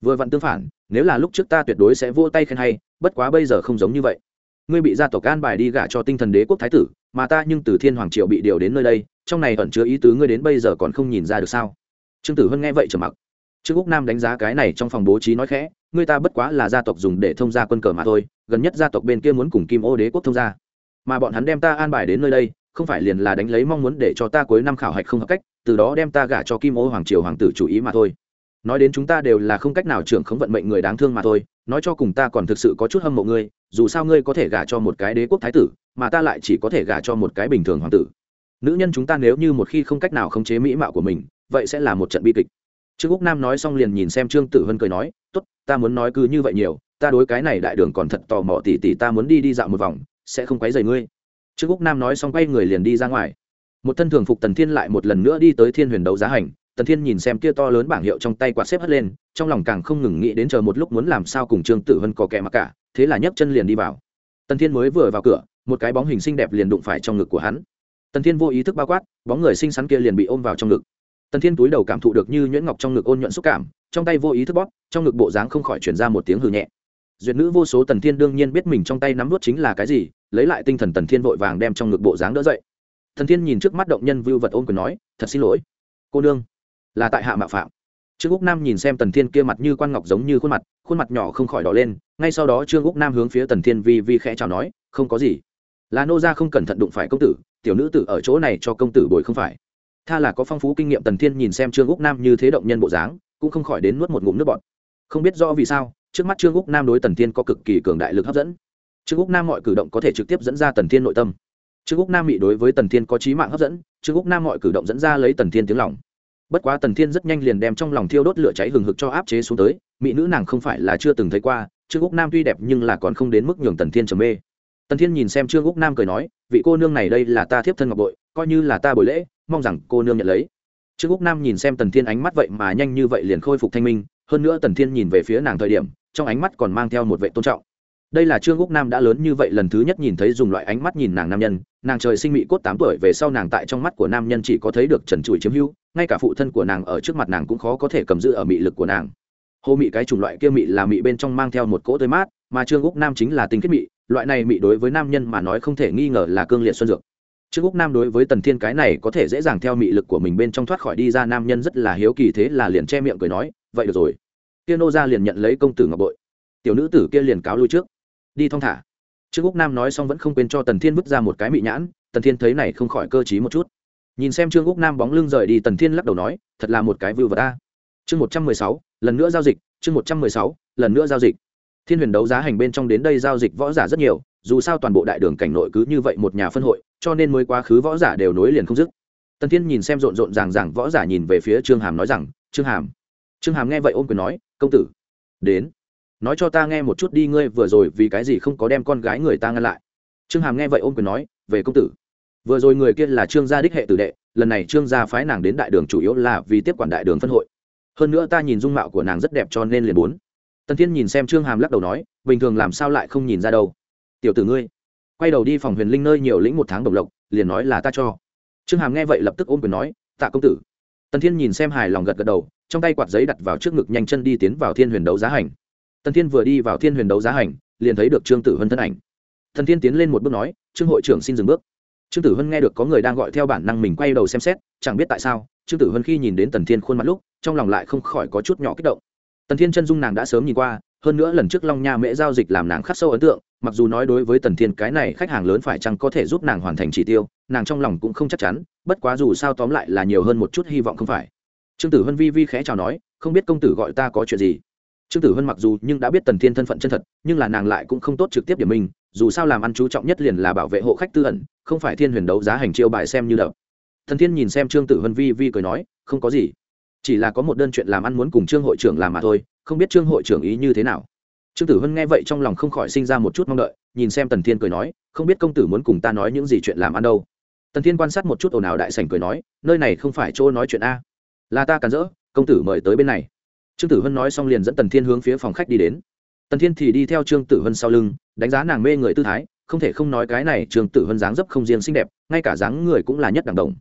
Vừa vặn tương phản nếu là lúc trước ta tuyệt đối sẽ vỗ tay khen hay, bất quá bây giờ không giống như vậy. Ngươi bị gia tộc an bài đi gả cho tinh thần đế quốc thái tử, mà ta nhưng từ thiên hoàng triệu bị điều đến nơi đây, trong này ẩn chứa ý tứ ngươi đến bây giờ còn không nhìn ra được sao? Trương tử hân nghe vậy trầm mặc. Trương úc nam đánh giá cái này trong phòng bố trí nói khẽ, ngươi ta bất quá là gia tộc dùng để thông gia quân cờ mà thôi, gần nhất gia tộc bên kia muốn cùng kim ô đế quốc thông gia. Mà bọn hắn đem ta an bài đến nơi đây, không phải liền là đánh lấy mong muốn để cho ta cuối năm khảo hạch không hợp cách, từ đó đem ta gả cho kim ô hoàng triều hoàng tử chủ ý mà thôi nói đến chúng ta đều là không cách nào trưởng khống vận mệnh người đáng thương mà thôi, nói cho cùng ta còn thực sự có chút hâm mộ ngươi, dù sao ngươi có thể gả cho một cái đế quốc thái tử, mà ta lại chỉ có thể gả cho một cái bình thường hoàng tử. Nữ nhân chúng ta nếu như một khi không cách nào khống chế mỹ mạo của mình, vậy sẽ là một trận bi kịch. Trương úc nam nói xong liền nhìn xem trương tử hân cười nói, tốt, ta muốn nói cứ như vậy nhiều, ta đối cái này đại đường còn thật tò mò tỉ tỉ, ta muốn đi đi dạo một vòng, sẽ không quấy rầy ngươi. Trương úc nam nói xong quay người liền đi ra ngoài. Một thân thường phục tần thiên lại một lần nữa đi tới thiên huyền đấu giá hành tần thiên nhìn xem kia to lớn bảng hiệu trong tay quạt xếp hất lên, trong lòng càng không ngừng nghĩ đến chờ một lúc muốn làm sao cùng trương tử hân có kẻ mặc cả, thế là nhấc chân liền đi vào. Tần thiên mới vừa vào cửa, một cái bóng hình xinh đẹp liền đụng phải trong ngực của hắn. Tần thiên vô ý thức bao quát, bóng người xinh xắn kia liền bị ôm vào trong ngực. Tần thiên túi đầu cảm thụ được như nhuyễn ngọc trong ngực ôn nhuận xúc cảm, trong tay vô ý thức bóp, trong ngực bộ dáng không khỏi chuyển ra một tiếng hư nhẹ. Duyệt nữ vô số tần thiên đương nhiên biết mình trong tay nắm nuốt chính là cái gì, lấy lại tinh thần tần thiên vội vàng đem trong ngực bộ dáng đỡ dậy. Tần thiên nhìn trước mắt động nhân vưu vật ôm quyền nói, thật xin lỗi, cô nương là tại hạ mạo phạm. Trương úc nam nhìn xem tần thiên kia mặt như quan ngọc giống như khuôn mặt khuôn mặt nhỏ không khỏi đỏ lên, ngay sau đó trương úc nam hướng phía tần thiên vi vi khẽ chào nói, không có gì. Là nô gia không cẩn thận đụng phải công tử, tiểu nữ tử ở chỗ này cho công tử bồi không phải. Tha là có phong phú kinh nghiệm tần thiên nhìn xem trương úc nam như thế động nhân bộ dáng, cũng không khỏi đến nuốt một ngụm nước bọt. Không biết rõ vì sao, trước mắt trương úc nam đối tần thiên có cực kỳ cường đại lực hấp dẫn. Trương úc nam mọi cử động có thể trực tiếp dẫn ra tần thiên nội tâm. Trương úc nam bị đối với tần thiên có trí mạng hấp dẫn, trương úc nam mọi cử động dẫn ra lấy tần thiên tiếng lòng bất quá tần thiên rất nhanh liền đem trong lòng thiêu đốt lửa cháy hừng hực cho áp chế xuống tới, mỹ nữ nàng không phải là chưa từng thấy qua, trương úc nam tuy đẹp nhưng là còn không đến mức nhường tần thiên trầm mê. Tần thiên nhìn xem trương úc nam cười nói, vị cô nương này đây là ta thiếp thân ngọc bội, coi như là ta buổi lễ, mong rằng cô nương nhận lấy. Trương úc nam nhìn xem tần thiên ánh mắt vậy mà nhanh như vậy liền khôi phục thanh minh, hơn nữa tần thiên nhìn về phía nàng thời điểm, trong ánh mắt còn mang theo một vệ tôn trọng đây là trương úc nam đã lớn như vậy lần thứ nhất nhìn thấy dùng loại ánh mắt nhìn nàng nam nhân, nàng trời sinh mỹ cốt tám tuổi về sau nàng tại trong mắt của nam nhân chỉ có thấy được trần trụi chiếm hữu, ngay cả phụ thân của nàng ở trước mặt nàng cũng khó có thể cầm giữ ở mị lực của nàng. Hô mị cái chủng loại kia mị là mị bên trong mang theo một cỗ tươi mát, mà trương úc nam chính là tinh kết mị, loại này mị đối với nam nhân mà nói không thể nghi ngờ là cương liệt xuân dược. Trương úc nam đối với tần thiên cái này có thể dễ dàng theo mị lực của mình bên trong thoát khỏi đi ra nam nhân rất là hiếu kỳ thế là liền che miệng cười nói, vậy được rồi. Kia nô ra liền nhận lấy công tử ngọc bội. Tiểu nữ tử kia liền cáo lui trước đi thong thả. Trương úc nam nói xong vẫn không quên cho tần thiên vứt ra một cái mị nhãn, tần thiên thấy này không khỏi cơ t một chút. Nhìn xem trương úc nam bóng lưng rời đi, tần thiên lắc đầu nói, thật là một cái vưu vật ta chương một trăm mười sáu, lần nữa giao dịch, chương một trăm mười sáu, lần nữa giao dịch. Thiên huyền đấu giá hành bên trong đến đây giao dịch võ giả rất nhiều, dù sao toàn bộ đại đường cảnh nội cứ như vậy một nhà phân hội, cho nên mới quá khứ võ giả đều nối liền không dứt. Tần thiên nhìn xem rộn rộn ràng ràng võ giả nhìn về phía trương hàm nói rằng, trương hàm. Trương hàm nghe vậy ôm quyền nói, công tử, đến nói cho ta nghe một chút đi, ngươi vừa rồi vì cái gì không có đem con gái người ta ngăn lại? Trương hàm nghe vậy ôm quyền nói, về công tử. Vừa rồi người kia là trương gia đích hệ tử đệ, lần này trương gia phái nàng đến đại đường chủ yếu là vì tiếp quản đại đường phân hội. Hơn nữa ta nhìn dung mạo của nàng rất đẹp cho nên liền bốn tần thiên nhìn xem trương hàm lắc đầu nói, bình thường làm sao lại không nhìn ra đâu. Tiểu tử ngươi, quay đầu đi phòng huyền linh nơi nhiều lĩnh một tháng đồng lộc, liền nói là ta cho. Trương hàm nghe vậy lập tức ôm quyền nói, tạ công tử. Tần thiên nhìn xem hài lòng gật gật đầu, trong tay quạt giấy đặt vào trước ngực nhanh chân đi tiến vào thiên huyền đấu giá hành tần thiên vừa đi vào thiên huyền đấu giá hành, liền thấy được trương tử hân thân ảnh. Thần thiên tiến lên một bước nói, trương hội trưởng xin dừng bước. Trương tử hân nghe được có người đang gọi theo bản năng mình quay đầu xem xét, chẳng biết tại sao, trương tử hân khi nhìn đến tần thiên khuôn mặt lúc, trong lòng lại không khỏi có chút nhỏ kích động. Tần thiên chân dung nàng đã sớm nhìn qua, hơn nữa lần trước long nha mễ giao dịch làm nàng khắc sâu ấn tượng, mặc dù nói đối với tần thiên cái này khách hàng lớn phải chăng có thể giúp nàng hoàn thành chỉ tiêu, nàng trong lòng cũng không chắc chắn, bất quá dù sao tóm lại là nhiều hơn một chút hy vọng không phải. Trương tử hân vi vi khẽ chào nói, không biết công tử gọi ta có chuyện gì? Trương tử hân mặc dù nhưng đã biết tần thiên thân phận chân thật, nhưng là nàng lại cũng không tốt trực tiếp điểm mình, dù sao làm ăn chú trọng nhất liền là bảo vệ hộ khách tư ẩn, không phải thiên huyền đấu giá hành chiêu bài xem như đập. Thần thiên nhìn xem trương tử hân vi vi cười nói, không có gì. Chỉ là có một đơn chuyện làm ăn muốn cùng trương hội trưởng làm mà thôi, không biết trương hội trưởng ý như thế nào. Trương tử hân nghe vậy trong lòng không khỏi sinh ra một chút mong đợi, nhìn xem tần thiên cười nói, không biết công tử muốn cùng ta nói những gì chuyện làm ăn đâu. Tần thiên quan sát một chút ồn ào đại sảnh cười nói, nơi này không phải chỗ nói chuyện a. Là ta cản rỡ, công tử mời tới bên này trương tử hân nói xong liền dẫn tần thiên hướng phía phòng khách đi đến. Tần thiên thì đi theo trương tử hân sau lưng, đánh giá nàng mê người tư thái, không thể không nói cái này trương tử hân dáng dấp không riêng xinh đẹp, ngay cả dáng người cũng là nhất đẳng đồng.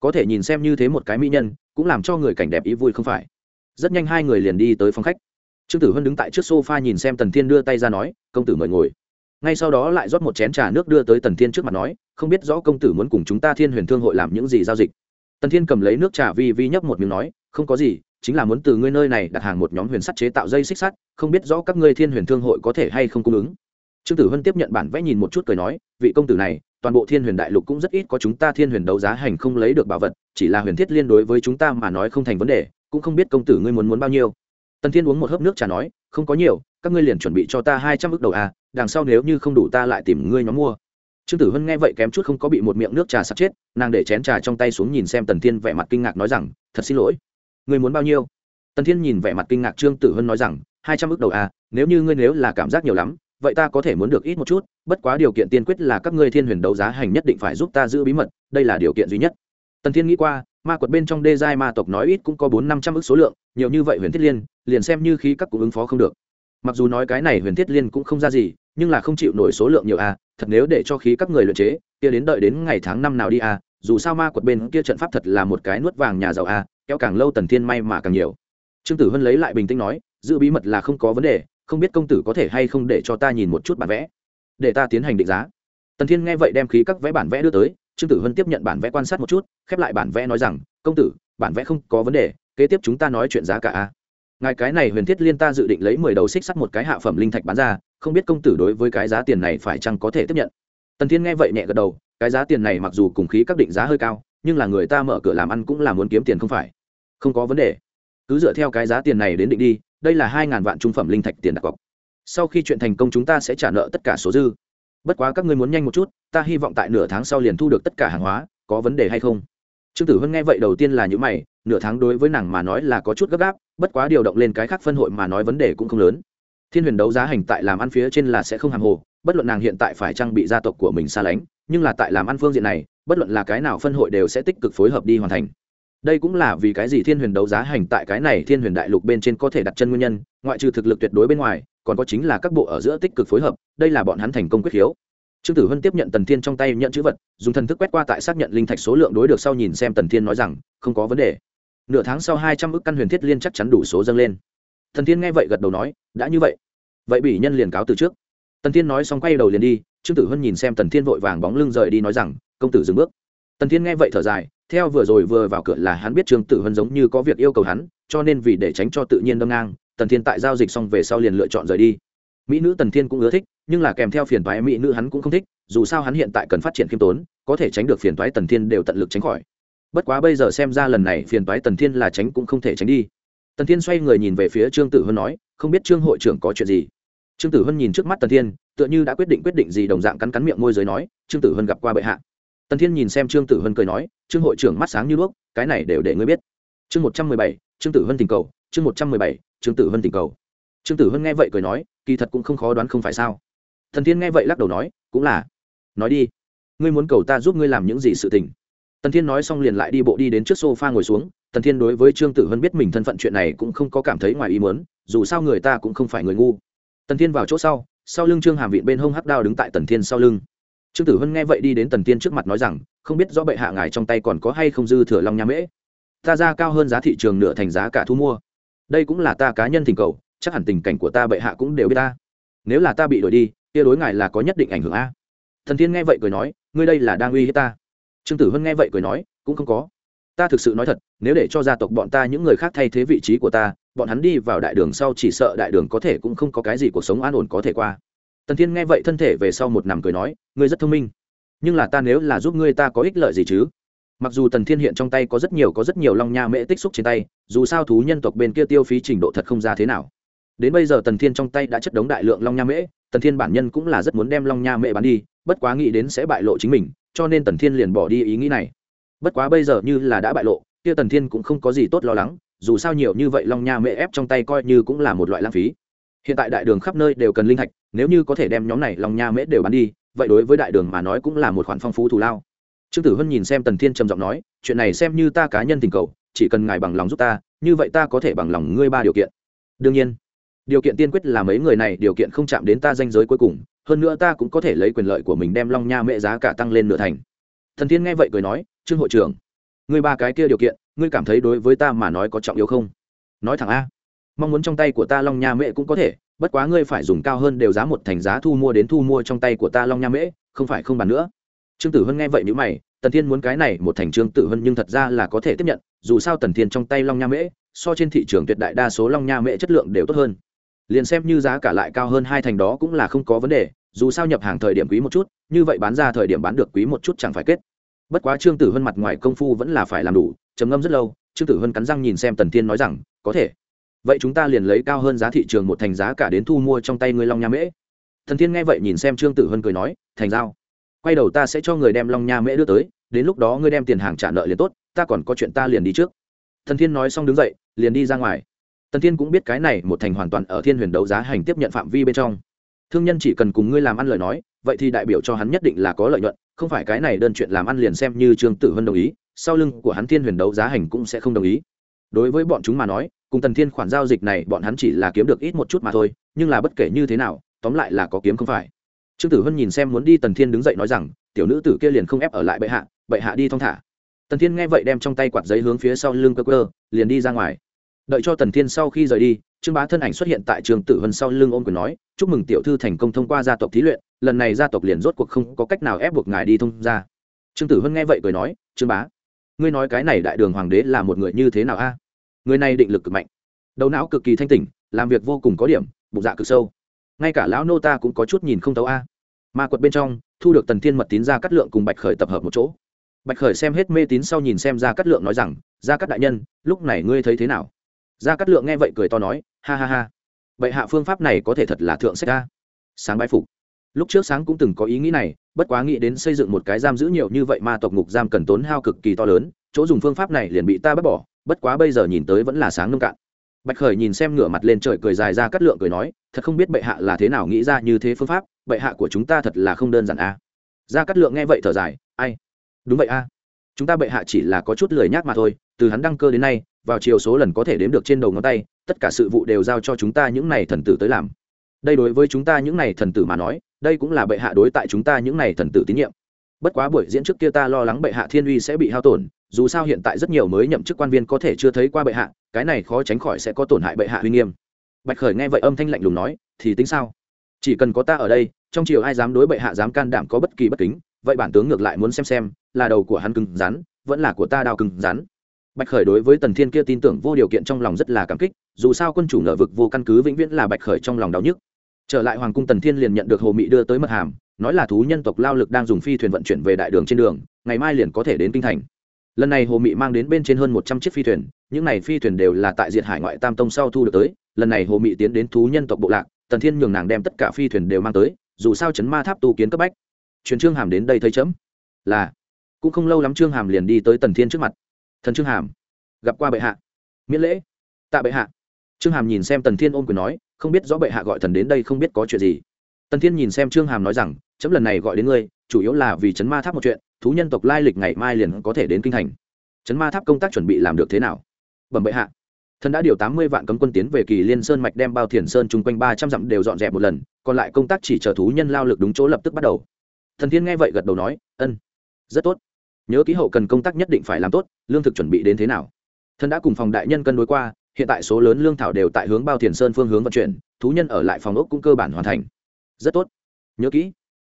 Có thể nhìn xem như thế một cái mỹ nhân, cũng làm cho người cảnh đẹp ý vui không phải. Rất nhanh hai người liền đi tới phòng khách. Trương tử hân đứng tại trước sofa nhìn xem tần thiên đưa tay ra nói, công tử mời ngồi. Ngay sau đó lại rót một chén trà nước đưa tới tần thiên trước mặt nói, không biết rõ công tử muốn cùng chúng ta thiên huyền thương hội làm những gì giao dịch. Tần thiên cầm lấy nước trà vi vi nhấp một miếng nói, không có gì chính là muốn từ ngươi nơi này đặt hàng một nhóm huyền sắt chế tạo dây xích sắt, không biết rõ các ngươi thiên huyền thương hội có thể hay không cung ứng. Trương tử hân tiếp nhận bản vẽ nhìn một chút cười nói, vị công tử này, toàn bộ thiên huyền đại lục cũng rất ít có chúng ta thiên huyền đấu giá hành không lấy được bảo vật, chỉ là huyền thiết liên đối với chúng ta mà nói không thành vấn đề, cũng không biết công tử ngươi muốn muốn bao nhiêu. Tần thiên uống một hớp nước trà nói, không có nhiều, các ngươi liền chuẩn bị cho ta hai trăm ước đầu à đằng sau nếu như không đủ ta lại tìm ngươi nhóm mua. Trương tử hân nghe vậy kém chút không có bị một miệng nước trà sặc chết, nàng để chén trà trong tay xuống nhìn xem tần thiên vẻ mặt kinh ngạc nói rằng, thật xin lỗi ngươi muốn bao nhiêu? Tần thiên nhìn vẻ mặt kinh ngạc trương tử hân nói rằng hai trăm ước đầu à nếu như ngươi nếu là cảm giác nhiều lắm vậy ta có thể muốn được ít một chút bất quá điều kiện tiên quyết là các ngươi thiên huyền đấu giá hành nhất định phải giúp ta giữ bí mật đây là điều kiện duy nhất. Tần thiên nghĩ qua ma quật bên trong đê giai ma tộc nói ít cũng có bốn năm trăm ước số lượng nhiều như vậy huyền thiết liên liền xem như khi các cụ ứng phó không được. Mặc dù nói cái này huyền thiết liên cũng không ra gì nhưng là không chịu nổi số lượng nhiều a à, thật nếu để cho khí các người luyện chế kia đến đợi đến ngày tháng năm nào đi a à, dù sao ma quật bên kia trận pháp thật là một cái nuốt vàng nhà giàu a à, kéo càng lâu tần thiên may mà càng nhiều. Trương tử hân lấy lại bình tĩnh nói, giữ bí mật là không có vấn đề, không biết công tử có thể hay không để cho ta nhìn một chút bản vẽ. Để ta tiến hành định giá. Tần thiên nghe vậy đem khí các vẽ bản vẽ đưa tới, trương tử hân tiếp nhận bản vẽ quan sát một chút, khép lại bản vẽ nói rằng, công tử, bản vẽ không có vấn đề, kế tiếp chúng ta nói chuyện giá cả a. Ngài cái này huyền thiết liên ta dự định lấy mười đầu xích sắt một cái hạ phẩm linh thạch bán ra, không biết công tử đối với cái giá tiền này phải chăng có thể tiếp nhận. Tần thiên nghe vậy nhẹ gật đầu, cái giá tiền này mặc dù cùng khí các định giá hơi cao, nhưng là người ta mở cửa làm ăn cũng là muốn kiếm tiền không phải không có vấn đề. Cứ dựa theo cái giá tiền này đến định đi, đây là hai ngàn vạn trung phẩm linh thạch tiền đặt cọc. Sau khi chuyện thành công chúng ta sẽ trả nợ tất cả số dư. Bất quá các ngươi muốn nhanh một chút, ta hy vọng tại nửa tháng sau liền thu được tất cả hàng hóa, có vấn đề hay không? Trương tử hân nghe vậy đầu tiên là những mày, nửa tháng đối với nàng mà nói là có chút gấp gáp, bất quá điều động lên cái khác phân hội mà nói vấn đề cũng không lớn. Thiên huyền đấu giá hành tại làm ăn phía trên là sẽ không hàng hồ, bất luận nàng hiện tại phải trang bị gia tộc của mình xa lánh, nhưng là tại làm ăn phương diện này, bất luận là cái nào phân hội đều sẽ tích cực phối hợp đi hoàn thành đây cũng là vì cái gì thiên huyền đấu giá hành tại cái này thiên huyền đại lục bên trên có thể đặt chân nguyên nhân, ngoại trừ thực lực tuyệt đối bên ngoài, còn có chính là các bộ ở giữa tích cực phối hợp, đây là bọn hắn thành công quyết khiếu. Trương tử hân tiếp nhận tần thiên trong tay nhận chữ vật, dùng thần thức quét qua tại xác nhận linh thạch số lượng đối được sau nhìn xem tần thiên nói rằng, không có vấn đề. Nửa tháng sau hai trăm ước căn huyền thiết liên chắc chắn đủ số dâng lên. Thần thiên nghe vậy gật đầu nói, đã như vậy. Vậy bị nhân liền cáo từ trước. Tần thiên nói xong quay đầu liền đi, trương tử hân nhìn xem tần thiên vội vàng bóng lưng rời đi nói rằng, công tử dừng bước. Tần thiên nghe vậy thở dài theo vừa rồi vừa vào cửa là hắn biết trương tử hân giống như có việc yêu cầu hắn, cho nên vì để tránh cho tự nhiên đâm ngang, tần thiên tại giao dịch xong về sau liền lựa chọn rời đi. Mỹ nữ tần thiên cũng ưa thích, nhưng là kèm theo phiền toái mỹ nữ hắn cũng không thích, dù sao hắn hiện tại cần phát triển khiêm tốn, có thể tránh được phiền toái tần thiên đều tận lực tránh khỏi. Bất quá bây giờ xem ra lần này phiền toái tần thiên là tránh cũng không thể tránh đi. Tần thiên xoay người nhìn về phía trương tử hân nói, không biết trương hội trưởng có chuyện gì? Trương tử hân nhìn trước mắt tần thiên, tựa như đã quyết định quyết định gì đồng dạng cắn cắn miệng môi giới nói, trương tử hân gặp qua bệ hạ tần thiên nhìn xem trương tử hân cười nói, trương hội trưởng mắt sáng như đuốc, cái này đều để ngươi biết. Chương một trăm mười bảy, trương tử hân tình cầu, chương một trăm mười bảy, trương tử hân tình cầu. Trương tử hân nghe vậy cười nói, kỳ thật cũng không khó đoán không phải sao? Thần thiên nghe vậy lắc đầu nói, cũng là. Nói đi, ngươi muốn cầu ta giúp ngươi làm những gì sự tình? Tần thiên nói xong liền lại đi bộ đi đến trước s o f a ngồi xuống. Tần thiên đối với trương tử hân biết mình thân phận chuyện này cũng không có cảm thấy ngoài ý muốn, dù sao người ta cũng không phải người ngu. Tần thiên vào chỗ sau sau lưng trương hàm vịn bên hông hắc đao đứng tại tần thiên sau lưng trương tử hân nghe vậy đi đến tần thiên trước mặt nói rằng, không biết rõ bệ hạ ngài trong tay còn có hay không dư thừa long nha mễ? Ta ra cao hơn giá thị trường nửa thành giá cả thu mua. Đây cũng là ta cá nhân thỉnh cầu, chắc hẳn tình cảnh của ta bệ hạ cũng đều biết ta. Nếu là ta bị đổi đi, kia đối ngài là có nhất định ảnh hưởng a. Thần thiên nghe vậy cười nói, ngươi đây là đang uy hiếp ta. Trương tử hân nghe vậy cười nói, cũng không có. Ta thực sự nói thật, nếu để cho gia tộc bọn ta những người khác thay thế vị trí của ta, bọn hắn đi vào đại đường sau chỉ sợ đại đường có thể cũng không có cái gì cuộc sống an ổn có thể qua tần thiên nghe vậy thân thể về sau một nằm cười nói, ngươi rất thông minh, nhưng là ta nếu là giúp ngươi ta có ích lợi gì chứ? Mặc dù tần thiên hiện trong tay có rất nhiều, có rất nhiều long nha mễ tích xúc trên tay, dù sao thú nhân tộc bên kia tiêu phí trình độ thật không ra thế nào. Đến bây giờ tần thiên trong tay đã chất đống đại lượng long nha mễ, tần thiên bản nhân cũng là rất muốn đem long nha mễ bán đi, bất quá nghĩ đến sẽ bại lộ chính mình, cho nên tần thiên liền bỏ đi ý nghĩ này. Bất quá bây giờ như là đã bại lộ, kia tần thiên cũng không có gì tốt lo lắng, dù sao nhiều như vậy long nha mễ ép trong tay coi như cũng là một loại lãng phí hiện tại đại đường khắp nơi đều cần linh thạch, nếu như có thể đem nhóm này long nha mễ đều bán đi, vậy đối với đại đường mà nói cũng là một khoản phong phú thù lao. Trương tử hân nhìn xem tần thiên trầm giọng nói, chuyện này xem như ta cá nhân tình cầu, chỉ cần ngài bằng lòng giúp ta, như vậy ta có thể bằng lòng ngươi ba điều kiện. Đương nhiên. Điều kiện tiên quyết là mấy người này, điều kiện không chạm đến ta danh giới cuối cùng, hơn nữa ta cũng có thể lấy quyền lợi của mình đem long nha mẹ giá cả tăng lên nửa thành. Thần thiên nghe vậy cười nói, trương hội trưởng, ngươi ba cái kia điều kiện, ngươi cảm thấy đối với ta mà nói có trọng yếu không? Nói thẳng a mong muốn trong tay của ta long nha mẹ cũng có thể, bất quá ngươi phải dùng cao hơn đều giá một thành giá thu mua đến thu mua trong tay của ta long nha mễ, không phải không bàn nữa. Trương tử hân nghe vậy nếu mày, tần thiên muốn cái này một thành trương tử hân nhưng thật ra là có thể tiếp nhận, dù sao tần thiên trong tay long nha mễ, so trên thị trường tuyệt đại đa số long nha mễ chất lượng đều tốt hơn. Liền xem như giá cả lại cao hơn hai thành đó cũng là không có vấn đề, dù sao nhập hàng thời điểm quý một chút, như vậy bán ra thời điểm bán được quý một chút chẳng phải kết. Bất quá trương tử hân mặt ngoài công phu vẫn là phải làm đủ, trầm ngâm rất lâu, trương tử hân cắn răng nhìn xem tần thiên nói rằng, có thể vậy chúng ta liền lấy cao hơn giá thị trường một thành giá cả đến thu mua trong tay ngươi long nha mễ. Thần thiên nghe vậy nhìn xem trương tử hân cười nói, thành giao. Quay đầu ta sẽ cho người đem long nha mễ đưa tới, đến lúc đó ngươi đem tiền hàng trả nợ liền tốt, ta còn có chuyện ta liền đi trước. Thần thiên nói xong đứng dậy, liền đi ra ngoài. Tần thiên cũng biết cái này một thành hoàn toàn ở thiên huyền đấu giá hành tiếp nhận phạm vi bên trong. Thương nhân chỉ cần cùng ngươi làm ăn lời nói, vậy thì đại biểu cho hắn nhất định là có lợi nhuận, không phải cái này đơn chuyện làm ăn liền xem như trương tử hân đồng ý, sau lưng của hắn thiên huyền đấu giá hành cũng sẽ không đồng ý. Đối với bọn chúng mà nói cùng tần thiên khoản giao dịch này bọn hắn chỉ là kiếm được ít một chút mà thôi, nhưng là bất kể như thế nào, tóm lại là có kiếm không phải. Trương tử hân nhìn xem muốn đi tần thiên đứng dậy nói rằng, tiểu nữ tử kia liền không ép ở lại bệ hạ bệ hạ đi thong thả. Tần thiên nghe vậy đem trong tay quạt giấy hướng phía sau lưng cơ cơ, liền đi ra ngoài. Đợi cho tần thiên sau khi rời đi, trương bá thân ảnh xuất hiện tại trường tử hân sau lưng ôm quyền nói, chúc mừng tiểu thư thành công thông qua gia tộc thí luyện, lần này gia tộc liền rốt cuộc không có cách nào ép buộc ngài đi thông ra trương tử hân nghe vậy cười nói, trương bá, ngươi nói cái này đại đường hoàng đế là một người như thế nào a? Người này định lực cực mạnh. Đầu não cực kỳ thanh tỉnh, làm việc vô cùng có điểm, bụng dạ cực sâu. Ngay cả lão nô ta cũng có chút nhìn không tấu a. Ma quật bên trong, thu được tần thiên mật tín ra cắt lượng cùng bạch khởi tập hợp một chỗ. Bạch khởi xem hết mê tín sau nhìn xem ra cắt lượng nói rằng, ra cắt đại nhân, lúc này ngươi thấy thế nào? Ra cắt lượng nghe vậy cười to nói, ha ha ha. Vậy hạ phương pháp này có thể thật là thượng sách a. sáng bái phục. Lúc trước sáng cũng từng có ý nghĩ này, bất quá nghĩ đến xây dựng một cái giam giữ nhiều như vậy ma tộc ngục giam cần tốn hao cực kỳ to lớn, chỗ dùng phương pháp này liền bị ta bắt bỏ bất quá bây giờ nhìn tới vẫn là sáng nông cạn. Bạch khởi nhìn xem ngửa mặt lên trời cười dài ra cắt lượng cười nói, thật không biết bệ hạ là thế nào nghĩ ra như thế phương pháp, bệ hạ của chúng ta thật là không đơn giản a à. ra cắt lượng nghe vậy thở dài, ai? Đúng vậy a. Chúng ta bệ hạ chỉ là có chút lười nhác mà thôi, từ hắn đăng cơ đến nay, vào chiều số lần có thể đếm được trên đầu ngón tay, tất cả sự vụ đều giao cho chúng ta những này thần tử tới làm. Đây đối với chúng ta những này thần tử mà nói, đây cũng là bệ hạ đối tại chúng ta những này thần tử tín nhiệm. Bất quá buổi diễn trước kia ta lo lắng bệ hạ thiên uy sẽ bị hao tổn dù sao hiện tại rất nhiều mới nhậm chức quan viên có thể chưa thấy qua bệ hạ, cái này khó tránh khỏi sẽ có tổn hại bệ hạ uy nghiêm. Bạch khởi nghe vậy âm thanh lạnh lùng nói, thì tính sao? Chỉ cần có ta ở đây, trong triều ai dám đối bệ hạ dám can đảm có bất kỳ bất kính, vậy bản tướng ngược lại muốn xem xem, là đầu của hắn cứng rắn, vẫn là của ta đao cứng rắn. Bạch khởi đối với tần thiên kia tin tưởng vô điều kiện trong lòng rất là cảm kích, dù sao quân chủ nợ vực vô căn cứ vĩnh viễn là bạch khởi trong lòng đau nhức. Trở lại hoàng cung tần thiên liền nhận được hồ mị đưa tới mật hàm, nói là thú nhân tộc lao lực đang dùng phi thuyền vận chuyển về đại đường trên đường, ngày mai liền có thể đến kinh thành lần này hồ mị mang đến bên trên hơn một trăm chiếc phi thuyền, những này phi thuyền đều là tại diệt hải ngoại tam tông sau thu được tới. Lần này hồ mị tiến đến thú nhân tộc bộ lạc, tần thiên nhường nàng đem tất cả phi thuyền đều mang tới, dù sao chấn ma tháp tu kiến cấp bách. Truyền trương hàm đến đây thấy chấm. Là. Cũng không lâu lắm trương hàm liền đi tới tần thiên trước mặt. Thần trương hàm, gặp qua bệ hạ. Miễn lễ. Tạ bệ hạ. Trương hàm nhìn xem tần thiên ôm quyền nói, không biết rõ bệ hạ gọi thần đến đây không biết có chuyện gì. Tần thiên nhìn xem trương hàm nói rằng, chấm lần này gọi đến ngươi, chủ yếu là vì chấn ma tháp một chuyện thú nhân tộc lai lịch ngày mai liền có thể đến kinh thành. Chấn ma tháp công tác chuẩn bị làm được thế nào? Bẩm bệ hạ. Thần đã điều tám mươi vạn cấm quân tiến về kỳ liên sơn mạch đem bao thiền sơn chung quanh ba trăm dặm đều dọn dẹp một lần, còn lại công tác chỉ chờ thú nhân lao lực đúng chỗ lập tức bắt đầu. Thần thiên nghe vậy gật đầu nói, ân, rất tốt. Nhớ ký hậu cần công tác nhất định phải làm tốt, lương thực chuẩn bị đến thế nào? Thần đã cùng phòng đại nhân cân đối qua, hiện tại số lớn lương thảo đều tại hướng bao thiền sơn phương hướng vận chuyển, thú nhân ở lại phòng ốc cũng cơ bản hoàn thành. Rất tốt. Nhớ kỹ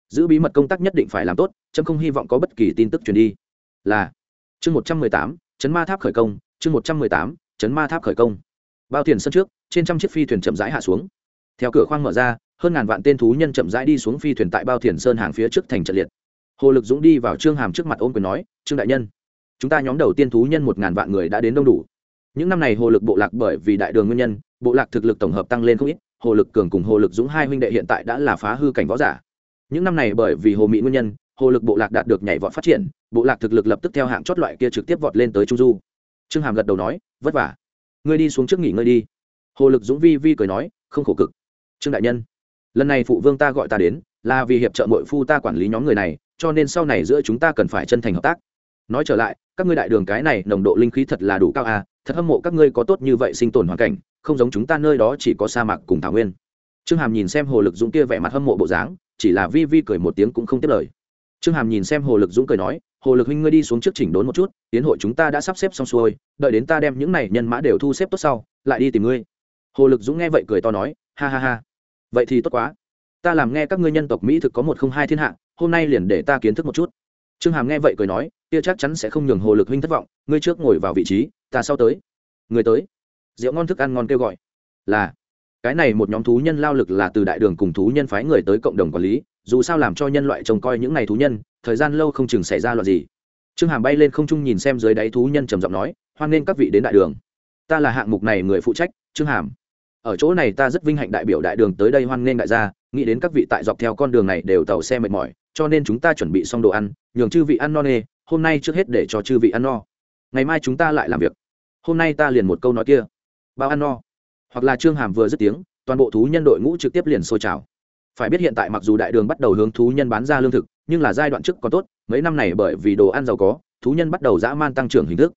giữ bí mật công tác nhất định phải làm tốt, chấm không hy vọng có bất kỳ tin tức truyền đi. Là, chương một trăm mười tám, chấn ma tháp khởi công, chương một trăm mười tám, chấn ma tháp khởi công. Bao tiền sân trước, trên trăm chiếc phi thuyền chậm rãi hạ xuống. Theo cửa khoang mở ra, hơn ngàn vạn tên thú nhân chậm rãi đi xuống phi thuyền tại bao thiền sơn hàng phía trước thành trận liệt. Hồ lực dũng đi vào trương hàm trước mặt ôm quyền nói, trương đại nhân, chúng ta nhóm đầu tiên thú nhân một ngàn vạn người đã đến đông đủ. Những năm này hồ lực bộ lạc bởi vì đại đường nguyên nhân, bộ lạc thực lực tổng hợp tăng lên không ít, hồ lực cường cùng hồ lực dũng hai huynh đệ hiện tại đã là phá hư cảnh võ giả những năm này bởi vì hồ mỹ nguyên nhân, hồ lực bộ lạc đạt được nhảy vọt phát triển, bộ lạc thực lực lập tức theo hạng chót loại kia trực tiếp vọt lên tới trung du. Trương hàm gật đầu nói, vất vả. Ngươi đi xuống trước nghỉ ngơi đi. Hồ lực dũng vi vi cười nói, không khổ cực. Trương đại nhân, lần này phụ vương ta gọi ta đến, là vì hiệp trợ mội phu ta quản lý nhóm người này, cho nên sau này giữa chúng ta cần phải chân thành hợp tác. Nói trở lại, các ngươi đại đường cái này nồng độ linh khí thật là đủ cao à thật hâm mộ các ngươi có tốt như vậy sinh tồn hoàn cảnh, không giống chúng ta nơi đó chỉ có sa mạc cùng thảo nguyên. Trương hàm nhìn xem hồ lực dũng kia vẻ mặt hâm mộ bộ dáng chỉ là vi vi cười một tiếng cũng không tiếp lời. Trương hàm nhìn xem hồ lực dũng cười nói, hồ lực huynh ngươi đi xuống trước chỉnh đốn một chút, tiến hội chúng ta đã sắp xếp xong xuôi, đợi đến ta đem những này nhân mã đều thu xếp tốt sau, lại đi tìm ngươi. Hồ lực dũng nghe vậy cười to nói, ha ha ha, vậy thì tốt quá. Ta làm nghe các ngươi nhân tộc mỹ thực có một không hai thiên hạ, hôm nay liền để ta kiến thức một chút. Trương hàm nghe vậy cười nói, kia chắc chắn sẽ không nhường hồ lực huynh thất vọng, ngươi trước ngồi vào vị trí, ta sau tới. Người tới. Rượu ngon thức ăn ngon kêu gọi. Là cái này một nhóm thú nhân lao lực là từ đại đường cùng thú nhân phái người tới cộng đồng quản lý, dù sao làm cho nhân loại trông coi những n à y thú nhân, thời gian lâu không chừng xảy ra loạt gì. Trương hàm bay lên không trung nhìn xem dưới đáy thú nhân trầm giọng nói, hoan nghênh các vị đến đại đường. Ta là hạng mục này người phụ trách, trương hàm. Ở chỗ này ta rất vinh hạnh đại biểu đại đường tới đây hoan nghênh đại gia, nghĩ đến các vị tại dọc theo con đường này đều tàu xe mệt mỏi, cho nên chúng ta chuẩn bị xong đồ ăn, nhường chư vị ăn no nê, hôm nay trước hết để cho chư vị ăn no. Ngày mai chúng ta lại làm việc. Hôm nay ta liền một câu nói kia. Bao ăn no hoặc là trương hàm vừa dứt tiếng, toàn bộ thú nhân đội ngũ trực tiếp liền sôi trào. Phải biết hiện tại mặc dù đại đường bắt đầu hướng thú nhân bán ra lương thực, nhưng là giai đoạn trước còn tốt, mấy năm này bởi vì đồ ăn giàu có, thú nhân bắt đầu dã man tăng trưởng hình thức.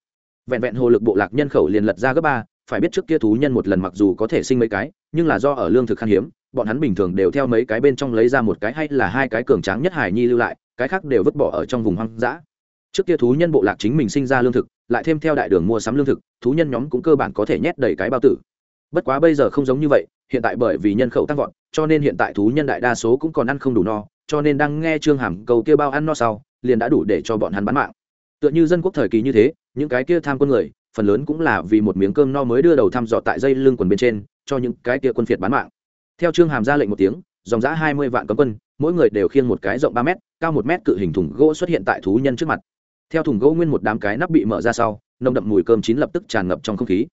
Vẹn vẹn hồ lực bộ lạc nhân khẩu liền lật ra gấp ba, phải biết trước kia thú nhân một lần mặc dù có thể sinh mấy cái, nhưng là do ở lương thực khan hiếm, bọn hắn bình thường đều theo mấy cái bên trong lấy ra một cái hay là hai cái cường tráng nhất hải nhi lưu lại, cái khác đều vứt bỏ ở trong vùng hoang dã. Trước kia thú nhân bộ lạc chính mình sinh ra lương thực, lại thêm theo đại đường mua sắm lương thực, thú nhân nhóm cũng cơ bản có thể nhét đầy cái bao tử bất quá bây giờ không giống như vậy, hiện tại bởi vì nhân khẩu tăng vọt, cho nên hiện tại thú nhân đại đa số cũng còn ăn không đủ no, cho nên đang nghe trương hàm cầu kia bao ăn no sau, liền đã đủ để cho bọn hắn bán mạng. Tựa như dân quốc thời kỳ như thế, những cái kia tham quân người, phần lớn cũng là vì một miếng cơm no mới đưa đầu thăm dò tại dây lưng quần bên trên, cho những cái kia quân phiệt bán mạng. Theo trương hàm ra lệnh một tiếng, dòng giã hai mươi vạn cấm quân, mỗi người đều khiêng một cái rộng ba m cao một m cự hình thùng gỗ xuất hiện tại thú nhân trước mặt. Theo thùng gỗ nguyên một đám cái nắp bị mở ra sau, nồng đậm mùi cơm chín lập tức tràn ngập trong không khí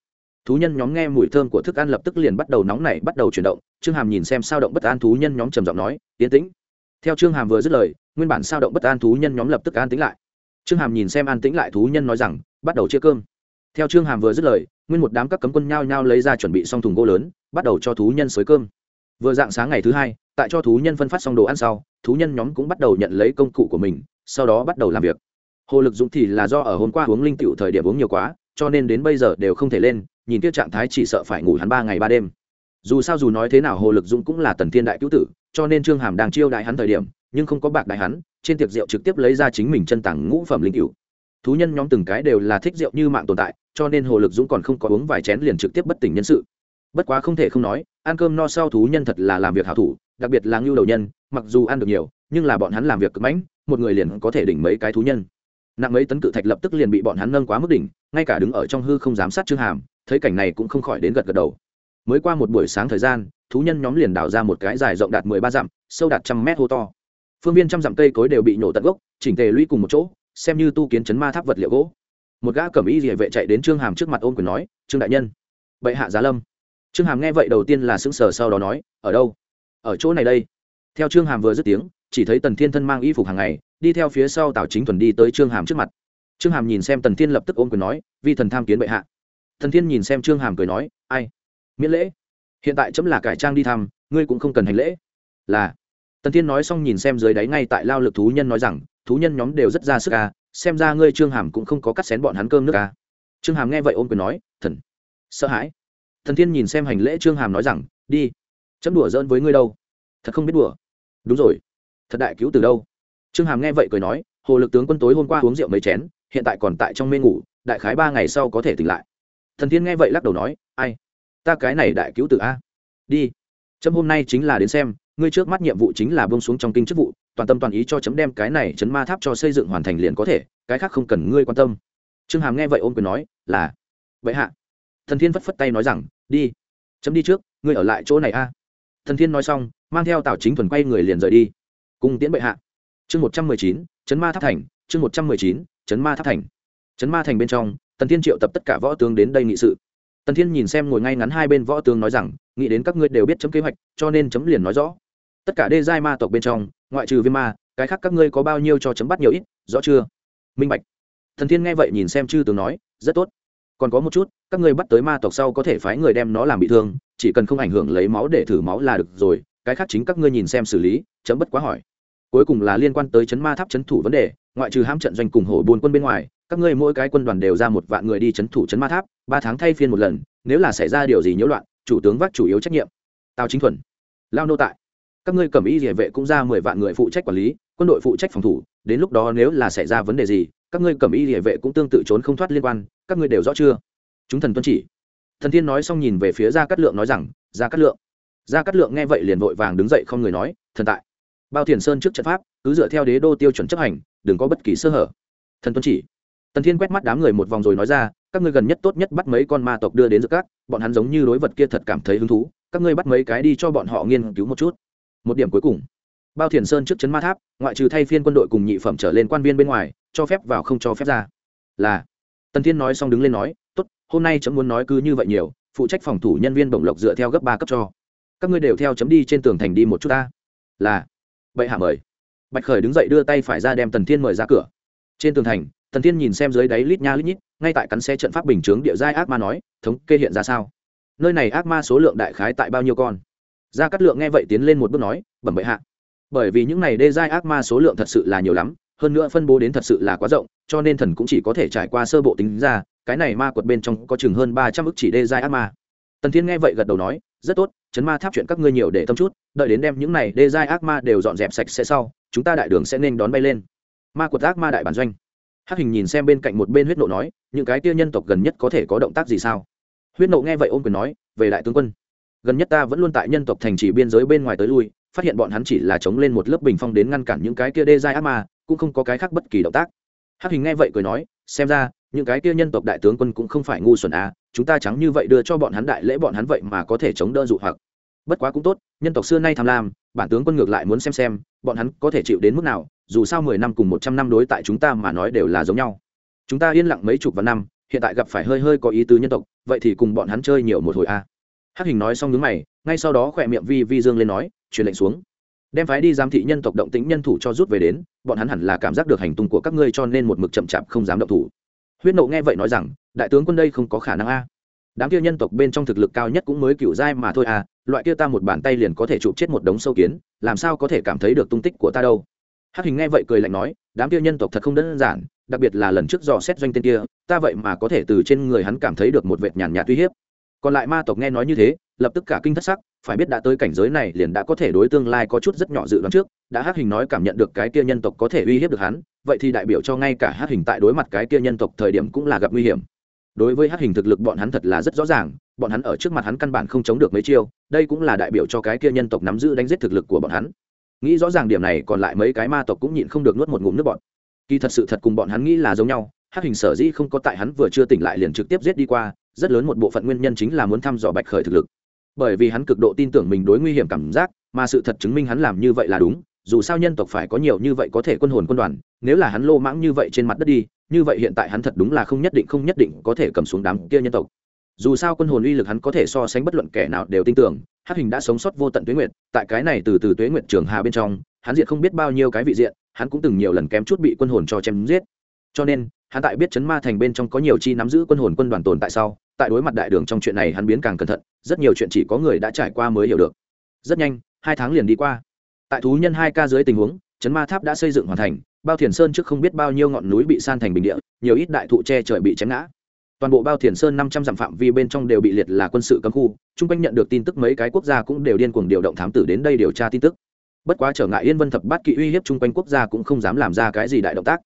thú nhân nhóm nghe mùi thơm của thức ăn lập tức liền bắt đầu nóng nảy, bắt đầu chuyển động. Trương hàm nhìn xem sao động bất an thú nhân nhóm trầm giọng nói tiến tĩnh. Theo trương hàm vừa dứt lời, nguyên bản sao động bất an thú nhân nhóm lập tức an tĩnh lại. Trương hàm nhìn xem an tĩnh lại thú nhân nói rằng, bắt đầu chia cơm. Theo trương hàm vừa dứt lời, nguyên một đám các cấm quân nhao nhao lấy ra chuẩn bị xong thùng gỗ lớn, bắt đầu cho thú nhân xới cơm. Vừa dạng sáng ngày thứ hai, tại cho thú nhân phân phát xong đồ ăn sau, thú nhân nhóm cũng bắt đầu nhận lấy công cụ của mình, sau đó bắt đầu làm việc. Hồ lực dũng thì là do ở hôm qua uống linh t thời điểm uống nhiều quá cho nên đến bây giờ đều không thể lên, nhìn kia trạng thái chỉ sợ phải ngủ hắn ba ngày ba đêm. Dù sao dù nói thế nào hồ lực dũng cũng là tần thiên đại cứu tử, cho nên trương hàm đang chiêu đại hắn thời điểm, nhưng không có bạc đại hắn, trên tiệc rượu trực tiếp lấy ra chính mình chân tảng ngũ phẩm linh cựu thú nhân nhóm từng cái đều là thích rượu như mạng tồn tại, cho nên hồ lực dũng còn không có uống vài chén liền trực tiếp bất tỉnh nhân sự. Bất quá không thể không nói, ăn cơm no sau thú nhân thật là làm việc hảo thủ, đặc biệt là ngưu đầu nhân, mặc dù ăn được nhiều, nhưng là bọn hắn làm việc cực mãnh, một người liền có thể đỉnh mấy cái thú nhân nặng mấy tấn cự thạch lập tức liền bị bọn hắn nâng quá mức đỉnh, ngay cả đứng ở trong hư không giám sát trương hàm, thấy cảnh này cũng không khỏi đến gật gật đầu. Mới qua một buổi sáng thời gian, thú nhân nhóm liền đào ra một cái dài rộng đạt mười ba dặm, sâu đạt trăm mét hô to. Phương viên trăm dặm cây cối đều bị nhổ tận gốc, chỉnh tề lũy cùng một chỗ, xem như tu kiến chấn ma tháp vật liệu gỗ. Một gã cẩm y địa vệ chạy đến trương hàm trước mặt ôm quyền nói, trương đại nhân, bệ hạ giá lâm. Trương hàm nghe vậy đầu tiên là sững sờ, sau đó nói, ở đâu? Ở chỗ này đây. Theo trương hàm vừa dứt tiếng, chỉ thấy tần thiên thân mang y phục hàng ngày đi theo phía sau tào chính thuần đi tới trương hàm trước mặt trương hàm nhìn xem tần thiên lập tức ôm quyền nói vi thần tham kiến bệ hạ thần thiên nhìn xem trương hàm cười nói ai miễn lễ hiện tại chấm là cải trang đi thăm ngươi cũng không cần hành lễ là tần thiên nói xong nhìn xem dưới đáy ngay tại lao lực thú nhân nói rằng thú nhân nhóm đều rất ra sức à xem ra ngươi trương hàm cũng không có cắt xén bọn hắn cơm nước à. trương hàm nghe vậy ôm quyền nói thần sợ hãi thần thiên nhìn xem hành lễ trương hàm nói rằng đi chấm đùa giỡn với ngươi đâu thật không biết đùa đúng rồi thật đại cứu từ đâu trương hàm nghe vậy cười nói, hồ lực tướng quân tối hôm qua uống rượu mấy chén, hiện tại còn tại trong mê ngủ, đại khái ba ngày sau có thể tỉnh lại. Thần thiên nghe vậy lắc đầu nói, ai? Ta cái này đại cứu tử a. Đi. Chấm hôm nay chính là đến xem, ngươi trước mắt nhiệm vụ chính là bông xuống trong kinh chức vụ, toàn tâm toàn ý cho chấm đem cái này chấn ma tháp cho xây dựng hoàn thành liền có thể, cái khác không cần ngươi quan tâm. Trương hàm nghe vậy ôm quyền nói, là. Vậy hạ. Thần thiên phất phất tay nói rằng, đi. Chấm đi trước, ngươi ở lại chỗ này a. Thần thiên nói xong, mang theo tào chính thuần quay người liền rời đi. Cùng tiễn bệ hạ chương một trăm mười chín, chấn ma tháp thành, chương một trăm mười chín, chấn ma tháp thành. Chấn ma thành bên trong, tần thiên triệu tập tất cả võ tướng đến đây nghị sự. Tần thiên nhìn xem ngồi ngay ngắn hai bên võ tướng nói rằng, nghĩ đến các ngươi đều biết chấm kế hoạch, cho nên chấm liền nói rõ. Tất cả đê giai ma tộc bên trong, ngoại trừ viêm ma, cái khác các ngươi có bao nhiêu cho chấm bắt nhiều ít, rõ chưa? Minh bạch. Thần thiên nghe vậy nhìn xem chư tướng nói, rất tốt. Còn có một chút, các ngươi bắt tới ma tộc sau có thể phái người đem nó làm bị thương, chỉ cần không ảnh hưởng lấy máu để thử máu là được rồi, cái khác chính các ngươi nhìn xem xử lý, chấm bất quá hỏi cuối cùng là liên quan tới chấn ma tháp chấn thủ vấn đề, ngoại trừ hãm trận doanh cùng hổ buôn quân bên ngoài, các ngươi mỗi cái quân đoàn đều ra một vạn người đi chấn thủ chấn ma tháp, ba tháng thay phiên một lần, nếu là xảy ra điều gì nhiễu loạn, chủ tướng vác chủ yếu trách nhiệm. Tào chính thuần, lao nô tại. Các ngươi cầm y địa vệ cũng ra mười vạn người phụ trách quản lý, quân đội phụ trách phòng thủ, đến lúc đó nếu là xảy ra vấn đề gì, các ngươi cầm y địa vệ cũng tương tự trốn không thoát liên quan, các ngươi đều rõ chưa? Chúng thần tuân chỉ. Thần thiên nói xong nhìn về phía gia cát lượng nói rằng, gia cát lượng. Gia cát lượng nghe vậy liền vội vàng đứng dậy không người nói, thần tại bao thiền sơn trước trận pháp, cứ dựa theo đế đô tiêu chuẩn chấp hành, đừng có bất kỳ sơ hở. Thần tuân chỉ. Tần thiên quét mắt đám người một vòng rồi nói ra, các ngươi gần nhất tốt nhất bắt mấy con ma tộc đưa đến giữa các, bọn hắn giống như đối vật kia thật cảm thấy hứng thú, các ngươi bắt mấy cái đi cho bọn họ nghiên cứu một chút. Một điểm cuối cùng. Bao thiền sơn trước chấn ma tháp, ngoại trừ thay phiên quân đội cùng nhị phẩm trở lên quan viên bên ngoài, cho phép vào không cho phép ra. Là. Tần thiên nói xong đứng lên nói, tốt, hôm nay chấm muốn nói cứ như vậy nhiều, phụ trách phòng thủ nhân viên bổng lộc dựa theo gấp ba cấp cho. Các ngươi đều theo chấm đi trên tường thành đi một chút ta. Là bệ hạ mời. Bạch khởi đứng dậy đưa tay phải ra đem tần thiên mời ra cửa. Trên tường thành, tần thiên nhìn xem dưới đáy lít nha lít nhít, ngay tại cắn xe trận pháp bình chướng địa giai ác ma nói, thống kê hiện ra sao? Nơi này ác ma số lượng đại khái tại bao nhiêu con? Gia cát lượng nghe vậy tiến lên một bước nói, bẩm bệ hạ. Bởi vì những này đê giai ác ma số lượng thật sự là nhiều lắm, hơn nữa phân bố đến thật sự là quá rộng, cho nên thần cũng chỉ có thể trải qua sơ bộ tính ra, cái này ma quật bên trong có chừng hơn ba trăm ức chỉ đê giai ác ma. Tần thiên nghe vậy gật đầu nói rất tốt, chấn ma tháp chuyện các ngươi nhiều để tâm chút, đợi đến đem những này đê giai ác ma đều dọn dẹp sạch sẽ sau, chúng ta đại đường sẽ nên đón bay lên. Ma quật ác ma đại bản doanh. Hắc hình nhìn xem bên cạnh một bên huyết nộ nói, những cái tia nhân tộc gần nhất có thể có động tác gì sao? Huyết nộ nghe vậy ôm quyền nói, về đại tướng quân. Gần nhất ta vẫn luôn tại nhân tộc thành trì biên giới bên ngoài tới lui, phát hiện bọn hắn chỉ là chống lên một lớp bình phong đến ngăn cản những cái kia đê giai ác ma, cũng không có cái khác bất kỳ động tác. Hắc hình nghe vậy cười nói, xem ra những cái kia nhân tộc đại tướng quân cũng không phải ngu xuẩn à chúng ta trắng như vậy đưa cho bọn hắn đại lễ bọn hắn vậy mà có thể chống đỡ dụ hoặc. Bất quá cũng tốt, nhân tộc xưa nay tham lam, bản tướng quân ngược lại muốn xem xem, bọn hắn có thể chịu đến mức nào, dù sao mười năm cùng một trăm năm đối tại chúng ta mà nói đều là giống nhau. Chúng ta yên lặng mấy chục vạn năm, hiện tại gặp phải hơi hơi có ý tứ nhân tộc, vậy thì cùng bọn hắn chơi nhiều một hồi a hắc hình nói xong nhướng mày, ngay sau đó khỏe miệng vi vi dương lên nói, truyền lệnh xuống. Đem phái đi giám thị nhân tộc động tĩnh nhân thủ cho rút về đến, bọn hắn hẳn là cảm giác được hành tung của các ngươi cho nên một mực chậm chạp không dám động thủ huyết nộ nghe vậy nói rằng, đại tướng quân đây không có khả năng a. Đám kia nhân tộc bên trong thực lực cao nhất cũng mới cựu giai mà thôi à loại kia ta một bàn tay liền có thể chụp chết một đống sâu kiến, làm sao có thể cảm thấy được tung tích của ta đâu? Hắc hình nghe vậy cười lạnh nói, đám kia nhân tộc thật không đơn giản, đặc biệt là lần trước dò xét doanh tên kia, ta vậy mà có thể từ trên người hắn cảm thấy được một vệt nhàn nhạt uy hiếp. Còn lại ma tộc nghe nói như thế, lập tức cả kinh thất sắc, phải biết đã tới cảnh giới này liền đã có thể đối tương lai có chút rất nhỏ dự đoán trước, đã hắc hình nói cảm nhận được cái kia nhân tộc có thể uy hiếp được hắn vậy thì đại biểu cho ngay cả hắc hình tại đối mặt cái kia nhân tộc thời điểm cũng là gặp nguy hiểm. Đối với hắc hình thực lực bọn hắn thật là rất rõ ràng, bọn hắn ở trước mặt hắn căn bản không chống được mấy chiêu, đây cũng là đại biểu cho cái kia nhân tộc nắm giữ đánh giết thực lực của bọn hắn. Nghĩ rõ ràng điểm này, còn lại mấy cái ma tộc cũng nhịn không được nuốt một ngụm nước bọn kỳ thật sự thật cùng bọn hắn nghĩ là giống nhau hắc hình sở dĩ không có tại hắn vừa chưa tỉnh lại liền trực tiếp giết đi qua, rất lớn một bộ phận nguyên nhân chính là muốn thăm dò bạch khởi thực lực. Bởi vì hắn cực độ tin tưởng mình đối nguy hiểm cảm giác, mà sự thật chứng minh hắn làm như vậy là đúng dù sao nhân tộc phải có nhiều như vậy có thể quân hồn quân đoàn, nếu là hắn lô mãng như vậy trên mặt đất đi, như vậy hiện tại hắn thật đúng là không nhất định, không nhất định có thể cầm xuống đám kia nhân tộc. Dù sao quân hồn uy lực hắn có thể so sánh bất luận kẻ nào đều tin tưởng hát hình đã sống sót vô tận tuế nguyệt, tại cái này từ từ tuế nguyệt trường hà bên trong, hắn diện không biết bao nhiêu cái vị diện, hắn cũng từng nhiều lần kém chút bị quân hồn cho chém giết. Cho nên, hắn tại biết chấn ma thành bên trong có nhiều chi nắm giữ quân hồn quân đoàn tồn tại sau, tại đối mặt đại đường trong chuyện này hắn biến càng cẩn thận, rất nhiều chuyện chỉ có người đã trải qua mới hiểu được. Rất nhanh, hai tháng liền đi qua tại thú nhân hai ca dưới tình huống chấn ma tháp đã xây dựng hoàn thành, bao thiền sơn trước không biết bao nhiêu ngọn núi bị san thành bình địa, nhiều ít đại thụ che trời bị chém ngã. Toàn bộ bao thiền sơn năm trăm dặm phạm vi bên trong đều bị liệt là quân sự cấm khu, chung quanh nhận được tin tức mấy cái quốc gia cũng đều điên cuồng điều động thám tử đến đây điều tra tin tức. Bất quá trở ngại yên vân thập bát kỵ uy hiếp chung quanh quốc gia cũng không dám làm ra cái gì đại động tác.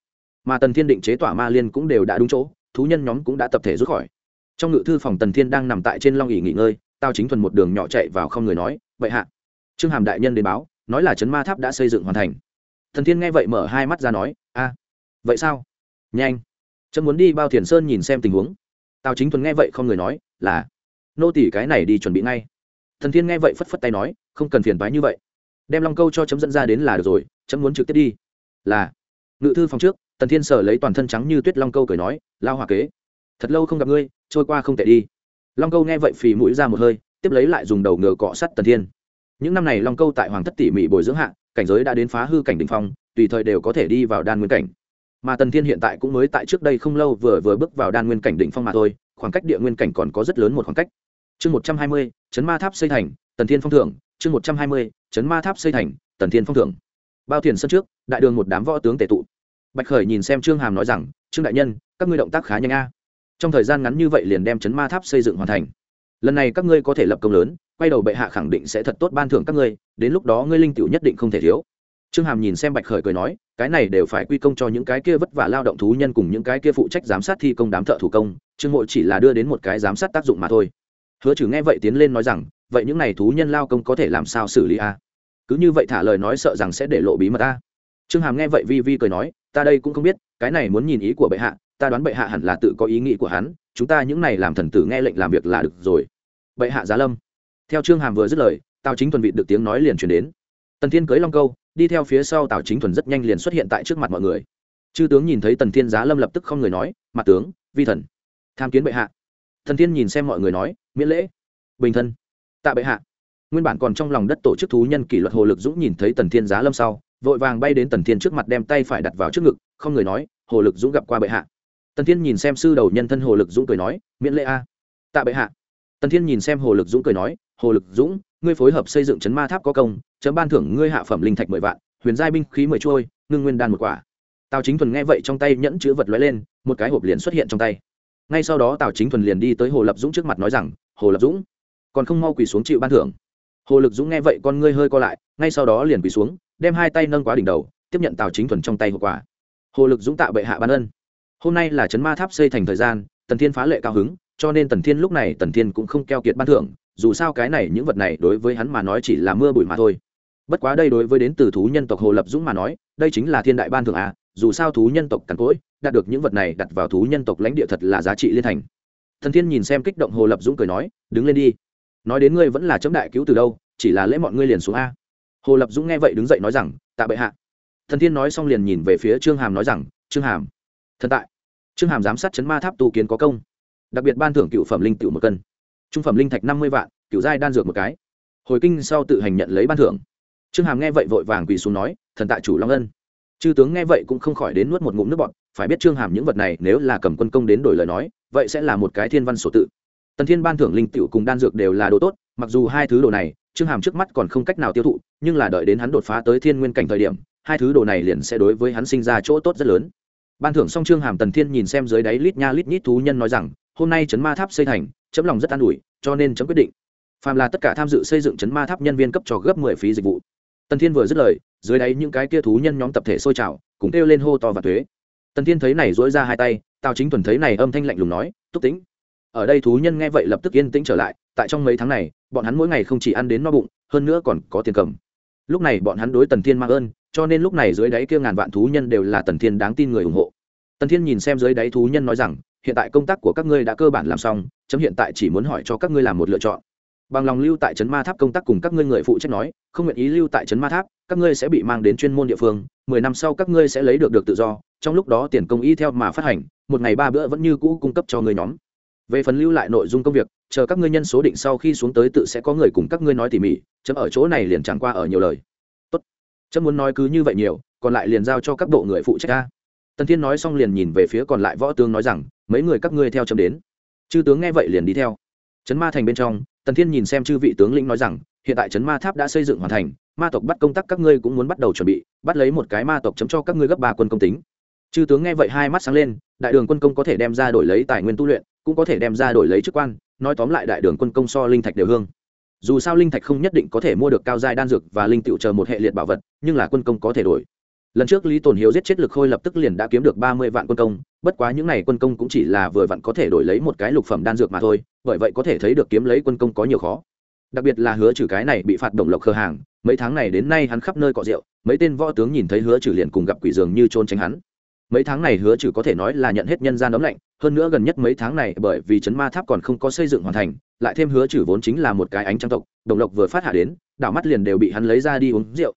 Mà tần thiên định chế tỏa ma liên cũng đều đã đúng chỗ, thú nhân nhóm cũng đã tập thể rút khỏi. Trong ngự thư phòng tần thiên đang nằm tại trên long ỉ nghỉ ngơi tao chính thuần một đường nhỏ chạy vào không người nói vậy hạ. Trương hàm đại nhân đến báo nói là chấn ma tháp đã xây dựng hoàn thành. Thần thiên nghe vậy mở hai mắt ra nói, a, vậy sao? Nhanh trâm muốn đi bao thiền sơn nhìn xem tình huống. Tào chính thuần nghe vậy không người nói, là, nô tỷ cái này đi chuẩn bị ngay. Thần thiên nghe vậy phất phất tay nói, không cần phiền toái như vậy. Đem long câu cho chấm dẫn ra đến là được rồi, chấm muốn trực tiếp đi. Là. Ngự thư phòng trước tần thiên sở lấy toàn thân trắng như tuyết long câu cười nói, lao hòa kế, thật lâu không gặp ngươi, trôi qua không tệ đi. Long câu nghe vậy phì mũi ra một hơi, tiếp lấy lại dùng đầu ngựa cọ sắt tần thiên những năm này long câu tại hoàng thất tỉ mỉ bồi dưỡng hạ, cảnh giới đã đến phá hư cảnh đ ỉ n h phong, tùy thời đều có thể đi vào đan nguyên cảnh. Mà tần thiên hiện tại cũng mới tại trước đây không lâu vừa vừa bước vào đan nguyên cảnh đ ỉ n h phong mà thôi, khoảng cách địa nguyên cảnh còn có rất lớn một khoảng cách. Chương một trăm hai mươi, chấn ma tháp xây thành, tần thiên phong thưởng. Chương một trăm hai mươi, chấn ma tháp xây thành, tần thiên phong thưởng. Bao thiền sân trước, đại đường một đám võ tướng tệ tụ. Bạch khởi nhìn xem trương hàm nói rằng, trương đại nhân, các ngươi động tác khá nhanh a. Trong thời gian ngắn như vậy liền đem chấn ma tháp xây dựng hoàn thành. Lần này các ngươi có thể lập công lớn quay đầu bệ hạ khẳng định sẽ thật tốt ban thưởng các ngươi, đến lúc đó ngươi linh tiểu nhất định không thể thiếu. Trương hàm nhìn xem bạch khởi cười nói, cái này đều phải quy công cho những cái kia vất vả lao động thú nhân cùng những cái kia phụ trách giám sát thi công đám thợ thủ công, trương mộ chỉ là đưa đến một cái giám sát tác dụng mà thôi. Hứa trừ nghe vậy tiến lên nói rằng, vậy những n à y thú nhân lao công có thể làm sao xử lý a? Cứ như vậy thả lời nói sợ rằng sẽ để lộ bí mật a. Trương hàm nghe vậy vi vi cười nói, ta đây cũng không biết, cái này muốn nhìn ý của bệ hạ, ta đoán bệ hạ hẳn là tự có ý nghĩ của hắn, chúng ta những này làm thần tử nghe lệnh làm việc là được rồi. Bệ hạ giá lâm theo trương hàm vừa dứt lời, tào chính thuần vị được tiếng nói liền truyền đến. Tần thiên cưới long câu, đi theo phía sau tào chính thuần rất nhanh liền xuất hiện tại trước mặt mọi người. Chư tướng nhìn thấy tần thiên giá lâm lập tức không người nói mặt tướng, vi thần, tham kiến bệ hạ. Thần thiên nhìn xem mọi người nói, miễn lễ. Bình thân, tạ bệ hạ. Nguyên bản còn trong lòng đất tổ chức thú nhân kỷ luật hồ lực dũng nhìn thấy tần thiên giá lâm sau, vội vàng bay đến tần thiên trước mặt đem tay phải đặt vào trước ngực, không người nói, hồ lực dũng gặp qua bệ hạ. Tần thiên nhìn xem sư đầu nhân thân hồ lực dũng cười nói, miễn lễ a, tạ bệ hạ. Tần thiên nhìn xem hồ lực dũng cười nói hồ lực dũng, ngươi phối hợp xây dựng chấn ma tháp có công, chấm ban thưởng ngươi hạ phẩm linh thạch mười vạn, huyền giai binh khí mười trôi ngưng nguyên đan một quả. Tào chính thuần nghe vậy trong tay nhẫn chữ vật lóe lên, một cái hộp liền xuất hiện trong tay. Ngay sau đó tào chính thuần liền đi tới hồ lập dũng trước mặt nói rằng, hồ lập dũng, còn không mau quỳ xuống chịu ban thưởng. Hồ lực dũng nghe vậy con ngươi hơi co lại, ngay sau đó liền quỳ xuống, đem hai tay nâng quá đỉnh đầu, tiếp nhận tào chính thuần trong tay hộp quả hồ lực dũng tạo bệ hạ ban ân. Hôm nay là chấn ma tháp xây thành thời gian, tần thiên phá lệ cao hứng, cho nên tần thiên lúc này tần thiên cũng không keo kiệt ban thưởng dù sao cái này những vật này đối với hắn mà nói chỉ là mưa bụi mà thôi. Bất quá đây đối với đến từ thú nhân tộc hồ lập dũng mà nói, đây chính là thiên đại ban thưởng à dù sao thú nhân tộc cằn cỗi, đạt được những vật này đặt vào thú nhân tộc lãnh địa thật là giá trị liên thành. Thần thiên nhìn xem kích động hồ lập dũng cười nói, đứng lên đi. Nói đến ngươi vẫn là chấm đại cứu từ đâu, chỉ là lễ mọi ngươi liền xuống a. Hồ lập dũng nghe vậy đứng dậy nói rằng, tạ bệ hạ. Thần thiên nói xong liền nhìn về phía trương hàm nói rằng, trương hàm, thần tại. Trương hàm giám sát chấn ma tháp tu kiến có công. Đặc biệt ban thưởng cựu phẩm linh tiểu một cân trung phẩm linh thạch năm mươi vạn cựu giai đan dược một cái. Hồi kinh sau tự hành nhận lấy ban thưởng. Trương hàm nghe vậy vội vàng quỳ xuống nói, thần tại chủ long ân. Chư tướng nghe vậy cũng không khỏi đến nuốt một ngụm nước bọt, phải biết trương hàm những vật này nếu là cầm quân công đến đổi lời nói, vậy sẽ là một cái thiên văn sổ tự. Tần thiên ban thưởng linh tiểu cùng đan dược đều là đồ tốt, mặc dù hai thứ đồ này, trương hàm trước mắt còn không cách nào tiêu thụ, nhưng là đợi đến hắn đột phá tới thiên nguyên cảnh thời điểm, hai thứ đồ này liền sẽ đối với hắn sinh ra chỗ tốt rất lớn. Ban thưởng xong trương hàm tần thiên nhìn xem dưới đáy lít nha lít nhít thú nhân nói rằng, hôm nay trấn ma tháp xây thành chấm lòng rất an ủi, cho nên chấm quyết định. Phàm là tất cả tham dự xây dựng chấn ma tháp nhân viên cấp cho gấp mười phí dịch vụ. Tần thiên vừa dứt lời, dưới đáy những cái kia thú nhân nhóm tập thể sôi trào, cùng kêu lên hô to và thuế. Tần thiên thấy này dỗi ra hai tay, tào chính thuần thấy này âm thanh lạnh lùng nói, túc tính ở đây thú nhân nghe vậy lập tức yên tĩnh trở lại, tại trong mấy tháng này, bọn hắn mỗi ngày không chỉ ăn đến no bụng, hơn nữa còn có tiền cầm. Lúc này bọn hắn đối tần thiên mang ơn, cho nên lúc này dưới đáy kia ngàn vạn thú nhân đều là tần thiên đáng tin người ủng hộ. Tần thiên nhìn xem dưới đáy thú nhân nói rằng hiện tại công tác của các ngươi đã cơ bản làm xong, chấm hiện tại chỉ muốn hỏi cho các ngươi làm một lựa chọn. Bằng lòng lưu tại trấn ma tháp công tác cùng các ngươi người phụ trách nói, không nguyện ý lưu tại trấn ma tháp, các ngươi sẽ bị mang đến chuyên môn địa phương, mười năm sau các ngươi sẽ lấy được được tự do, trong lúc đó tiền công y theo mà phát hành, một ngày ba bữa vẫn như cũ cung cấp cho người nhóm. Về phần lưu lại nội dung công việc, chờ các ngươi nhân số định sau khi xuống tới tự sẽ có người cùng các ngươi nói tỉ mỉ, chấm ở chỗ này liền chẳng qua ở nhiều lời. Tốt. Chấm muốn nói cứ như vậy nhiều, còn lại liền giao cho các bộ người phụ trách ta tần thiên nói xong liền nhìn về phía còn lại võ tướng nói rằng mấy người các ngươi theo chấm đến. Chư tướng nghe vậy liền đi theo. Trấn ma thành bên trong, tần thiên nhìn xem chư vị tướng lĩnh nói rằng, hiện tại trấn ma tháp đã xây dựng hoàn thành, ma tộc bắt công tác các ngươi cũng muốn bắt đầu chuẩn bị, bắt lấy một cái ma tộc chấm cho các ngươi gấp ba quân công tính. Chư tướng nghe vậy hai mắt sáng lên, đại đường quân công có thể đem ra đổi lấy tài nguyên tu luyện, cũng có thể đem ra đổi lấy chức quan, nói tóm lại đại đường quân công so linh thạch đều hương. Dù sao linh thạch không nhất định có thể mua được cao giai đan dược và linh tựu chờ một hệ liệt bảo vật, nhưng là quân công có thể đổi lần trước lý tồn hiếu giết chết lực khôi lập tức liền đã kiếm được ba mươi vạn quân công, bất quá những n à y quân công cũng chỉ là vừa vặn có thể đổi lấy một cái lục phẩm đan dược mà thôi, bởi vậy có thể thấy được kiếm lấy quân công có nhiều khó. Đặc biệt là hứa trừ cái này bị phạt động lộc khờ hàng, mấy tháng này đến nay hắn khắp nơi cọ rượu, mấy tên võ tướng nhìn thấy hứa trừ liền cùng gặp quỷ dường như trôn tránh hắn. Mấy tháng này hứa trừ có thể nói là nhận hết nhân gian ấm lạnh, hơn nữa gần nhất mấy tháng này bởi vì chấn ma tháp còn không có xây dựng hoàn thành, lại thêm hứa trừ vốn chính là một cái ánh trang tộc, đồng lộc vừa phát hạ đến, đảo mắt liền đều bị hắn lấy ra đi uống rượu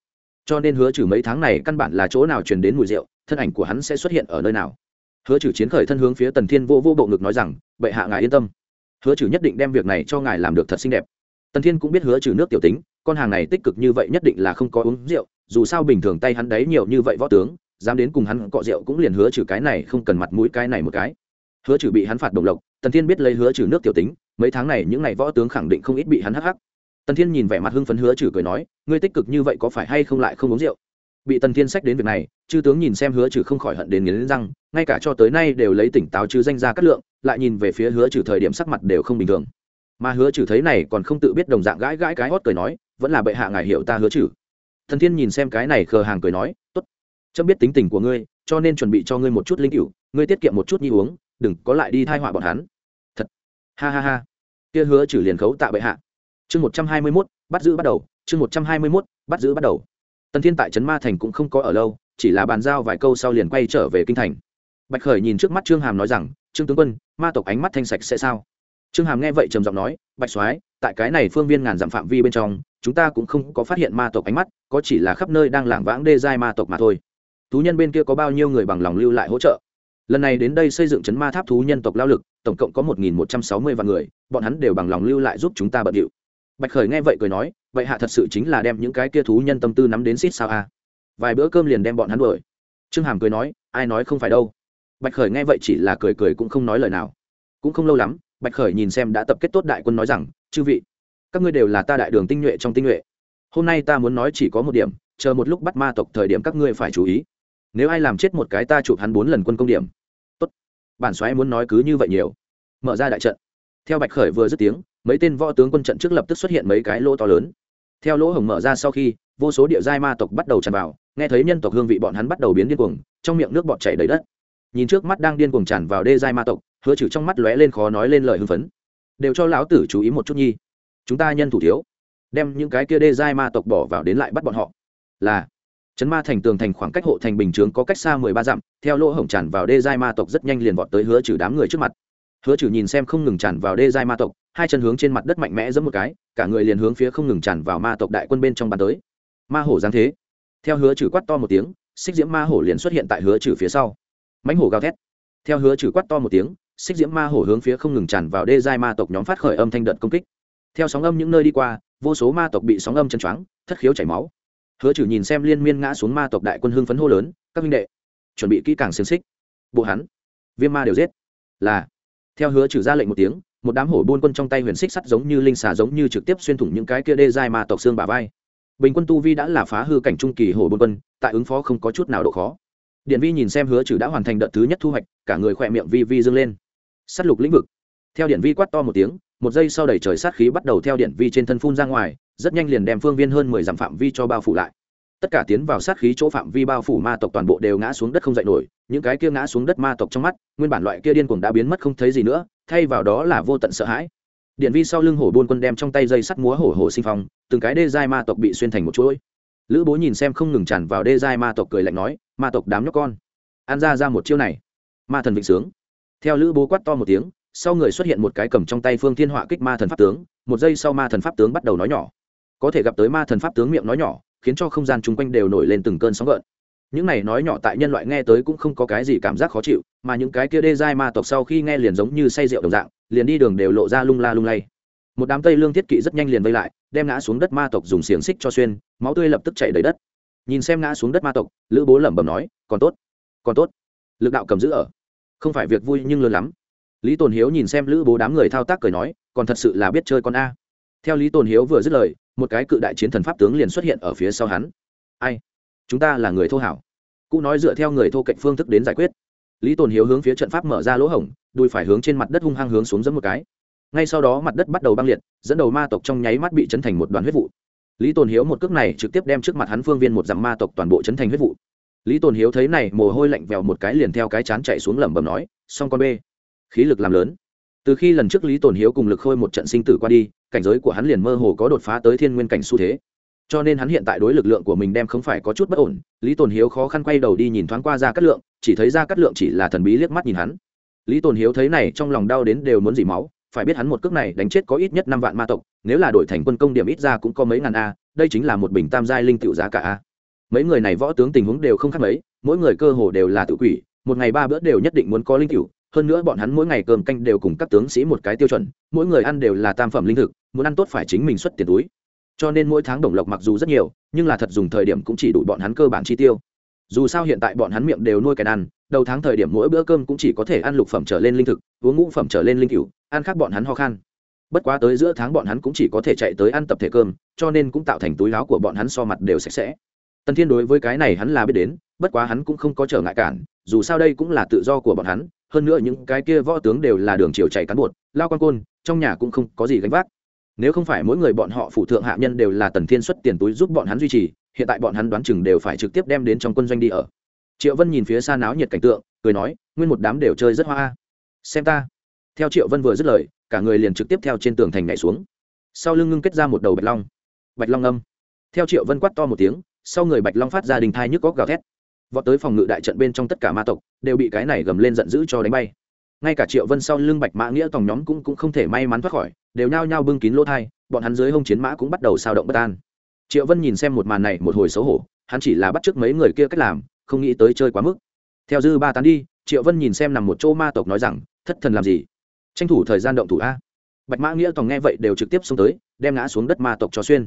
cho nên hứa trừ mấy tháng này căn bản là chỗ nào truyền đến mùi rượu, thân ảnh của hắn sẽ xuất hiện ở nơi nào? Hứa trừ chiến khởi thân hướng phía tần thiên vô vô bộ ngực nói rằng, bệ hạ ngài yên tâm. Hứa trừ nhất định đem việc này cho ngài làm được thật xinh đẹp. Tần thiên cũng biết hứa trừ nước tiểu tính, con hàng này tích cực như vậy nhất định là không có uống rượu, dù sao bình thường tay hắn đấy nhiều như vậy võ tướng, dám đến cùng hắn cọ rượu cũng liền hứa trừ cái này không cần mặt mũi cái này một cái. Hứa trừ bị hắn phạt đồng lộc, tần thiên biết lấy hứa trừ nước tiểu tính, mấy tháng này những ngày võ tướng khẳng định không ít bị hắn hắc hắc tần thiên nhìn vẻ mặt hưng phấn hứa trừ cười nói, ngươi tích cực như vậy có phải hay không lại không uống rượu? Bị tần thiên sách đến việc này, chư tướng nhìn xem hứa trừ không khỏi hận đến nghiến răng, ngay cả cho tới nay đều lấy tỉnh táo chứ danh ra cát lượng, lại nhìn về phía hứa trừ thời điểm sắc mặt đều không bình thường. Mà hứa trừ thấy này còn không tự biết đồng dạng gãi gãi cái hót cười nói, vẫn là bệ hạ ngài hiểu ta hứa trừ. Thần thiên nhìn xem cái này khờ hàng cười nói, tốt, chấm biết tính tình của ngươi, cho nên chuẩn bị cho ngươi một chút linh cựu ngươi tiết kiệm một chút nhi uống, đừng có lại đi thai họa bọn hắn. Thật. Ha ha ha. Kia hứa trừ liền khấu tạ bệ hạ chương một trăm hai mươi mốt, bắt giữ bắt đầu, chương một trăm hai mươi mốt, bắt giữ bắt đầu. Tần thiên tại trấn ma thành cũng không có ở lâu, chỉ là bàn giao vài câu sau liền quay trở về kinh thành. Bạch khởi nhìn trước mắt trương hàm nói rằng, trương tướng quân, ma tộc ánh mắt thanh sạch sẽ sao? Trương hàm nghe vậy trầm giọng nói, bạch soái, tại cái này phương viên ngàn dặm phạm vi bên trong, chúng ta cũng không có phát hiện ma tộc ánh mắt, có chỉ là khắp nơi đang lảng vãng đê giai ma tộc mà thôi. Thú nhân bên kia có bao nhiêu người bằng lòng lưu lại hỗ trợ? Lần này đến đây xây dựng chấn ma tháp thú nhân tộc lao lực, tổng cộng có một nghìn một trăm sáu mươi vạn người, bọn hắn đều bằng lòng lưu lại giúp chúng ta bận điệu bạch khởi nghe vậy cười nói, vậy hạ thật sự chính là đem những cái kia thú nhân tâm tư nắm đến xít sao a vài bữa cơm liền đem bọn hắn đuổi. Trương hàm cười nói, ai nói không phải đâu. Bạch khởi nghe vậy chỉ là cười cười cũng không nói lời nào. Cũng không lâu lắm, bạch khởi nhìn xem đã tập kết tốt đại quân nói rằng, chư vị, các ngươi đều là ta đại đường tinh nhuệ trong tinh nhuệ. Hôm nay ta muốn nói chỉ có một điểm, chờ một lúc bắt ma tộc thời điểm các ngươi phải chú ý. Nếu ai làm chết một cái ta chụp hắn bốn lần quân công điểm. Tốt. Bản xoáy muốn nói cứ như vậy nhiều. Mở ra đại trận. Theo bạch khởi vừa dứt tiếng mấy tên võ tướng quân trận trước lập tức xuất hiện mấy cái lỗ to lớn. Theo lỗ hổng mở ra sau khi, vô số địa giai ma tộc bắt đầu tràn vào, nghe thấy nhân tộc hương vị bọn hắn bắt đầu biến điên cuồng, trong miệng nước bọt chảy đầy đất. Nhìn trước mắt đang điên cuồng tràn vào đê giai ma tộc, hứa trừ trong mắt lóe lên khó nói lên lời hưng phấn. Đều cho lão tử chú ý một chút nhi. Chúng ta nhân thủ thiếu, đem những cái kia đê giai ma tộc bỏ vào đến lại bắt bọn họ. Là chấn ma thành tường thành khoảng cách hộ thành bình chướng có cách xa mười ba dặm, theo lỗ hổng tràn vào đê giai ma tộc rất nhanh liền vọt tới hứa trừ đám người trước mặt hứa trừ nhìn xem không ngừng tràn vào đê giai ma tộc, hai chân hướng trên mặt đất mạnh mẽ giẫm một cái, cả người liền hướng phía không ngừng tràn vào ma tộc đại quân bên trong bàn tới. Ma hổ giáng thế. Theo hứa trừ quát to một tiếng, xích diễm ma hổ liền xuất hiện tại hứa trừ phía sau. Mãnh hổ gào thét. Theo hứa trừ quát to một tiếng, xích diễm ma hổ hướng phía không ngừng tràn vào đê giai ma tộc nhóm phát khởi âm thanh đợt công kích. Theo sóng âm những nơi đi qua, vô số ma tộc bị sóng âm chân choáng, thất khiếu chảy máu. Hứa trừ nhìn xem liên miên ngã xuống ma tộc đại quân hưng phấn hô lớn, các minh đệ, chuẩn bị kỹ càng xiềng xích. Bộ hắn, viêm ma đều giết. Là theo hứa trừ ra lệnh một tiếng, một đám hổ buôn quân trong tay huyền xích sắt giống như linh xà giống như trực tiếp xuyên thủng những cái kia đê giai ma tộc xương bà vai. Bình quân tu vi đã là phá hư cảnh trung kỳ hổ buôn quân, tại ứng phó không có chút nào độ khó. Điện vi nhìn xem hứa trừ đã hoàn thành đợt thứ nhất thu hoạch, cả người khỏe miệng vi vi dâng lên. S á t lục lĩnh vực. Theo điện vi quát to một tiếng, một giây sau đẩy trời sát khí bắt đầu theo điện vi trên thân phun ra ngoài, rất nhanh liền đem phương viên hơn mười dặm phạm vi cho bao phủ lại tất cả tiến vào sát khí chỗ phạm vi bao phủ ma tộc toàn bộ đều ngã xuống đất không dậy nổi, những cái kia ngã xuống đất ma tộc trong mắt, nguyên bản loại kia điên cuồng đã biến mất không thấy gì nữa, thay vào đó là vô tận sợ hãi. Điện vi sau lưng hổ buôn quân đem trong tay dây sắt múa hổ hổ sinh phong, từng cái đê giai ma tộc bị xuyên thành một chuỗi. Lữ bố nhìn xem không ngừng tràn vào đê giai ma tộc cười lạnh nói, ma tộc đám nhóc con an ra ra một chiêu này. Ma thần vịnh sướng. Theo lữ bố quát to một tiếng, sau người xuất hiện một cái cầm trong tay phương thiên họa kích ma thần pháp tướng, một giây sau ma thần pháp tướng bắt đầu nói nhỏ. Có thể gặp tới ma thần pháp tướng miệng nói nhỏ khiến cho không gian chung quanh đều nổi lên từng cơn sóng gợn. Những này nói nhỏ tại nhân loại nghe tới cũng không có cái gì cảm giác khó chịu, mà những cái kia đê giai ma tộc sau khi nghe liền giống như say rượu đồng dạng, liền đi đường đều lộ ra lung la lung lay. Một đám tây lương thiết kỵ rất nhanh liền vây lại, đem ngã xuống đất ma tộc dùng xiềng xích cho xuyên, máu tươi lập tức chảy đầy đất. Nhìn xem ngã xuống đất ma tộc, lữ bố lẩm bẩm nói, còn tốt còn tốt. Lực đạo cầm giữ ở. Không phải việc vui nhưng lớn lắm. Lý tồn hiếu nhìn xem lữ bố đám người thao tác cười nói, còn thật sự là biết chơi con a. Theo lý tồn hiếu vừa dứt lời một cái cự đại chiến thần pháp tướng liền xuất hiện ở phía sau hắn. Ai? Chúng ta là người thô hảo. Cụ nói dựa theo người thô cạnh phương thức đến giải quyết. Lý tồn hiếu hướng phía trận pháp mở ra lỗ hổng, đùi phải hướng trên mặt đất hung hăng hướng xuống dẫn một cái. Ngay sau đó mặt đất bắt đầu băng liệt, dẫn đầu ma tộc trong nháy mắt bị chấn thành một đoàn huyết vụ. Lý tồn hiếu một cước này trực tiếp đem trước mặt hắn phương viên một dặm ma tộc toàn bộ chấn thành huyết vụ. Lý tồn hiếu thấy này, mồ hôi lạnh vèo một cái liền theo cái chán chạy xuống lẩm bẩm nói, xong con b khí lực làm lớn. Từ khi lần trước lý tồn hiếu cùng lực khôi một trận sinh tử qua đi cảnh giới của hắn liền mơ hồ có đột phá tới thiên nguyên cảnh xu thế. Cho nên hắn hiện tại đối lực lượng của mình đem không phải có chút bất ổn, lý tồn hiếu khó khăn quay đầu đi nhìn thoáng qua ra cát lượng, chỉ thấy ra cát lượng chỉ là thần bí liếc mắt nhìn hắn. Lý tồn hiếu thấy này trong lòng đau đến đều muốn dỉ máu, phải biết hắn một cước này đánh chết có ít nhất năm vạn ma tộc, nếu là đổi thành quân công điểm ít ra cũng có mấy ngàn a, đây chính là một bình tam giai linh tựu giá cả a. Mấy người này võ tướng tình huống đều không khác mấy, mỗi người cơ hồ đều là tự quỷ, một ngày ba bữa đều nhất định muốn có linh cựu hơn nữa bọn hắn mỗi ngày cơm canh đều cùng các tướng sĩ một cái tiêu chuẩn, mỗi người ăn đều là tam phẩm linh thực muốn ăn tốt phải chính mình xuất tiền túi. Cho nên mỗi tháng đồng lộc mặc dù rất nhiều, nhưng là thật dùng thời điểm cũng chỉ đủ bọn hắn cơ bản chi tiêu. Dù sao hiện tại bọn hắn miệng đều nuôi cái ăn, đầu tháng thời điểm mỗi bữa cơm cũng chỉ có thể ăn lục phẩm trở lên linh thực, uống ngũ phẩm trở lên linh cựu ăn khác bọn hắn ho khan. Bất quá tới giữa tháng bọn hắn cũng chỉ có thể chạy tới ăn tập thể cơm, cho nên cũng tạo thành túi láo của bọn hắn so mặt đều sạch sẽ. Tần thiên đối với cái này hắn là biết đến, bất quá hắn cũng không có trở ngại cản, dù sao đây cũng là tự do của bọn hắn, hơn nữa những cái kia võ tướng đều là đường chiều chạy cán bột, lao quan côn, trong nhà cũng không có gì gánh vác nếu không phải mỗi người bọn họ phụ thượng hạ nhân đều là tần thiên xuất tiền túi giúp bọn hắn duy trì, hiện tại bọn hắn đoán chừng đều phải trực tiếp đem đến trong quân doanh đi ở. Triệu vân nhìn phía xa náo nhiệt cảnh tượng, cười nói, nguyên một đám đều chơi rất hoa xem ta. Theo triệu vân vừa dứt lời, cả người liền trực tiếp theo trên tường thành nhảy xuống. Sau lưng ngưng kết ra một đầu bạch long. Bạch long âm. Theo triệu vân quát to một tiếng, sau người bạch long phát ra đình thai nhức góc gào thét. Vọt tới phòng ngự đại trận bên trong tất cả ma tộc, đều bị cái này gầm lên giận dữ cho đánh bay ngay cả triệu vân sau lưng bạch mã nghĩa tòng nhóm cũng, cũng không thể may mắn thoát khỏi đều nhao nhao bưng kín lỗ thai bọn hắn dưới hông chiến mã cũng bắt đầu sao động bất an. Triệu vân nhìn xem một màn này một hồi xấu hổ hắn chỉ là bắt t r ư ớ c mấy người kia cách làm không nghĩ tới chơi quá mức. Theo dư ba tán đi triệu vân nhìn xem nằm một chỗ ma tộc nói rằng thất thần làm gì? Tranh thủ thời gian động thủ a. Bạch mã nghĩa tòng nghe vậy đều trực tiếp xông tới đem ngã xuống đất ma tộc cho xuyên.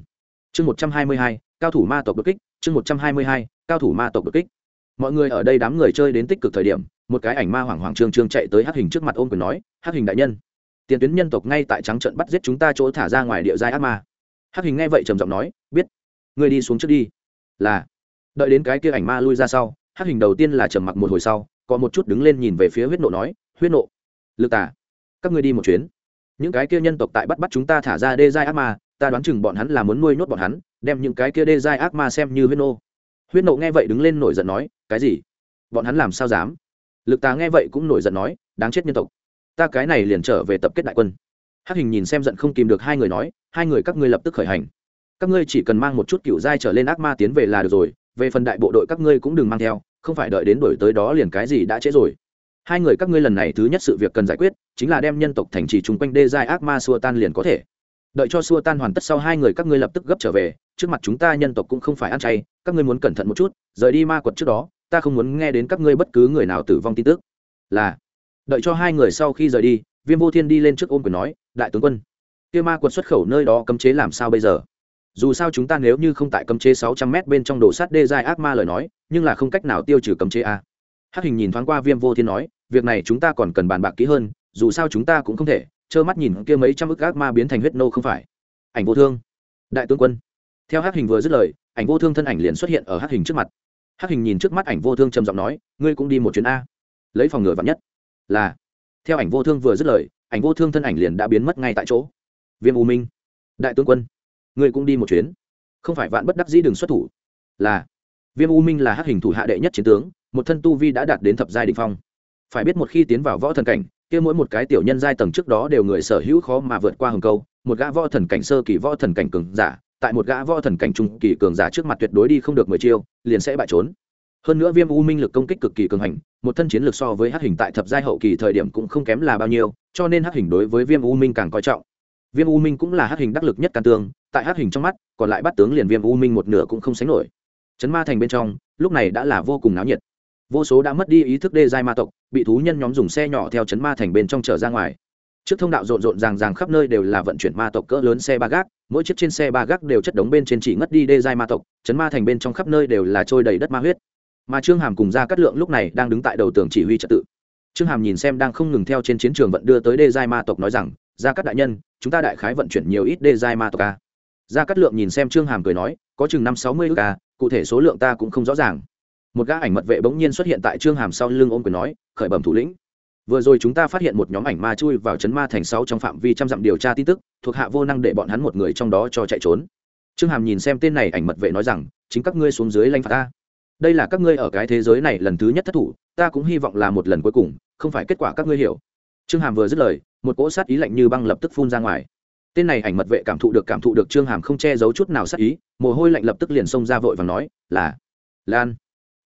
Chương một trăm hai mươi hai cao thủ ma tộc đột kích chương một trăm hai mươi hai cao thủ ma tộc đột kích. Mọi người ở đây đám người chơi đến tích cực thời điểm một cái ảnh ma hoảng hoảng trương trương chạy tới hắc hình trước mặt ôm quyền nói, hắc hình đại nhân, tiền tuyến nhân tộc ngay tại trắng trận bắt giết chúng ta chỗ thả ra ngoài địa giai ác ma. Hắc hình nghe vậy trầm giọng nói, biết, ngươi đi xuống trước đi. Là, đợi đến cái kia ảnh ma lui ra sau, hắc hình đầu tiên là trầm mặc một hồi sau, có một chút đứng lên nhìn về phía huyết nộ nói, huyết nộ, lực tả các ngươi đi một chuyến. Những cái kia nhân tộc tại bắt bắt chúng ta thả ra đê giai ác ma, ta đoán chừng bọn hắn là muốn nuôi nhốt bọn hắn, đem những cái kia đê giai ác ma xem như huyết nô huyết nộ nghe vậy đứng lên nổi giận nói, cái gì? Bọn hắn làm sao dám? Lực tá nghe vậy cũng nổi giận nói, đáng chết nhân tộc, ta cái này liền trở về tập kết đại quân. Hắc hình nhìn xem giận không kìm được hai người nói, hai người các ngươi lập tức khởi hành. Các ngươi chỉ cần mang một chút cựu giai trở lên ác ma tiến về là được rồi, về phần đại bộ đội các ngươi cũng đừng mang theo, không phải đợi đến đổi tới đó liền cái gì đã trễ rồi. Hai người các ngươi lần này thứ nhất sự việc cần giải quyết, chính là đem nhân tộc thành trì chung quanh đê giai ác ma xua tan liền có thể. Đợi cho xua tan hoàn tất sau hai người các ngươi lập tức gấp trở về, trước mặt chúng ta nhân tộc cũng không phải ăn chay, các ngươi muốn cẩn thận một chút, rời đi ma quật trước đó ta không muốn nghe đến các ngươi bất cứ người nào tử vong tin tức. Là, đợi cho hai người sau khi rời đi, viêm vô thiên đi lên trước ôm quyền nói, đại tướng quân, kia ma quật xuất khẩu nơi đó cấm chế làm sao bây giờ? Dù sao chúng ta nếu như không tại cấm chế sáu trăm m bên trong đồ sát đê giai ác ma lời nói, nhưng là không cách nào tiêu trừ cấm chế a. Hắc hình nhìn thoáng qua viêm vô thiên nói, việc này chúng ta còn cần bàn bạc kỹ hơn, dù sao chúng ta cũng không thể trơ mắt nhìn kia mấy trăm ức ác ma biến thành huyết nô không phải. Ảnh vô thương, đại tướng quân. Theo hắc hình vừa dứt lời, ảnh vô thương thân ảnh liền xuất hiện ở hắc hình trước mặt hắc hình nhìn trước mắt ảnh vô thương trầm giọng nói, ngươi cũng đi một chuyến a. Lấy phòng ngừa vắn nhất. Là. Theo ảnh vô thương vừa dứt lời, ảnh vô thương thân ảnh liền đã biến mất ngay tại chỗ. Viêm u minh. Đại tướng quân, ngươi cũng đi một chuyến. Không phải vạn bất đắc dĩ đừng xuất thủ. Là. Viêm u minh là hắc hình thủ hạ đệ nhất chiến tướng, một thân tu vi đã đạt đến thập giai đ ỉ n h phong. Phải biết một khi tiến vào võ thần cảnh, kia mỗi một cái tiểu nhân giai tầng trước đó đều người sở hữu khó mà vượt qua hầm câu, một gã võ thần cảnh sơ kỳ võ thần cảnh cường giả tại một gã võ thần cảnh trung kỳ cường giả trước mặt tuyệt đối đi không được mười chiêu, liền sẽ bại trốn. Hơn nữa viêm u minh lực công kích cực kỳ cường hành, một thân chiến lược so với hắc hình tại thập giai hậu kỳ thời điểm cũng không kém là bao nhiêu, cho nên hắc hình đối với viêm u minh càng coi trọng. Viêm u minh cũng là hắc hình đắc lực nhất can tương, tại hắc hình trong mắt, còn lại bắt tướng liền viêm u minh một nửa cũng không sánh nổi. Chấn ma thành bên trong, lúc này đã là vô cùng náo nhiệt. Vô số đã mất đi ý thức đê giai ma tộc, bị thú nhân nhóm dùng xe nhỏ theo chấn ma thành bên trong trở ra ngoài trước thông đạo rộn rộn ràng ràng khắp nơi đều là vận chuyển ma tộc cỡ lớn xe ba gác, mỗi chiếc trên xe ba gác đều chất đống bên trên chỉ ngất đi đê giai ma tộc, chấn ma thành bên trong khắp nơi đều là trôi đầy đất ma huyết. Mà trương hàm cùng ra cắt lượng lúc này đang đứng tại đầu tường chỉ huy trật tự. Trương hàm nhìn xem đang không ngừng theo trên chiến trường vận đưa tới đê giai ma tộc nói rằng ra cắt đại nhân, chúng ta đại khái vận chuyển nhiều ít đê giai ma tộc à? ca ra cắt lượng nhìn xem trương hàm cười nói, có chừng năm sáu mươi ước ca cụ thể số lượng ta cũng không rõ ràng. Một gã ảnh mật vệ bỗng nhiên xuất hiện tại trương hàm sau lưng ôm quyền nói, khởi bẩm thủ lĩnh vừa rồi chúng ta phát hiện một nhóm ảnh ma chui vào chấn ma thành sáu trong phạm vi trăm dặm điều tra tin tức, thuộc hạ vô năng để bọn hắn một người trong đó cho chạy trốn. Trương hàm nhìn xem tên này ảnh mật vệ nói rằng, chính các ngươi xuống dưới lanh phạt ta. Đây là các ngươi ở cái thế giới này lần thứ nhất thất thủ, ta cũng hy vọng là một lần cuối cùng, không phải kết quả các ngươi hiểu. Trương hàm vừa dứt lời, một cỗ sát ý lạnh như băng lập tức phun ra ngoài. Tên này ảnh mật vệ cảm thụ được cảm thụ được trương hàm không che giấu chút nào sát ý, mồ hôi lạnh lập tức liền xông ra vội và nói, là, lan.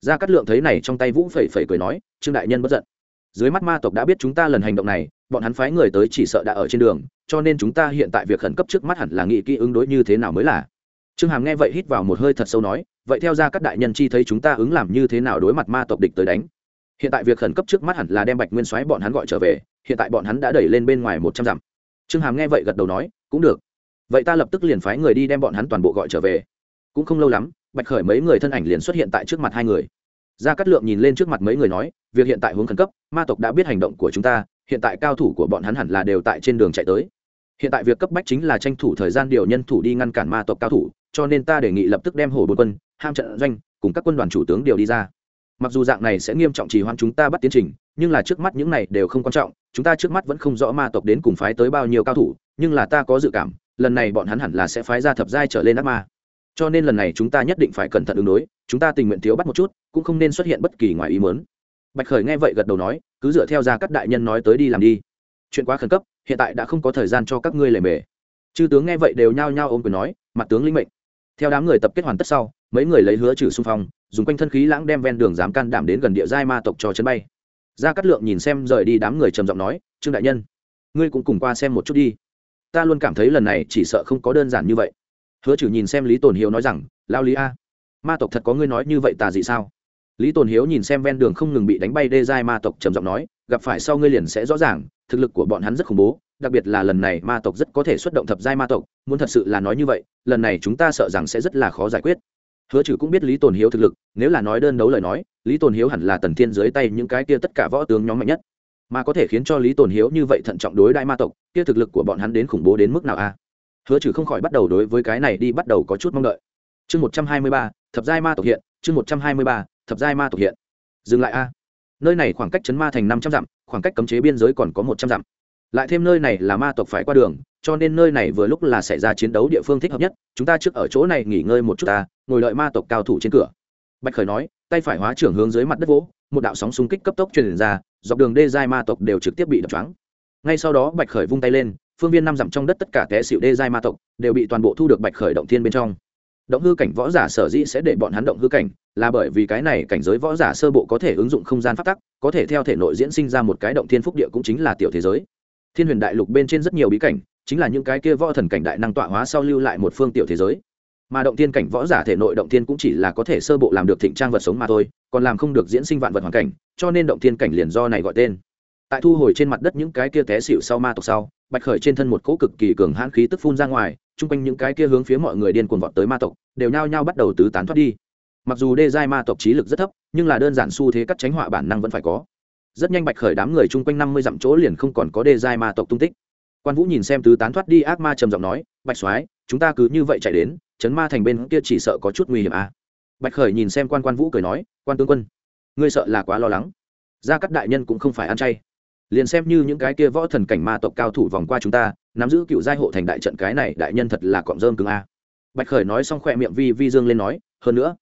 Gia cát lượng thấy này trong tay vũ phẩy phẩy cười nói, trương đại nhân bất giận dưới mắt ma tộc đã biết chúng ta lần hành động này, bọn hắn phái người tới chỉ sợ đã ở trên đường, cho nên chúng ta hiện tại việc khẩn cấp trước mắt hẳn là nghị kỹ ứng đối như thế nào mới là. Trương hàm nghe vậy hít vào một hơi thật sâu nói, vậy theo ra các đại nhân chi thấy chúng ta ứng làm như thế nào đối mặt ma tộc địch tới đánh? Hiện tại việc khẩn cấp trước mắt hẳn là đem bạch nguyên soái bọn hắn gọi trở về, hiện tại bọn hắn đã đẩy lên bên ngoài một trăm dặm. Trương hàm nghe vậy gật đầu nói, cũng được. Vậy ta lập tức liền phái người đi đem bọn hắn toàn bộ gọi trở về. Cũng không lâu lắm, bạch khởi mấy người thân ảnh liền xuất hiện tại trước mặt hai người gia cát lượng nhìn lên trước mặt mấy người nói, việc hiện tại hướng khẩn cấp, ma tộc đã biết hành động của chúng ta, hiện tại cao thủ của bọn hắn hẳn là đều tại trên đường chạy tới. Hiện tại việc cấp bách chính là tranh thủ thời gian điều nhân thủ đi ngăn cản ma tộc cao thủ, cho nên ta đề nghị lập tức đem hổ Bột quân, ham trận doanh cùng các quân đoàn chủ tướng điều đi ra. Mặc dù dạng này sẽ nghiêm trọng trì hoãn chúng ta bắt tiến trình, nhưng là trước mắt những này đều không quan trọng, chúng ta trước mắt vẫn không rõ ma tộc đến cùng phái tới bao nhiêu cao thủ, nhưng là ta có dự cảm, lần này bọn hắn hẳn là sẽ phái ra thập giai trở lên ác ma. Cho nên lần này chúng ta nhất định phải cẩn thận ứng đối, chúng ta tình nguyện thiếu bắt một chút cũng không nên xuất hiện bất kỳ ngoài ý mớn bạch khởi nghe vậy gật đầu nói, cứ dựa theo ra các đại nhân nói tới đi làm đi. Chuyện quá khẩn cấp, hiện tại đã không có thời gian cho các ngươi lề mề. Chư tướng nghe vậy đều nhao nhao ôm quyền nói, mặt tướng linh mệnh. Theo đám người tập kết hoàn tất sau, mấy người lấy hứa trừ xung phong, dùng quanh thân khí lãng đem ven đường dám can đảm đến gần địa giai ma tộc cho chân bay. Ra cắt lượng nhìn xem rời đi đám người trầm giọng nói, trương đại nhân, ngươi cũng cùng qua xem một chút đi. Ta luôn cảm thấy lần này chỉ sợ không có đơn giản như vậy. Hứa trừ nhìn xem lý tồn hiếu nói rằng, lao lý a, ma tộc thật có ngươi nói như vậy tà dị sao? Lý tồn hiếu nhìn xem ven đường không ngừng bị đánh bay đê giai ma tộc, trầm giọng nói, gặp phải sau ngươi liền sẽ rõ ràng, thực lực của bọn hắn rất khủng bố, đặc biệt là lần này ma tộc rất có thể xuất động thập giai ma tộc, muốn thật sự là nói như vậy, lần này chúng ta sợ rằng sẽ rất là khó giải quyết. Hứa trừ cũng biết lý tồn hiếu thực lực, nếu là nói đơn đấu lời nói, lý tồn hiếu hẳn là tần thiên dưới tay những cái kia tất cả võ tướng nhóm mạnh nhất. Mà có thể khiến cho lý tồn hiếu như vậy thận trọng đối đại ma tộc, kia thực lực của bọn hắn đến khủng bố đến mức nào a? Hứa trừ không khỏi bắt đầu đối với cái này đi bắt đầu có chút mong đợi. Chương một trăm hai mươi ba, thập giai ma tộc hiện, chương một trăm hai mươi ba thập giai ma tộc hiện. Dừng lại a. Nơi này khoảng cách chấn ma thành năm trăm dặm, khoảng cách cấm chế biên giới còn có một trăm dặm. Lại thêm nơi này là ma tộc phải qua đường, cho nên nơi này vừa lúc là xảy ra chiến đấu địa phương thích hợp nhất. Chúng ta trước ở chỗ này nghỉ ngơi một chút ta, ngồi đợi ma tộc cao thủ trên cửa. Bạch khởi nói, tay phải hóa trưởng hướng dưới mặt đất vỗ, một đạo sóng xung kích cấp tốc truyền ra, dọc đường đê giai ma tộc đều trực tiếp bị đập choáng. Ngay sau đó bạch khởi vung tay lên, phương viên năm dặm trong đất tất cả té xịu đê giai ma tộc đều bị toàn bộ thu được bạch khởi động thiên bên trong. Động hư cảnh võ giả sở dĩ sẽ để bọn hắn động hư cảnh là bởi vì cái này cảnh giới võ giả sơ bộ có thể ứng dụng không gian phát tắc, có thể theo thể nội diễn sinh ra một cái động thiên phúc địa cũng chính là tiểu thế giới. Thiên huyền đại lục bên trên rất nhiều bí cảnh, chính là những cái kia võ thần cảnh đại năng tọa hóa sau lưu lại một phương tiểu thế giới. Mà động thiên cảnh võ giả thể nội động thiên cũng chỉ là có thể sơ bộ làm được thịnh trang vật sống mà thôi, còn làm không được diễn sinh vạn vật hoàn cảnh, cho nên động thiên cảnh liền do này gọi tên. Tại thu hồi trên mặt đất những cái kia té xịu sau ma tộc sau, bạch khởi trên thân một cỗ cực kỳ cường hãn khí tức phun ra ngoài, chung quanh những cái kia hướng phía mọi người điên cuồng vọt tới ma tộc, đều nhao nhao bắt đầu tứ tán thoát đi mặc dù đê giai ma tộc trí lực rất thấp, nhưng là đơn giản xu thế cắt tránh họa bản năng vẫn phải có. Rất nhanh bạch khởi đám người chung quanh năm mươi dặm chỗ liền không còn có đê giai ma tộc tung tích. Quan vũ nhìn xem tứ tán thoát đi ác ma trầm giọng nói, bạch soái, chúng ta cứ như vậy chạy đến, chấn ma thành bên kia chỉ sợ có chút nguy hiểm à. bạch khởi nhìn xem quan quan vũ cười nói, quan tướng quân, ngươi sợ là quá lo lắng. Gia cắt đại nhân cũng không phải ăn chay. Liền xem như những cái kia võ thần cảnh ma tộc cao thủ vòng qua chúng ta, nắm giữ cựu giai hộ thành đại trận cái này đại nhân thật là cọm rơm cứng a. Bạch khởi nói xong khỏe miệng vi vi dương lên nói, hơn nữa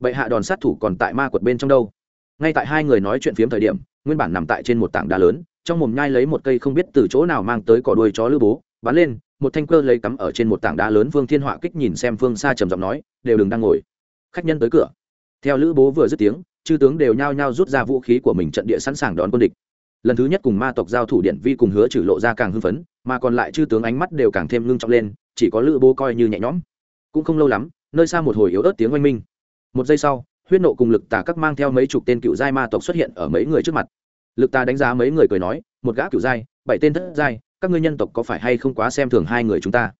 bệ hạ đòn sát thủ còn tại ma quật bên trong đâu. Ngay tại hai người nói chuyện phiếm thời điểm, nguyên bản nằm tại trên một tảng đá lớn, trong mồm nhai lấy một cây không biết từ chỗ nào mang tới cỏ đuôi chó lữ bố, bắn lên, một thanh cơ lấy cắm ở trên một tảng đá lớn vương thiên họa kích nhìn xem phương xa trầm giọng nói, đều đừng đang ngồi. Khách nhân tới cửa. Theo lữ bố vừa dứt tiếng, chư tướng đều nhao nhao rút ra vũ khí của mình trận địa sẵn sàng đón quân địch. Lần thứ nhất cùng ma tộc giao thủ điện vi cùng hứa trừ lộ ra càng hưng phấn, mà còn lại chư tướng ánh mắt đều càng thêm ngưng trọng lên, chỉ có lữ bố coi như nhẹ nhõm. Cũng không lâu lắm, nơi xa một hồi yếu ớt tiếng oanh minh một giây sau, huyết nộ cùng lực tà các mang theo mấy chục tên cựu giai ma tộc xuất hiện ở mấy người trước mặt. Lực tà đánh giá mấy người cười nói, một gã cựu giai, bảy tên thất giai, các ngươi nhân tộc có phải hay không quá xem thường hai người chúng ta?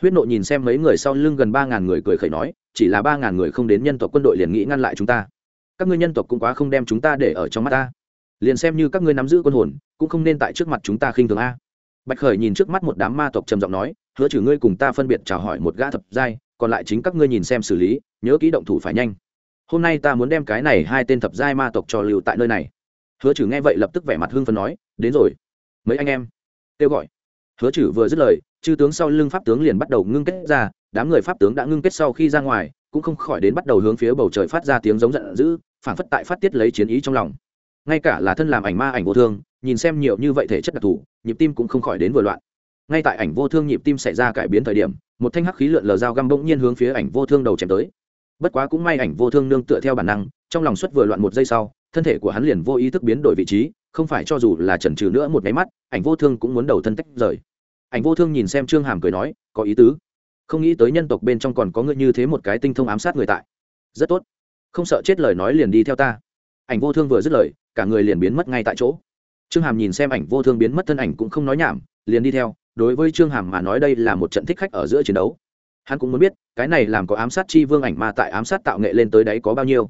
Huyết nộ nhìn xem mấy người sau lưng gần ba ngàn người cười khẩy nói, chỉ là ba ngàn người không đến nhân tộc quân đội liền nghĩ ngăn lại chúng ta. Các ngươi nhân tộc cũng quá không đem chúng ta để ở trong mắt ta. Liền xem như các ngươi nắm giữ quân hồn, cũng không nên tại trước mặt chúng ta khinh thường a. Bạch khởi nhìn trước mắt một đám ma tộc trầm giọng nói, hứa trừ ngươi cùng ta phân biệt chào hỏi một gã thập giai, còn lại chính các ngươi nhìn xem xử lý nhớ kỹ động thủ phải nhanh. Hôm nay ta muốn đem cái này hai tên thập giai ma tộc cho lưu tại nơi này. Hứa chử nghe vậy lập tức vẻ mặt hưng phấn nói, đến rồi. Mấy anh em kêu gọi. Hứa chử vừa dứt lời, chư tướng sau lưng pháp tướng liền bắt đầu ngưng kết ra, đám người pháp tướng đã ngưng kết sau khi ra ngoài, cũng không khỏi đến bắt đầu hướng phía bầu trời phát ra tiếng giống giận dữ phản phất tại phát tiết lấy chiến ý trong lòng. Ngay cả là thân làm ảnh ma ảnh vô thương, nhìn xem nhiều như vậy thể chất đặc thù, nhịp tim cũng không khỏi đến vừa loạn. Ngay tại ảnh vô thương nhịp tim xảy ra cải biến thời điểm, một thanh hắc khí lượn lờ dao găm bỗng nhiên hướng phía ảnh vô thương đầu chém tới bất quá cũng may ảnh vô thương nương tựa theo bản năng, trong lòng suất vừa loạn một giây sau, thân thể của hắn liền vô ý thức biến đổi vị trí, không phải cho dù là chần trừ nữa một máy mắt, ảnh vô thương cũng muốn đầu thân tách rời. Ảnh vô thương nhìn xem trương hàm cười nói, có ý tứ. Không nghĩ tới nhân tộc bên trong còn có người như thế một cái tinh thông ám sát người tại. Rất tốt. Không sợ chết lời nói liền đi theo ta. Ảnh vô thương vừa dứt lời, cả người liền biến mất ngay tại chỗ. Trương hàm nhìn xem ảnh vô thương biến mất thân ảnh cũng không nói nhảm, liền đi theo. Đối với trương hàm mà nói đây là một trận thích khách ở giữa chiến đấu hắn cũng muốn biết, cái này làm có ám sát chi vương ảnh mà tại ám sát tạo nghệ lên tới đấy có bao nhiêu.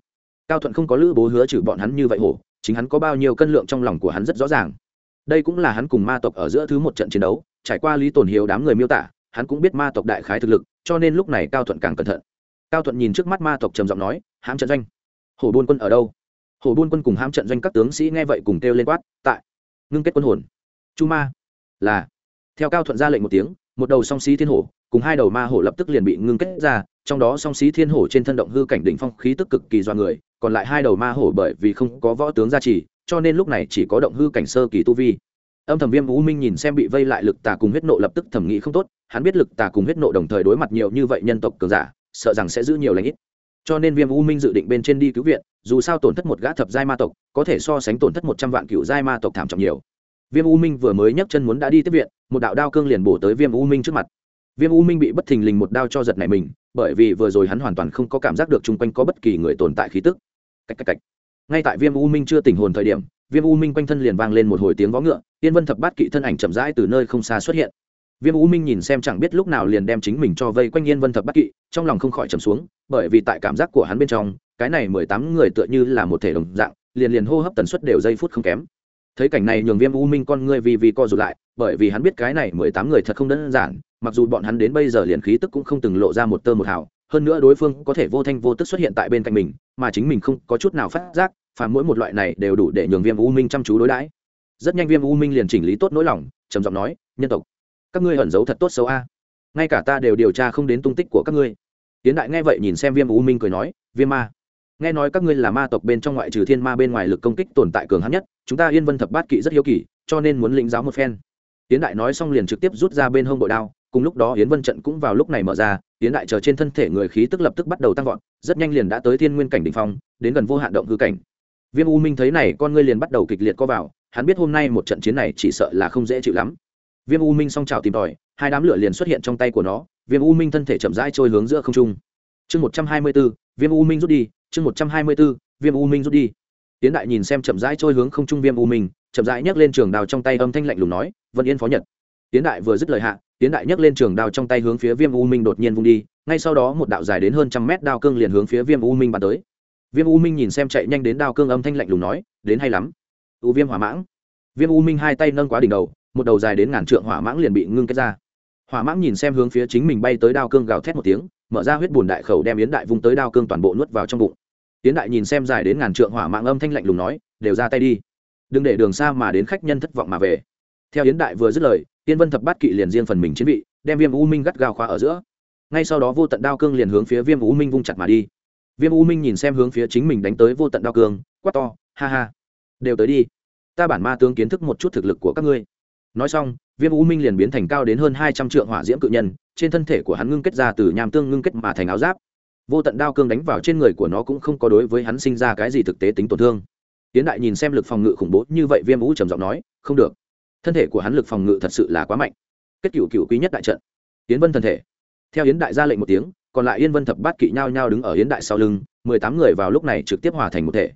Cao thuận không có lữ bố hứa trừ bọn hắn như vậy hổ, chính hắn có bao nhiêu cân lượng trong lòng của hắn rất rõ ràng. Đây cũng là hắn cùng ma tộc ở giữa thứ một trận chiến đấu, trải qua lý tổn hiếu đám người miêu tả, hắn cũng biết ma tộc đại khái thực lực, cho nên lúc này cao thuận càng cẩn thận. Cao thuận nhìn trước mắt ma tộc trầm giọng nói, hãm trận doanh. Hổ buôn quân ở đâu? Hổ buôn quân cùng hãm trận doanh các tướng sĩ nghe vậy cùng kêu lên quát, tại ngưng kết quân hồn. Chu ma. Là. Theo cao thuận ra lệnh một tiếng, một đầu song sĩ thiên hổ cùng hai đầu ma hổ lập tức liền bị ngưng kết ra, trong đó song sĩ thiên hổ trên thân động hư cảnh đỉnh phong khí tức cực kỳ do người, còn lại hai đầu ma hổ bởi vì không có võ tướng gia trì, cho nên lúc này chỉ có động hư cảnh sơ kỳ tu vi. Âm thầm viêm u minh nhìn xem bị vây lại lực tà cùng huyết nộ lập tức thẩm nghĩ không tốt, hắn biết lực tà cùng huyết nộ đồng thời đối mặt nhiều như vậy nhân tộc cường giả, sợ rằng sẽ giữ nhiều lãnh ít. Cho nên viêm u minh dự định bên trên đi cứu viện, dù sao tổn thất một gã thập giai ma tộc, có thể so sánh tổn thất một trăm vạn cựu giai ma tộc thảm trọng nhiều. Viêm u minh vừa mới nhấc chân muốn đã đi tiếp viện, một đạo đao cương liền bổ tới viêm u minh trước mặt viêm u minh bị bất thình lình một đao cho giật này mình, bởi vì vừa rồi hắn hoàn toàn không có cảm giác được chung quanh có bất kỳ người tồn tại khí tức. Cách cách cách. ngay tại viêm u minh chưa tỉnh hồn thời điểm, viêm u minh quanh thân liền vang lên một hồi tiếng vó ngựa tiên vân thập bát kỵ thân ảnh chậm rãi từ nơi không xa xuất hiện. Viêm u minh nhìn xem chẳng biết lúc nào liền đem chính mình cho vây quanh yên vân thập bát kỵ, trong lòng không khỏi trầm xuống, bởi vì tại cảm giác của hắn bên trong, cái này mười tám người tựa như là một thể đồng dạng, liền liền hô hấp tần suất đều giây phút không kém. Thấy cảnh này nhường viêm u minh con ngươi vì vì co rụt lại, bởi vì hắn biết cái này mười tám người thật không đơn giản mặc dù bọn hắn đến bây giờ liền khí tức cũng không từng lộ ra một tơ một hào, hơn nữa đối phương có thể vô thanh vô tức xuất hiện tại bên cạnh mình, mà chính mình không có chút nào phát giác và mỗi một loại này đều đủ để nhường viêm u minh chăm chú đối đãi. Rất nhanh viêm u minh liền chỉnh lý tốt nỗi lòng, trầm giọng nói, nhân tộc, các ngươi ẩn giấu thật tốt xấu a. Ngay cả ta đều điều tra không đến tung tích của các ngươi. Tiến đại nghe vậy nhìn xem viêm u minh cười nói, viêm ma, nghe nói các ngươi là ma tộc bên trong ngoại trừ thiên ma bên ngoài lực công kích tồn tại cường hắn nhất, chúng ta yên vân thập bát kỵ rất hiếu kỳ, cho nên muốn lĩnh giáo một phen. Tiến đại nói xong liền trực tiếp rút ra bên hông bội đao cùng lúc đó yến vân trận cũng vào lúc này mở ra, yến đại chờ trên thân thể người khí tức lập tức bắt đầu tăng vọt, rất nhanh liền đã tới thiên nguyên cảnh đ ỉ n h phong, đến gần vô hạn động hư cảnh. Viêm u minh thấy này, con ngươi liền bắt đầu kịch liệt co vào, hắn biết hôm nay một trận chiến này chỉ sợ là không dễ chịu lắm. Viêm u minh song chào trào tìm tòi, hai đám lửa liền xuất hiện trong tay của nó, viêm u minh thân thể chậm rãi trôi hướng giữa không trung. Chương một trăm hai mươi b ố viêm u minh rút đi, chương một trăm hai mươi b ố viêm u minh rút đi. Tiến đại nhìn xem chậm rãi trôi hướng không trung viêm u minh, chậm rãi nhấc lên trường đào trong tay âm thanh lạnh lùng nói, vân yên phó nhật tiến đại vừa dứt lời hạ, tiến đại nhấc lên trường đao trong tay hướng phía viêm u minh đột nhiên vung đi, ngay sau đó một đạo dài đến hơn trăm mét đao cương liền hướng phía viêm u minh bắn tới. Viêm u minh nhìn xem chạy nhanh đến đao cương âm thanh lạnh lùng nói, đến hay lắm. U viêm hỏa mãng. Viêm u minh hai tay nâng quá đỉnh đầu, một đầu dài đến ngàn trượng hỏa mãng liền bị ngưng kết ra. Hỏa mãng nhìn xem hướng phía chính mình bay tới đao cương gào thét một tiếng, mở ra huyết bùn đại khẩu đem yến đại vung tới đao cương toàn bộ nuốt vào trong bụng. Yến đại nhìn xem dài đến ngàn trượng hỏa mãng âm thanh lạnh lùng nói, đều ra tay đi. Đừng để đường xa mà đến khách nhân thất vọng mà về. Theo yến đại vừa dứt lời tiên vân thập bát kỵ liền riêng phần mình chiến vị, đem viêm u minh gắt gao khóa ở giữa. Ngay sau đó vô tận đao cương liền hướng phía viêm u minh vung chặt mà đi. Viêm u minh nhìn xem hướng phía chính mình đánh tới vô tận đao cương, quát to, ha ha, đều tới đi. Ta bản ma tướng kiến thức một chút thực lực của các ngươi. Nói xong, viêm u minh liền biến thành cao đến hơn hai trăm triệu hỏa diễm cự nhân, trên thân thể của hắn ngưng kết ra từ nham tương ngưng kết mà thành áo giáp. Vô tận đao cương đánh vào trên người của nó cũng không có đối với hắn sinh ra cái gì thực tế tính tổn thương. Tiến đại nhìn xem lực phòng ngự khủng bố như vậy, viêm u trầm giọng nói, không được thân thể của hắn lực phòng ngự thật sự là quá mạnh. Kết cựu cựu quý nhất đại trận. Yến vân thân thể. Theo yến đại ra lệnh một tiếng, còn lại yên vân thập bát kỵ nhao nhao đứng ở yến đại sau lưng, mười tám người vào lúc này trực tiếp hòa thành một thể.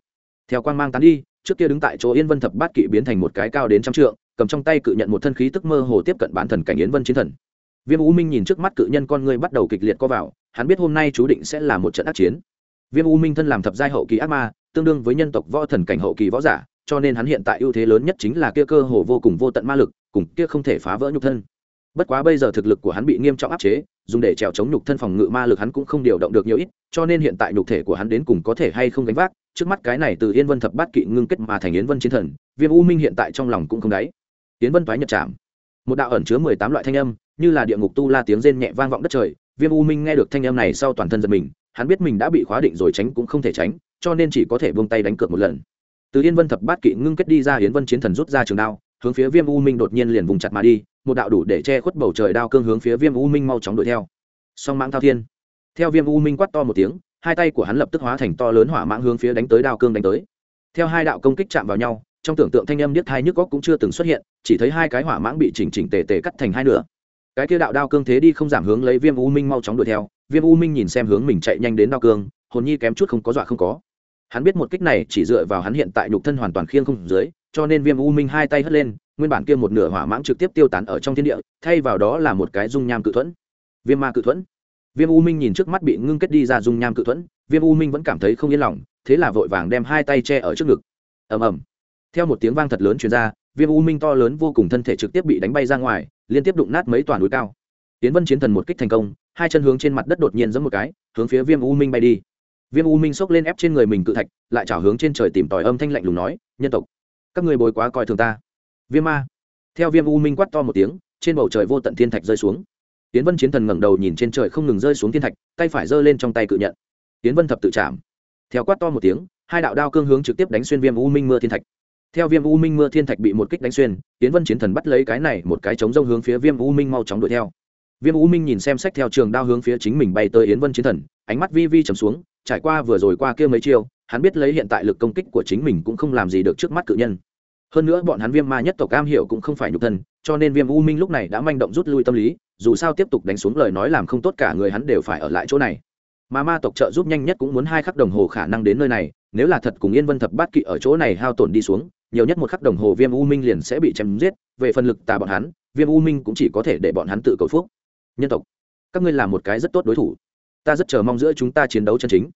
Theo quan mang tán đi, trước kia đứng tại chỗ yên vân thập bát kỵ biến thành một cái cao đến trăm trượng, cầm trong tay cự nhận một thân khí tức mơ hồ tiếp cận bán thần cảnh yến vân chiến thần. Viêm u minh nhìn trước mắt cự nhân con người bắt đầu kịch liệt co vào, hắn biết hôm nay chú định sẽ là một trận ác chiến. Viêm u minh thân làm thập giai hậu kỳ ác ma, tương đương với nhân tộc võ thần cảnh hậu kỳ võ giả cho nên hắn hiện tại ưu thế lớn nhất chính là kia cơ hồ vô cùng vô tận ma lực, cùng kia không thể phá vỡ nhục thân. Bất quá bây giờ thực lực của hắn bị nghiêm trọng áp chế, dùng để trèo chống nhục thân phòng ngự ma lực hắn cũng không điều động được nhiều ít, cho nên hiện tại nhục thể của hắn đến cùng có thể hay không gánh vác, trước mắt cái này từ yên vân thập bát kỵ ngưng kết mà thành yến vân chiến thần, viêm u minh hiện tại trong lòng cũng không đáy. Yến vân thoái nhật chạm một đạo ẩn chứa mười tám loại thanh âm, như là địa ngục tu la tiếng rên nhẹ vang vọng đất trời, viêm u minh nghe được thanh âm này sau toàn thân giật mình, hắn biết mình đã bị khóa định rồi tránh cũng không thể tránh, cho nên chỉ có thể buông tay đánh cược một lần từ yên vân thập bát kỵ ngưng kết đi ra yến vân chiến thần rút ra trường đao, hướng phía viêm u minh đột nhiên liền vùng chặt mà đi, một đạo đủ để che khuất bầu trời đao cương hướng phía viêm u minh mau chóng đuổi theo. Song mãng thao thiên. Theo viêm u minh quát to một tiếng, hai tay của hắn lập tức hóa thành to lớn hỏa mãng hướng phía đánh tới đao cương đánh tới. Theo hai đạo công kích chạm vào nhau, trong tưởng tượng thanh âm niết thai nhức góc cũng chưa từng xuất hiện, chỉ thấy hai cái hỏa mãng bị chỉnh chỉnh tề tề cắt thành hai nửa. Cái kia đạo đao cương thế đi không giảm hướng lấy viêm u minh mau chóng đuổi theo, viêm u minh nhìn xem hướng mình chạy nhanh đến đao cương, hồn nhi kém chút không có dọa không có hắn biết một kích này chỉ dựa vào hắn hiện tại nhục thân hoàn toàn khiêng không dưới, cho nên viêm u minh hai tay hất lên, nguyên bản kia một nửa hỏa mãng trực tiếp tiêu tán ở trong thiên địa, thay vào đó là một cái dung nham cự thuẫn. Viêm ma cự thuẫn. Viêm u minh nhìn trước mắt bị ngưng kết đi ra dung nham cự thuẫn, viêm u minh vẫn cảm thấy không yên lòng, thế là vội vàng đem hai tay che ở trước ngực. Ầm ầm. Theo một tiếng vang thật lớn chuyển ra, viêm u minh to lớn vô cùng thân thể trực tiếp bị đánh bay ra ngoài, liên tiếp đụng nát mấy toàn núi cao. Tiến vân chiến thần một kích thành công, hai chân hướng trên mặt đất đột nhiên giẫm một cái, hướng phía viêm u minh bay đi viêm u minh xốc lên ép trên người mình cự thạch, lại trào hướng trên trời tìm tòi âm thanh lạnh lùng nói, nhân tộc, các người bồi quá coi thường ta. Viêm ma theo viêm u minh quát to một tiếng, trên bầu trời vô tận thiên thạch rơi xuống. Tiến vân chiến thần ngẩng đầu nhìn trên trời không ngừng rơi xuống thiên thạch, tay phải giơ lên trong tay cự nhận. Tiến vân thập tự chạm. Theo quát to một tiếng, hai đạo đao cương hướng trực tiếp đánh xuyên viêm u minh mưa thiên thạch. Theo viêm u minh mưa thiên thạch bị một kích đánh xuyên, tiến vân chiến thần bắt lấy cái này một cái chống rông hướng phía viêm u minh mau chóng đuổi theo. Viêm u minh nhìn xem sách theo trường đao hướng phía chính mình bay tới yến vân chiến thần, ánh mắt vi vi trầm xuống trải qua vừa rồi qua kia mấy chiêu, hắn biết lấy hiện tại lực công kích của chính mình cũng không làm gì được trước mắt cự nhân. Hơn nữa bọn hắn viêm ma nhất tộc cam hiểu cũng không phải nhục thân, cho nên viêm u minh lúc này đã manh động rút lui tâm lý, dù sao tiếp tục đánh xuống lời nói làm không tốt cả người hắn đều phải ở lại chỗ này. Mà ma tộc trợ giúp nhanh nhất cũng muốn hai khắc đồng hồ khả năng đến nơi này, nếu là thật cùng yên vân thập bát kỵ ở chỗ này hao tổn đi xuống, nhiều nhất một khắc đồng hồ viêm u minh liền sẽ bị chém giết, về phần lực tà bọn hắn, viêm u minh cũng chỉ có thể để bọn hắn tự cầu phúc. Nhân tộc, các ngươi là một cái rất tốt đối thủ ta rất chờ mong giữa chúng ta chiến đấu chân chính.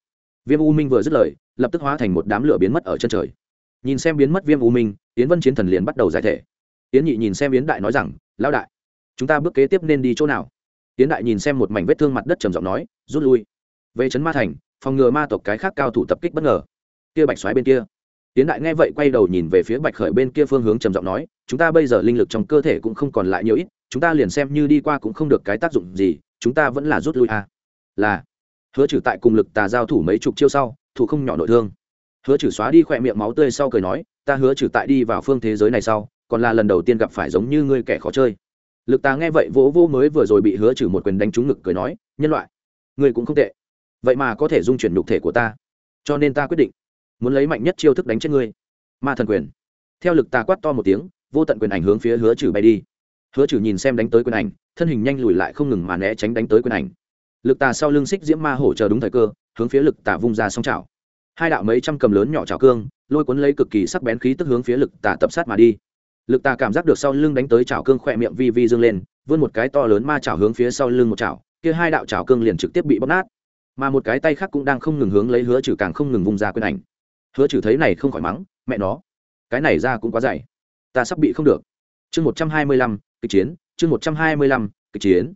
Viêm u minh vừa dứt lời, lập tức hóa thành một đám lửa biến mất ở chân trời. Nhìn xem biến mất viêm u minh, yến vân chiến thần liền bắt đầu giải thể. Yến nhị nhìn xem yến đại nói rằng, lão đại, chúng ta bước kế tiếp nên đi chỗ nào? Yến đại nhìn xem một mảnh vết thương mặt đất trầm giọng nói, rút lui. Về trấn ma thành, phòng ngừa ma tộc cái khác cao thủ tập kích bất ngờ. Kia bạch xoáy bên kia. Yến đại nghe vậy quay đầu nhìn về phía bạch khởi bên kia phương hướng trầm giọng nói, chúng ta bây giờ linh lực trong cơ thể cũng không còn lại nhiều ít, chúng ta liền xem như đi qua cũng không được cái tác dụng gì, chúng ta vẫn là rút lui à là hứa trừ tại cùng lực tà giao thủ mấy chục chiêu sau, thủ không nhỏ nội thương. Hứa trừ xóa đi khỏe miệng máu tươi sau cười nói, ta hứa trừ tại đi vào phương thế giới này sau, còn là lần đầu tiên gặp phải giống như ngươi kẻ khó chơi. Lực tà nghe vậy vỗ vỗ mới vừa rồi bị hứa trừ một quyền đánh trúng ngực cười nói, nhân loại, ngươi cũng không tệ. Vậy mà có thể dung chuyển nhục thể của ta. Cho nên ta quyết định muốn lấy mạnh nhất chiêu thức đánh chết ngươi. Ma thần quyền. Theo lực tà quát to một tiếng, vô tận quyền ảnh hướng phía hứa trừ bay đi. Hứa trừ nhìn xem đánh tới quyền ảnh, thân hình nhanh lùi lại không ngừng mà né tránh đánh tới quyền ảnh lực tà sau lưng xích diễm ma hổ chờ đúng thời cơ, hướng phía lực tà vung ra song chảo hai đạo mấy trăm cầm lớn nhỏ chảo cương, lôi cuốn lấy cực kỳ sắc bén khí tức hướng phía lực tà tập sát mà đi. Lực tà cảm giác được sau lưng đánh tới chảo cương khỏe miệng vi vi dương lên, vươn một cái to lớn ma chảo hướng phía sau lưng một chảo kia hai đạo chảo cương liền trực tiếp bị bóc nát. Mà một cái tay khác cũng đang không ngừng hướng lấy hứa trừ càng không ngừng vung ra quyền ảnh. Hứa trừ thấy này không khỏi mắng, mẹ nó, cái này ra cũng quá dày. Ta sắp bị không được. Chương một trăm hai mươi lăm, kịch chiến, chương một trăm hai mươi lăm, kịch chiến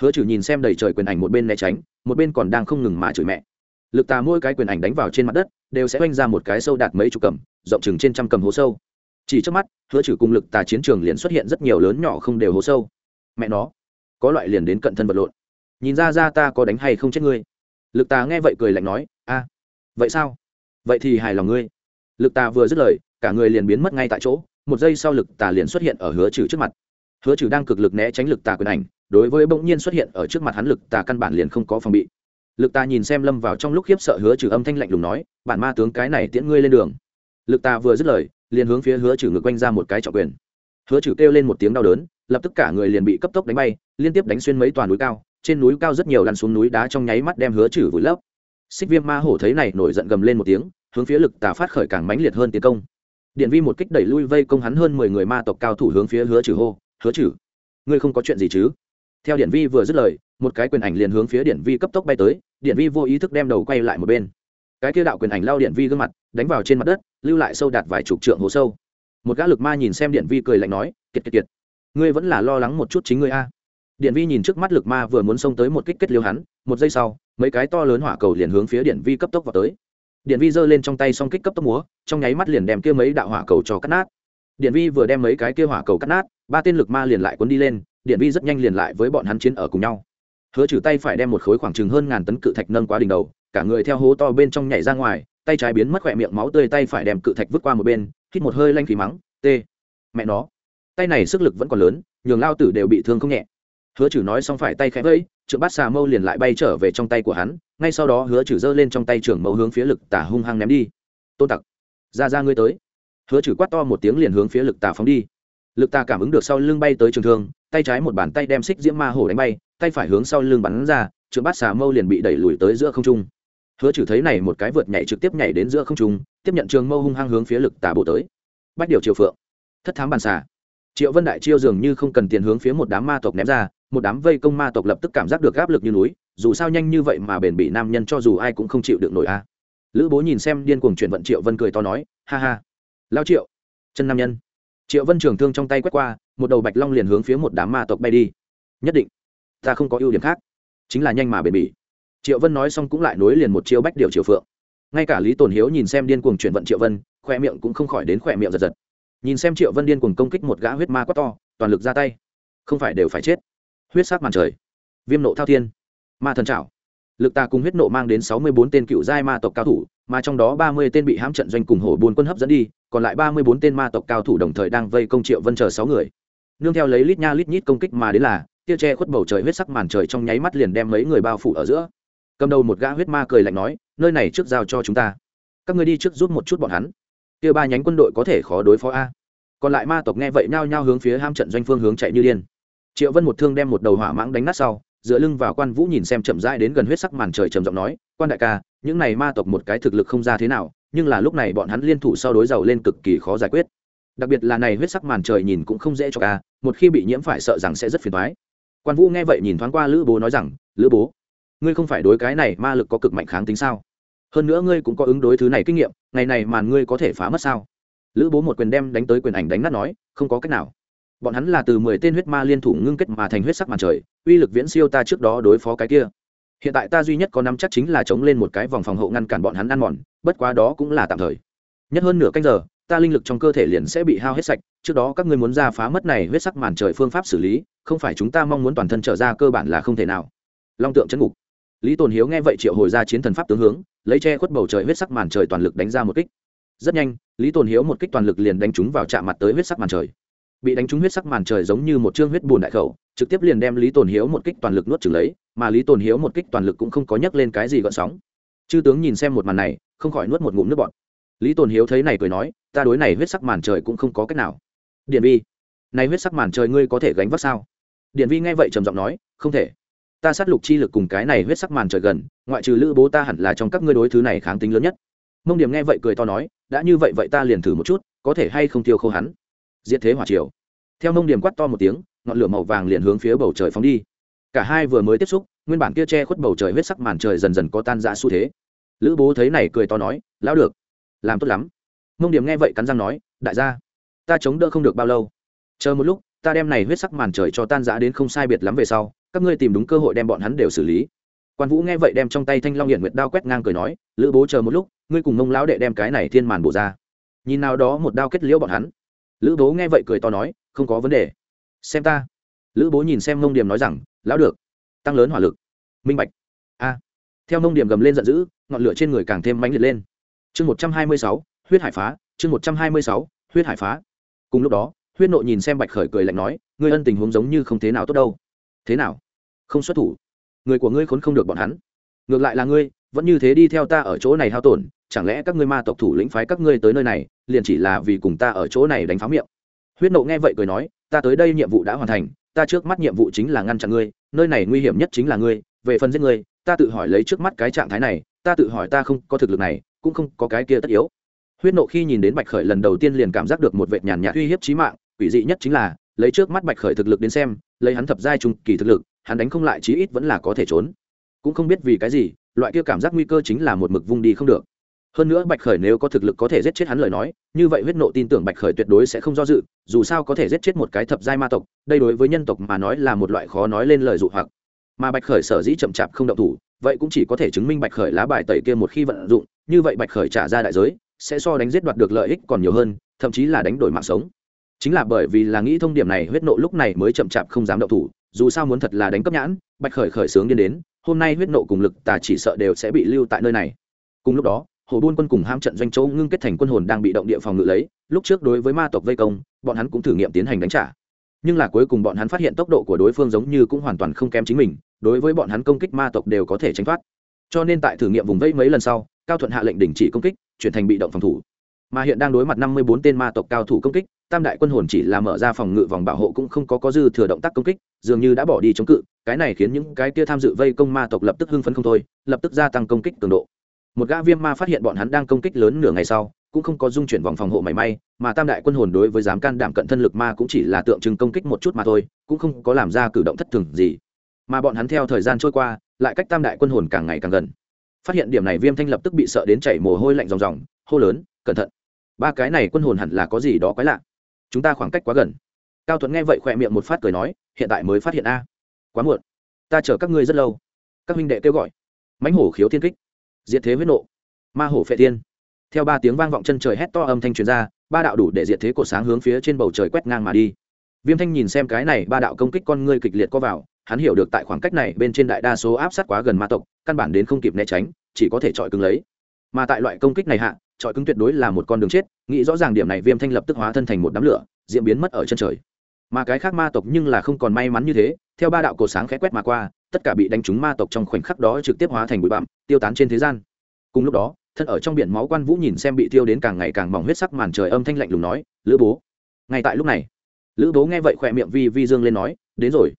hứa trừ nhìn xem đầy trời quyền ảnh một bên né tránh, một bên còn đang không ngừng mà chửi mẹ. Lực tà mỗi cái quyền ảnh đánh vào trên mặt đất, đều sẽ oanh ra một cái sâu đạt mấy chục cầm, rộng chừng trên trăm cầm hố sâu. Chỉ trước mắt, hứa trừ cùng lực tà chiến trường liền xuất hiện rất nhiều lớn nhỏ không đều hố sâu. Mẹ nó, có loại liền đến cận thân vật lộn. Nhìn ra ra ta có đánh hay không chết ngươi. Lực tà nghe vậy cười lạnh nói, a, vậy sao? Vậy thì hài lòng ngươi. Lực tà vừa dứt lời, cả người liền biến mất ngay tại chỗ, một giây sau lực tà liền xuất hiện ở hứa trừ trước mặt. Hứa trừ đang cực lực né tránh lực tà quyền ảnh đối với bỗng nhiên xuất hiện ở trước mặt hắn lực tà căn bản liền không có phòng bị. Lực tà nhìn xem lâm vào trong lúc khiếp sợ hứa trừ âm thanh lạnh lùng nói, bản ma tướng, cái này tiễn ngươi lên đường. Lực tà vừa dứt lời, liền hướng phía hứa trừ ngược quanh ra một cái trọng quyền. Hứa trừ kêu lên một tiếng đau đớn, lập tức cả người liền bị cấp tốc đánh bay, liên tiếp đánh xuyên mấy toàn núi cao, trên núi cao rất nhiều lăn xuống núi đá trong nháy mắt đem hứa trừ vùi lấp. Xích viêm ma hổ thấy này nổi giận gầm lên một tiếng, hướng phía lực tà phát khởi càng mãnh liệt hơn tiến công. Điện vi một kích đẩy lui vây công hắn hơn mười người ma tộc cao thủ hướng phía hứa trừ hô, hứa trừ, ngươi không có chuyện gì chứ? Theo điện vi vừa dứt lời, một cái quyền ảnh liền hướng phía điện vi cấp tốc bay tới điện vi vô ý thức đem đầu quay lại một bên. Cái kia đạo quyền ảnh lao điện vi gương mặt, đánh vào trên mặt đất, lưu lại sâu đạt vài chục trượng hồ sâu. Một gã lực ma nhìn xem điện vi cười lạnh nói, kiệt kiệt kiệt, ngươi vẫn là lo lắng một chút chính ngươi a. Điện vi nhìn trước mắt lực ma vừa muốn xông tới một kích kết liêu hắn, một giây sau, mấy cái to lớn hỏa cầu liền hướng phía điện vi cấp tốc vào tới. Điện vi giơ lên trong tay xong kích cấp tốc múa, trong nháy mắt liền đem kia mấy đạo hỏa cầu cho cắt nát. Điện vi vừa đem mấy cái kia hỏa cầu cắt nát, ba tên lực ma liền lại cuốn đi lên điện vi rất nhanh liền lại với bọn hắn chiến ở cùng nhau. Hứa trừ tay phải đem một khối khoảng chừng hơn ngàn tấn cự thạch nâng qua đỉnh đầu, cả người theo hố to bên trong nhảy ra ngoài, tay trái biến mất khỏe miệng máu tươi, tay phải đem cự thạch vứt qua một bên, hít một hơi lanh khí mắng, t, mẹ nó, tay này sức lực vẫn còn lớn, nhường lao tử đều bị thương không nhẹ. Hứa trừ nói xong phải tay khẽ vẫy, trượng bát xà mâu liền lại bay trở về trong tay của hắn, ngay sau đó hứa trừ giơ lên trong tay trưởng mâu hướng phía lực tả hung hăng ném đi. Tôn tặc, ra ra ngươi tới. Hứa trừ quát to một tiếng liền hướng phía lực tả phóng đi lực ta cảm ứng được sau lưng bay tới trường thương, tay trái một bàn tay đem xích diễm ma hổ đánh bay, tay phải hướng sau lưng bắn ra, trượng bát xà mâu liền bị đẩy lùi tới giữa không trung. Hứa trừ thấy này một cái vượt nhảy trực tiếp nhảy đến giữa không trung, tiếp nhận trường mâu hung hăng hướng phía lực tà bổ tới. Bách điều triều phượng, thất thám bàn xà. Triệu vân đại chiêu dường như không cần tiền hướng phía một đám ma tộc ném ra, một đám vây công ma tộc lập tức cảm giác được áp lực như núi, dù sao nhanh như vậy mà bền bị nam nhân cho dù ai cũng không chịu được nổi a. Lữ bố nhìn xem điên cuồng chuyển vận triệu vân cười to nói, ha ha. Lao triệu, chân nam nhân triệu vân trường thương trong tay quét qua, một đầu bạch long liền hướng phía một đám ma tộc bay đi. Nhất định, ta không có ưu điểm khác, chính là nhanh mà bền bỉ. Triệu vân nói xong cũng lại nối liền một chiêu bách điều triều phượng. Ngay cả lý tồn hiếu nhìn xem điên cuồng chuyển vận triệu vân khoe miệng cũng không khỏi đến khoe miệng giật giật. Nhìn xem triệu vân điên cuồng công kích một gã huyết ma quát to, toàn lực ra tay. Không phải đều phải chết. Huyết sát màn trời. Viêm nộ thao thiên. Ma thần trảo. Lực ta cùng huyết nộ mang đến sáu mươi bốn tên cựu giai ma tộc cao thủ, mà trong đó ba mươi tên bị hãm trận doanh cùng hổ buôn quân hấp dẫn đi còn lại ba mươi bốn tên ma tộc cao thủ đồng thời đang vây công triệu vân chờ sáu người. Nương theo lấy lít nha lít nhít công kích mà đến là, tia che khuất bầu trời huyết sắc màn trời trong nháy mắt liền đem mấy người bao phủ ở giữa. Cầm đầu một gã huyết ma cười lạnh nói, nơi này trước giao cho chúng ta. Các người đi trước giúp một chút bọn hắn. Kia ba nhánh quân đội có thể khó đối phó a. Còn lại ma tộc nghe vậy nhao nhao hướng phía ham trận doanh phương hướng chạy như điên. Triệu vân một thương đem một đầu hỏa mãng đánh nát sau, dựa lưng vào quan vũ nhìn xem chậm rãi đến gần huyết sắc màn trời trầm giọng nói, quan đại ca, những này ma tộc một cái thực lực không ra thế nào nhưng là lúc này bọn hắn liên thủ sau đối giàu lên cực kỳ khó giải quyết. Đặc biệt là này huyết sắc màn trời nhìn cũng không dễ cho ca một khi bị nhiễm phải sợ rằng sẽ rất phiền thoái quan vũ nghe vậy nhìn thoáng qua lữ bố nói rằng, lữ bố, ngươi không phải đối cái này ma lực có cực mạnh kháng tính sao? Hơn nữa ngươi cũng có ứng đối thứ này kinh nghiệm, ngày này màn ngươi có thể phá mất sao? Lữ bố một quyền đem đánh tới quyền ảnh đánh nát nói, không có cách nào. Bọn hắn là từ mười tên huyết ma liên thủ ngưng kết mà thành huyết sắc màn trời, uy lực viễn siêu ta trước đó đối phó cái kia hiện tại ta duy nhất có nắm chắc chính là chống lên một cái vòng phòng hộ ngăn cản bọn hắn ăn mòn, bất quá đó cũng là tạm thời. Nhất hơn nửa canh giờ, ta linh lực trong cơ thể liền sẽ bị hao hết sạch, trước đó các ngươi muốn ra phá mất này huyết sắc màn trời phương pháp xử lý, không phải chúng ta mong muốn toàn thân trở ra cơ bản là không thể nào. Long tượng chấn ngục. Lý tồn hiếu nghe vậy triệu hồi ra chiến thần pháp tướng hướng, lấy che khuất bầu trời huyết sắc màn trời toàn lực đánh ra một kích. Rất nhanh, lý tồn hiếu một kích toàn lực liền đánh trúng vào chạm mặt tới huyết sắc màn trời. Bị đánh trúng huyết sắc màn trời giống như một chương huyết bùn đại khẩu, trực tiếp liền đem lý tồn hiếu một kích toàn lực nuốt trừng lấy mà lý tồn hiếu một kích toàn lực cũng không có nhắc lên cái gì gợn sóng. Chư tướng nhìn xem một màn này, không khỏi nuốt một ngụm nước bọt. Lý tồn hiếu thấy này cười nói, ta đối này huyết sắc màn trời cũng không có cách nào. Điện vi, này huyết sắc màn trời ngươi có thể gánh vác sao? Điện vi nghe vậy trầm giọng nói, không thể. Ta sát lục chi lực cùng cái này huyết sắc màn trời gần, ngoại trừ lữ bố ta hẳn là trong các ngươi đối thứ này kháng tính lớn nhất. Mông điểm nghe vậy cười to nói, đã như vậy vậy ta liền thử một chút, có thể hay không tiêu khô hắn? Diện thế hỏa triều. Theo mông điểm quát to một tiếng, ngọn lửa màu vàng liền hướng phía bầu trời phóng đi cả hai vừa mới tiếp xúc, nguyên bản kia che khuất bầu trời huyết sắc màn trời dần dần có tan ra xu thế. Lữ bố thấy này cười to nói, lão được, làm tốt lắm. Mông điểm nghe vậy cắn răng nói, đại gia, ta chống đỡ không được bao lâu. Chờ một lúc, ta đem này huyết sắc màn trời cho tan rã đến không sai biệt lắm về sau, các ngươi tìm đúng cơ hội đem bọn hắn đều xử lý. Quan vũ nghe vậy đem trong tay thanh long hiện nguyệt đao quét ngang cười nói, lữ bố chờ một lúc, ngươi cùng mông lão đệ đem cái này thiên màn bổ ra. Nhìn nào đó một đao kết liễu bọn hắn. Lữ bố nghe vậy cười to nói, không có vấn đề. Xem ta. Lữ bố nhìn xem mông điểm nói rằng lão được, tăng lớn hỏa lực. Minh bạch. A. Theo mông điểm gầm lên giận dữ, ngọn lửa trên người càng thêm mãnh liệt lên. Chương một trăm hai mươi sáu, huyết hải phá, chương một trăm hai mươi sáu, huyết hải phá. Cùng lúc đó, huyết nộ nhìn xem bạch khởi cười lạnh nói, ngươi ân tình huống giống như không thế nào tốt đâu. Thế nào? Không xuất thủ. Người của ngươi khốn không được bọn hắn. Ngược lại là ngươi, vẫn như thế đi theo ta ở chỗ này hao tổn, chẳng lẽ các ngươi ma tộc thủ lĩnh phái các ngươi tới nơi này, liền chỉ là vì cùng ta ở chỗ này đánh phá miệng? Huyết nộ nghe vậy cười nói, ta tới đây nhiệm vụ đã hoàn thành ta trước mắt nhiệm vụ chính là ngăn chặn ngươi, nơi này nguy hiểm nhất chính là ngươi, về phần giết ngươi, ta tự hỏi lấy trước mắt cái trạng thái này, ta tự hỏi ta không có thực lực này, cũng không có cái kia tất yếu. Huyết nộ khi nhìn đến bạch khởi lần đầu tiên liền cảm giác được một vệt nhàn nhạt uy hiếp trí mạng, quỷ dị nhất chính là, lấy trước mắt bạch khởi thực lực đến xem, lấy hắn thập giai trung kỳ thực lực, hắn đánh không lại chí ít vẫn là có thể trốn. Cũng không biết vì cái gì, loại kia cảm giác nguy cơ chính là một mực vung đi không được hơn nữa bạch khởi nếu có thực lực có thể giết chết hắn lời nói, như vậy huyết nộ tin tưởng bạch khởi tuyệt đối sẽ không do dự, dù sao có thể giết chết một cái thập giai ma tộc, đây đối với nhân tộc mà nói là một loại khó nói lên lời dụ hoặc. Mà bạch khởi sở dĩ chậm chạp không động thủ, vậy cũng chỉ có thể chứng minh bạch khởi lá bài tẩy kia một khi vận dụng, như vậy bạch khởi trả ra đại giới, sẽ so đánh giết đoạt được lợi ích còn nhiều hơn, thậm chí là đánh đổi mạng sống. Chính là bởi vì là nghĩ thông điểm này, huyết nộ lúc này mới chậm chạp không dám động thủ, dù sao muốn thật là đánh cấp nhãn, bạch khởi khởi sướng điên đến, hôm nay huyết nộ cùng lực tà chỉ sợ đều sẽ bị lưu tại nơi này. Cùng lúc đó hồ buôn quân cùng ham trận doanh châu ngưng kết thành quân hồn đang bị động địa phòng ngự lấy, lúc trước đối với ma tộc vây công, bọn hắn cũng thử nghiệm tiến hành đánh trả. Nhưng là cuối cùng bọn hắn phát hiện tốc độ của đối phương giống như cũng hoàn toàn không kém chính mình, đối với bọn hắn công kích ma tộc đều có thể tránh thoát. Cho nên tại thử nghiệm vùng vây mấy lần sau, cao thuận hạ lệnh đình chỉ công kích, chuyển thành bị động phòng thủ. Mà hiện đang đối mặt năm mươi bốn tên ma tộc cao thủ công kích, tam đại quân hồn chỉ là mở ra phòng ngự vòng bảo hộ cũng không có có dư thừa động tác công kích, dường như đã bỏ đi chống cự, cái này khiến những cái kia tham dự vây công ma tộc lập tức hưng phấn không thôi, lập tức gia tăng công kích cường độ một gã viêm ma phát hiện bọn hắn đang công kích lớn nửa ngày sau, cũng không có dung chuyển vòng phòng hộ mảy may, mà tam đại quân hồn đối với dám can đảm cận thân lực ma cũng chỉ là tượng trưng công kích một chút mà thôi, cũng không có làm ra cử động thất thường gì. Mà bọn hắn theo thời gian trôi qua, lại cách tam đại quân hồn càng ngày càng gần. Phát hiện điểm này viêm thanh lập tức bị sợ đến chảy mồ hôi lạnh ròng ròng, hô lớn, cẩn thận! Ba cái này quân hồn hẳn là có gì đó quái lạ. Chúng ta khoảng cách quá gần. Cao tuấn nghe vậy khỏe miệng một phát cười nói, hiện tại mới phát hiện a. Quá muộn. Ta chờ các ngươi rất lâu. Các huynh đệ kêu gọi. Mãnh hổ khiếu thiên kích diệt thế huyết nộ. Ma hổ phệ thiên. Theo ba tiếng vang vọng chân trời hét to âm thanh truyền ra, ba đạo đủ để diệt thế cổ sáng hướng phía trên bầu trời quét ngang mà đi. Viêm thanh nhìn xem cái này ba đạo công kích con ngươi kịch liệt có vào, hắn hiểu được tại khoảng cách này bên trên đại đa số áp sát quá gần ma tộc, căn bản đến không kịp né tránh, chỉ có thể chọi cứng lấy. Mà tại loại công kích này hạ, chọi cứng tuyệt đối là một con đường chết, nghĩ rõ ràng điểm này viêm thanh lập tức hóa thân thành một đám lửa, diễn biến mất ở chân trời. Mà cái khác ma tộc nhưng là không còn may mắn như thế, theo ba đạo cổ sáng khẽ quét mà qua tất cả bị đánh trúng ma tộc trong khoảnh khắc đó trực tiếp hóa thành bụi bặm, tiêu tán trên thế gian. Cùng lúc đó, thân ở trong biển máu quan vũ nhìn xem bị tiêu đến càng ngày càng mỏng huyết sắc màn trời âm thanh lạnh lùng nói, lữ bố. Ngay tại lúc này, lữ bố nghe vậy khỏe miệng vi vi dương lên nói, đến rồi,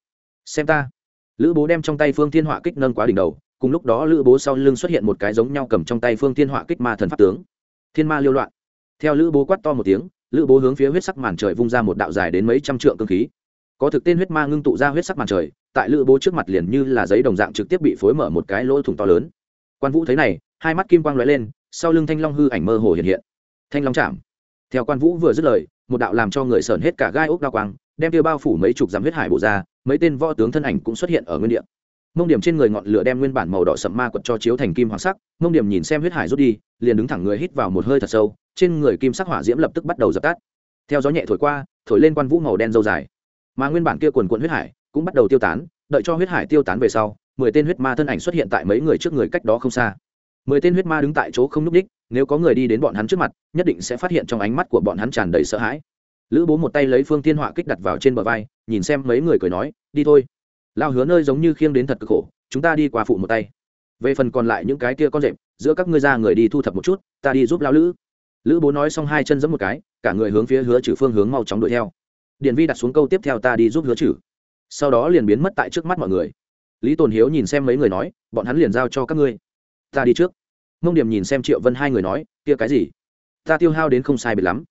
xem ta. Lữ bố đem trong tay phương thiên họa kích nâng quá đỉnh đầu, cùng lúc đó lữ bố sau lưng xuất hiện một cái giống nhau cầm trong tay phương thiên họa kích ma thần pháp tướng. Thiên ma liêu loạn. Theo lữ bố quát to một tiếng, lữ bố hướng phía huyết sắc màn trời vung ra một đạo dài đến mấy trăm trượng cơ khí. Có thực tên huyết ma ngưng tụ ra huyết sắc màn trời tại lữ bố trước mặt liền như là giấy đồng dạng trực tiếp bị phối mở một cái lỗ thủng to lớn. Quan vũ thấy này, hai mắt kim quang lóe lên, sau lưng thanh long hư ảnh mơ hồ hiện hiện. Thanh long chạm. Theo quan vũ vừa dứt lời, một đạo làm cho người sởn hết cả gai ốc đa quang, đem tiêu bao phủ mấy chục dặm huyết hải bộ ra, mấy tên võ tướng thân ảnh cũng xuất hiện ở nguyên địa. Mông điểm trên người ngọn lửa đem nguyên bản màu đỏ sậm ma quật cho chiếu thành kim hoàng sắc, mông điểm nhìn xem huyết hải rút đi, liền đứng thẳng người hít vào một hơi thật sâu, trên người kim sắc hỏa diễm lập tức bắt đầu dập tắt. Theo gió nhẹ thổi qua, thổi lên quan vũ màu đen dâu dài. Mà nguyên bản kia quần quận huyết hải cũng bắt đầu tiêu tán, đợi cho huyết hải tiêu tán về sau, mười tên huyết ma thân ảnh xuất hiện tại mấy người trước người cách đó không xa. Mười tên huyết ma đứng tại chỗ không n ú c đích nếu có người đi đến bọn hắn trước mặt, nhất định sẽ phát hiện trong ánh mắt của bọn hắn tràn đầy sợ hãi. Lữ bố một tay lấy phương thiên họa kích đặt vào trên bờ vai, nhìn xem mấy người cười nói, đi thôi. Lao hứa nơi giống như khiêng đến thật cực khổ, chúng ta đi qua phụ một tay. Về phần còn lại những cái kia con rệp, giữa các ngươi ra người đi thu thập một chút, ta đi giúp lao lữ. Lữ bố nói xong hai chân giẫm một cái, cả người hướng phía hứa trừ phương hướng mau chóng đuổi theo. Điền vi đặt xuống câu tiếp theo ta đi giúp hứa trừ sau đó liền biến mất tại trước mắt mọi người. Lý tồn hiếu nhìn xem mấy người nói, bọn hắn liền giao cho các ngươi. Ta đi trước. Mông điểm nhìn xem triệu vân hai người nói, kia cái gì? Ta tiêu hao đến không sai biệt lắm.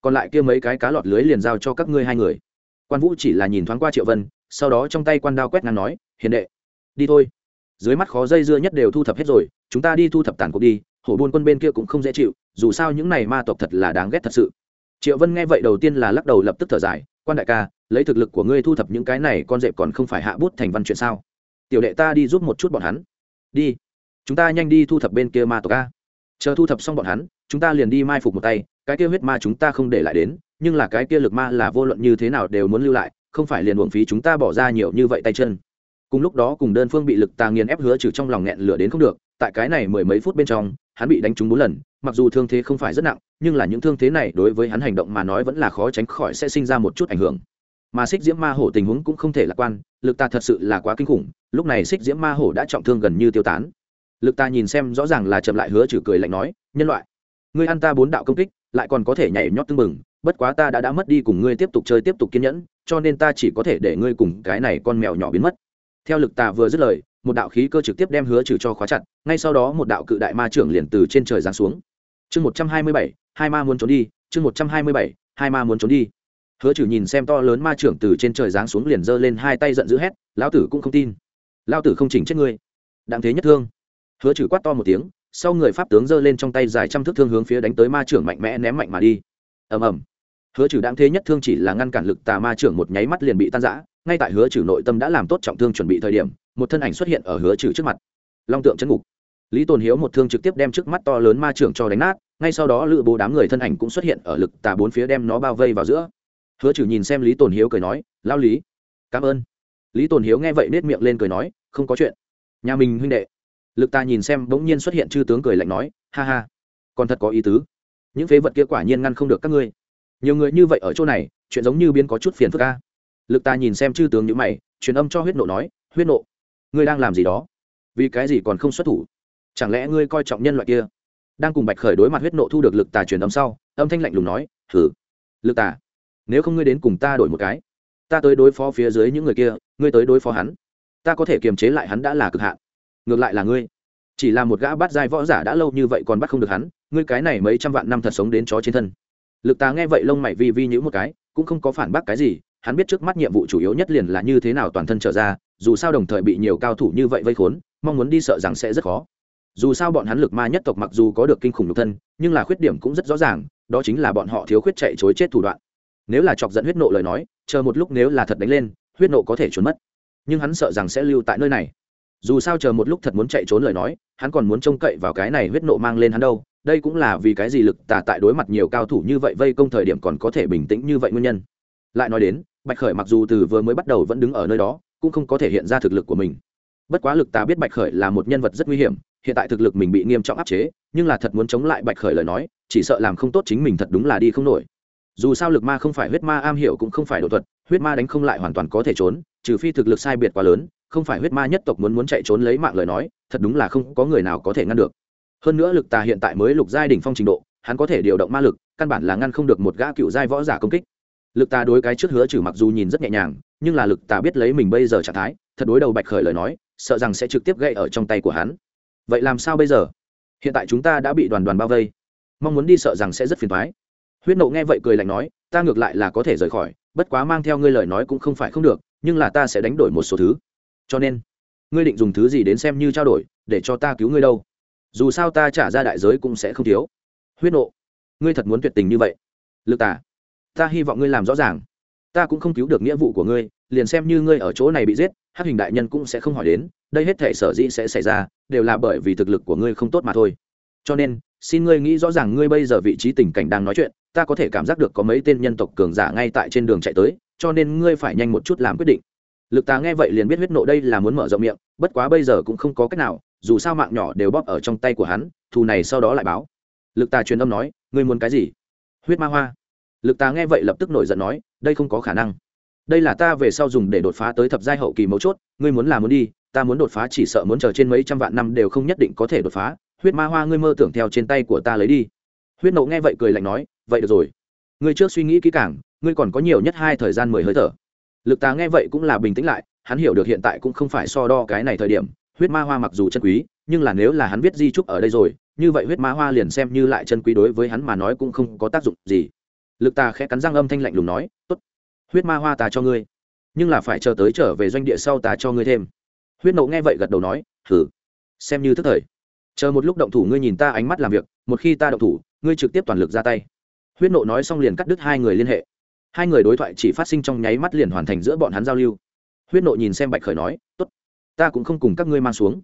Còn lại kia mấy cái cá lọt lưới liền giao cho các ngươi hai người. Quan vũ chỉ là nhìn thoáng qua triệu vân, sau đó trong tay quan đao quét ngang nói, hiền đệ, đi thôi. Dưới mắt khó dây dưa nhất đều thu thập hết rồi, chúng ta đi thu thập tàn cuộc đi, hổ buôn quân bên kia cũng không dễ chịu, dù sao những này ma tộc thật là đáng ghét thật sự. Triệu vân nghe vậy đầu tiên là lắc đầu lập tức thở dài, quan đại ca lấy thực lực của ngươi thu thập những cái này, con dẹp còn không phải hạ bút thành văn chuyện sao? Tiểu đệ ta đi giúp một chút bọn hắn. Đi. Chúng ta nhanh đi thu thập bên kia ma tộc a. Chờ thu thập xong bọn hắn, chúng ta liền đi mai phục một tay. Cái kia huyết ma chúng ta không để lại đến, nhưng là cái kia lực ma là vô luận như thế nào đều muốn lưu lại, không phải liền uổng phí chúng ta bỏ ra nhiều như vậy tay chân. Cùng lúc đó cùng đơn phương bị lực tà nghiền ép hứa trừ trong lòng nghẹn lửa đến không được, tại cái này mười mấy phút bên trong, hắn bị đánh trúng bốn lần, mặc dù thương thế không phải rất nặng, nhưng là những thương thế này đối với hắn hành động mà nói vẫn là khó tránh khỏi sẽ sinh ra một chút ảnh hưởng mà xích diễm ma hổ tình huống cũng không thể lạc quan, lực ta thật sự là quá kinh khủng, lúc này xích diễm ma hổ đã trọng thương gần như tiêu tán. Lực ta nhìn xem rõ ràng là chậm lại hứa trừ cười lạnh nói, nhân loại, ngươi ăn ta bốn đạo công kích, lại còn có thể nhảy nhót tưng bừng, bất quá ta đã đã mất đi cùng ngươi tiếp tục chơi tiếp tục kiên nhẫn, cho nên ta chỉ có thể để ngươi cùng cái này con mèo nhỏ biến mất. Theo lực ta vừa dứt lời, một đạo khí cơ trực tiếp đem hứa trừ cho khóa chặt, ngay sau đó một đạo cự đại ma trưởng liền từ trên trời giáng xuống. Chương một trăm hai mươi bảy, hai ma muốn trốn đi, chương một trăm hai mươi bảy, hai ma muốn trốn đi hứa trừ nhìn xem to lớn ma trưởng từ trên trời giáng xuống liền giơ lên hai tay giận dữ hét, lão tử cũng không tin. Lão tử không chỉnh chết ngươi. Đặng thế nhất thương. Hứa trừ quát to một tiếng, sau người pháp tướng giơ lên trong tay dài trăm thước thương hướng phía đánh tới ma trưởng mạnh mẽ ném mạnh mà đi. Ầm ầm. Hứa trừ đáng thế nhất thương chỉ là ngăn cản lực tà ma trưởng một nháy mắt liền bị tan rã, ngay tại hứa trừ nội tâm đã làm tốt trọng thương chuẩn bị thời điểm, một thân ảnh xuất hiện ở hứa trừ trước mặt. Long tượng chân ngục. Lý tồn hiếu một thương trực tiếp đem trước mắt to lớn ma trưởng cho đánh nát, ngay sau đó lựa bố đám người thân ảnh cũng xuất hiện ở lực tà bốn phía đem nó bao vây vào giữa hứa trừ nhìn xem lý tồn hiếu cười nói lao lý, cảm ơn. Lý tồn hiếu nghe vậy nết miệng lên cười nói, không có chuyện. Nhà mình huynh đệ. Lực ta nhìn xem bỗng nhiên xuất hiện chư tướng cười lạnh nói, ha ha, còn thật có ý tứ. Những phế vật kia quả nhiên ngăn không được các ngươi. Nhiều người như vậy ở chỗ này, chuyện giống như biến có chút phiền phức ca lực ta nhìn xem chư tướng như mày, truyền âm cho huyết nộ nói, huyết nộ, ngươi đang làm gì đó? Vì cái gì còn không xuất thủ? Chẳng lẽ ngươi coi trọng nhân loại kia? Đang cùng bạch khởi đối mặt huyết nộ thu được lực tà truyền âm sau, âm thanh lạnh lùng nói thử lực tà nếu không ngươi đến cùng ta đổi một cái. Ta tới đối phó phía dưới những người kia, ngươi tới đối phó hắn. Ta có thể kiềm chế lại hắn đã là cực hạn. Ngược lại là ngươi. Chỉ là một gã bắt giai võ giả đã lâu như vậy còn bắt không được hắn, ngươi cái này mấy trăm vạn năm thật sống đến chó trên thân. Lực tá nghe vậy lông mày vi vi nhữ một cái, cũng không có phản bác cái gì, hắn biết trước mắt nhiệm vụ chủ yếu nhất liền là như thế nào toàn thân trở ra, dù sao đồng thời bị nhiều cao thủ như vậy vây khốn, mong muốn đi sợ rằng sẽ rất khó. Dù sao bọn hắn lực ma nhất tộc mặc dù có được kinh khủng nhục thân, nhưng là khuyết điểm cũng rất rõ ràng, đó chính là bọn họ thiếu khuyết chạy chối chết thủ đoạn nếu là chọc giận huyết nộ lời nói, chờ một lúc nếu là thật đánh lên, huyết nộ có thể trốn mất. Nhưng hắn sợ rằng sẽ lưu tại nơi này. Dù sao chờ một lúc thật muốn chạy trốn lời nói, hắn còn muốn trông cậy vào cái này huyết nộ mang lên hắn đâu. Đây cũng là vì cái gì lực tà tại đối mặt nhiều cao thủ như vậy vây công thời điểm còn có thể bình tĩnh như vậy nguyên nhân. Lại nói đến, bạch khởi mặc dù từ vừa mới bắt đầu vẫn đứng ở nơi đó, cũng không có thể hiện ra thực lực của mình. Bất quá lực tà biết bạch khởi là một nhân vật rất nguy hiểm, hiện tại thực lực mình bị nghiêm trọng áp chế, nhưng là thật muốn chống lại bạch khởi lời nói, chỉ sợ làm không tốt chính mình thật đúng là đi không nổi dù sao lực ma không phải huyết ma, am hiểu cũng không phải đột thuật, huyết ma đánh không lại hoàn toàn có thể trốn, trừ phi thực lực sai biệt quá lớn, không phải huyết ma nhất tộc muốn muốn chạy trốn lấy mạng lời nói, thật đúng là không có người nào có thể ngăn được. Hơn nữa lực tà hiện tại mới lục giai đỉnh phong trình độ, hắn có thể điều động ma lực, căn bản là ngăn không được một gã cựu giai võ giả công kích. Lực tà đối cái trước hứa trừ mặc dù nhìn rất nhẹ nhàng, nhưng là lực tà biết lấy mình bây giờ trạng thái, thật đối đầu bạch khởi lời nói, sợ rằng sẽ trực tiếp gây ở trong tay của hắn. Vậy làm sao bây giờ? Hiện tại chúng ta đã bị đoàn đoàn bao vây. Mong muốn đi sợ rằng sẽ rất phiền thoái huyết nộ nghe vậy cười lạnh nói, ta ngược lại là có thể rời khỏi, bất quá mang theo ngươi lời nói cũng không phải không được, nhưng là ta sẽ đánh đổi một số thứ. Cho nên, ngươi định dùng thứ gì đến xem như trao đổi, để cho ta cứu ngươi đâu? Dù sao ta trả ra đại giới cũng sẽ không thiếu. Huyết nộ, ngươi thật muốn tuyệt tình như vậy? Lực tả ta hy vọng ngươi làm rõ ràng. Ta cũng không cứu được nghĩa vụ của ngươi, liền xem như ngươi ở chỗ này bị giết, hắc hình đại nhân cũng sẽ không hỏi đến, đây hết thể sở dĩ sẽ xảy ra, đều là bởi vì thực lực của ngươi không tốt mà thôi. Cho nên, xin ngươi nghĩ rõ ràng ngươi bây giờ vị trí tình cảnh đang nói chuyện ta có thể cảm giác được có mấy tên nhân tộc cường giả ngay tại trên đường chạy tới, cho nên ngươi phải nhanh một chút làm quyết định. Lực tá nghe vậy liền biết huyết nộ đây là muốn mở rộng miệng, bất quá bây giờ cũng không có cách nào, dù sao mạng nhỏ đều bóp ở trong tay của hắn, thù này sau đó lại báo. Lực tà truyền âm nói, ngươi muốn cái gì? Huyết ma hoa. Lực tà nghe vậy lập tức nổi giận nói, đây không có khả năng. Đây là ta về sau dùng để đột phá tới thập giai hậu kỳ mấu chốt, ngươi muốn làm muốn đi, ta muốn đột phá chỉ sợ muốn chờ trên mấy trăm vạn năm đều không nhất định có thể đột phá. Huyết ma hoa ngươi mơ tưởng theo trên tay của ta lấy đi. Huyết nộ nghe vậy cười lạnh nói vậy được rồi. Ngươi trước suy nghĩ kỹ càng, ngươi còn có nhiều nhất hai thời gian mười hơi thở. Lực tá nghe vậy cũng là bình tĩnh lại, hắn hiểu được hiện tại cũng không phải so đo cái này thời điểm, huyết ma hoa mặc dù chân quý, nhưng là nếu là hắn biết di trúc ở đây rồi, như vậy huyết ma hoa liền xem như lại chân quý đối với hắn mà nói cũng không có tác dụng gì. Lực ta khẽ cắn răng âm thanh lạnh lùng nói, tốt, huyết ma hoa ta cho ngươi, nhưng là phải chờ tới trở về doanh địa sau ta cho ngươi thêm. Huyết nộ nghe vậy gật đầu nói thử xem như thức thời. Chờ một lúc động thủ ngươi nhìn ta ánh mắt làm việc, một khi ta động thủ, ngươi trực tiếp toàn lực ra tay huyết nộ nói xong liền cắt đứt hai người liên hệ. Hai người đối thoại chỉ phát sinh trong nháy mắt liền hoàn thành giữa bọn hắn giao lưu. Huyết nộ nhìn xem bạch khởi nói, tốt, ta cũng không cùng các ngươi mang xuống.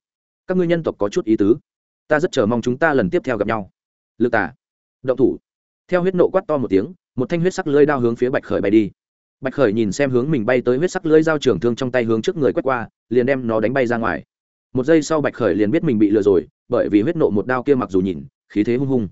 Các ngươi nhân tộc có chút ý tứ. Ta rất chờ mong chúng ta lần tiếp theo gặp nhau. Lực tả động thủ. Theo huyết nộ quát to một tiếng, một thanh huyết sắc lưới đao hướng phía bạch khởi bay đi. Bạch khởi nhìn xem hướng mình bay tới huyết sắc lưới dao trường thương trong tay hướng trước người quét qua, liền đem nó đánh bay ra ngoài. Một giây sau bạch khởi liền biết mình bị lừa rồi, bởi vì huyết nộ một đao kia mặc dù nhìn, khí thế hung hung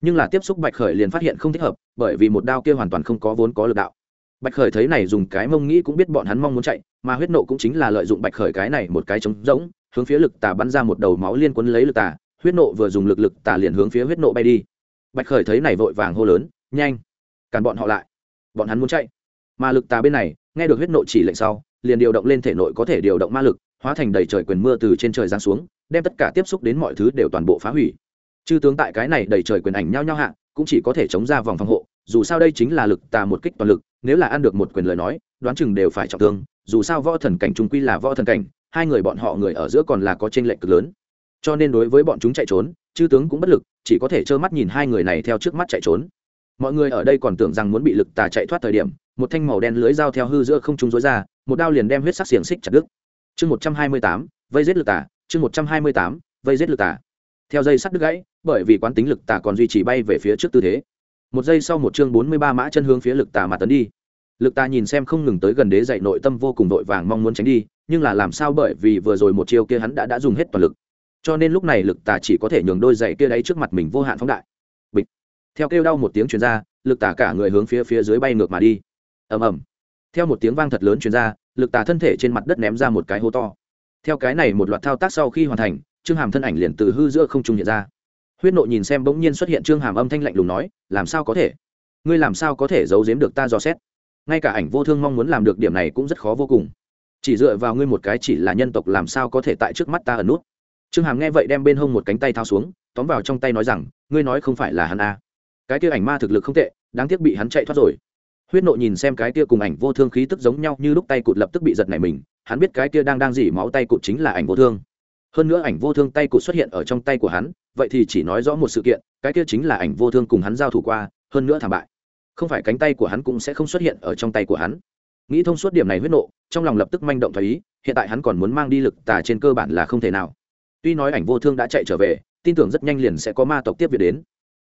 nhưng là tiếp xúc bạch khởi liền phát hiện không thích hợp, bởi vì một đao kia hoàn toàn không có vốn có lực đạo. Bạch khởi thấy này dùng cái mông nghĩ cũng biết bọn hắn mong muốn chạy, mà huyết nộ cũng chính là lợi dụng bạch khởi cái này một cái trống rỗng, hướng phía lực tà bắn ra một đầu máu liên quấn lấy lực tà, huyết nộ vừa dùng lực lực tà liền hướng phía huyết nộ bay đi. Bạch khởi thấy này vội vàng hô lớn, nhanh, cản bọn họ lại. Bọn hắn muốn chạy. Mà lực tà bên này, nghe được huyết nộ chỉ lệnh sau, liền điều động lên thể nội có thể điều động ma lực, hóa thành đầy trời quyền mưa từ trên trời giáng xuống, đem tất cả tiếp xúc đến mọi thứ đều toàn bộ phá hủy chư tướng tại cái này đầy trời quyền ảnh nhao nhao hạ, cũng chỉ có thể chống ra vòng phòng hộ, dù sao đây chính là lực tà một kích toàn lực, nếu là ăn được một quyền lời nói, đoán chừng đều phải trọng thương, dù sao võ thần cảnh trung quy là võ thần cảnh, hai người bọn họ người ở giữa còn là có tranh lệch cực lớn. Cho nên đối với bọn chúng chạy trốn, chư tướng cũng bất lực, chỉ có thể trơ mắt nhìn hai người này theo trước mắt chạy trốn. Mọi người ở đây còn tưởng rằng muốn bị lực tà chạy thoát thời điểm, một thanh màu đen lưới dao theo hư giữa không trung dối ra, một đao liền đem huyết sắc xiềng xích chặt đứt. Chương một trăm hai mươi tám, vây giết lực tà, chương một trăm hai mươi tám, vây giết lực tà. Theo dây sắt đứt gãy bởi vì quán tính lực tà còn duy trì bay về phía trước tư thế. Một giây sau một chương bốn mươi ba mã chân hướng phía lực tà mà tấn đi. Lực tà nhìn xem không ngừng tới gần đế dạy nội tâm vô cùng vội vàng mong muốn tránh đi, nhưng là làm sao bởi vì vừa rồi một chiêu kia hắn đã đã dùng hết toàn lực. Cho nên lúc này lực tà chỉ có thể nhường đôi giày kia đấy trước mặt mình vô hạn phóng đại. Bịch. Theo kêu đau một tiếng chuyển ra, lực tà cả người hướng phía phía dưới bay ngược mà đi. Ầm ầm. Theo một tiếng vang thật lớn chuyển ra, lực tà thân thể trên mặt đất ném ra một cái hố to. Theo cái này một loạt thao tác sau khi hoàn thành, trương hàm thân ảnh liền từ hư giữa không trung hiện ra huyết nộ nhìn xem bỗng nhiên xuất hiện trương hàm âm thanh lạnh lùng nói, làm sao có thể? Ngươi làm sao có thể giấu giếm được ta dò xét? Ngay cả ảnh vô thương mong muốn làm được điểm này cũng rất khó vô cùng. Chỉ dựa vào ngươi một cái chỉ là nhân tộc làm sao có thể tại trước mắt ta ẩn nút? Trương hàm nghe vậy đem bên hông một cánh tay thao xuống, tóm vào trong tay nói rằng, ngươi nói không phải là hắn a cái kia ảnh ma thực lực không tệ, đáng tiếc bị hắn chạy thoát rồi. Huyết nộ nhìn xem cái kia cùng ảnh vô thương khí tức giống nhau như lúc tay cụt lập tức bị giật này mình, hắn biết cái kia đang đang dỉ máu tay cụt chính là ảnh vô thương. Hơn nữa ảnh vô thương tay cụt xuất hiện ở trong tay của hắn vậy thì chỉ nói rõ một sự kiện, cái kia chính là ảnh vô thương cùng hắn giao thủ qua, hơn nữa thảm bại. Không phải cánh tay của hắn cũng sẽ không xuất hiện ở trong tay của hắn. Nghĩ thông suốt điểm này huyết nộ, trong lòng lập tức manh động thấy hiện tại hắn còn muốn mang đi lực tà trên cơ bản là không thể nào. Tuy nói ảnh vô thương đã chạy trở về, tin tưởng rất nhanh liền sẽ có ma tộc tiếp việc đến.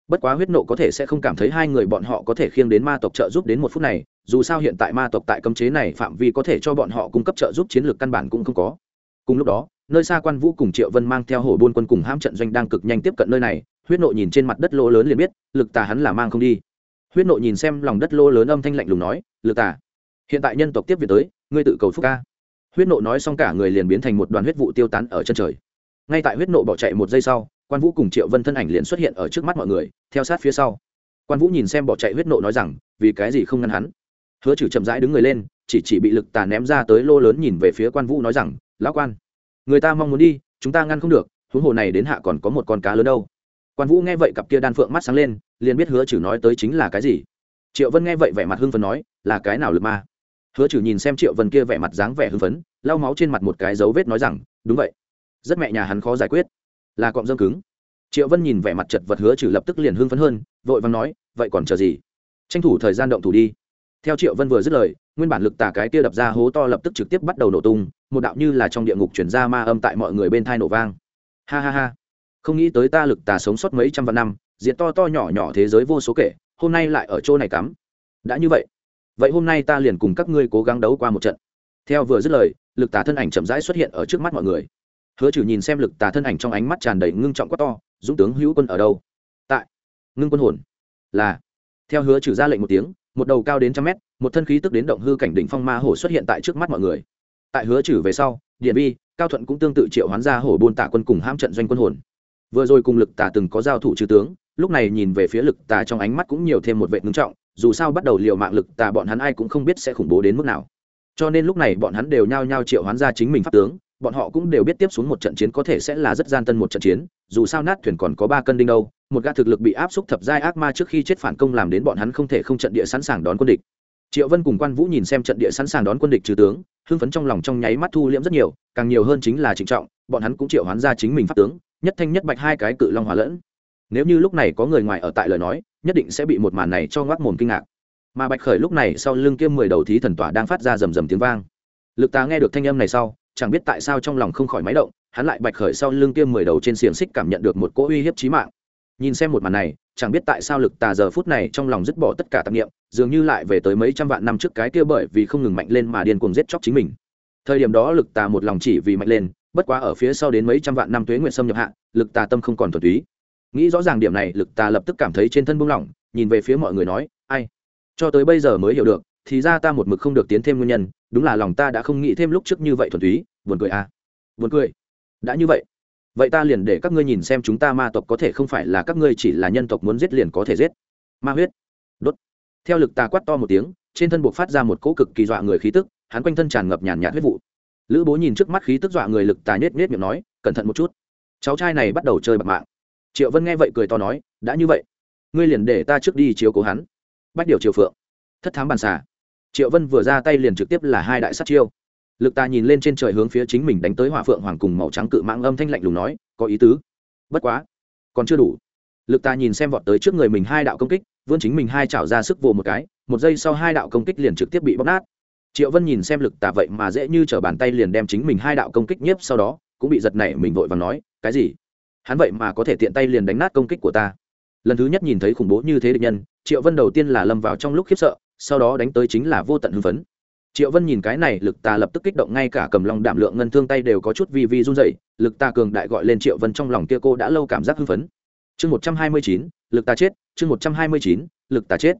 Bất quá huyết nộ có thể sẽ không cảm thấy hai người bọn họ có thể khiêng đến ma tộc trợ giúp đến một phút này, dù sao hiện tại ma tộc tại cấm chế này phạm vi có thể cho bọn họ cung cấp trợ giúp chiến lược căn bản cũng không có. Cùng lúc đó nơi xa quan vũ cùng triệu vân mang theo hổ buôn quân cùng hãm trận doanh đang cực nhanh tiếp cận nơi này, huyết nộ nhìn trên mặt đất lỗ lớn liền biết, lực tà hắn là mang không đi. Huyết nộ nhìn xem lòng đất lỗ lớn âm thanh lạnh lùng nói, lực tà, hiện tại nhân tộc tiếp việc tới, ngươi tự cầu phúc ca. Huyết nộ nói xong cả người liền biến thành một đoàn huyết vụ tiêu tán ở chân trời. Ngay tại huyết nộ bỏ chạy một giây sau, quan vũ cùng triệu vân thân ảnh liền xuất hiện ở trước mắt mọi người, theo sát phía sau. Quan vũ nhìn xem bỏ chạy huyết nộ nói rằng, vì cái gì không ngăn hắn? Hứa trừ chậm rãi đứng người lên, chỉ chỉ bị lực tà ném ra tới lô lớn nhìn về phía quan vũ nói rằng, lão quan người ta mong muốn đi, chúng ta ngăn không được, huống hồ này đến hạ còn có một con cá lớn đâu. Quan vũ nghe vậy cặp kia đan phượng mắt sáng lên, liền biết hứa chử nói tới chính là cái gì. Triệu vân nghe vậy vẻ mặt hưng phấn nói, là cái nào lực ma? Hứa chử nhìn xem triệu vân kia vẻ mặt dáng vẻ hưng phấn, lau máu trên mặt một cái dấu vết nói rằng, đúng vậy. Rất mẹ nhà hắn khó giải quyết. Là cọng dâm cứng. Triệu vân nhìn vẻ mặt chật vật hứa trừ lập tức liền hưng phấn hơn, vội vàng nói, vậy còn chờ gì? Tranh thủ thời gian động thủ đi. Theo triệu vân vừa dứt lời nguyên bản lực tả cái kia đập ra hố to lập tức trực tiếp bắt đầu nổ tung, một đạo như là trong địa ngục chuyển ra ma âm tại mọi người bên thai nổ vang. Ha ha ha. Không nghĩ tới ta lực tà sống sót mấy trăm vạn năm, diệt to to nhỏ nhỏ thế giới vô số kể, hôm nay lại ở chỗ này cắm. Đã như vậy vậy hôm nay ta liền cùng các ngươi cố gắng đấu qua một trận. Theo vừa dứt lời, lực tà thân ảnh chậm rãi xuất hiện ở trước mắt mọi người. Hứa trừ nhìn xem lực tà thân ảnh trong ánh mắt tràn đầy ngưng trọng quá to, dũng tướng hữu quân ở đâu? Tại. Ngưng quân hồn. Là. Theo hứa trừ ra lệnh một tiếng một đầu cao đến trăm mét, một thân khí tức đến động hư cảnh đỉnh phong ma hổ xuất hiện tại trước mắt mọi người. Tại hứa trừ về sau, điện bi, cao thuận cũng tương tự triệu hoán ra hổ buôn tả quân cùng hãm trận doanh quân hồn. Vừa rồi cùng lực tả từng có giao thủ chư tướng, lúc này nhìn về phía lực tà trong ánh mắt cũng nhiều thêm một vệ ngưng trọng, dù sao bắt đầu liều mạng lực tà bọn hắn ai cũng không biết sẽ khủng bố đến mức nào. Cho nên lúc này bọn hắn đều nhao nhao triệu hoán ra chính mình pháp tướng bọn họ cũng đều biết tiếp xuống một trận chiến có thể sẽ là rất gian tân một trận chiến, dù sao nát thuyền còn có ba cân đinh đâu, một gã thực lực bị áp xúc thập giai ác ma trước khi chết phản công làm đến bọn hắn không thể không trận địa sẵn sàng đón quân địch. Triệu vân cùng quan vũ nhìn xem trận địa sẵn sàng đón quân địch trừ tướng, hưng phấn trong lòng trong nháy mắt thu liễm rất nhiều, càng nhiều hơn chính là trịnh trọng, bọn hắn cũng triệu hoán ra chính mình pháp tướng, nhất thanh nhất bạch hai cái cự long hòa lẫn. Nếu như lúc này có người ngoài ở tại lời nói, nhất định sẽ bị một màn này cho ngoác mồm kinh ngạc. Mà bạch khởi lúc này sau lưng kia mười đầu thí thần tỏa đang phát ra rầm rầm tiếng vang. Lực tá nghe được thanh âm này sau chẳng biết tại sao trong lòng không khỏi máy động, hắn lại bạch khởi sau lưng kia mười đầu trên xiềng xích cảm nhận được một cỗ uy hiếp chí mạng. Nhìn xem một màn này, chẳng biết tại sao lực tà giờ phút này trong lòng dứt bỏ tất cả tạp nghiệm dường như lại về tới mấy trăm vạn năm trước cái kia bởi vì không ngừng mạnh lên mà điên cuồng giết chóc chính mình. Thời điểm đó lực tà một lòng chỉ vì mạnh lên, bất quá ở phía sau đến mấy trăm vạn năm tuế nguyện xâm nhập hạ, lực tà tâm không còn thuần túy. Nghĩ rõ ràng điểm này, lực tà lập tức cảm thấy trên thân buông lỏng, nhìn về phía mọi người nói, ai? Cho tới bây giờ mới hiểu được thì ra ta một mực không được tiến thêm nguyên nhân, đúng là lòng ta đã không nghĩ thêm lúc trước như vậy thuần túy, buồn cười à? Buồn cười? Đã như vậy. Vậy ta liền để các ngươi nhìn xem chúng ta ma tộc có thể không phải là các ngươi chỉ là nhân tộc muốn giết liền có thể giết. Ma huyết. Đốt. Theo lực ta quát to một tiếng, trên thân buộc phát ra một cỗ cực kỳ dọa người khí tức, hắn quanh thân tràn ngập nhàn nhạt huyết vụ. Lữ bố nhìn trước mắt khí tức dọa người lực ta nhét nhét miệng nói, cẩn thận một chút. Cháu trai này bắt đầu chơi bạc mạng. Triệu vân nghe vậy cười to nói, đã như vậy, ngươi liền để ta trước đi chiếu cố hắn. Bách điều triều phượng. Thất thám bàn xà triệu vân vừa ra tay liền trực tiếp là hai đại sát chiêu. Lực ta nhìn lên trên trời hướng phía chính mình đánh tới hỏa phượng hoàng cùng màu trắng cự mãng âm thanh lạnh lùng nói, có ý tứ. Bất quá, còn chưa đủ. Lực ta nhìn xem vọt tới trước người mình hai đạo công kích, vươn chính mình hai chảo ra sức vồ một cái, một giây sau hai đạo công kích liền trực tiếp bị bóc nát. Triệu vân nhìn xem lực tà vậy mà dễ như t r ở bàn tay liền đem chính mình hai đạo công kích nhiếp sau đó, cũng bị giật nảy mình vội và nói, cái gì? Hắn vậy mà có thể tiện tay liền đánh nát công kích của ta? Lần thứ nhất nhìn thấy khủng bố như thế địch nhân, triệu vân đầu tiên là lâm vào trong lúc khiếp sợ sau đó đánh tới chính là vô tận hưng phấn. Triệu vân nhìn cái này, lực tà lập tức kích động ngay cả cầm lòng đảm lượng ngân thương tay đều có chút vi vi run dậy lực tà cường đại gọi lên triệu vân trong lòng kia cô đã lâu cảm giác hưng phấn. Chương một trăm hai mươi chín, lực tà chết, chương một trăm hai mươi chín, lực tà chết.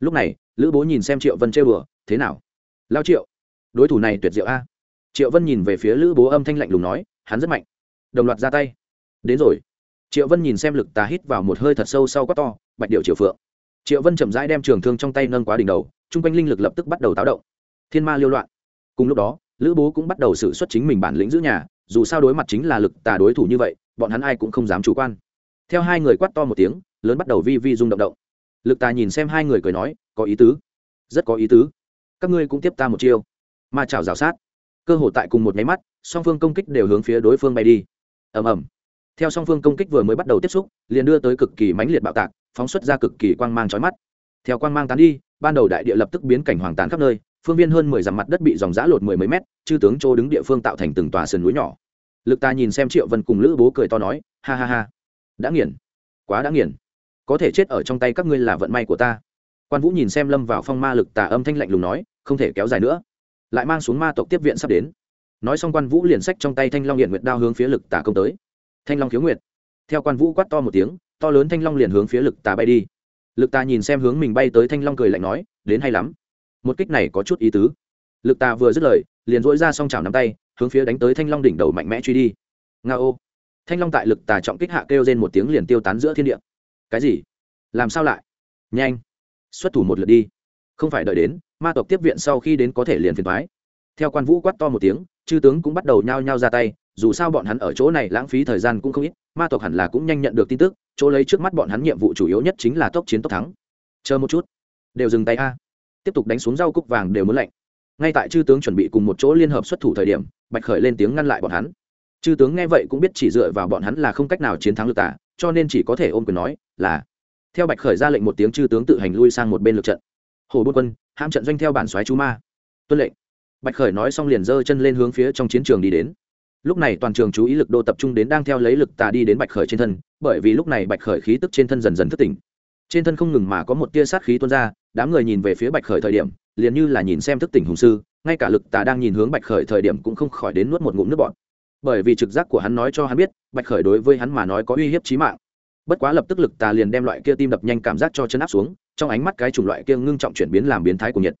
Lúc này, lữ bố nhìn xem triệu vân chơi bừa thế nào? Lao triệu, đối thủ này tuyệt diệu a. Triệu vân nhìn về phía lữ bố âm thanh lạnh lùng nói, hắn rất mạnh. Đồng loạt ra tay. Đến rồi. Triệu vân nhìn xem lực tà hít vào một hơi thật sâu sau quát to, bạch điệu triệu phượng triệu vân chậm rãi đem trường thương trong tay nâng quá đỉnh đầu, chung quanh linh lực lập tức bắt đầu táo động. Thiên ma liêu loạn. Cùng lúc đó, lữ bố cũng bắt đầu xử xuất chính mình bản lĩnh giữ nhà, dù sao đối mặt chính là lực tà đối thủ như vậy, bọn hắn ai cũng không dám chủ quan. Theo hai người quát to một tiếng, lớn bắt đầu vi vi rung động động. Lực tà nhìn xem hai người cười nói, có ý tứ. Rất có ý tứ. Các ngươi cũng tiếp ta một chiêu. Ma chảo rào sát. Cơ hội tại cùng một máy mắt, song phương công kích đều hướng phía đối phương bay đi. Ầm ầm. Theo song phương công kích vừa mới bắt đầu tiếp xúc, liền đưa tới cực kỳ mãnh liệt bạo tạc phóng xuất ra cực kỳ quang mang chói mắt. Theo quang mang tán đi, ban đầu đại địa lập tức biến cảnh hoàng tàn khắp nơi, phương viên hơn mười dặm mặt đất bị dòng giã lột mười mấy mét, chư tướng chỗ đứng địa phương tạo thành từng tòa sườn núi nhỏ. Lực ta nhìn xem triệu vân cùng lữ bố cười to nói, ha ha ha, đã nghiền, quá đã nghiền. Có thể chết ở trong tay các ngươi là vận may của ta. Quan vũ nhìn xem lâm vào phong ma lực tà âm thanh lạnh lùng nói, không thể kéo dài nữa. Lại mang xuống ma tộc tiếp viện sắp đến. Nói xong quan vũ liền sách trong tay thanh long hiện nguyệt đao hướng phía lực tà công tới. Thanh long khiếu nguyệt. Theo quan vũ quát to một tiếng to lớn thanh long liền hướng phía lực tà bay đi. Lực tà nhìn xem hướng mình bay tới thanh long cười lạnh nói, đến hay lắm. Một kích này có chút ý tứ. Lực tà vừa dứt lời, liền dỗi ra xong chảo nắm tay, hướng phía đánh tới thanh long đỉnh đầu mạnh mẽ truy đi. Nga ô. Thanh long tại lực tà trọng kích hạ kêu trên một tiếng liền tiêu tán giữa thiên địa. Cái gì? Làm sao lại? Nhanh, xuất thủ một lượt đi. Không phải đợi đến, ma tộc tiếp viện sau khi đến có thể liền phiền thoái theo quan vũ quát to một tiếng, chư tướng cũng bắt đầu nhao nhao ra tay dù sao bọn hắn ở chỗ này lãng phí thời gian cũng không ít, ma tộc hẳn là cũng nhanh nhận được tin tức, chỗ lấy trước mắt bọn hắn nhiệm vụ chủ yếu nhất chính là tốc chiến tốc thắng. Chờ một chút. Đều dừng tay a. Tiếp tục đánh xuống rau cúc vàng đều muốn lạnh. Ngay tại chư tướng chuẩn bị cùng một chỗ liên hợp xuất thủ thời điểm, bạch khởi lên tiếng ngăn lại bọn hắn. Chư tướng nghe vậy cũng biết chỉ dựa vào bọn hắn là không cách nào chiến thắng lực tả cho nên chỉ có thể ôm quyền nói là. Theo bạch khởi ra lệnh một tiếng chư tướng tự hành lui sang một bên lượt trận. Hồ bôn quân ham trận doanh theo bản xoáy chú ma. Tuân lệnh. Bạch khởi nói xong liền giơ chân lên hướng phía trong chiến trường đi đến lúc này toàn trường chú ý lực đô tập trung đến đang theo lấy lực tà đi đến bạch khởi trên thân, bởi vì lúc này bạch khởi khí tức trên thân dần dần thức tỉnh. Trên thân không ngừng mà có một tia sát khí tuôn ra, đám người nhìn về phía bạch khởi thời điểm, liền như là nhìn xem thức tỉnh hùng sư, ngay cả lực tà đang nhìn hướng bạch khởi thời điểm cũng không khỏi đến nuốt một ngụm nước bọn bởi vì trực giác của hắn nói cho hắn biết, bạch khởi đối với hắn mà nói có uy hiếp chí mạng. Bất quá lập tức lực tà liền đem loại kia tim đập nhanh cảm giác cho chân áp xuống, trong ánh mắt cái chủng loại kia ngưng trọng chuyển biến làm biến thái của nhiệt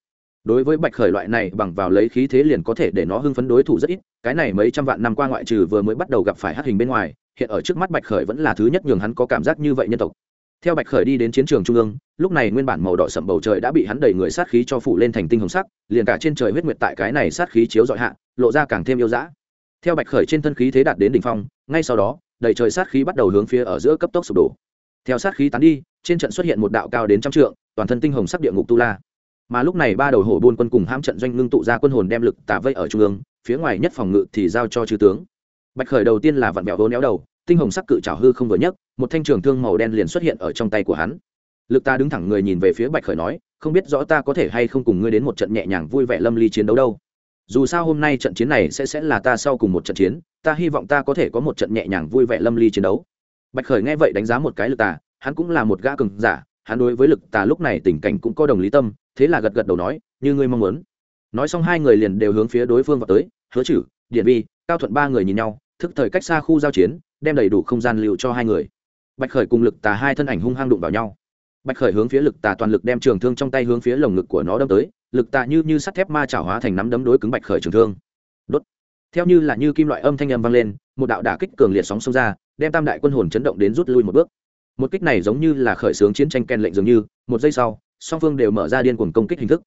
đối với bạch khởi loại này bằng vào lấy khí thế liền có thể để nó hưng phấn đối thủ rất ít, cái này mấy trăm vạn năm qua ngoại trừ vừa mới bắt đầu gặp phải hát hình bên ngoài, hiện ở trước mắt bạch khởi vẫn là thứ nhất nhường hắn có cảm giác như vậy nhân tộc. Theo bạch khởi đi đến chiến trường trung ương, lúc này nguyên bản màu đỏ sậm bầu trời đã bị hắn đầy người sát khí cho phủ lên thành tinh hồng sắc, liền cả trên trời huyết nguyệt tại cái này sát khí chiếu dọi hạ, lộ ra càng thêm yêu dã. Theo bạch khởi trên thân khí thế đạt đến đỉnh phong, ngay sau đó, đầy trời sát khí bắt đầu hướng phía ở giữa cấp tốc sụp đổ. Theo sát khí tán đi, trên trận xuất hiện một đạo cao đến trăm trượng, toàn thân tinh hồng sắc địa ngục tu la mà lúc này ba đầu hổ buôn quân cùng hãm trận doanh ngưng tụ ra quân hồn đem lực tả vây ở trung ương, phía ngoài nhất phòng ngự thì giao cho chư tướng. Bạch khởi đầu tiên là vặn bẹo vốn néo đầu, tinh hồng sắc cự trào hư không vừa nhấc, một thanh trường thương màu đen liền xuất hiện ở trong tay của hắn. Lực ta đứng thẳng người nhìn về phía bạch khởi nói, không biết rõ ta có thể hay không cùng ngươi đến một trận nhẹ nhàng vui vẻ lâm ly chiến đấu đâu. Dù sao hôm nay trận chiến này sẽ sẽ là ta sau cùng một trận chiến, ta hy vọng ta có thể có một trận nhẹ nhàng vui vẻ lâm ly chiến đấu. Bạch khởi nghe vậy đánh giá một cái lực tà hắn cũng là một gã cường giả, hắn đối với lực tà lúc này tình cảnh cũng có đồng lý tâm thế là gật gật đầu nói, như ngươi mong muốn. Nói xong hai người liền đều hướng phía đối phương vào tới, hứa chử điện vi, cao thuận ba người nhìn nhau, thức thời cách xa khu giao chiến, đem đầy đủ không gian liệu cho hai người. Bạch khởi cùng lực tà hai thân ảnh hung hăng đụng vào nhau. Bạch khởi hướng phía lực tà toàn lực đem trường thương trong tay hướng phía lồng ngực của nó đâm tới, lực tà như như sắt thép ma chảo hóa thành nắm đấm đối cứng bạch khởi trường thương. Đốt. Theo như là như kim loại âm thanh âm vang lên, một đạo đả kích cường liệt sóng xông ra, đem tam đại quân hồn chấn động đến rút lui một bước. Một kích này giống như là khởi xướng chiến tranh ken lệnh dường như, một giây sau song phương đều mở ra điên cuồng công kích hình thức.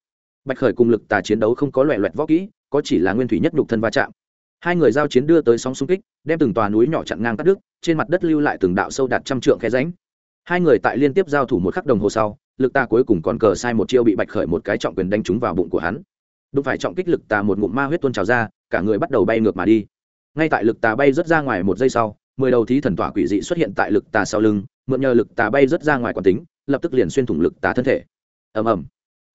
Bạch khởi cùng lực tà chiến đấu không có loẹ loẹt võ kỹ, có chỉ là nguyên thủy nhất nhục thân va chạm. Hai người giao chiến đưa tới sóng xung kích, đem từng tòa núi nhỏ chặn ngang cắt đứt, trên mặt đất lưu lại từng đạo sâu đạt trăm trượng khe ránh hai người tại liên tiếp giao thủ một khắc đồng hồ sau, lực tà cuối cùng còn cờ sai một chiêu bị bạch khởi một cái trọng quyền đánh trúng vào bụng của hắn. Đụng phải trọng kích lực tà một ngụm ma huyết tuôn trào ra, cả người bắt đầu bay ngược mà đi. Ngay tại lực tà bay rớt ra ngoài một giây sau, mười đầu thí thần tỏa quỷ dị xuất hiện tại lực tà sau lưng, mượn nhờ lực tà bay rớt ra ngoài quán tính, lập tức liền xuyên thủng lực tà thân thể ầm ầm.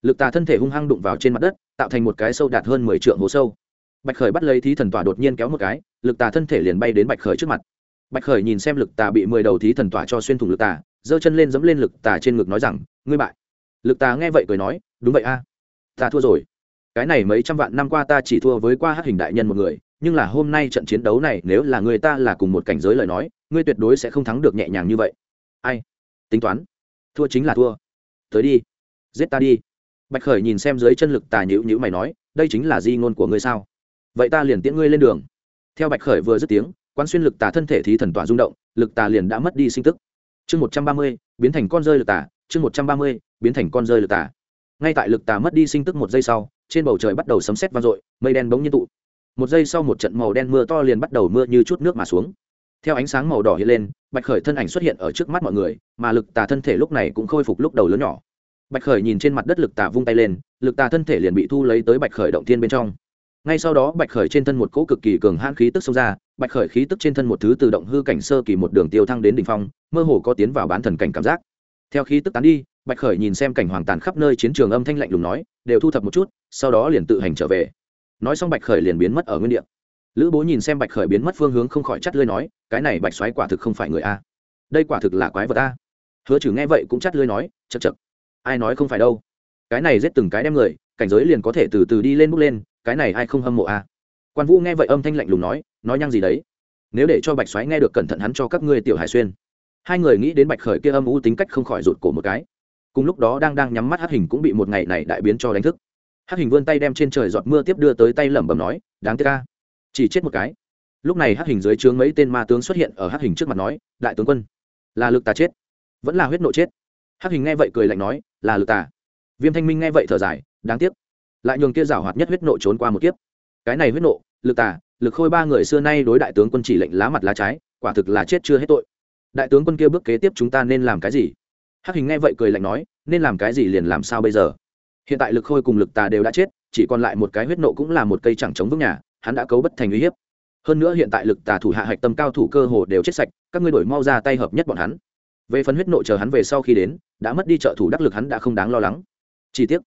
Lực tà thân thể hung hăng đụng vào trên mặt đất, tạo thành một cái sâu đạt hơn mười trượng hố sâu. Bạch khởi bắt lấy thí thần tỏa đột nhiên kéo một cái, lực tà thân thể liền bay đến bạch khởi trước mặt. Bạch khởi nhìn xem lực tà bị mười đầu thí thần tỏa cho xuyên thủng lực tà, giơ chân lên dẫm lên lực tà trên ngực nói rằng, ngươi bại. Lực tà nghe vậy cười nói, đúng vậy a, ta thua rồi. Cái này mấy trăm vạn năm qua ta chỉ thua với qua hát hình đại nhân một người, nhưng là hôm nay trận chiến đấu này, nếu là người ta là cùng một cảnh giới lời nói, ngươi tuyệt đối sẽ không thắng được nhẹ nhàng như vậy. Ai? Tính toán. Thua chính là thua. Tới đi giết ta đi. Bạch khởi nhìn xem dưới chân lực tà nhữ nhữ mày nói, đây chính là di ngôn của ngươi sao? Vậy ta liền tiễn ngươi lên đường. Theo bạch khởi vừa dứt tiếng quan xuyên lực tà thân thể thí thần tỏa rung động, lực tà liền đã mất đi sinh tức. Chương một trăm ba mươi, biến thành con rơi lực tà, chương một trăm ba mươi, biến thành con rơi lực tà. Ngay tại lực tà mất đi sinh tức một giây sau, trên bầu trời bắt đầu sấm sét vang dội, mây đen bỗng nhiên tụ. Một giây sau một trận màu đen mưa to liền bắt đầu mưa như chút nước mà xuống. Theo ánh sáng màu đỏ hiện lên, bạch khởi thân ảnh xuất hiện ở trước mắt mọi người, mà lực tà thân thể lúc này cũng khôi phục lúc đầu lớn nhỏ bạch khởi nhìn trên mặt đất lực tà vung tay lên, lực tà thân thể liền bị thu lấy tới bạch khởi động thiên bên trong. Ngay sau đó bạch khởi trên thân một cỗ cực kỳ cường hãn khí tức xông ra, bạch khởi khí tức trên thân một thứ tự động hư cảnh sơ kỳ một đường tiêu thăng đến đ ỉ n h phong, mơ hồ có tiến vào bán thần cảnh cảm giác. Theo khí tức tán đi, bạch khởi nhìn xem cảnh hoàng tàn khắp nơi chiến trường âm thanh lạnh lùng nói, đều thu thập một chút, sau đó liền tự hành trở về. Nói xong bạch khởi liền biến mất ở nguyên địa. Lữ bố nhìn xem bạch khởi biến mất phương hướng không khỏi chắt lưới nói, cái này bạch xoáy quả thực không phải người a. Đây quả thực là quái vật a. Hứa trừ nghe vậy cũng chắt lưới nói chật chật ai nói không phải đâu. Cái này giết từng cái đem người, cảnh giới liền có thể từ từ đi lên bước lên, cái này ai không hâm mộ à? quan vũ nghe vậy âm thanh lạnh lùng nói nói nhăng gì đấy? Nếu để cho bạch xoáy nghe được cẩn thận hắn cho các ngươi tiểu hải xuyên. Hai người nghĩ đến bạch khởi kia âm u tính cách không khỏi rụt cổ một cái. Cùng lúc đó đang đang nhắm mắt hát hình cũng bị một ngày này đại biến cho đánh thức. Hát hình vươn tay đem trên trời giọt mưa tiếp đưa tới tay lẩm bẩm nói, đáng tiếc ca chỉ chết một cái. Lúc này hát hình dưới trướng mấy tên ma tướng xuất hiện ở hát hình trước mặt nói, đại tướng quân, là lực ta chết, vẫn là huyết nộ chết. Hắc hình nghe vậy cười lạnh nói, là lực tà. Viêm thanh minh nghe vậy thở dài, đáng tiếc. Lại nhường kia rào hoạt nhất huyết nộ trốn qua một kiếp. Cái này huyết nộ, lực tà, lực khôi ba người xưa nay đối đại tướng quân chỉ lệnh lá mặt lá trái, quả thực là chết chưa hết tội. Đại tướng quân kia bước kế tiếp chúng ta nên làm cái gì? Hắc hình nghe vậy cười lạnh nói, nên làm cái gì liền làm sao bây giờ? Hiện tại lực khôi cùng lực tà đều đã chết, chỉ còn lại một cái huyết nộ cũng là một cây chẳng chống vững nhà, hắn đã cấu bất thành uy hiếp. Hơn nữa hiện tại lực tà thủ hạ hạch tâm cao thủ cơ hồ đều chết sạch, các ngươi đổi mau ra tay hợp nhất bọn hắn về phần huyết nộ chờ hắn về sau khi đến, đã mất đi trợ thủ đắc lực hắn đã không đáng lo lắng. Chi tiết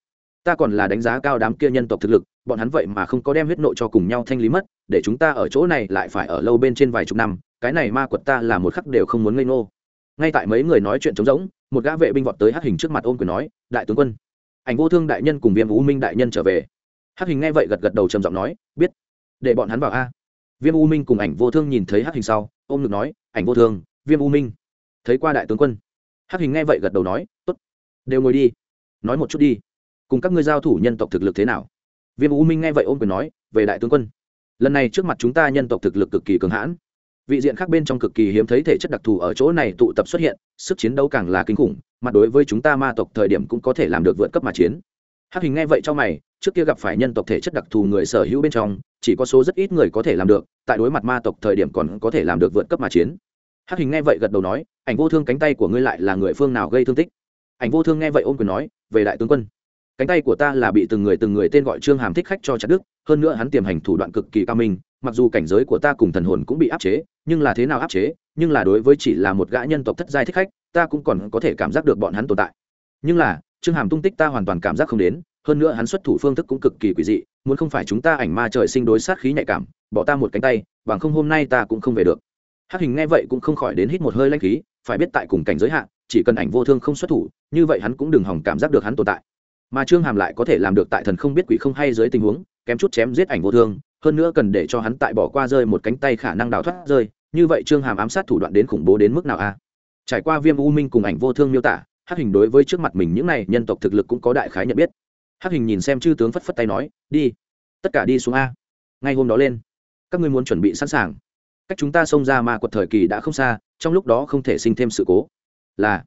ta còn là đánh giá cao đám kia nhân tộc thực lực, bọn hắn vậy mà không có đem huyết nộ cho cùng nhau thanh lý mất, để chúng ta ở chỗ này lại phải ở lâu bên trên vài chục năm, cái này ma quật ta là một khắc đều không muốn ngây ngô. Ngay tại mấy người nói chuyện trống rỗng, một gã vệ binh vọt tới hắc hình trước mặt ôm quyền nói, đại tướng quân. Ảnh vô thương đại nhân cùng viêm u minh đại nhân trở về. Hắc hình nghe vậy gật gật đầu trầm giọng nói, biết, để bọn hắn vào a. Viêm u minh cùng ảnh vô thương nhìn thấy hắc hình sau, ôm ngực nói, ảnh vô thương, viêm u minh thấy qua đại tướng quân. Hắc hình nghe vậy gật đầu nói t ố t đều ngồi đi. Nói một chút đi. Cùng các ngươi giao thủ nhân tộc thực lực thế nào? Viêm u minh nghe vậy ôm quyền nói, về đại tướng quân. Lần này trước mặt chúng ta nhân tộc thực lực cực kỳ cường hãn. Vị diện khác bên trong cực kỳ hiếm thấy thể chất đặc thù ở chỗ này tụ tập xuất hiện, sức chiến đấu càng là kinh khủng mặt đối với chúng ta ma tộc thời điểm cũng có thể làm được vượt cấp mà chiến. Hắc hình nghe vậy cho mày, trước kia gặp phải nhân tộc thể chất đặc thù người sở hữu bên trong, chỉ có số rất ít người có thể làm được, tại đối mặt ma tộc thời điểm còn có thể làm được vượt cấp mà chiến hắc hình nghe vậy gật đầu nói, ảnh vô thương cánh tay của ngươi lại là người phương nào gây thương tích? Ảnh vô thương nghe vậy ôm quyền nói, về đại tướng quân, cánh tay của ta là bị từng người từng người tên gọi trương hàm thích khách cho chặt đức hơn nữa hắn tiềm hành thủ đoạn cực kỳ cao minh, mặc dù cảnh giới của ta cùng thần hồn cũng bị áp chế, nhưng là thế nào áp chế, nhưng là đối với chỉ là một gã nhân tộc thất giai thích khách, ta cũng còn có thể cảm giác được bọn hắn tồn tại. Nhưng là, trương hàm tung tích ta hoàn toàn cảm giác không đến, hơn nữa hắn xuất thủ phương thức cũng cực kỳ quỷ dị, muốn không phải chúng ta ảnh ma trời sinh đối sát khí nhạy cảm, bỏ ta một cánh tay, bằng không hôm nay ta cũng không về được hắc hình nghe vậy cũng không khỏi đến hít một hơi lanh khí, phải biết tại cùng cảnh giới hạn chỉ cần ảnh vô thương không xuất thủ, như vậy hắn cũng đừng hỏng cảm giác được hắn tồn tại. Mà trương hàm lại có thể làm được tại thần không biết quỷ không hay dưới tình huống, kém chút chém giết ảnh vô thương, hơn nữa cần để cho hắn tại bỏ qua rơi một cánh tay khả năng đào thoát rơi, như vậy trương hàm ám sát thủ đoạn đến khủng bố đến mức nào a? Trải qua viêm u minh cùng ảnh vô thương miêu tả, hắc hình đối với trước mặt mình những này nhân tộc thực lực cũng có đại khái nhận biết. Hắc hình nhìn xem chư tướng phất phất tay nói, đi, tất cả đi xuống a. Ngay hôm đó lên, các ngươi muốn chuẩn bị sẵn sàng cách chúng ta xông ra ma quật thời kỳ đã không xa, trong lúc đó không thể sinh thêm sự cố. Là,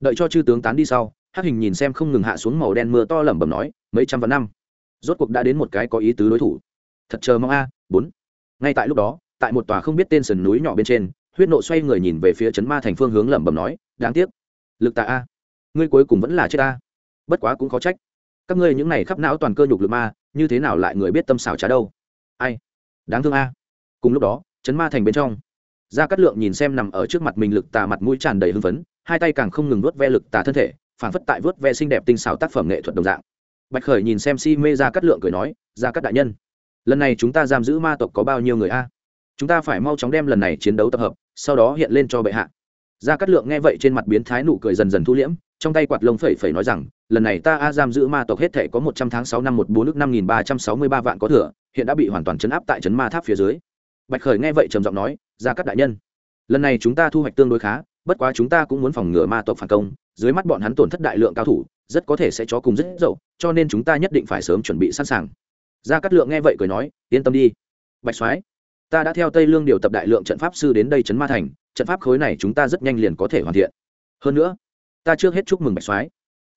đợi cho chư tướng tán đi sau, hắc hình nhìn xem không ngừng hạ xuống màu đen mưa to lẩm bẩm nói, mấy trăm vạn năm. Rốt cuộc đã đến một cái có ý tứ đối thủ. Thật chờ mong a, bốn. Ngay tại lúc đó, tại một tòa không biết tên sườn núi nhỏ bên trên, huyết nộ xoay người nhìn về phía chấn ma thành phương hướng lẩm bẩm nói, đáng tiếc. Lực tạ a, ngươi cuối cùng vẫn là chết a. Bất quá cũng có trách. Các ngươi những này khắp não toàn cơ nhục lực ma, như thế nào lại người biết tâm xảo trá đâu? Ai? Đáng thương a. Cùng lúc đó chấn ma thành bên trong. Gia cát lượng nhìn xem nằm ở trước mặt mình lực tà mặt mũi tràn đầy hưng phấn, hai tay càng không ngừng nuốt ve lực tà thân thể phản phất tại vớt ve xinh đẹp tinh xảo tác phẩm nghệ thuật đồng dạng. Bạch khởi nhìn xem si mê gia cát lượng cười nói, gia cát đại nhân, lần này chúng ta giam giữ ma tộc có bao nhiêu người a? Chúng ta phải mau chóng đem lần này chiến đấu tập hợp, sau đó hiện lên cho bệ hạ. Gia cát lượng nghe vậy trên mặt biến thái nụ cười dần dần thu liễm, trong tay quạt lông phẩy phẩy nói rằng, lần này ta a giam giữ ma tộc hết thể có một trăm tháng sáu năm một bốn nước năm nghìn ba trăm sáu mươi ba vạn có thừa, hiện đã bị hoàn toàn chấn áp tại trấn ma tháp phía dưới bạch khởi nghe vậy trầm giọng nói, Ra cát đại nhân, lần này chúng ta thu hoạch tương đối khá, bất quá chúng ta cũng muốn phòng ngừa ma tộc phản công, dưới mắt bọn hắn tổn thất đại lượng cao thủ, rất có thể sẽ cho cùng rất dậu, cho nên chúng ta nhất định phải sớm chuẩn bị sẵn sàng. Gia cát lượng nghe vậy cười nói, yên tâm đi, bạch soái, ta đã theo tây lương điều tập đại lượng trận pháp sư đến đây trấn ma thành, trận pháp khối này chúng ta rất nhanh liền có thể hoàn thiện. Hơn nữa, ta trước hết chúc mừng bạch soái,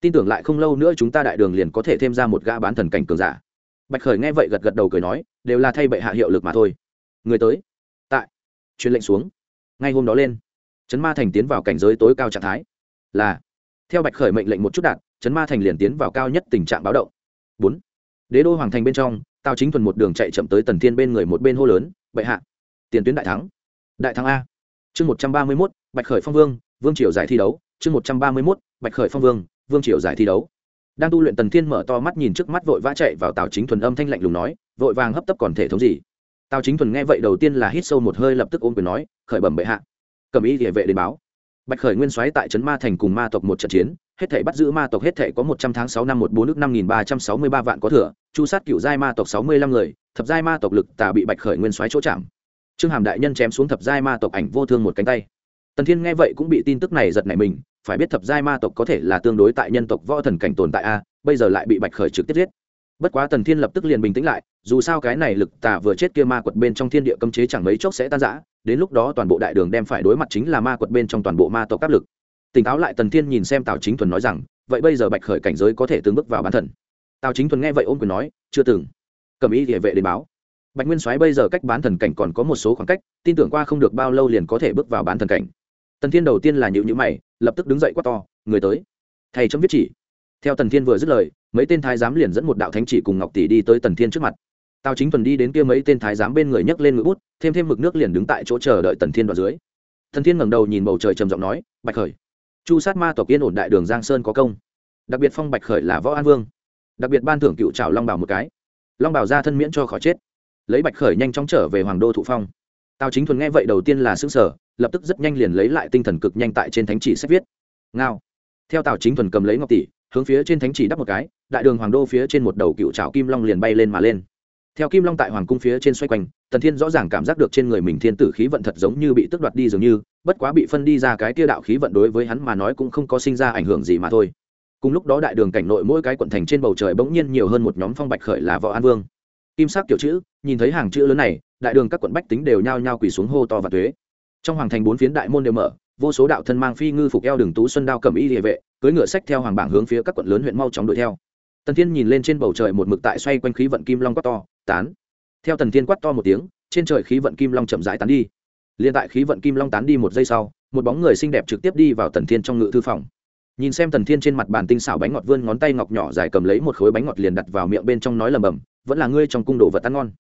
tin tưởng lại không lâu nữa chúng ta đại đường liền có thể thêm ra một gã bán thần cảnh cường giả. Bạch khởi nghe vậy gật gật đầu cười nói, đều là thay bệ hạ hiệu lực mà thôi người tới. Tại. Truyền lệnh xuống. Ngay hôm đó lên, trấn ma thành tiến vào cảnh giới tối cao trạng thái. Là. Theo bạch khởi mệnh lệnh một chút đạt trấn ma thành liền tiến vào cao nhất tình trạng báo động. Bốn. Đế đô hoàng thành bên trong, tào chính thuần một đường chạy chậm tới tần thiên bên người một bên hô lớn, bệ hạ, tiền tuyến đại thắng. Đại thắng a. Chương một trăm ba mươi mốt, bạch khởi phong vương vương triều giải thi đấu. Chương một trăm ba mươi mốt, bạch khởi phong vương vương triều giải thi đấu. Đang tu luyện tần thiên mở to mắt nhìn trước mắt vội vã chạy vào tào chính thuần âm thanh lạnh lùng nói, vội vàng hấp tấp còn thể thống gì? Tào chính thuần nghe vậy đầu tiên là hít sâu một hơi lập tức ôm quyền nói, khởi bẩm bệ hạ. Cầm ý địa vệ đến báo. Bạch khởi nguyên soái tại trấn ma thành cùng ma tộc một trận chiến, hết thể bắt giữ ma tộc hết thể có một trăm tháng sáu năm một bốn nước năm nghìn ba trăm sáu mươi ba vạn có thừa, chu sát cựu giai ma tộc sáu mươi lăm người, thập giai ma tộc lực tà bị bạch khởi nguyên soái chỗ chạm. Trương hàm đại nhân chém xuống thập giai ma tộc ảnh vô thương một cánh tay. Tần thiên nghe vậy cũng bị tin tức này giật nảy mình, phải biết thập giai ma tộc có thể là tương đối tại nhân tộc võ thần cảnh tồn tại a, bây giờ lại bị bạch khởi trực tiếp giết bất quá tần thiên lập tức liền bình tĩnh lại, dù sao cái này lực tà vừa chết kia ma quật bên trong thiên địa cấm chế chẳng mấy chốc sẽ tan rã, đến lúc đó toàn bộ đại đường đem phải đối mặt chính là ma quật bên trong toàn bộ ma tộc áp lực. Tỉnh táo lại tần thiên nhìn xem tào chính thuần nói rằng, vậy bây giờ bạch khởi cảnh giới có thể từng bước vào bán thần. Tào chính thuần nghe vậy ôm quyền nói, chưa từng. Cầm ý địa vệ đến báo. Bạch nguyên soái bây giờ cách bán thần cảnh còn có một số khoảng cách, tin tưởng qua không được bao lâu liền có thể bước vào bán thần cảnh. Tần thiên đầu tiên là nhịu nhữ mày, lập tức đứng dậy quát to, người tới. Thầy chấm viết chỉ theo tần thiên vừa dứt lời, mấy tên thái giám liền dẫn một đạo thánh chỉ cùng ngọc tỷ đi tới tần thiên trước mặt. Tào chính thuần đi đến kia mấy tên thái giám bên người nhấc lên ngự bút, thêm thêm mực nước liền đứng tại chỗ chờ đợi tần thiên vào dưới. Tần thiên ngẩng đầu nhìn bầu trời trầm giọng nói, bạch khởi, chu sát ma tộc yên ổn đại đường giang sơn có công. Đặc biệt phong bạch khởi là võ an vương. Đặc biệt ban thưởng cựu trào long bảo một cái. Long bảo ra thân miễn cho khỏi chết. Lấy bạch khởi nhanh chóng trở về hoàng đô thụ phong. Tào chính thuần nghe vậy đầu tiên là xứng sở lập tức rất nhanh liền lấy lại tinh thần cực nhanh tại trên thánh chỉ sách viết. Ngao. Theo tào chính thuần cầm lấy ngọc tỷ hướng phía trên thánh chỉ đắp một cái, đại đường hoàng đô phía trên một đầu cựu trào kim long liền bay lên mà lên. Theo kim long tại hoàng cung phía trên xoay quanh, tần thiên rõ ràng cảm giác được trên người mình thiên tử khí vận thật giống như bị tước đoạt đi dường như, bất quá bị phân đi ra cái tia đạo khí vận đối với hắn mà nói cũng không có sinh ra ảnh hưởng gì mà thôi. Cùng lúc đó đại đường cảnh nội mỗi cái quận thành trên bầu trời bỗng nhiên nhiều hơn một nhóm phong bạch khởi là võ an vương. Kim sắc kiểu chữ, nhìn thấy hàng chữ lớn này, đại đường các quận bách tính đều nhao nhao quỳ xuống hô to và thuế trong hoàng thành bốn phiến đại môn đều mở, vô số đạo thân mang phi ngư phục eo đường tú xuân đao cầm y địa vệ cưỡi ngựa sách theo hoàng bảng hướng phía các quận lớn huyện mau chóng đuổi theo. Tần thiên nhìn lên trên bầu trời một mực tại xoay quanh khí vận kim long quát to, tán. Theo tần thiên quát to một tiếng, trên trời khí vận kim long chậm rãi tán đi. Liền tại khí vận kim long tán đi một giây sau, một bóng người xinh đẹp trực tiếp đi vào tần thiên trong ngự thư phòng. Nhìn xem tần thiên trên mặt bàn tinh xảo bánh ngọt vươn ngón tay ngọc nhỏ dài cầm lấy một khối bánh ngọt liền đặt vào miệng bên trong nói lầm bầm, vẫn là ngươi trong cung đồ vật ăn ngon.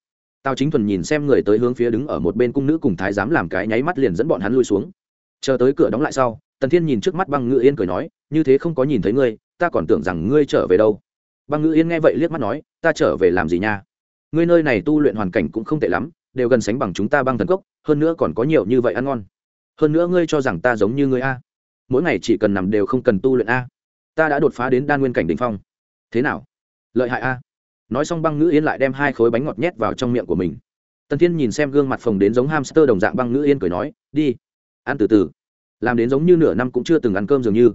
Tao chính thuần nhìn xem người tới hướng phía đứng ở một bên cung nữ cùng thái giám làm cái nháy mắt liền dẫn bọn hắn lui xuống. Chờ tới cửa đóng lại sau tần thiên nhìn trước mắt băng ngự yên cười nói, như thế không có nhìn thấy ngươi, ta còn tưởng rằng ngươi trở về đâu. Băng ngự yên nghe vậy liếc mắt nói, ta trở về làm gì nha? Ngươi nơi này tu luyện hoàn cảnh cũng không tệ lắm, đều gần sánh bằng chúng ta băng thần cốc, hơn nữa còn có nhiều như vậy ăn ngon. Hơn nữa ngươi cho rằng ta giống như ngươi a. Mỗi ngày chỉ cần nằm đều không cần tu luyện a. Ta đã đột phá đến đan nguyên cảnh đ ỉ n h phong. Thế nào? Lợi hại a. Nói xong băng ngữ yên lại đem hai khối bánh ngọt nhét vào trong miệng của mình. Tần thiên nhìn xem gương mặt phồng đến giống hamster đồng dạng, băng ngữ yên cười nói, đi, ăn từ từ làm đến giống như nửa năm cũng chưa từng ăn cơm dường như.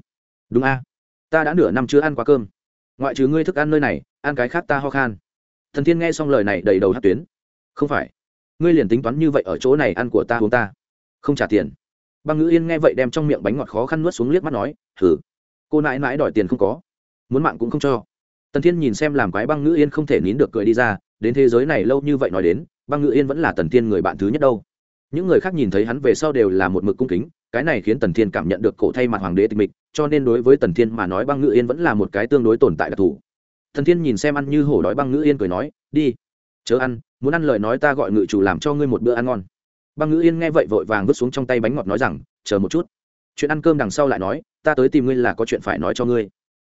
Đúng a, ta đã nửa năm chưa ăn qua cơm. Ngoại trừ ngươi thức ăn nơi này, ăn cái khác ta ho khan. Thần thiên nghe xong lời này đầy đầu hát tuyến. Không phải, ngươi liền tính toán như vậy ở chỗ này ăn của ta uống ta. Không trả tiền. Băng ngữ yên nghe vậy đem trong miệng bánh ngọt khó khăn nuốt xuống liếc mắt nói thử cô nãi nãi đòi tiền không có, muốn mạng cũng không cho. Tần thiên nhìn xem làm quái băng ngữ yên không thể nín được cười đi ra, đến thế giới này lâu như vậy nói đến, băng ngữ yên vẫn là tần thiên người bạn thứ nhất đâu. Những người khác nhìn thấy hắn về sau đều là một mực cung kính cái này khiến tần thiên cảm nhận được cổ thay mặt hoàng đế tịch mịch, cho nên đối với tần thiên mà nói băng ngự yên vẫn là một cái tương đối tồn tại đặc thù. Thần thiên nhìn xem ăn như hổ đói băng ngự yên cười nói, đi, chớ ăn, muốn ăn lời nói ta gọi ngự chủ làm cho ngươi một bữa ăn ngon. Băng ngự yên nghe vậy vội vàng vứt xuống trong tay bánh ngọt nói rằng, chờ một chút. Chuyện ăn cơm đằng sau lại nói, ta tới tìm ngươi là có chuyện phải nói cho ngươi.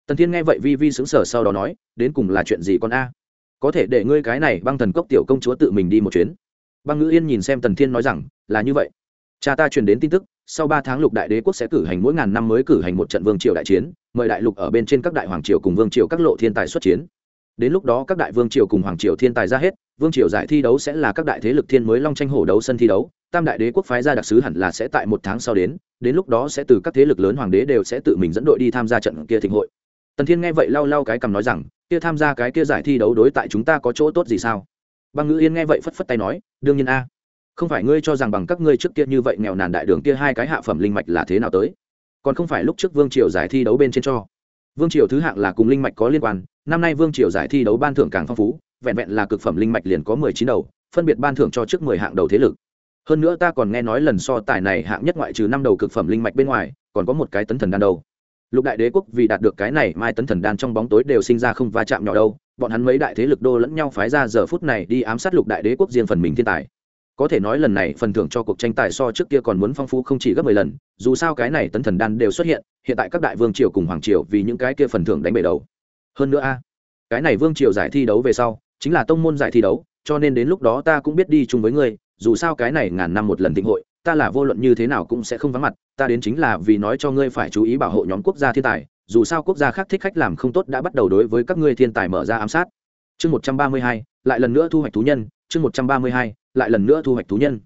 Tần thiên nghe vậy vi vi xứng sở sau đó nói, đến cùng là chuyện gì con a? Có thể để ngươi cái này băng thần cốc tiểu công chúa tự mình đi một chuyến. Băng ngữ yên nhìn xem tần thiên nói rằng, là như vậy. Cha ta truyền đến tin tức sau ba tháng lục đại đế quốc sẽ cử hành mỗi ngàn năm mới cử hành một trận vương triều đại chiến, mời đại lục ở bên trên các đại hoàng triều cùng vương triều các lộ thiên tài xuất chiến. Đến lúc đó các đại vương triều cùng hoàng triều thiên tài ra hết, vương triều giải thi đấu sẽ là các đại thế lực thiên mới long tranh hổ đấu sân thi đấu, tam đại đế quốc phái ra đặc sứ hẳn là sẽ tại một tháng sau đến đến lúc đó sẽ từ các thế lực lớn hoàng đế đều sẽ tự mình dẫn đội đi tham gia trận kia thịnh hội. Tần thiên nghe vậy lau lau cái cầm nói rằng, kia tham gia cái kia giải thi đấu đối tại chúng ta có chỗ tốt gì sao? Băng ngữ yên nghe vậy phất phất tay nói, đương nhiên a không phải ngươi cho rằng bằng các ngươi trước kia như vậy nghèo nàn đại đường kia hai cái hạ phẩm linh mạch là thế nào tới? Còn không phải lúc trước vương triều giải thi đấu bên trên cho. Vương triều thứ hạng là cùng linh mạch có liên quan, năm nay vương triều giải thi đấu ban thưởng càng phong phú, vẹn vẹn là cực phẩm linh mạch liền có mười chín đầu, phân biệt ban thưởng cho trước mười hạng đầu thế lực. Hơn nữa ta còn nghe nói lần so tài này hạng nhất ngoại trừ năm đầu cực phẩm linh mạch bên ngoài, còn có một cái tấn thần đan đầu lục đại đế quốc vì đạt được cái này mai tấn thần đan trong bóng tối đều sinh ra không va chạm nhỏ đâu, bọn hắn mấy đại thế lực đô lẫn nhau phái ra giờ phút này đi ám sát lục đại đế quốc riêng phần mình thiên tài có thể nói lần này phần thưởng cho cuộc tranh tài so trước kia còn muốn phong phú không chỉ gấp mười lần, dù sao cái này tấn thần đan đều xuất hiện hiện tại các đại vương triều cùng hoàng triều vì những cái kia phần thưởng đánh bể đầu. Hơn nữa a, cái này vương triều giải thi đấu về sau, chính là tông môn giải thi đấu, cho nên đến lúc đó ta cũng biết đi chung với ngươi, dù sao cái này ngàn năm một lần thịnh hội, ta là vô luận như thế nào cũng sẽ không vắng mặt, ta đến chính là vì nói cho ngươi phải chú ý bảo hộ nhóm quốc gia thiên tài, dù sao quốc gia khác thích khách làm không tốt đã bắt đầu đối với các ngươi thiên tài mở ra ám sát. Chương một trăm ba mươi hai, lại lần nữa thu hoạch thú nhân, chương một trăm ba mươi hai lại lần nữa thu hoạch thú nhân.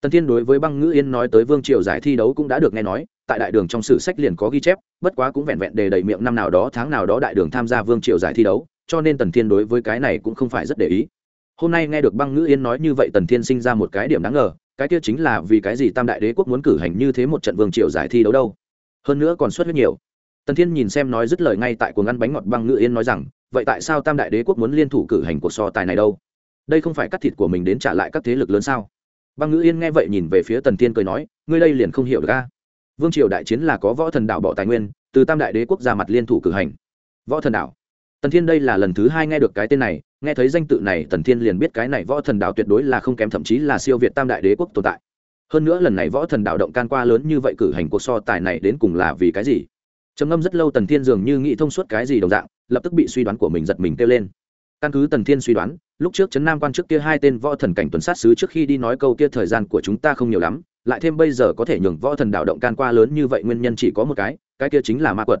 Tần thiên đối với băng ngữ yên nói tới vương triều giải thi đấu cũng đã được nghe nói, tại đại đường trong sử sách liền có ghi chép, bất quá cũng vẹn vẹn đề đầy miệng năm nào đó, tháng nào đó đại đường tham gia vương triều giải thi đấu, cho nên tần thiên đối với cái này cũng không phải rất để ý. Hôm nay nghe được băng ngữ yên nói như vậy, tần thiên sinh ra một cái điểm đáng ngờ, cái kia chính là vì cái gì tam đại đế quốc muốn cử hành như thế một trận vương triều giải thi đấu đâu? Hơn nữa còn xuất huyết nhiều. Tần thiên nhìn xem nói dứt lời ngay tại cuộc ngăn bánh ngọt băng ngữ yên nói rằng, vậy tại sao tam đại đế quốc muốn liên thủ cử hành cuộc so tài này đâu? Đây không phải cắt thịt của mình đến trả lại các thế lực lớn sao? Băng ngữ yên nghe vậy nhìn về phía tần thiên cười nói, ngươi đây liền không hiểu được ca vương triều đại chiến là có võ thần đạo bỏ tài nguyên, từ tam đại đế quốc ra mặt liên thủ cử hành. Võ thần đạo? Tần thiên đây là lần thứ hai nghe được cái tên này, nghe thấy danh tự này, tần thiên liền biết cái này võ thần đạo tuyệt đối là không kém thậm chí là siêu việt tam đại đế quốc tồn tại. Hơn nữa lần này võ thần đạo động can qua lớn như vậy cử hành cuộc so tài này đến cùng là vì cái gì? Trầm ngâm rất lâu tần thiên dường như nghĩ thông suốt cái gì đồng dạng, lập tức bị suy đoán của mình giật mình kêu lên căn cứ tần thiên suy đoán, lúc trước trấn nam quan trước kia hai tên võ thần cảnh tuần sát sứ trước khi đi nói câu kia thời gian của chúng ta không nhiều lắm, lại thêm bây giờ có thể nhường võ thần đạo động can qua lớn như vậy nguyên nhân chỉ có một cái cái kia chính là ma quật.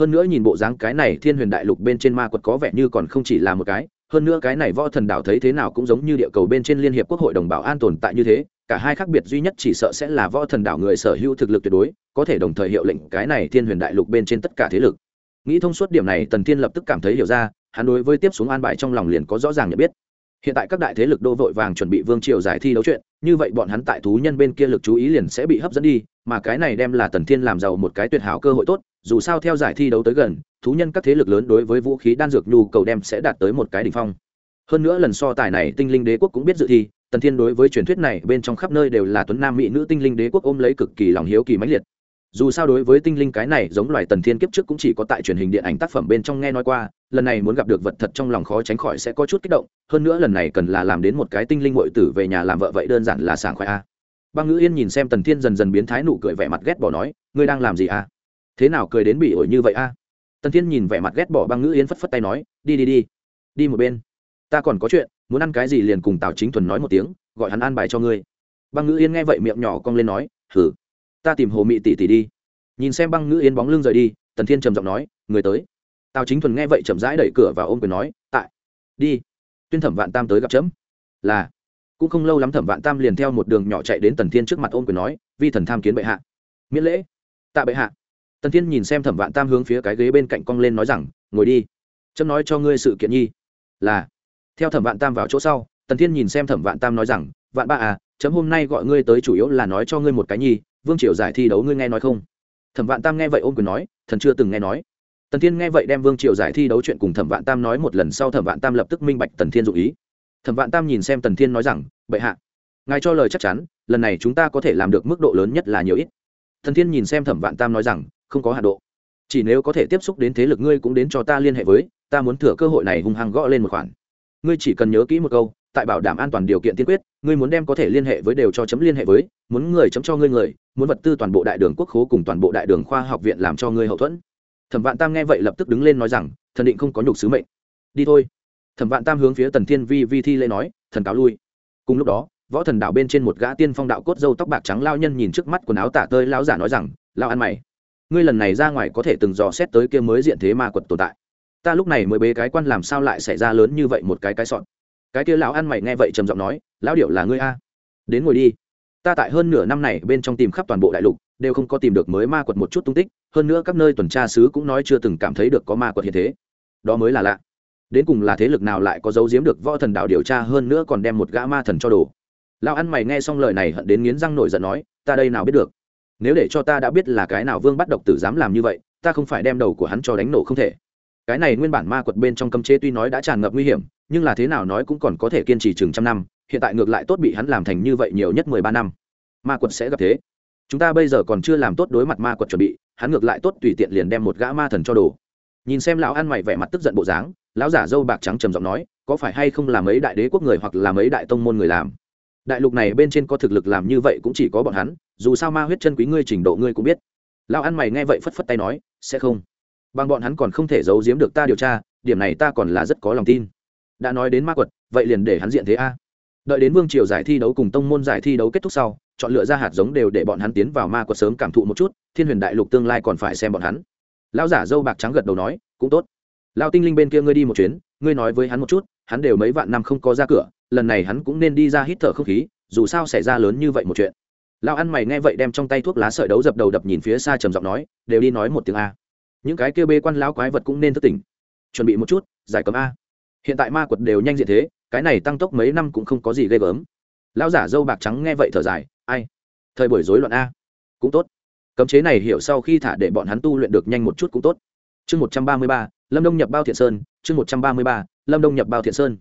Hơn nữa nhìn bộ dáng cái này thiên huyền đại lục bên trên ma quật có vẻ như còn không chỉ là một cái, hơn nữa cái này võ thần đảo thấy thế nào cũng giống như địa cầu bên trên liên hiệp quốc hội đồng bảo an tồn tại như thế, cả hai khác biệt duy nhất chỉ sợ sẽ là võ thần đảo người sở hữu thực lực tuyệt đối, có thể đồng thời hiệu lệnh cái này thiên huyền đại lục bên trên tất cả thế lực. Nghĩ thông suốt điểm này, tần thiên lập tức cảm thấy hiểu ra hắn đối với tiếp xuống an bài trong lòng liền có rõ ràng nhận biết. Hiện tại các đại thế lực đô vội vàng chuẩn bị vương triều giải thi đấu chuyện, như vậy bọn hắn tại thú nhân bên kia lực chú ý liền sẽ bị hấp dẫn đi, mà cái này đem là tần thiên làm giàu một cái tuyệt hảo cơ hội tốt, dù sao theo giải thi đấu tới gần, thú nhân các thế lực lớn đối với vũ khí đan dược nhu cầu đem sẽ đạt tới một cái đ ỉ n h phong. Hơn nữa lần so tài này tinh linh đế quốc cũng biết dự thi, tần thiên đối với truyền thuyết này bên trong khắp nơi đều là tuấn nam mỹ nữ tinh linh đế quốc ôm lấy cực kỳ lòng hiếu kỳ mãnh liệt dù sao đối với tinh linh cái này giống loài tần thiên kiếp trước cũng chỉ có tại truyền hình điện ảnh tác phẩm bên trong nghe nói qua, lần này muốn gặp được vật thật trong lòng khó tránh khỏi sẽ có chút kích động, hơn nữa lần này cần là làm đến một cái tinh linh ngội tử về nhà làm vợ vậy đơn giản là sảng khoái a. Băng ngữ yên nhìn xem tần thiên dần dần biến thái nụ cười vẻ mặt ghét bỏ nói, ngươi đang làm gì a? Thế nào cười đến bị ổi như vậy a? Tần thiên nhìn vẻ mặt ghét bỏ băng ngữ yên phất phất tay nói, đi đi đi. Đi một bên. Ta còn có chuyện, muốn ăn cái gì liền cùng tào chính thuần nói một tiếng, gọi hắn an bài cho ngươi. Băng ngữ yên nghe vậy miệng nhỏ cong lên nói thử ta tìm hồ mị tỷ tỷ đi. Nhìn xem băng ngữ yên bóng lưng rời đi, tần thiên trầm giọng nói, người tới. Tào chính thuần nghe vậy chậm rãi đẩy cửa và ôm quyền nói, tại. Đi. Tuyên thẩm vạn tam tới gặp chấm. Là. Cũng không lâu lắm thẩm vạn tam liền theo một đường nhỏ chạy đến tần thiên trước mặt ôm quyền nói, vi thần tham kiến bệ hạ. Miễn lễ. Tạ bệ hạ. Tần thiên nhìn xem thẩm vạn tam hướng phía cái ghế bên cạnh cong lên nói rằng, ngồi đi. Chấm nói cho ngươi sự kiện nhi. Là. Theo thẩm vạn tam vào chỗ sau, tần thiên nhìn xem thẩm vạn tam nói rằng, vạn ba à chấm hôm nay gọi ngươi tới chủ yếu là nói cho ngươi một cái nhi vương triều giải thi đấu ngươi nghe nói không? Thẩm vạn tam nghe vậy ôm quyền nói, thần chưa từng nghe nói. Tần thiên nghe vậy đem vương triều giải thi đấu chuyện cùng thẩm vạn tam nói một lần sau thẩm vạn tam lập tức minh bạch tần thiên dụ ý. Thẩm vạn tam nhìn xem tần thiên nói rằng, bệ hạ, ngài cho lời chắc chắn, lần này chúng ta có thể làm được mức độ lớn nhất là nhiều ít. Thần thiên nhìn xem thẩm vạn tam nói rằng, không có hạ độ. Chỉ nếu có thể tiếp xúc đến thế lực ngươi cũng đến cho ta liên hệ với, ta muốn thừa cơ hội này hung hăng gõ lên một khoản. Ngươi chỉ cần nhớ kỹ một câu tại bảo đảm an toàn điều kiện tiên quyết, ngươi muốn đem có thể liên hệ với đều cho chấm liên hệ với, muốn người chấm cho ngươi người, muốn vật tư toàn bộ đại đường quốc khố cùng toàn bộ đại đường khoa học viện làm cho ngươi hậu thuẫn. Thẩm vạn tam nghe vậy lập tức đứng lên nói rằng, thần định không có nhục sứ mệnh. Đi thôi. Thẩm vạn tam hướng phía tần thiên vi vi thi lễ nói, thần cáo lui. Cùng lúc đó, võ thần đạo bên trên một gã tiên phong đạo cốt dâu tóc bạc trắng lao nhân nhìn trước mắt quần áo tả tơi lao giả nói rằng lao ăn mày, ngươi lần này ra ngoài có thể từng dò xét tới kia mới diện thế ma quật tồn tại. Ta lúc này mới bế cái quan làm sao lại xảy ra lớn như vậy một cái cái sọn cái kia lão ăn mày nghe vậy trầm giọng nói, lão điệu là ngươi a? Đến ngồi đi. Ta tại hơn nửa năm này bên trong tìm khắp toàn bộ đại lục, đều không có tìm được mới ma quật một chút tung tích, hơn nữa các nơi tuần tra sứ cũng nói chưa từng cảm thấy được có ma quật hiện thế. Đó mới là lạ. Đến cùng là thế lực nào lại có dấu giếm được võ thần đạo điều tra hơn nữa còn đem một gã ma thần cho đồ? Lão ăn mày nghe xong lời này hận đến nghiến răng nổi giận nói, ta đây nào biết được? Nếu để cho ta đã biết là cái nào vương bắt độc tử dám làm như vậy, ta không phải đem đầu của hắn cho đánh nổ không thể. Cái này nguyên bản ma quật bên trong cấm chế tuy nói đã tràn ngập nguy hiểm nhưng là thế nào nói cũng còn có thể kiên trì chừng trăm năm, hiện tại ngược lại tốt bị hắn làm thành như vậy nhiều nhất mười ba năm. Ma quật sẽ gặp thế. Chúng ta bây giờ còn chưa làm tốt đối mặt ma quật chuẩn bị, hắn ngược lại tốt tùy tiện liền đem một gã ma thần cho đồ. Nhìn xem lão ăn mày vẻ mặt tức giận bộ dáng, lão giả dâu bạc trắng trầm giọng nói, có phải hay không làm ấy đại đế quốc người hoặc là mấy đại tông môn người làm? Đại lục này bên trên có thực lực làm như vậy cũng chỉ có bọn hắn, dù sao ma huyết chân quý ngươi trình độ ngươi cũng biết. Lão ăn mày nghe vậy phất phất tay nói, sẽ không. Bằng bọn hắn còn không thể giấu giếm được ta điều tra, điểm này ta còn là rất có lòng tin đã nói đến ma quật, vậy liền để hắn diện thế a. Đợi đến vương triều giải thi đấu cùng tông môn giải thi đấu kết thúc sau, chọn lựa ra hạt giống đều để bọn hắn tiến vào ma quật sớm cảm thụ một chút, thiên huyền đại lục tương lai còn phải xem bọn hắn. Lão giả dâu bạc trắng gật đầu nói, cũng tốt. Lao tinh linh bên kia ngươi đi một chuyến, ngươi nói với hắn một chút, hắn đều mấy vạn năm không có ra cửa, lần này hắn cũng nên đi ra hít thở không khí, dù sao xảy ra lớn như vậy một chuyện. Lao ăn mày nghe vậy đem trong tay thuốc lá sợi đấu dập đầu đập nhìn phía xa trầm giọng nói, đều đi nói một tiếng a. Những cái kia bê quan lão quái vật cũng nên thức tỉnh. Chuẩn bị một chút, giải cấm a hiện tại ma quật đều nhanh diện thế, cái này tăng tốc mấy năm cũng không có gì ghê gớm. Lão giả dâu bạc trắng nghe vậy thở dài, ai? Thời buổi rối loạn a. Cũng tốt. Cấm chế này hiểu sau khi thả để bọn hắn tu luyện được nhanh một chút cũng tốt. Chương một trăm ba mươi ba, lâm đông nhập bao thiện sơn, chương một trăm ba mươi ba, lâm đông nhập bao thiện sơn.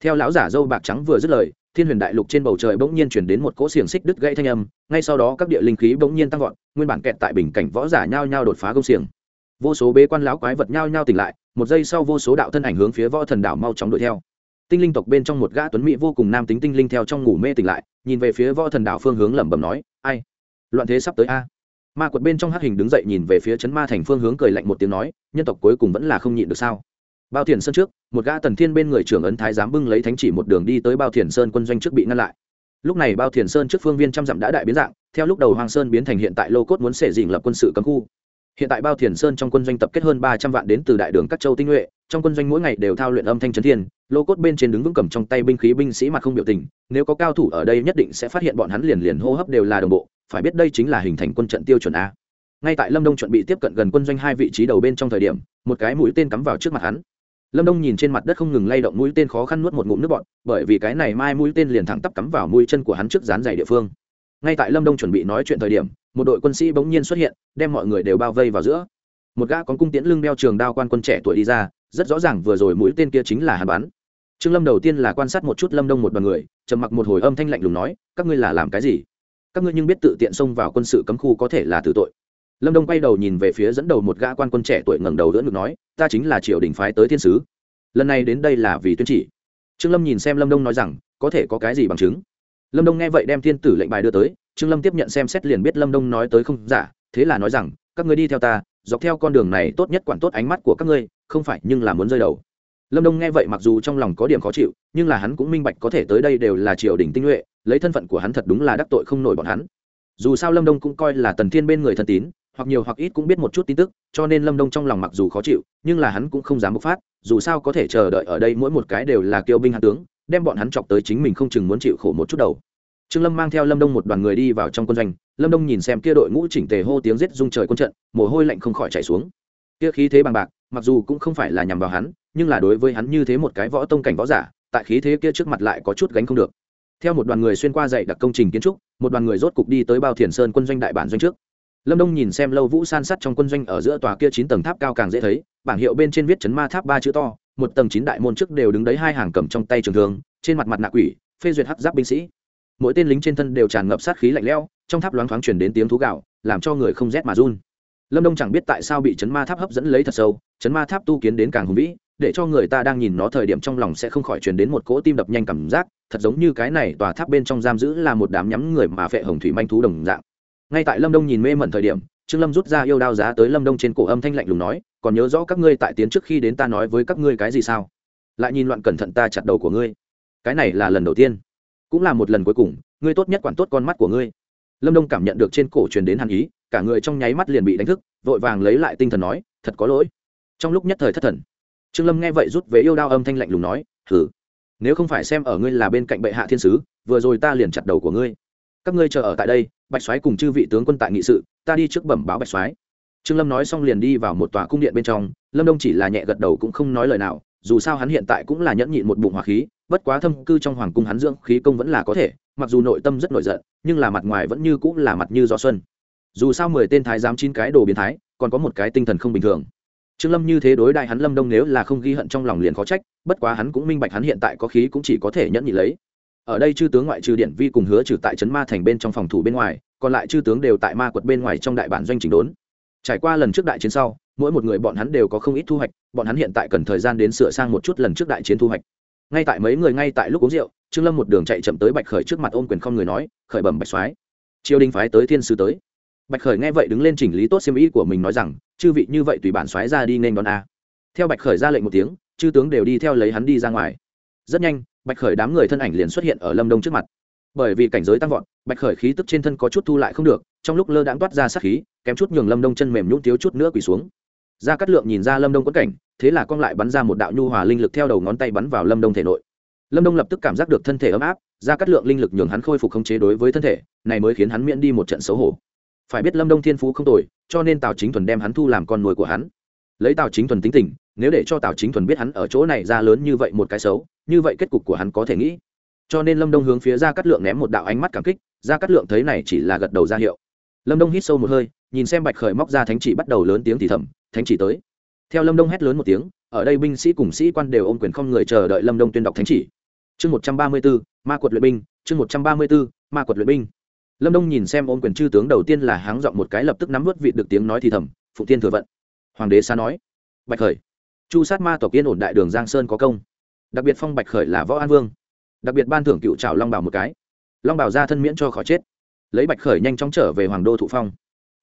Theo lão giả dâu bạc trắng vừa dứt lời, thiên huyền đại lục trên bầu trời bỗng nhiên chuyển đến một cỗ xiềng xích đứt gãy thanh âm, ngay sau đó các địa linh khí bỗng nhiên tăng vọt, nguyên bản kẹt tại bình cảnh võ giả nhao nhao đột phá công xiềng. Vô số bế quan lão quái vật nhao nhao tỉnh lại một giây sau vô số đạo thân ảnh hướng phía võ thần đảo mau chóng đuổi theo. Tinh linh tộc bên trong một gã tuấn mỹ vô cùng nam tính tinh linh theo trong ngủ mê tỉnh lại, nhìn về phía võ thần đảo phương hướng lẩm bẩm nói, ai? Loạn thế sắp tới a. Ma quật bên trong hắc hình đứng dậy nhìn về phía chấn ma thành phương hướng cười lạnh một tiếng nói, nhân tộc cuối cùng vẫn là không nhịn được sao? Bao thiền sơn trước, một gã tần thiên bên người trưởng ấn thái giám bưng lấy thánh chỉ một đường đi tới bao thiền sơn quân doanh trước bị ngăn lại. Lúc này bao thiền sơn trước phương viên trăm dặm đã đại biến dạng, theo lúc đầu hoàng sơn biến thành hiện tại lô cốt muốn xẻ dình lập quân sự cấm khu hiện tại bao thiền sơn trong quân doanh tập kết hơn ba trăm vạn đến từ đại đường các châu tinh nhuệ, trong quân doanh mỗi ngày đều thao luyện âm thanh trấn thiên, lô cốt bên trên đứng vững cầm trong tay binh khí binh sĩ mặt không biểu tình, nếu có cao thủ ở đây nhất định sẽ phát hiện bọn hắn liền liền hô hấp đều là đồng bộ, phải biết đây chính là hình thành quân trận tiêu chuẩn a. Ngay tại lâm đông chuẩn bị tiếp cận gần quân doanh hai vị trí đầu bên trong thời điểm, một cái mũi tên cắm vào trước mặt hắn. Lâm đông nhìn trên mặt đất không ngừng lay động mũi tên khó khăn nuốt một ngụm nước bọt, bởi vì cái này mai mũi tên liền thẳng tắp cắm vào mũi chân của hắn trước dán dày địa phương. Ngay tại lâm đông chuẩn bị nói chuyện thời điểm một đội quân sĩ bỗng nhiên xuất hiện, đem mọi người đều bao vây vào giữa. Một gã có cung tiễn lưng đeo trường đao quan quân trẻ tuổi đi ra, rất rõ ràng vừa rồi mũi tên kia chính là hàn bắn. Trương lâm đầu tiên là quan sát một chút lâm đông một đoàn người, trầm mặc một hồi âm thanh lạnh lùng nói, các ngươi là làm cái gì? Các ngươi nhưng biết tự tiện xông vào quân sự cấm khu có thể là tử tội. Lâm đông quay đầu nhìn về phía dẫn đầu một gã quan quân trẻ tuổi ngẩng đầu đỡ ngực nói, ta chính là triều đình phái tới thiên sứ. Lần này đến đây là vì tuyên chỉ. Trương lâm nhìn xem lâm đông nói rằng, có thể có cái gì bằng chứng? Lâm đông nghe vậy đem thiên tử lệnh bài đưa tới, trương lâm tiếp nhận xem xét liền biết lâm đông nói tới không giả, thế là nói rằng, các ngươi đi theo ta, dọc theo con đường này tốt nhất quản tốt ánh mắt của các ngươi, không phải nhưng là muốn rơi đầu. Lâm đông nghe vậy mặc dù trong lòng có điểm khó chịu, nhưng là hắn cũng minh bạch có thể tới đây đều là triều đình tinh nhuệ, lấy thân phận của hắn thật đúng là đắc tội không nổi bọn hắn. Dù sao lâm đông cũng coi là tần thiên bên người thân tín, hoặc nhiều hoặc ít cũng biết một chút tin tức, cho nên lâm đông trong lòng mặc dù khó chịu, nhưng là hắn cũng không dám bộc phát, dù sao có thể chờ đợi ở đây mỗi một cái đều là kiêu binh hạ tướng đem bọn hắn chọc tới chính mình không chừng muốn chịu khổ một chút đầu. Trương lâm mang theo lâm đông một đoàn người đi vào trong quân doanh. Lâm đông nhìn xem kia đội ngũ chỉnh tề hô tiếng giết rung trời quân trận, mồ hôi lạnh không khỏi chảy xuống. Kia khí thế bằng bạc, mặc dù cũng không phải là nhằm vào hắn, nhưng là đối với hắn như thế một cái võ tông cảnh võ giả, tại khí thế kia trước mặt lại có chút gánh không được. Theo một đoàn người xuyên qua dạy đặc công trình kiến trúc, một đoàn người rốt cục đi tới bao thiền sơn quân doanh đại bản doanh trước. Lâm đông nhìn xem lâu vũ san sắt trong quân doanh ở giữa tòa kia chín tầng tháp cao càng dễ thấy, bảng hiệu bên trên viết chấn ma tháp ba chữ to một tầng chín đại môn trước đều đứng đấy hai hàng cầm trong tay trường thương, trên mặt mặt nạ quỷ, phê duyệt hắc giáp binh sĩ. Mỗi tên lính trên thân đều tràn ngập sát khí lạnh lẽo, trong tháp loáng thoáng chuyển đến tiếng thú gạo, làm cho người không rét mà run. Lâm đông chẳng biết tại sao bị chấn ma tháp hấp dẫn lấy thật sâu, chấn ma tháp tu kiến đến càng hùng vĩ, để cho người ta đang nhìn nó thời điểm trong lòng sẽ không khỏi truyền đến một cỗ tim đập nhanh cảm giác, thật giống như cái này tòa tháp bên trong giam giữ là một đám nhắm người mà phệ hồng thủy manh thú đồng dạng. Ngay tại lâm đông nhìn mê mẩn thời điểm trương lâm rút ra yêu đao giá tới lâm đông trên cổ âm thanh lạnh lùng nói, còn nhớ rõ các ngươi tại tiến trước khi đến ta nói với các ngươi cái gì sao? Lại nhìn loạn cẩn thận ta chặt đầu của ngươi. Cái này là lần đầu tiên, cũng là một lần cuối cùng, ngươi tốt nhất quản tốt con mắt của ngươi. Lâm đông cảm nhận được trên cổ truyền đến hàn ý, cả người trong nháy mắt liền bị đánh thức, vội vàng lấy lại tinh thần nói, thật có lỗi. Trong lúc nhất thời thất thần, trương lâm nghe vậy rút về yêu đao âm thanh lạnh lùng nói thử nếu không phải xem ở ngươi là bên cạnh bệ hạ thiên sứ, vừa rồi ta liền chặt đầu của ngươi các ngươi chờ ở tại đây, bạch soái cùng chư vị tướng quân tại nghị sự, ta đi trước bẩm báo bạch soái. Trương lâm nói xong liền đi vào một tòa cung điện bên trong, lâm đông chỉ là nhẹ gật đầu cũng không nói lời nào, dù sao hắn hiện tại cũng là nhẫn nhịn một bụng hỏa khí, bất quá thâm cư trong hoàng cung hắn dưỡng khí công vẫn là có thể, mặc dù nội tâm rất nổi giận, nhưng là mặt ngoài vẫn như cũng là mặt như gió xuân. Dù sao mười tên thái giám chín cái đồ biến thái, còn có một cái tinh thần không bình thường. Trương lâm như thế đối đại hắn lâm đông nếu là không ghi hận trong lòng liền khó trách, bất quá hắn cũng minh bạch hắn hiện tại có khí cũng chỉ có thể nhẫn nhị lấy ở đây chư tướng ngoại trừ điển vi cùng hứa trừ tại trấn ma thành bên trong phòng thủ bên ngoài, còn lại chư tướng đều tại ma quật bên ngoài trong đại bản doanh chỉnh đốn. Trải qua lần trước đại chiến sau, mỗi một người bọn hắn đều có không ít thu hoạch, bọn hắn hiện tại cần thời gian đến sửa sang một chút lần trước đại chiến thu hoạch. Ngay tại mấy người ngay tại lúc uống rượu, trương lâm một đường chạy chậm tới bạch khởi trước mặt ôm quyền không người nói, khởi bẩm bạch soái. Triều đình phái tới thiên sư tới. Bạch khởi nghe vậy đứng lên chỉnh lý tốt xiêm ý của mình nói rằng, chư vị như vậy tùy bản soái ra đi nên đón a. Theo bạch khởi ra lệnh một tiếng, chư tướng đều đi theo lấy hắn đi ra ngoài. Rất nhanh bạch khởi đám người thân ảnh liền xuất hiện ở lâm đông trước mặt bởi vì cảnh giới tăng vọt bạch khởi khí tức trên thân có chút thu lại không được trong lúc lơ đãng toát ra sát khí kém chút nhường lâm đông chân mềm nhũng thiếu chút nữa quỳ xuống Gia Cát lượng nhìn ra lâm đông quất cảnh thế là con lại bắn ra một đạo nhu hòa linh lực theo đầu ngón tay bắn vào lâm đông thể nội lâm đông lập tức cảm giác được thân thể ấm áp Gia Cát lượng linh lực nhường hắn khôi phục khống chế đối với thân thể này mới khiến hắn miễn đi một trận xấu hổ phải biết lâm đông thiên phú không tồi cho nên tào chính thuần đem hắn thu làm con nuôi của hắn lấy tào chính thuần tính tình nếu để cho tào chính thuần biết hắn ở chỗ này ra lớn như vậy một cái xấu như vậy kết cục của hắn có thể nghĩ. Cho nên lâm đông hướng phía ra cắt lượng ném một đạo ánh mắt cảm kích ra cắt lượng thấy này chỉ là gật đầu ra hiệu. Lâm đông hít sâu một hơi, nhìn xem bạch khởi móc ra thánh chỉ bắt đầu lớn tiếng thì thầm, thánh chỉ tới. Theo lâm đông hét lớn một tiếng, ở đây binh sĩ cùng sĩ quan đều ôm quyền không người chờ đợi lâm đông tuyên đọc thánh chỉ. Chương một trăm ba mươi bốn, ma quật luyện binh, chương một trăm ba mươi bốn, ma quật luyện binh. Lâm đông nhìn xem ôm quyền chư tướng đầu tiên là háng dọn một cái lập tức nắm vớt vị được tiếng nói thì thầm phụ tiên thừa vận. Hoàng đế xa nói, bạch khởi, chu sát ma tộc yên ổn đại đường giang sơn có công đặc biệt phong bạch khởi là võ an vương. Đặc biệt ban thưởng cựu trào long bảo một cái. Long bảo ra thân miễn cho khỏi chết. Lấy bạch khởi nhanh chóng trở về hoàng đô thụ phong.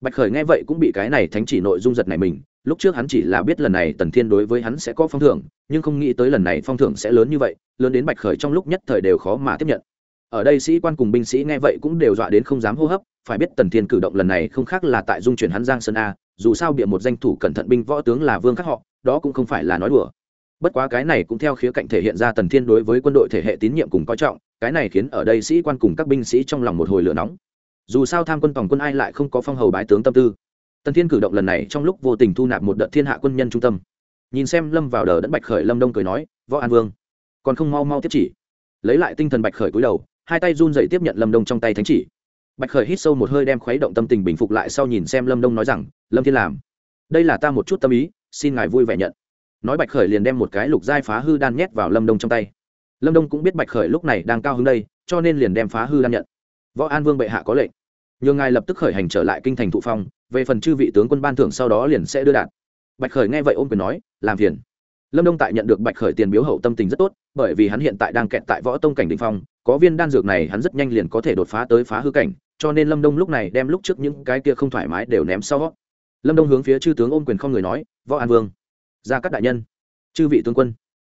Bạch khởi nghe vậy cũng bị cái này thánh chỉ nội dung giật này mình, lúc trước hắn chỉ là biết lần này tần thiên đối với hắn sẽ có phong thưởng, nhưng không nghĩ tới lần này phong thưởng sẽ lớn như vậy, lớn đến bạch khởi trong lúc nhất thời đều khó mà tiếp nhận. Ở đây sĩ quan cùng binh sĩ nghe vậy cũng đều dọa đến không dám hô hấp, phải biết tần thiên cử động lần này không khác là tại dung chuyển hắn giang sơn a, dù sao bịa một danh thủ cẩn thận binh võ tướng là vương khắc họ, đó cũng không phải là nói đùa bất quá cái này cũng theo khía cạnh thể hiện ra tần thiên đối với quân đội thể hệ tín nhiệm cùng coi trọng, cái này khiến ở đây sĩ quan cùng các binh sĩ trong lòng một hồi lửa nóng. Dù sao tham quân tổng quân ai lại không có phong hầu bái tướng tâm tư. Tần thiên cử động lần này trong lúc vô tình thu nạp một đợt thiên hạ quân nhân trung tâm. Nhìn xem lâm vào đờ đẫn bạch khởi lâm đông cười nói, võ an vương, còn không mau mau tiếp chỉ. Lấy lại tinh thần bạch khởi cúi đầu, hai tay run dậy tiếp nhận lâm đông trong tay thánh chỉ. Bạch khởi hít sâu một hơi đem khuấy động tâm tình bình phục lại sau nhìn xem lâm đông nói rằng, lâm thiên làm, đây là ta một chút tâm ý, xin ngài vui vẻ nhận nói bạch khởi liền đem một cái lục giai phá hư đan nhét vào lâm đông trong tay lâm đông cũng biết bạch khởi lúc này đang cao hứng đây cho nên liền đem phá hư đan nhận võ an vương bệ hạ có lệnh nhường ngài lập tức khởi hành trở lại kinh thành thụ phong về phần chư vị tướng quân ban thưởng sau đó liền sẽ đưa đạt bạch khởi nghe vậy ôm quyền nói làm phiền lâm đông tại nhận được bạch khởi tiền biếu hậu tâm tình rất tốt bởi vì hắn hiện tại đang kẹt tại võ tông cảnh đình phong có viên đan dược này hắn rất nhanh liền có thể đột phá tới phá hư cảnh cho nên lâm đông lúc này đem lúc trước những cái kia không thoải mái đều ném sau lâm đông hướng phía chư tướng ôm quyền không người nói võ an vương ra các đại nhân. Chư vị tướng quân,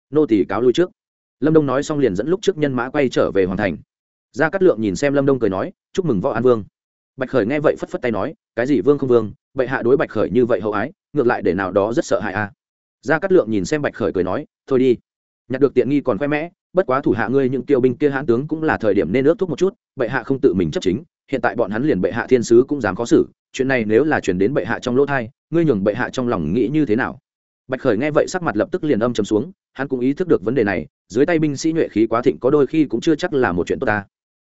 nô tỷ cáo lui trước. Lâm đông nói xong liền dẫn lúc trước nhân mã quay trở về hoàn thành. Gia cát lượng nhìn xem lâm đông cười nói, chúc mừng võ an vương. Bạch khởi nghe vậy phất phất tay nói, cái gì vương không vương, bệ hạ đối bạch khởi như vậy hậu ái, ngược lại để nào đó rất sợ hãi à. a gia cát lượng nhìn xem bạch khởi cười nói, thôi đi, nhặt được tiện nghi còn khoe mẽ, bất quá thủ hạ ngươi những tiêu binh kia hãn tướng cũng là thời điểm nên ước thúc một chút, bệ hạ không tự mình chấp chính, hiện tại bọn hắn liền bệ hạ thiên sứ cũng dám khó xử, chuyện này nếu là chuyển đến bệ hạ trong lỗ thai, ngươi nhường bệ hạ trong lòng nghĩ như thế nào? Bạch khởi nghe vậy sắc mặt lập tức liền âm chấm xuống, hắn cũng ý thức được vấn đề này, dưới tay binh sĩ nhuệ khí quá thịnh có đôi khi cũng chưa chắc là một chuyện tốt ta.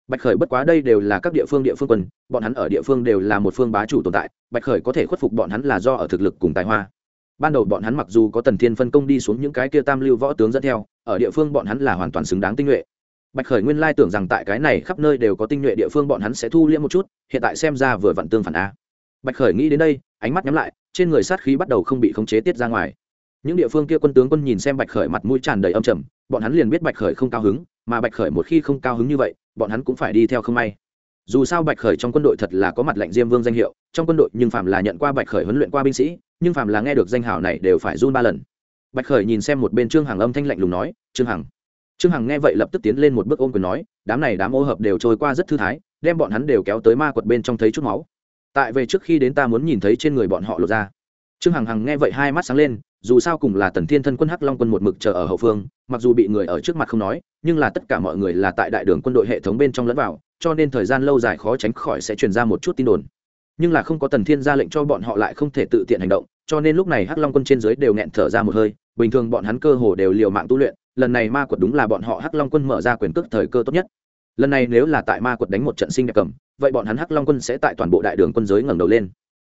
Bạch khởi bất quá đây đều là các địa phương địa phương quân, bọn hắn ở địa phương đều là một phương bá chủ tồn tại, bạch khởi có thể khuất phục bọn hắn là do ở thực lực cùng tài hoa. Ban đầu bọn hắn mặc dù có tần thiên phân công đi xuống những cái kia tam lưu võ tướng dẫn theo, ở địa phương bọn hắn là hoàn toàn xứng đáng tinh nhuệ. Bạch khởi nguyên lai tưởng rằng tại cái này khắp nơi đều có tinh nhuệ địa phương bọn hắn sẽ thu liễm một chút, hiện tại xem ra vừa vặn tương phản a. Bạch khởi nghĩ đến đây, ánh mắt nhắm lại, trên người sát khí bắt đầu không bị khống chế tiết ra ngoài những địa phương kia quân tướng quân nhìn xem bạch khởi mặt mũi tràn đầy âm trầm, bọn hắn liền biết bạch khởi không cao hứng, mà bạch khởi một khi không cao hứng như vậy, bọn hắn cũng phải đi theo không may. Dù sao bạch khởi trong quân đội thật là có mặt lệnh diêm vương danh hiệu, trong quân đội nhưng phạm là nhận qua bạch khởi huấn luyện qua binh sĩ, nhưng phạm là nghe được danh hào này đều phải run ba lần. Bạch khởi nhìn xem một bên trương hằng âm thanh lạnh lùng nói, trương hằng. Trương hằng nghe vậy lập tức tiến lên một bước ôm quyền nói, đám này đám ô hợp đều trôi qua rất thư thái, đem bọn hắn đều kéo tới ma quật bên trong thấy chút máu. Tại về trước khi đến ta muốn nhìn thấy trên người bọn họ lột ra. Trương hằng hằng nghe vậy hai mắt sáng lên dù sao cùng là tần thiên thân quân hắc long quân một mực chờ ở hậu phương, mặc dù bị người ở trước mặt không nói, nhưng là tất cả mọi người là tại đại đường quân đội hệ thống bên trong lẫn vào, cho nên thời gian lâu dài khó tránh khỏi sẽ truyền ra một chút tin đồn. Nhưng là không có tần thiên ra lệnh cho bọn họ lại không thể tự tiện hành động, cho nên lúc này hắc long quân trên dưới đều nghẹn thở ra một hơi, bình thường bọn hắn cơ hồ đều liều mạng tu luyện, lần này ma quật đúng là bọn họ hắc long quân mở ra quyền cước thời cơ tốt nhất. Lần này nếu là tại ma quật đánh một trận sinh đẹp cầm, vậy bọn hắn hắc long quân sẽ tại toàn bộ đại đường quân giới ngẩng đầu lên.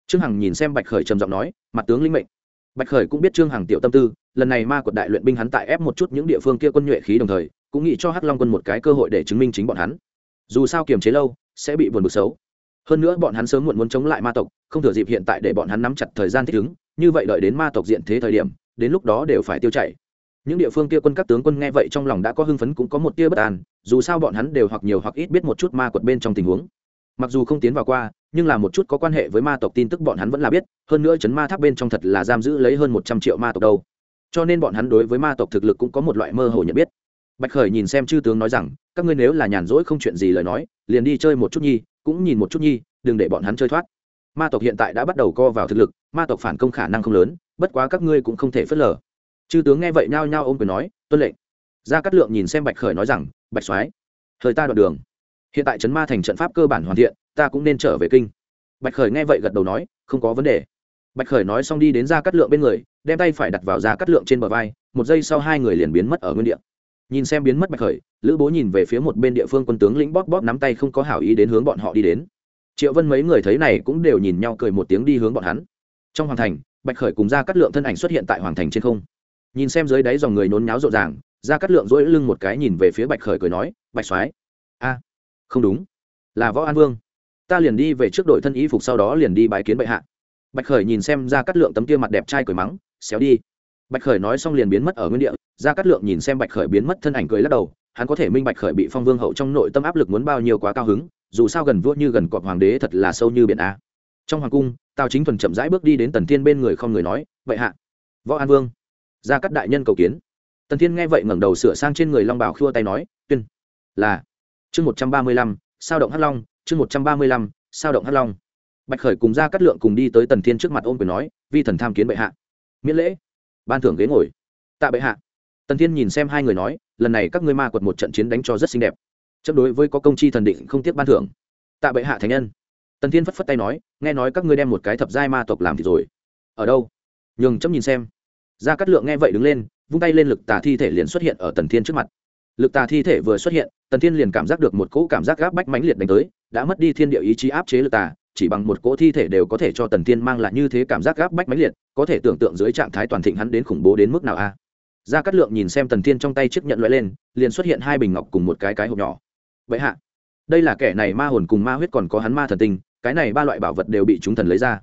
Trương hằng nhìn xem bạch khởi trầm giọng nói, mặt tướng linh mệnh bạch khởi cũng biết trương hằng tiểu tâm tư, lần này ma quật đại luyện binh hắn tại ép một chút những địa phương kia quân nhuệ khí đồng thời, cũng nghĩ cho hắc long quân một cái cơ hội để chứng minh chính bọn hắn. Dù sao kiềm chế lâu, sẽ bị buồn bực xấu. Hơn nữa bọn hắn sớm muộn muốn chống lại ma tộc, không thừa dịp hiện tại để bọn hắn nắm chặt thời gian thích ứng, như vậy đợi đến ma tộc diện thế thời điểm, đến lúc đó đều phải tiêu chảy. Những địa phương kia quân các tướng quân nghe vậy trong lòng đã có hưng phấn cũng có một tia bất an, dù sao bọn hắn đều hoặc nhiều hoặc ít biết một chút ma quật bên trong tình huống mặc dù không tiến vào qua, nhưng là một chút có quan hệ với ma tộc tin tức bọn hắn vẫn là biết, hơn nữa chấn ma tháp bên trong thật là giam giữ lấy hơn một trăm triệu ma tộc đâu. Cho nên bọn hắn đối với ma tộc thực lực cũng có một loại mơ hồ nhận biết. Bạch khởi nhìn xem chư tướng nói rằng, các ngươi nếu là nhàn rỗi không chuyện gì lời nói, liền đi chơi một chút nhi, cũng nhìn một chút nhi, đừng để bọn hắn chơi thoát. Ma tộc hiện tại đã bắt đầu co vào thực lực, ma tộc phản công khả năng không lớn, bất quá các ngươi cũng không thể phớt lờ. Chư tướng nghe vậy nhao nhao ôm quyền nói, tuân lệnh. Gia cát lượng nhìn xem bạch khởi nói rằng, bạch soái, thời ta đoạn đường hiện tại trấn ma thành trận pháp cơ bản hoàn thiện, ta cũng nên trở về kinh. Bạch khởi nghe vậy gật đầu nói, không có vấn đề. Bạch khởi nói xong đi đến gia cát lượng bên người, đem tay phải đặt vào gia cát lượng trên bờ vai, một giây sau hai người liền biến mất ở nguyên địa. Nhìn xem biến mất bạch khởi, lữ bố nhìn về phía một bên địa phương quân tướng lĩnh bóp bóp nắm tay không có hảo ý đến hướng bọn họ đi đến. Triệu vân mấy người thấy này cũng đều nhìn nhau cười một tiếng đi hướng bọn hắn. Trong hoàng thành, bạch khởi cùng gia cát lượng thân ảnh xuất hiện tại hoàng thành trên không. Nhìn xem dưới đáy dòng người nôn nháo rộn ràng, gia cát lượng dỗi lưng một cái nhìn về phía bạch khởi cười nói, bạch soái không đúng. Là võ an vương. Ta liền đi về trước đội thân y phục sau đó liền đi bái kiến bệ hạ. Bạch khởi nhìn xem ra cắt lượng tấm kia mặt đẹp trai cười mắng, xéo đi. Bạch khởi nói xong liền biến mất ở nguyên địa. Ra cắt lượng nhìn xem bạch khởi biến mất thân ảnh cười lắc đầu, hắn có thể minh bạch khởi bị phong vương hậu trong nội tâm áp lực muốn bao nhiêu quá cao hứng, dù sao gần vua như gần cọp hoàng đế thật là sâu như biển a. Trong hoàng cung, tào chính thuần chậm rãi bước đi đến tần thiên bên người không người nói vậy hạ. Võ an vương. Ra cắt đại nhân cầu kiến. Tần thiên nghe vậy ngẩng đầu sửa sang trên người long bảo khua tay nói, tuyên. Là chương một trăm ba mươi lăm, sao động hắc long, chương một trăm ba mươi lăm, sao động hắc long. Bạch khởi cùng ra cắt lượng cùng đi tới tần thiên trước mặt ôm quyền nói, vi thần tham kiến bệ hạ. Miễn lễ. Ban thưởng ghế ngồi. Tạ bệ hạ. Tần thiên nhìn xem hai người nói, lần này các ngươi ma quật một trận chiến đánh cho rất xinh đẹp. Chấp đối với có công chi thần định không tiếc ban thưởng. Tạ bệ hạ thành nhân. Tần thiên phất phất tay nói, nghe nói các ngươi đem một cái thập giai ma tộc làm thì rồi. Ở đâu? Nhường chấm nhìn xem. Gia cát lượng nghe vậy đứng lên, vung tay lên lực tà thi thể liền xuất hiện ở tần thiên trước mặt lực tà thi thể vừa xuất hiện, tần thiên liền cảm giác được một cỗ cảm giác gáp bách mãnh liệt đánh tới, đã mất đi thiên địa ý chí áp chế lực tà, chỉ bằng một cỗ thi thể đều có thể cho tần thiên mang lại như thế cảm giác gáp bách mãnh liệt, có thể tưởng tượng dưới trạng thái toàn thịnh hắn đến khủng bố đến mức nào a. À? Gia cát lượng nhìn xem tần thiên trong tay chiếc nhận loại lên, liền xuất hiện hai bình ngọc cùng một cái cái hộp nhỏ. Vậy hạ, đây là kẻ này ma hồn cùng ma huyết còn có hắn ma thần tinh cái này ba loại bảo vật đều bị chúng thần lấy ra.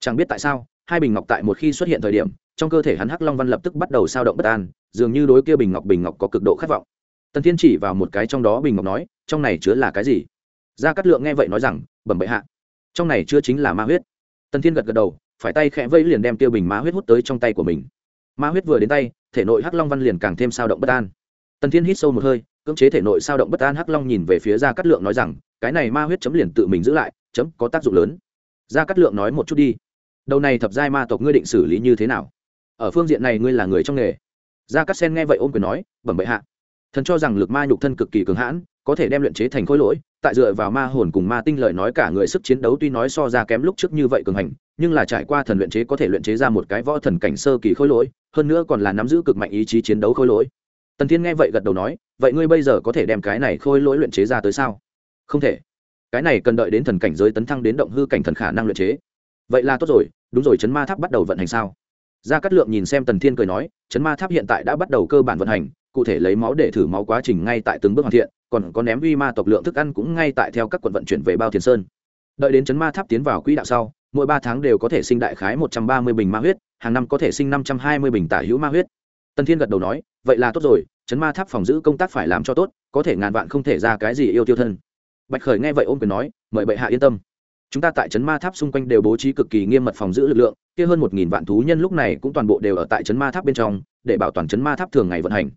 Chẳng biết tại sao, hai bình ngọc tại một khi xuất hiện thời điểm, trong cơ thể hắn hắc long văn lập tức bắt đầu sao động bất an, dường như đối kia bình ngọc bình ngọc có cực độ khát vọng tần thiên chỉ vào một cái trong đó bình ngọc nói, trong này chứa là cái gì? Gia cát lượng nghe vậy nói rằng, bẩm bệ hạ, trong này chứa chính là ma huyết. Tần thiên gật gật đầu, phải tay khẽ vây liền đem tiêu bình ma huyết hút tới trong tay của mình. Ma huyết vừa đến tay, thể nội hắc long văn liền càng thêm sao động bất an. Tần thiên hít sâu một hơi, cưỡng chế thể nội sao động bất an hắc long nhìn về phía gia cát lượng nói rằng, cái này ma huyết chấm liền tự mình giữ lại, chấm có tác dụng lớn. Gia cát lượng nói một chút đi, đầu này thập giai ma tộc ngươi định xử lý như thế nào? Ở phương diện này ngươi là người trong nghề. Gia cát sen nghe vậy ôm quyền nói, bẩm bệ hạ thần cho rằng lực ma nhục thân cực kỳ cường hãn, có thể đem luyện chế thành khối lỗi, tại dựa vào ma hồn cùng ma tinh lợi nói cả người sức chiến đấu tuy nói so ra kém lúc trước như vậy cường hành, nhưng là trải qua thần luyện chế có thể luyện chế ra một cái võ thần cảnh sơ kỳ khối lỗi, hơn nữa còn là nắm giữ cực mạnh ý chí chiến đấu khối lỗi. Tần thiên nghe vậy gật đầu nói, vậy ngươi bây giờ có thể đem cái này khôi lỗi luyện chế ra tới sao? Không thể. Cái này cần đợi đến thần cảnh giới tấn thăng đến động hư cảnh thần khả năng luyện chế. Vậy là tốt rồi, đúng rồi, chấn ma tháp bắt đầu vận hành sao? Gia cát lượng nhìn xem tần thiên cười nói, chấn ma tháp hiện tại đã bắt đầu cơ bản vận hành cụ thể lấy máu để thử máu quá trình ngay tại từng bước hoàn thiện, còn có ném uy ma tộc lượng thức ăn cũng ngay tại theo các quận vận chuyển về bao tiền sơn. Đợi đến chấn ma tháp tiến vào quỹ đạo sau, mỗi ba tháng đều có thể sinh đại khái một trăm ba mươi bình ma huyết, hàng năm có thể sinh năm trăm hai mươi bình tả hữu ma huyết. Tân thiên gật đầu nói, vậy là tốt rồi, chấn ma tháp phòng giữ công tác phải làm cho tốt, có thể ngàn vạn không thể ra cái gì yêu tiêu thân. Bạch khởi nghe vậy ôm quyền nói, mời bệ hạ yên tâm. Chúng ta tại trấn ma tháp xung quanh đều bố trí cực kỳ nghiêm mật phòng giữ lực lượng, kia hơn một nghìn vạn thú nhân lúc này cũng toàn bộ đều ở tại trấn ma tháp bên trong, để bảo toàn trấn ma tháp thường ngày vận hành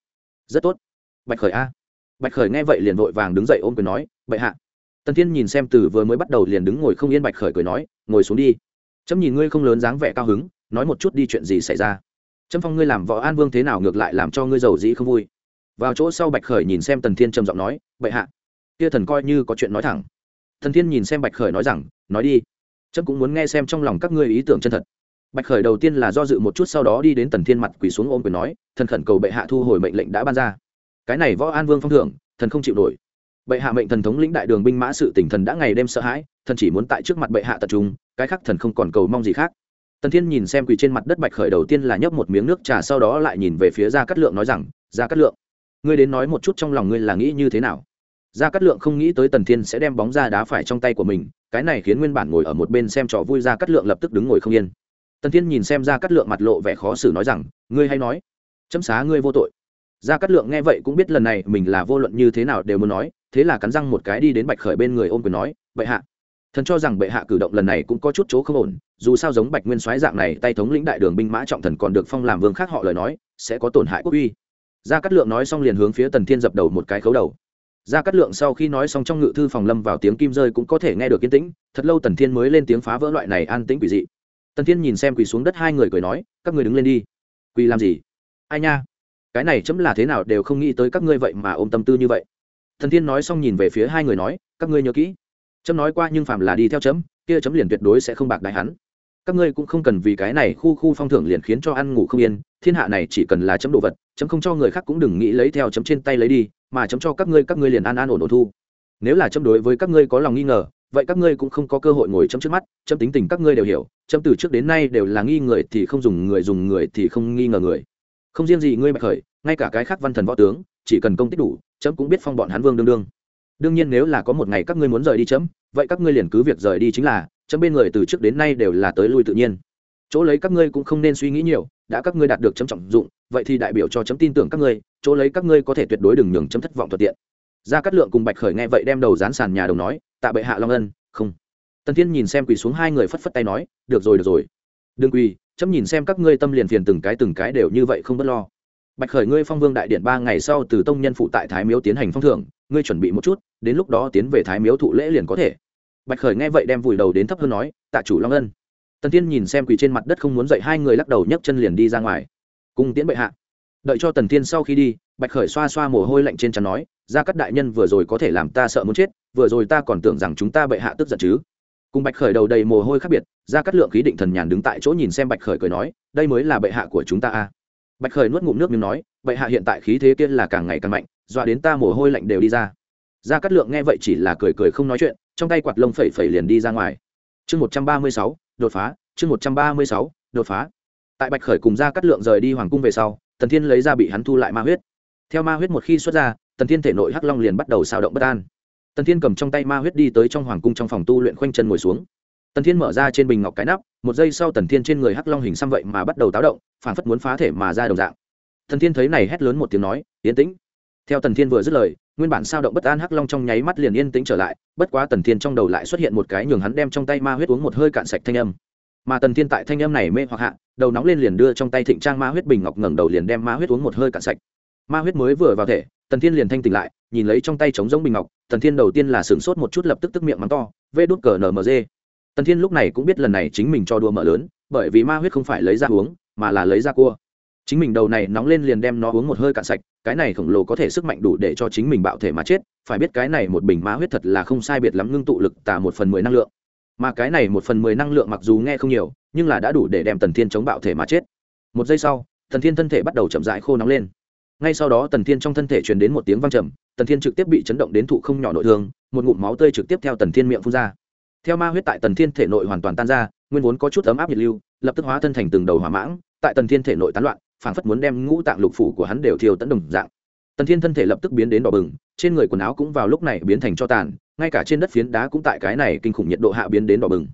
rất tốt. Bạch khởi a. Bạch khởi nghe vậy liền vội vàng đứng dậy ôm quyền nói, bệ hạ. Tần thiên nhìn xem từ vừa mới bắt đầu liền đứng ngồi không yên bạch khởi cười nói, ngồi xuống đi. Chấm nhìn ngươi không lớn dáng vẻ cao hứng, nói một chút đi chuyện gì xảy ra. Chấm phong ngươi làm võ an vương thế nào ngược lại làm cho ngươi giàu dĩ không vui. Vào chỗ sau bạch khởi nhìn xem tần thiên trầm giọng nói, bệ hạ. Kia thần coi như có chuyện nói thẳng. Thần thiên nhìn xem bạch khởi nói rằng, nói đi. Chấm cũng muốn nghe xem trong lòng các ngươi ý tưởng chân thật bạch khởi đầu tiên là do dự một chút, sau đó đi đến tần thiên mặt quỳ xuống ôm quyền nói, thần khẩn cầu bệ hạ thu hồi mệnh lệnh đã ban ra. Cái này võ an vương phong thưởng, thần không chịu nổi. Bệ hạ mệnh thần thống lĩnh đại đường binh mã sự tỉnh thần đã ngày đêm sợ hãi, thần chỉ muốn tại trước mặt bệ hạ tập trung, cái khác thần không còn cầu mong gì khác. Tần thiên nhìn xem quỳ trên mặt đất bạch khởi đầu tiên là nhấp một miếng nước trà, sau đó lại nhìn về phía gia cát lượng nói rằng, gia cát lượng, ngươi đến nói một chút trong lòng ngươi là nghĩ như thế nào? Gia cát lượng không nghĩ tới tần thiên sẽ đem bóng ra đá phải trong tay của mình, cái này khiến nguyên bản ngồi ở một bên xem trò vui, gia cát lượng lập tức đứng ngồi không yên tần thiên nhìn xem ra cát lượng mặt lộ vẻ khó xử nói rằng, ngươi hay nói, chấm xá ngươi vô tội. Ra cát lượng nghe vậy cũng biết lần này mình là vô luận như thế nào đều muốn nói, thế là cắn răng một cái đi đến bạch khởi bên người ôm quyền nói, bệ hạ. Thần cho rằng bệ hạ cử động lần này cũng có chút chỗ không ổn, dù sao giống bạch nguyên soái dạng này, tay thống lĩnh đại đường binh mã trọng thần còn được phong làm vương khác họ lời nói, sẽ có tổn hại quốc uy. Gia cát lượng nói xong liền hướng phía tần thiên dập đầu một cái khấu đầu. Gia cát lượng sau khi nói xong trong ngự thư phòng lâm vào tiếng kim rơi cũng có thể nghe được yên tĩnh, thật lâu tần thiên mới lên tiếng phá vỡ loại này an tĩnh quỷ dị tần thiên nhìn xem quỳ xuống đất hai người cười nói, các người đứng lên đi. Quỳ làm gì? Ai nha, cái này chấm là thế nào đều không nghĩ tới các ngươi vậy mà ôm tâm tư như vậy. Thần thiên nói xong nhìn về phía hai người nói, các ngươi nhớ kỹ, chấm nói qua nhưng phàm là đi theo chấm, kia chấm liền tuyệt đối sẽ không bạc đại hắn. Các ngươi cũng không cần vì cái này khu khu phong thưởng liền khiến cho ăn ngủ không yên, thiên hạ này chỉ cần là chấm đồ vật, chấm không cho người khác cũng đừng nghĩ lấy theo chấm trên tay lấy đi, mà chấm cho các ngươi các ngươi liền an an ổn ổn thu. Nếu là chấm đối với các ngươi có lòng nghi ngờ vậy các ngươi cũng không có cơ hội ngồi chấm trước mắt, chấm tính tình các ngươi đều hiểu, chấm từ trước đến nay đều là nghi người thì không dùng người dùng người thì không nghi ngờ người. Không riêng gì ngươi bạch khởi, ngay cả cái khác văn thần võ tướng, chỉ cần công tích đủ, chấm cũng biết phong bọn hán vương đương đương. Đương nhiên nếu là có một ngày các ngươi muốn rời đi chấm, vậy các ngươi liền cứ việc rời đi chính là, chấm bên người từ trước đến nay đều là tới lui tự nhiên. Chỗ lấy các ngươi cũng không nên suy nghĩ nhiều, đã các ngươi đạt được chấm trọng dụng, vậy thì đại biểu cho chấm tin tưởng các ngươi, chỗ lấy các ngươi có thể tuyệt đối đừng nhường chấm thất vọng thuận tiện gia cát lượng cùng bạch khởi nghe vậy đem đầu dán sàn nhà đồng nói, tạ bệ hạ long ân, không. Tần thiên nhìn xem quỳ xuống hai người phất phất tay nói, được rồi được rồi. Đừng quỳ, chấm nhìn xem các ngươi tâm liền phiền từng cái từng cái đều như vậy không b ấ t lo. Bạch khởi, ngươi phong vương đại điện ba ngày sau từ tông nhân phụ tại thái miếu tiến hành phong thưởng, ngươi chuẩn bị một chút, đến lúc đó tiến về thái miếu thụ lễ liền có thể. Bạch khởi nghe vậy đem vùi đầu đến thấp hơn nói, tạ chủ long ân. Tần thiên nhìn xem quỳ trên mặt đất không muốn dậy hai người lắc đầu nhấc chân liền đi ra ngoài. Cùng tiễn bệ hạ. Đợi cho tần thiên sau khi đi, bạch khởi xoa xoa mồ hôi lạnh trên chắn nói gia cắt đại nhân vừa rồi có thể làm ta sợ muốn chết, vừa rồi ta còn tưởng rằng chúng ta bệ hạ tức giận chứ. Cùng bạch khởi đầu đầy mồ hôi khác biệt, gia cắt lượng khí định thần nhàn đứng tại chỗ nhìn xem bạch khởi cười nói, đây mới là bệ hạ của chúng ta a. Bạch khởi nuốt ngụm nước miếng nói, bệ hạ hiện tại khí thế kia là càng ngày càng mạnh, dọa đến ta mồ hôi lạnh đều đi ra. Gia cắt lượng nghe vậy chỉ là cười cười không nói chuyện, trong tay quạt lông phẩy phẩy liền đi ra ngoài. Chương một trăm ba mươi sáu, đột phá, chương một trăm ba mươi sáu, đột phá. Tại bạch khởi cùng gia cắt lượng rời đi hoàng cung về sau, tần thiên lấy ra bị hắn thu lại ma huyết. Theo ma huyết một khi xuất ra tần thiên thể nội hắc long liền bắt đầu xào động bất an. Tần thiên cầm trong tay ma huyết đi tới trong hoàng cung trong phòng tu luyện khoanh chân ngồi xuống. Tần thiên mở ra trên bình ngọc cái nắp, một giây sau tần thiên trên người hắc long hình xăm vậy mà bắt đầu táo động phản phất muốn phá thể mà ra đồng dạng. Tần thiên thấy này hét lớn một tiếng nói, yên tĩnh. Theo tần thiên vừa dứt lời, nguyên bản sao động bất an hắc long trong nháy mắt liền yên tĩnh trở lại, bất quá tần thiên trong đầu lại xuất hiện một cái nhường hắn đem trong tay ma huyết uống một hơi cạn sạch thanh âm. Mà tần thiên tại thanh âm này mê hoặc hạ, đầu nóng lên liền đưa trong tay thịnh trang ma huyết bình ngọc ngẩng đầu liền đem ma huyết uống một hơi cạn sạch ma huyết mới vừa vào thể, tần thiên liền thanh tỉnh lại, nhìn lấy trong tay trống giống bình ngọc, tần thiên đầu tiên là sửng sốt một chút lập tức tức miệng mắng to, vê đốt cờ nmg tần thiên lúc này cũng biết lần này chính mình cho đua mở lớn, bởi vì ma huyết không phải lấy ra uống, mà là lấy ra cua. Chính mình đầu này nóng lên liền đem nó uống một hơi cạn sạch, cái này khổng lồ có thể sức mạnh đủ để cho chính mình bạo thể mà chết, phải biết cái này một bình ma huyết thật là không sai biệt lắm ngưng tụ lực tả một phần mười năng lượng. Mà cái này một phần mười năng lượng mặc dù nghe không nhiều, nhưng là đã đủ để đem tần thiên chống bạo thể mà chết. Một giây sau, tần thiên thân thể bắt đầu chậm dại khô nóng lên ngay sau đó tần thiên trong thân thể truyền đến một tiếng vang trầm, tần thiên trực tiếp bị chấn động đến thụ không nhỏ nội thương, một ngụm máu tươi trực tiếp theo tần thiên miệng phun ra. Theo ma huyết tại tần thiên thể nội hoàn toàn tan ra, nguyên vốn có chút ấm áp nhiệt lưu, lập tức hóa thân thành từng đầu hỏa mãng, tại tần thiên thể nội tán loạn, phảng phất muốn đem ngũ tạng lục phủ của hắn đều thiêu tận đồng dạng. Tần thiên thân thể lập tức biến đến đỏ bừng, trên người quần áo cũng vào lúc này biến thành cho tàn, ngay cả trên đất phiến đá cũng tại cái này kinh khủng nhiệt độ hạ biến đến đỏ bừng.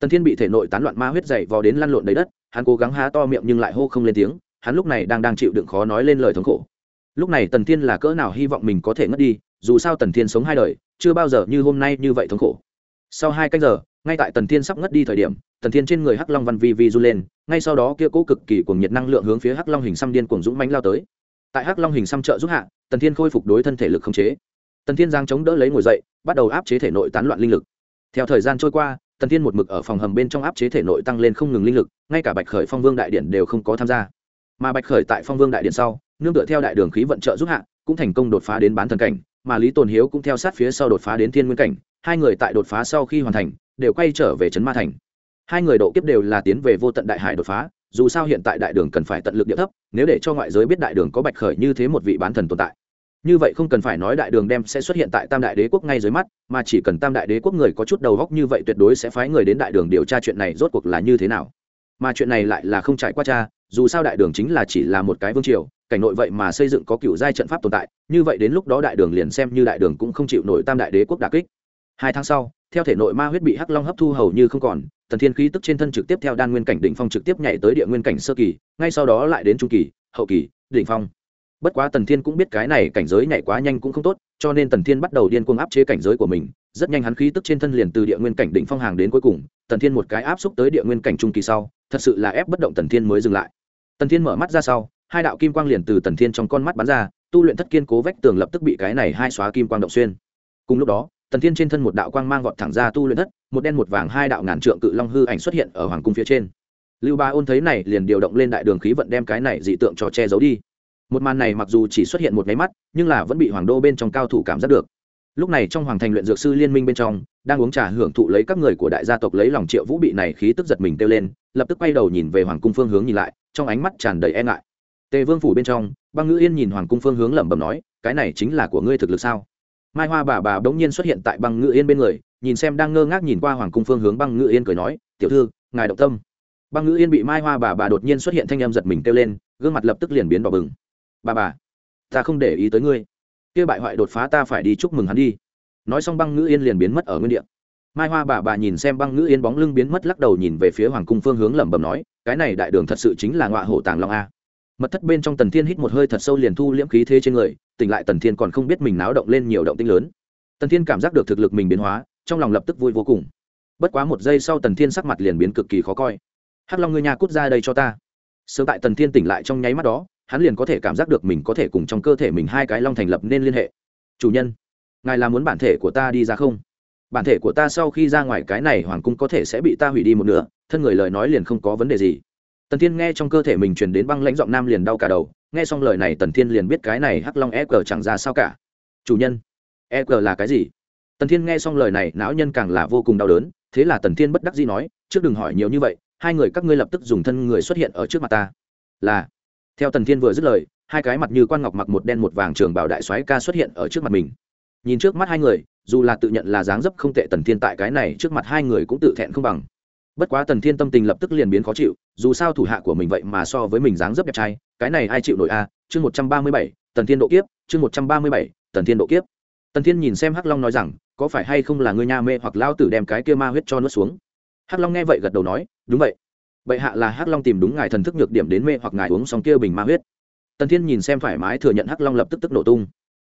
Tần thiên bị thể nội tán loạn ma huyết dày vò đến lăn lộn đầy đất, hắn cố gắng há to miệng nhưng lại hô không lên tiếng hắn lúc này đang đang chịu đựng khó nói lên lời thống khổ. Lúc này tần thiên là cỡ nào hy vọng mình có thể ngất đi, dù sao tần thiên sống hai đời, chưa bao giờ như hôm nay như vậy thống khổ. Sau hai canh giờ, ngay tại tần thiên sắp ngất đi thời điểm, tần thiên trên người hắc long văn vi vi run lên, ngay sau đó kia cố cực kỳ cuồng nhiệt năng lượng hướng phía hắc long hình xăm điên cuồng dũng mánh lao tới. Tại hắc long hình xăm trợ giúp hạ, tần thiên khôi phục đối thân thể lực không chế. Tần thiên giang chống đỡ lấy ngồi dậy, bắt đầu áp chế thể nội tán loạn linh lực. Theo thời gian trôi qua, tần thiên một mực ở phòng hầm bên trong áp chế thể nội tăng lên không ngừng linh lực, ngay cả bạch khởi phong vương đại điện đều không có tham gia mà bạch khởi tại phong vương đại điện sau, nương tựa theo đại đường khí vận trợ giúp hạ, cũng thành công đột phá đến bán thần cảnh, mà lý tồn hiếu cũng theo sát phía sau đột phá đến thiên nguyên cảnh, hai người tại đột phá sau khi hoàn thành, đều quay trở về trấn ma thành. Hai người độ kiếp đều là tiến về vô tận đại hải đột phá, dù sao hiện tại đại đường cần phải tận lực địa thấp, nếu để cho ngoại giới biết đại đường có bạch khởi như thế một vị bán thần tồn tại. Như vậy không cần phải nói đại đường đem sẽ xuất hiện tại tam đại đế quốc ngay dưới mắt, mà chỉ cần tam đại đế quốc người có chút đầu góc như vậy tuyệt đối sẽ phái người đến đại đường điều tra chuyện này rốt cuộc là như thế nào. Mà chuyện này lại là không trải qua cha dù sao đại đường chính là chỉ là một cái vương triều, cảnh nội vậy mà xây dựng có cựu giai trận pháp tồn tại, như vậy đến lúc đó đại đường liền xem như đại đường cũng không chịu nổi tam đại đế quốc đà kích. Hai tháng sau, theo thể nội ma huyết bị hắc long hấp thu hầu như không còn, tần thiên khí tức trên thân trực tiếp theo đan nguyên cảnh đỉnh phong trực tiếp nhảy tới địa nguyên cảnh sơ kỳ, ngay sau đó lại đến trung kỳ, hậu kỳ, đỉnh phong. Bất quá tần thiên cũng biết cái này cảnh giới nhảy quá nhanh cũng không tốt, cho nên tần thiên bắt đầu điên cuồng áp chế cảnh giới của mình, rất nhanh hắn khí tức trên thân liền từ địa nguyên cảnh đỉnh phong hàng đến cuối cùng, tần thiên một cái áp xúc tới địa nguyên cảnh trung kỳ sau, thật sự là ép bất động tần thiên mới dừng lại tần thiên mở mắt ra sau, hai đạo kim quang liền từ tần thiên trong con mắt bắn ra, tu luyện thất kiên cố vách tường lập tức bị cái này hai xóa kim quang động xuyên. Cùng lúc đó, tần thiên trên thân một đạo quang mang vọt thẳng ra tu luyện thất, một đen một vàng hai đạo ngàn trượng cự long hư ảnh xuất hiện ở hoàng cung phía trên. Lưu ba ôn thấy này liền điều động lên đại đường khí vận đem cái này dị tượng cho che giấu đi. Một màn này mặc dù chỉ xuất hiện một máy mắt, nhưng là vẫn bị hoàng đô bên trong cao thủ cảm giác được lúc này trong hoàng thành luyện dược sư liên minh bên trong, đang uống trà hưởng thụ lấy các người của đại gia tộc lấy lòng triệu vũ bị này khí tức giật mình kêu lên, lập tức quay đầu nhìn về hoàng cung phương hướng nhìn lại, trong ánh mắt tràn đầy e ngại. Tề vương phủ bên trong, băng ngữ yên nhìn hoàng cung phương hướng lẩm bẩm nói, cái này chính là của ngươi thực lực sao? Mai hoa bà bà bỗng nhiên xuất hiện tại băng ngữ yên bên người, nhìn xem đang ngơ ngác nhìn qua hoàng cung phương hướng băng ngữ yên cười nói, tiểu thư, ngài động tâm. Băng ngữ yên bị mai hoa bà bà đột nhiên xuất hiện thanh em giật mình kêu lên, gương mặt lập tức liền biến đỏ bừng. Bà bà, ta không để ý tới ngươi kia bại hoại đột phá ta phải đi chúc mừng hắn đi. Nói xong băng ngữ yên liền biến mất ở nguyên địa. Mai hoa bà bà nhìn xem băng ngữ yên bóng lưng biến mất lắc đầu nhìn về phía hoàng cung phương hướng lẩm bẩm nói, cái này đại đường thật sự chính là ngọa hổ tàng long a. Mật thất bên trong tần thiên hít một hơi thật sâu liền thu liễm khí thế trên người, tỉnh lại tần thiên còn không biết mình náo động lên nhiều động tinh lớn. Tần thiên cảm giác được thực lực mình biến hóa, trong lòng lập tức vui vô cùng. Bất quá một giây sau tần thiên sắc mặt liền biến cực kỳ khó coi. Hắc long, ngươi nhà cút ra đây cho ta. Sớm tại tần thiên tỉnh lại trong nháy mắt đó hắn liền có thể cảm giác được mình có thể cùng trong cơ thể mình hai cái long thành lập nên liên hệ. Chủ nhân, ngài là muốn bản thể của ta đi ra không? Bản thể của ta sau khi ra ngoài cái này hoàng cung có thể sẽ bị ta hủy đi một nửa, thân người lời nói liền không có vấn đề gì. Tần thiên nghe trong cơ thể mình truyền đến băng lãnh giọng nam liền đau cả đầu, nghe xong lời này tần thiên liền biết cái này hắc long e g chẳng ra sao cả. Chủ nhân e g là cái gì? Tần thiên nghe xong lời này, não nhân càng là vô cùng đau đớn, thế là tần thiên bất đắc dĩ nói, trước đừng hỏi nhiều như vậy, hai người các ngươi lập tức dùng thân người xuất hiện ở trước mặt ta. Là theo tần thiên vừa dứt lời, hai cái mặt như quan ngọc mặc một đen một vàng trường bảo đại soái ca xuất hiện ở trước mặt mình. Nhìn trước mắt hai người, dù là tự nhận là dáng dấp không tệ tần thiên tại cái này trước mặt hai người cũng tự thẹn không bằng. Bất quá tần thiên tâm tình lập tức liền biến khó chịu, dù sao thủ hạ của mình vậy mà so với mình dáng dấp đẹp trai, cái này ai chịu nổi a? Chương một trăm ba mươi bảy, tần thiên độ kiếp, chương một trăm ba mươi bảy, tần thiên độ kiếp. Tần thiên nhìn xem hắc long nói rằng, có phải hay không là ngươi nha mê hoặc lao tử đem cái kia ma huyết cho nuốt xuống? Hắc long nghe vậy gật đầu nói, đúng vậy bệ hạ là hắc long tìm đúng ngài thần thức nhược điểm đến mê hoặc ngài uống xong kia bình ma huyết. Tần thiên nhìn xem thoải mái thừa nhận hắc long lập tức tức nổ tung.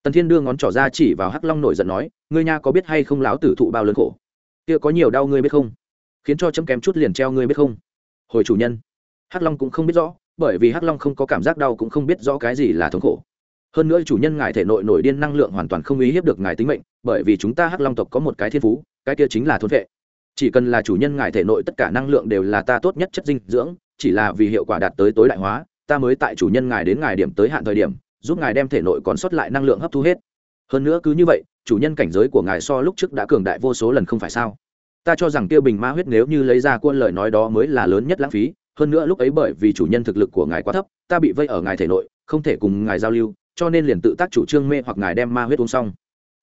Tần thiên đưa ngón trỏ ra chỉ vào hắc long nổi giận nói, ngươi nha có biết hay không lão tử thụ bao lớn khổ? Kia có nhiều đau ngươi biết không? Khiến cho chấm kém chút liền treo ngươi biết không? Hồi chủ nhân. Hắc long cũng không biết rõ, bởi vì hắc long không có cảm giác đau cũng không biết rõ cái gì là thống khổ. Hơn nữa chủ nhân ngài thể nội nổi điên năng lượng hoàn toàn không uy hiếp được ngài tính mệnh, bởi vì chúng ta hắc long tộc có một cái thiên phú, cái kia chính là thôn vệ chỉ cần là chủ nhân ngài thể nội tất cả năng lượng đều là ta tốt nhất chất dinh dưỡng, chỉ là vì hiệu quả đạt tới tối đại hóa, ta mới tại chủ nhân ngài đến ngài điểm tới hạn thời điểm, giúp ngài đem thể nội còn sót lại năng lượng hấp thu hết. Hơn nữa cứ như vậy, chủ nhân cảnh giới của ngài so lúc trước đã cường đại vô số lần không phải sao? Ta cho rằng tiêu bình ma huyết nếu như lấy ra quân lời nói đó mới là lớn nhất lãng phí, hơn nữa lúc ấy bởi vì chủ nhân thực lực của ngài quá thấp, ta bị vây ở ngài thể nội, không thể cùng ngài giao lưu, cho nên liền tự tác chủ trương mê hoặc ngài đem ma huyết uống xong.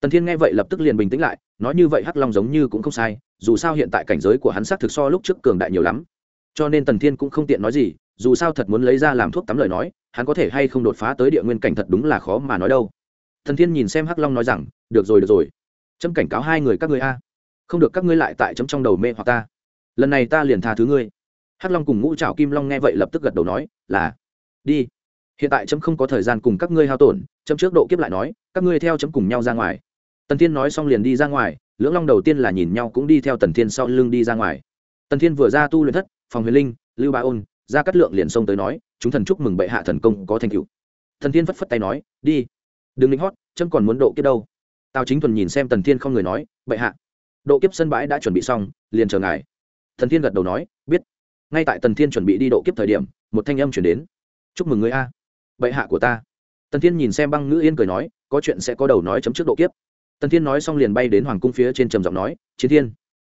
Tần thiên nghe vậy lập tức liền bình tĩnh lại, nói như vậy hắc long giống như cũng không sai dù sao hiện tại cảnh giới của hắn xác thực so lúc trước cường đại nhiều lắm. Cho nên tần thiên cũng không tiện nói gì, dù sao thật muốn lấy ra làm thuốc tắm lời nói, hắn có thể hay không đột phá tới địa nguyên cảnh thật đúng là khó mà nói đâu. Thần thiên nhìn xem hắc long nói rằng, được rồi được rồi. Chấm cảnh cáo hai người các ngươi a. Không được các ngươi lại tại chấm trong đầu mê hoặc ta. Lần này ta liền tha thứ ngươi. Hắc long cùng ngũ trào kim long nghe vậy lập tức gật đầu nói, là, đi. Hiện tại chấm không có thời gian cùng các ngươi hao tổn, chấm trước độ kiếp lại nói, các ngươi theo chấm cùng nhau ra ngoài. Tần thiên nói xong liền đi ra ngoài lưỡng long đầu tiên là nhìn nhau cũng đi theo tần thiên sau lưng đi ra ngoài. Tần thiên vừa ra tu luyện thất, phòng huyền linh, lưu ba ôn, ra cắt lượng liền xông tới nói, chúng thần chúc mừng bệ hạ thần công có thành tựu. Thần thiên phất phất tay nói, đi, đừng lính hót, chấm còn muốn độ kiếp đâu. Tào chính thuần nhìn xem tần thiên không người nói, bệ hạ, độ kiếp sân bãi đã chuẩn bị xong, liền chờ ngài. Thần thiên gật đầu nói, biết. Ngay tại tần thiên chuẩn bị đi độ kiếp thời điểm, một thanh âm chuyển đến, chúc mừng người a, bệ hạ của ta. Tần thiên nhìn xem băng ngữ yên cười nói, có chuyện sẽ có đầu nói chấm trước độ kiếp tần thiên nói xong liền bay đến hoàng cung phía trên trầm giọng nói, chiến thiên.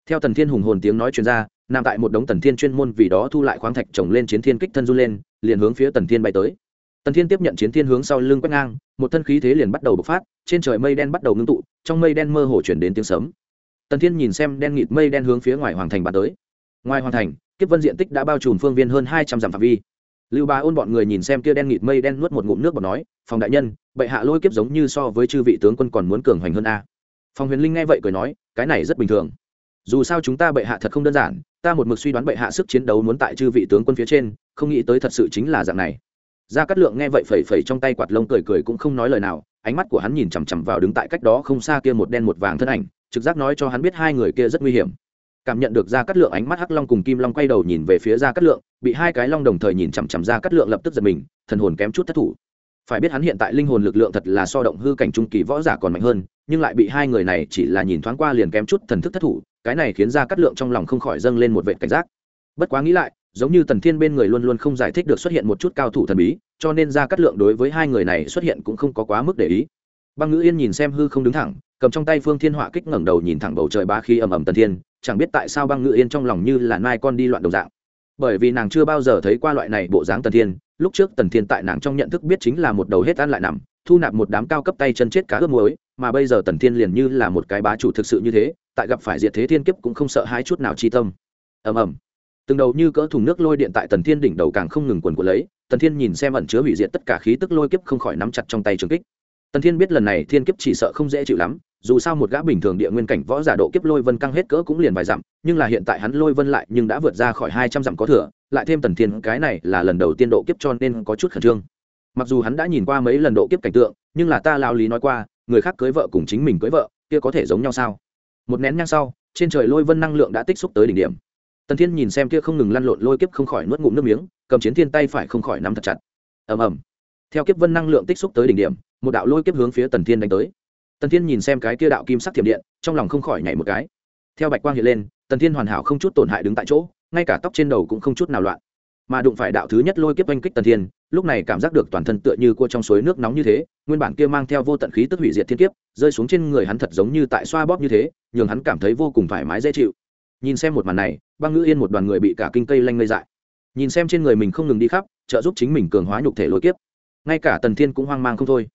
Theo tần thiên hùng hồn tiếng nói chuyên r a nằm tại một đống tần thiên chuyên môn vì đó thu lại khoáng thạch trồng lên chiến thiên kích thân run lên, liền hướng phía tần thiên bay tới. Tần thiên tiếp nhận chiến thiên hướng sau lưng quét ngang, một thân khí thế liền bắt đầu bộc phát, trên trời mây đen bắt đầu ngưng tụ, trong mây đen mơ hồ chuyển đến tiếng sấm. Tần thiên nhìn xem đen nghịt mây đen hướng phía ngoài hoàng thành bàn tới. Ngoài hoàng thành, kiếp vân diện tích đã bao trùm phương viên hơn hai trăm dặm phạm vi lưu ba ôn bọn người nhìn xem kia đen nghịt mây đen nuốt một ngụm nước và nói, phòng đại nhân, bệ hạ lôi kiếp giống như so với chư vị tướng quân còn muốn cường hoành hơn a. Phòng huyền linh nghe vậy cười nói, cái này rất bình thường. Dù sao chúng ta bệ hạ thật không đơn giản, ta một mực suy đoán bệ hạ sức chiến đấu muốn tại chư vị tướng quân phía trên, không nghĩ tới thật sự chính là dạng này. Gia cát lượng nghe vậy phẩy phẩy trong tay quạt lông cười cười cũng không nói lời nào, ánh mắt của hắn nhìn chằm chằm vào đứng tại cách đó không xa kia một đen một vàng thân ảnh, trực giác nói cho hắn biết hai người kia rất nguy hiểm cảm nhận được gia cát lượng ánh mắt hắc long cùng kim long quay đầu nhìn về phía gia cát lượng, bị hai cái long đồng thời nhìn chằm chằm gia cát lượng lập tức giật mình, thần hồn kém chút thất thủ. Phải biết hắn hiện tại linh hồn lực lượng thật là so động hư cảnh trung kỳ võ giả còn mạnh hơn, nhưng lại bị hai người này chỉ là nhìn thoáng qua liền kém chút thần thức thất thủ, cái này khiến gia cát lượng trong lòng không khỏi dâng lên một vệ cảnh giác. Bất quá nghĩ lại, giống như tần thiên bên người luôn luôn không giải thích được xuất hiện một chút cao thủ thần bí, cho nên gia cát lượng đối với hai người này xuất hiện cũng không có quá mức để ý. Băng ngữ yên nhìn xem hư không đứng thẳng cầm trong tay phương thiên họa kích ngẩng đầu nhìn thẳng bầu trời ba khi ầm ầm tần thiên, chẳng biết tại sao băng ngự yên trong lòng như là nai con đi loạn đồng dạng. Bởi vì nàng chưa bao giờ thấy qua loại này bộ dáng tần thiên, lúc trước tần thiên tại nàng trong nhận thức biết chính là một đầu hết ăn lại nằm, thu nạp một đám cao cấp tay chân chết cá ướp muối, mà bây giờ tần thiên liền như là một cái bá chủ thực sự như thế, tại gặp phải diệt thế thiên kiếp cũng không sợ hai chút nào chi tâm. Ầm ầm. Từng đầu như cỡ thùng nước lôi điện tại tần thiên đỉnh đầu càng không ngừng quần của lấy, tần thiên nhìn xem ẩn chứa hủy diệt tất cả khí tức lôi kiếp không khỏi nắm chặt trong tay trường kích. Tần thiên biết lần này thiên kiếp chỉ sợ không dễ chịu lắm dù sao một gã bình thường địa nguyên cảnh võ giả độ kiếp lôi vân căng hết cỡ cũng liền vài dặm, nhưng là hiện tại hắn lôi vân lại nhưng đã vượt ra khỏi hai trăm dặm có thừa, lại thêm tần thiên, cái này là lần đầu tiên độ kiếp cho nên có chút khẩn trương. Mặc dù hắn đã nhìn qua mấy lần độ kiếp cảnh tượng, nhưng là ta lao lý nói qua, người khác cưới vợ cùng chính mình cưới vợ, kia có thể giống nhau sao? Một nén nhang sau, trên trời lôi vân năng lượng đã tích xúc tới đỉnh điểm. Tần thiên nhìn xem kia không ngừng lăn lộn lôi kiếp không khỏi nuốt ngụm nước miếng, cầm chiến thiên tay phải không khỏi nắm thật chặt. Ầm ầm. Theo kiếp vân năng lượng tích xúc tới đỉnh điểm, một đạo lôi kiếp hướng phía tần thiên đánh tới tần thiên nhìn xem cái kia đạo kim sắc thiểm điện, trong lòng không khỏi nhảy một cái. Theo bạch quang hiện lên, tần thiên hoàn hảo không chút tổn hại đứng tại chỗ, ngay cả tóc trên đầu cũng không chút nào loạn. Mà đụng phải đạo thứ nhất lôi kiếp oanh kích tần thiên, lúc này cảm giác được toàn thân tựa như cua trong suối nước nóng như thế, nguyên bản kia mang theo vô tận khí tức hủy diệt thiên kiếp, rơi xuống trên người hắn thật giống như tại xoa bóp như thế, nhường hắn cảm thấy vô cùng thoải mái dễ chịu. Nhìn xem một màn này, băng ngữ yên một đoàn người bị cả kinh cây lanh lây dại. Nhìn xem trên người mình không ngừng đi khắp, trợ giúp chính mình cường hóa nhục thể lôi kiếp. Ngay cả tần thiên cũng hoang mang không thôi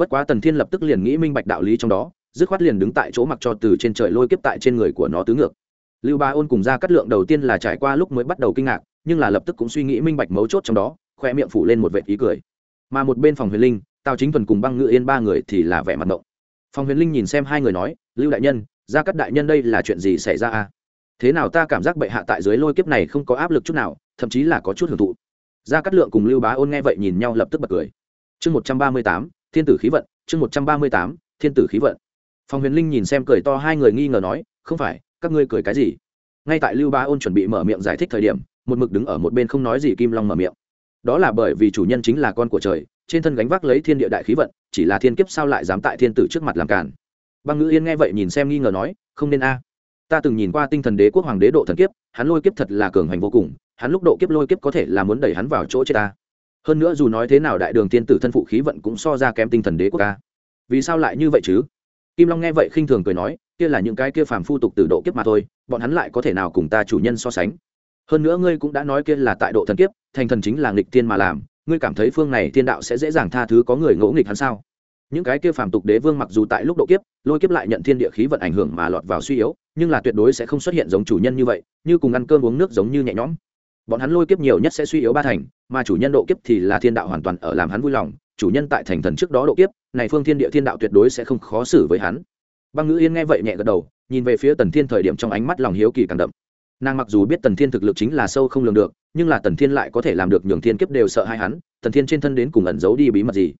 bất quá tần thiên lập tức liền nghĩ minh bạch đạo lý trong đó, dứt khoát liền đứng tại chỗ mặc cho từ trên trời lôi kiếp tại trên người của nó tứ ngược. Lưu ba ôn cùng ra cắt lượng đầu tiên là trải qua lúc mới bắt đầu kinh ngạc, nhưng là lập tức cũng suy nghĩ minh bạch mấu chốt trong đó, khoe miệng phủ lên một vệ ý cười. Mà một bên phòng huyền linh, tào chính thuần cùng băng ngự yên ba người thì là vẻ mặt động phòng huyền linh nhìn xem hai người nói, lưu đại nhân ra cắt đại nhân đây là chuyện gì xảy ra à thế nào ta cảm giác bệ hạ tại dưới lôi kiếp này không có áp lực chút nào, thậm chí là có chút hưởng thụ. Gia cát lượng cùng lưu bá ôn nghe vậy nhìn nhau lập tức bật cười. Chương một trăm ba mươi tám thiên tử khí vận, chương một trăm ba mươi tám, thiên tử khí vận. Phòng huyền linh nhìn xem cười to hai người nghi ngờ nói, không phải, các ngươi cười cái gì? Ngay tại lưu Ba ôn chuẩn bị mở miệng giải thích thời điểm, một mực đứng ở một bên không nói gì kim long mở miệng. Đó là bởi vì chủ nhân chính là con của trời, trên thân gánh vác lấy thiên địa đại khí vận, chỉ là thiên kiếp sao lại dám tại thiên tử trước mặt làm cản băng ngữ yên nghe vậy nhìn xem nghi ngờ nói, không nên a. Ta từng nhìn qua tinh thần đế quốc hoàng đế độ thần kiếp, hắn lôi kiếp thật là cường hành vô cùng, hắn lúc độ kiếp lôi kiếp có thể là muốn đẩy hắn vào chỗ chết ta hơn nữa dù nói thế nào đại đường tiên tử thân phụ khí vận cũng so ra kém tinh thần đế quốc ca. Vì sao lại như vậy chứ? Kim long nghe vậy khinh thường cười nói, kia là những cái kia phàm phu tục từ độ kiếp mà thôi, bọn hắn lại có thể nào cùng ta chủ nhân so sánh? Hơn nữa ngươi cũng đã nói kia là tại độ thần kiếp, thành thần chính là nghịch tiên mà làm, ngươi cảm thấy phương này thiên đạo sẽ dễ dàng tha thứ có người ngỗ nghịch hắn sao? Những cái kia phàm tục đế vương mặc dù tại lúc độ kiếp, lôi kiếp lại nhận thiên địa khí vận ảnh hưởng mà lọt vào suy yếu, nhưng là tuyệt đối sẽ không xuất hiện giống chủ nhân như vậy, như cùng ăn cơm uống nước giống như nhẹ nhõm bọn hắn lôi kiếp nhiều nhất sẽ suy yếu ba thành, mà chủ nhân độ kiếp thì là thiên đạo hoàn toàn ở làm hắn vui lòng, chủ nhân tại thành thần trước đó độ kiếp, này phương thiên địa thiên đạo tuyệt đối sẽ không khó xử với hắn. Băng ngữ yên nghe vậy nhẹ gật đầu, nhìn về phía tần thiên thời điểm trong ánh mắt lòng hiếu kỳ càng đậm. Nàng mặc dù biết tần thiên thực lực chính là sâu không lường được, nhưng là tần thiên lại có thể làm được nhường thiên kiếp đều sợ hai hắn, tần thiên trên thân đến cùng ẩn giấu đi bí mật gì.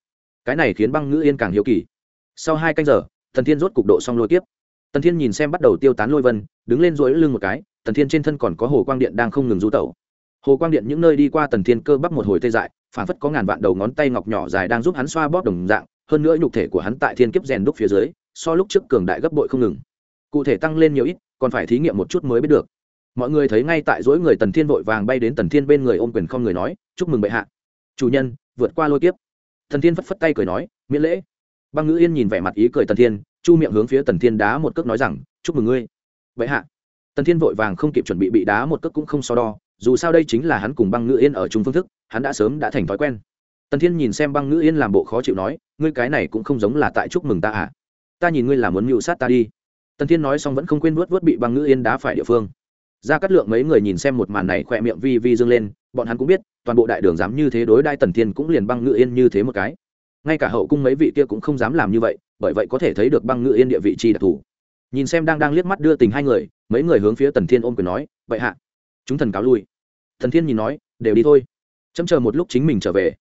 Cái này khiến băng ngữ yên càng hiếu kỳ. Sau hai canh giờ, tần thiên rốt cục độ xong lôi kiếp. Tần thiên nhìn xem bắt đầu tiêu tán lôi vân, đứng lên rỗi lưng một cái, tần thiên trên thân còn có hồ quang điện đang không ngừng du tẩu hồ quang điện những nơi đi qua tần thiên cơ bắp một hồi tê dại phản phất có ngàn vạn đầu ngón tay ngọc nhỏ dài đang giúp hắn xoa bóp đồng dạng, hơn nữa nhục thể của hắn tại thiên kiếp rèn đúc phía dưới, so lúc trước cường đại gấp bội không ngừng. Cụ thể tăng lên nhiều ít, còn phải thí nghiệm một chút mới biết được. Mọi người thấy ngay tại dối người tần thiên vội vàng bay đến tần thiên bên người ôm quyền không người nói, chúc mừng bệ hạ. Chủ nhân, vượt qua lôi kiếp. Thần thiên phất phất tay cười nói, miễn lễ. Băng ngữ yên nhìn vẻ mặt ý cười tần thiên, chu miệng hướng phía tần thiên đá một cước nói rằng, chúc mừng ngươi. Bệ hạ. Tần thiên vội vàng không kịp chuẩn bị bị đá một cước cũng không so đo dù sao đây chính là hắn cùng băng ngữ yên ở chung phương thức, hắn đã sớm đã thành thói quen. Tần thiên nhìn xem băng ngữ yên làm bộ khó chịu nói, ngươi cái này cũng không giống là tại chúc mừng ta à? Ta nhìn ngươi là muốn mưu sát ta đi. Tần thiên nói xong vẫn không quên vuốt vuốt bị băng ngữ yên đá phải địa phương. Ra cắt lượng mấy người nhìn xem một màn này khỏe miệng vi vi dâng lên, bọn hắn cũng biết, toàn bộ đại đường dám như thế đối đai tần thiên cũng liền băng ngữ yên như thế một cái. Ngay cả hậu cung mấy vị kia cũng không dám làm như vậy, bởi vậy có thể thấy được băng ngữ yên địa vị chi đặc thù. Nhìn xem đang đang liếc mắt đưa tình hai người, mấy người hướng phía tần thiên ôm quyền nói vậy hạ chúng thần cáo lui. Thần thiên nhìn nói, đều đi thôi. Chấm chờ một lúc chính mình trở về.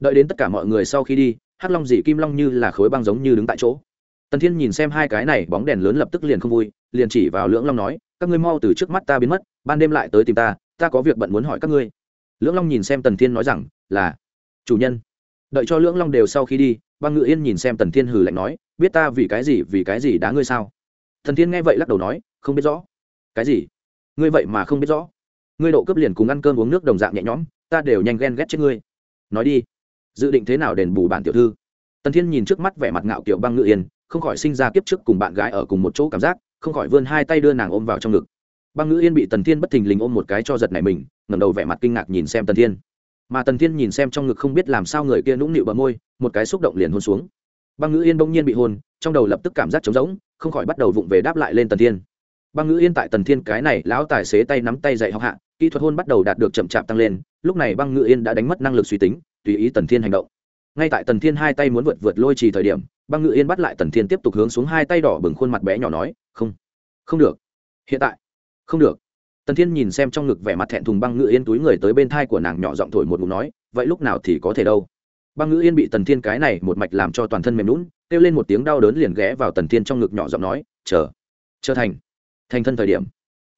Đợi đến tất cả mọi người sau khi đi, hắc long dị kim long như là khối băng giống như đứng tại chỗ. Tần thiên nhìn xem hai cái này, bóng đèn lớn lập tức liền không vui, liền chỉ vào lưỡng long nói, các ngươi mau từ trước mắt ta biến mất, ban đêm lại tới tìm ta ta có việc bận muốn hỏi các ngươi. Lưỡng long nhìn xem tần thiên nói rằng, là, chủ nhân. Đợi cho lưỡng long đều sau khi đi, băng ngự yên nhìn xem tần thiên hừ lạnh nói, biết ta vì cái gì, vì cái gì đá ngươi sao? Thần thiên nghe vậy lắc đầu nói, không biết rõ. Cái gì? Ngươi vậy mà không biết rõ ngươi độ cấp liền cùng ăn cơm uống nước đồng dạng nhẹ nhõm, ta đều nhanh ghen ghét chết ngươi. Nói đi, dự định thế nào đền bù bản tiểu thư? Tần thiên nhìn trước mắt vẻ mặt ngạo kiểu băng ngự yên, không khỏi sinh ra kiếp trước cùng bạn gái ở cùng một chỗ cảm giác, không khỏi vươn hai tay đưa nàng ôm vào trong ngực. Băng ngữ yên bị tần thiên bất thình lình ôm một cái cho giật này mình, ngẩng đầu vẻ mặt kinh ngạc nhìn xem tần thiên. Mà tần thiên nhìn xem trong ngực không biết làm sao người kia nũng nịu bờ môi, một cái xúc động liền hôn xuống. Băng ngữ yên bỗng nhiên bị hôn, trong đầu lập tức cảm giác trống rỗng, không khỏi bắt đầu vụng về đáp lại lên tần thiên. Băng ngữ yên tại tần thiên cái này lão tài xế tay nắm tay dạy học hạ kỹ thuật hôn bắt đầu đạt được chậm chạp tăng lên, lúc này băng ngự yên đã đánh mất năng lực suy tính, tùy ý tần thiên hành động. Ngay tại tần thiên hai tay muốn vượt vượt lôi trì thời điểm, băng ngự yên bắt lại tần thiên tiếp tục hướng xuống hai tay đỏ bừng khuôn mặt bé nhỏ nói, không không được. Hiện tại, không được. Tần thiên nhìn xem trong ngực vẻ mặt thẹn thùng băng ngự yên túi người tới bên thai của nàng nhỏ giọng thổi một ngụ nói, vậy lúc nào thì có thể đâu? Băng ngự yên bị tần thiên cái này một mạch làm cho toàn thân mềm lún kêu lên một tiếng đau đớn liền ghé vào tần thiên trong ngực nhỏ giọng nói, chờ chờ thành thành thân thời điểm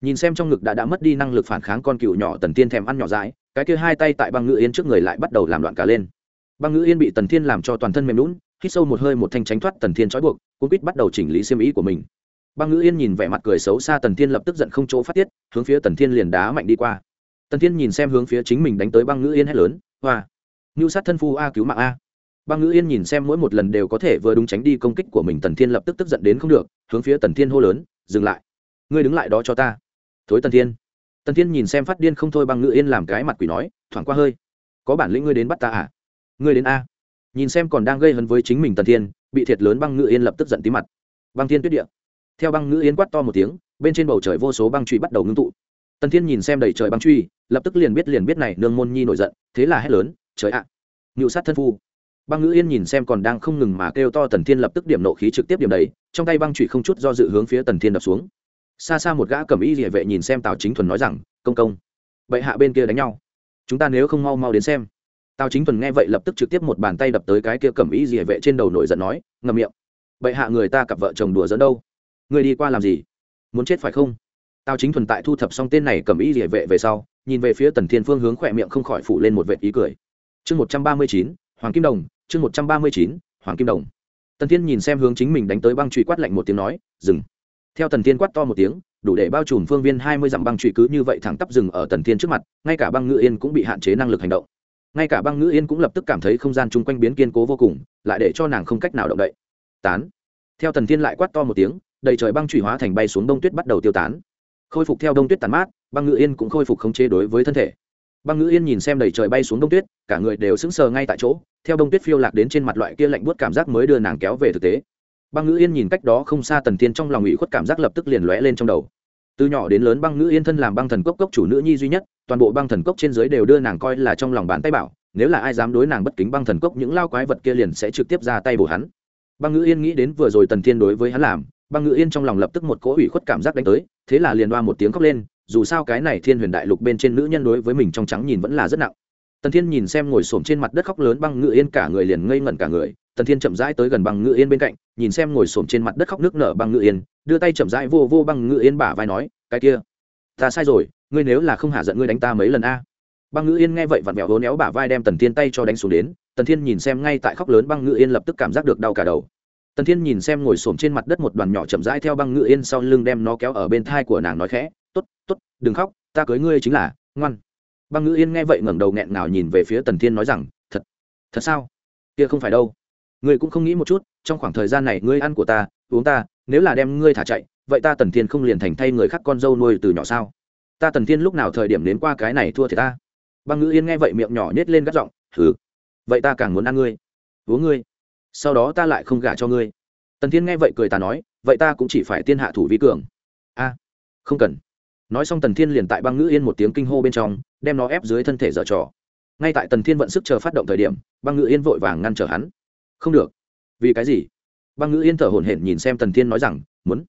nhìn xem trong ngực đã đã mất đi năng lực phản kháng con cựu nhỏ tần thiên thèm ăn nhỏ dãi, cái kia hai tay tại băng ngự yên trước người lại bắt đầu làm loạn cả lên. Băng ngự yên bị tần thiên làm cho toàn thân mềm lún hít sâu một hơi một thanh tránh thoát tần thiên trói buộc cũng quýt bắt đầu chỉnh lý xiêm ý của mình. Băng ngự yên nhìn vẻ mặt cười xấu xa tần thiên lập tức giận không chỗ phát tiết, hướng phía tần thiên liền đá mạnh đi qua. Tần thiên nhìn xem hướng phía chính mình đánh tới băng ngự yên hét lớn, hoa! Ngưu sát thân phu a, cứu mạng a. Băng ngự yên nhìn xem mỗi một lần đều có thể vừa đúng tránh đi công kích của mình, tần thiên lập tức tức giận đến không được, hướng phía tần thiên hô lớn, dừng lại! Ngươi đứng lại đó cho ta! Thối tần thiên. Tần thiên nhìn xem phát điên không thôi băng ngự yên làm cái mặt quỷ nói, thoảng qua hơi. Có bản lĩnh ngươi đến bắt ta à? Ngươi đến a. Nhìn xem còn đang gây hấn với chính mình tần thiên, bị thiệt lớn băng ngự yên lập tức giận tí mặt. Băng thiên tuyết địa. Theo băng ngự yên quát to một tiếng, bên trên bầu trời vô số băng truy bắt đầu ngưng tụ. Tần thiên nhìn xem đầy trời băng truy, lập tức liền biết liền biết này nương môn nhi nổi giận, thế là hét lớn, trời ạ! À. sát thân phu. Băng ngữ yên nhìn xem còn đang không ngừng mà kêu to tần thiên lập tức điểm nộ khí trực tiếp điểm đầy, trong tay băng trụy không chút do dự hướng phía tần thiên đập xuống xa xa một gã cầm y địa vệ nhìn xem tào chính thuần nói rằng, công công vậy hạ bên kia đánh nhau. Chúng ta nếu không mau mau đến xem. Tào chính thuần nghe vậy lập tức trực tiếp một bàn tay đập tới cái kia cầm y địa vệ trên đầu nổi giận nói ngầm miệng. Vậy hạ người ta cặp vợ chồng đùa dẫn đâu? Người đi qua làm gì? Muốn chết phải không? Tào chính thuần tại thu thập xong tên này cầm y địa vệ về sau, nhìn về phía tần thiên phương hướng khỏe miệng không khỏi phủ lên một vệ ý cười. Chương một trăm ba mươi chín, hoàng kim đồng, chương một trăm ba mươi chín, hoàng kim đồng. Tần thiên nhìn xem hướng chính mình đánh tới băng truy quát lạnh một tiếng nói, dừng theo tần thiên quát to một tiếng, đủ để bao trùm phương viên hai mươi dặm băng truy cứ như vậy thẳng tắp dừng ở tần thiên trước mặt, ngay cả băng ngự yên cũng bị hạn chế năng lực hành động. Ngay cả băng ngự yên cũng lập tức cảm thấy không gian chung quanh biến kiên cố vô cùng, lại để cho nàng không cách nào động đậy. Tán. Theo tần thiên lại quát to một tiếng, đầy trời băng truy hóa thành bay xuống đông tuyết bắt đầu tiêu tán. Khôi phục theo đông tuyết tàn mát, băng ngự yên cũng khôi phục khống chế đối với thân thể. Băng ngự yên nhìn xem đầy trời bay xuống đông tuyết, cả người đều sững sờ ngay tại chỗ, theo đông tuyết phiêu lạc đến trên mặt loại kia lạnh buốt cảm giác mới đưa nàng kéo về thực tế băng ngữ yên nhìn cách đó không xa tần thiên trong lòng ủy khuất cảm giác lập tức liền lóe lên trong đầu. Từ nhỏ đến lớn băng ngữ yên thân làm băng thần cốc cốc chủ nữ nhi duy nhất, toàn bộ băng thần cốc trên dưới đều đưa nàng coi là trong lòng bàn tay bảo, nếu là ai dám đối nàng bất kính băng thần cốc, những lao quái vật kia liền sẽ trực tiếp ra tay bổ hắn. Băng ngữ yên nghĩ đến vừa rồi tần thiên đối với hắn làm, băng ngữ yên trong lòng lập tức một cỗ ủy khuất cảm giác đánh tới, thế là liền đoa một tiếng khóc lên, dù sao cái này thiên huyền đại lục bên trên nữ nhân đối với mình trong trắng nhìn vẫn là rất nặng. Tần thiên nhìn xem ngồi xổm trên mặt đất khóc lớn băng ngự yên cả người liền ngây ngẩn cả người tần thiên chậm rãi tới gần băng ngự yên bên cạnh, nhìn xem ngồi xổm trên mặt đất khóc nước nở băng ngự yên, đưa tay chậm rãi vô vô băng ngự yên bả vai nói, cái kia, ta sai rồi, ngươi nếu là không hạ giận ngươi đánh ta mấy lần a? Băng ngự yên nghe vậy vặn vẹo hố néo bả vai đem tần thiên tay cho đánh xuống đến, tần thiên nhìn xem ngay tại khóc lớn băng ngự yên lập tức cảm giác được đau cả đầu. Tần thiên nhìn xem ngồi xổm trên mặt đất một đoàn nhỏ chậm rãi theo băng ngự yên sau lưng đem nó kéo ở bên thai của nàng nói khẽ t ố t t ố t đừng khóc, ta cưới ngươi chính là ngoan. Băng Ngự yên nghe vậy ngẩng đầu nghẹn ngào nhìn về phía tần thiên nói rằng, thật thật sao? Kia không phải đâu ngươi cũng không nghĩ một chút, trong khoảng thời gian này ngươi ăn của ta, uống ta, nếu là đem ngươi thả chạy, vậy ta tần thiên không liền thành thay người khác con dâu nuôi từ nhỏ sao? Ta tần thiên lúc nào thời điểm đến qua cái này thua thì ta? Băng ngữ yên nghe vậy miệng nhỏ nhét lên gắt giọng thử vậy ta càng muốn ăn ngươi, uống ngươi, sau đó ta lại không gả cho ngươi. Tần thiên nghe vậy cười ta nói, vậy ta cũng chỉ phải tiên hạ thủ vi cường. A, không cần. Nói xong tần thiên liền tại băng ngữ yên một tiếng kinh hô bên trong, đem nó ép dưới thân thể dở trò. Ngay tại tần thiên vận sức chờ phát động thời điểm, băng ngữ yên vội vàng ngăn trở hắn không được. Vì cái gì? Băng ngữ yên thở hổn hển nhìn xem tần thiên nói rằng, muốn.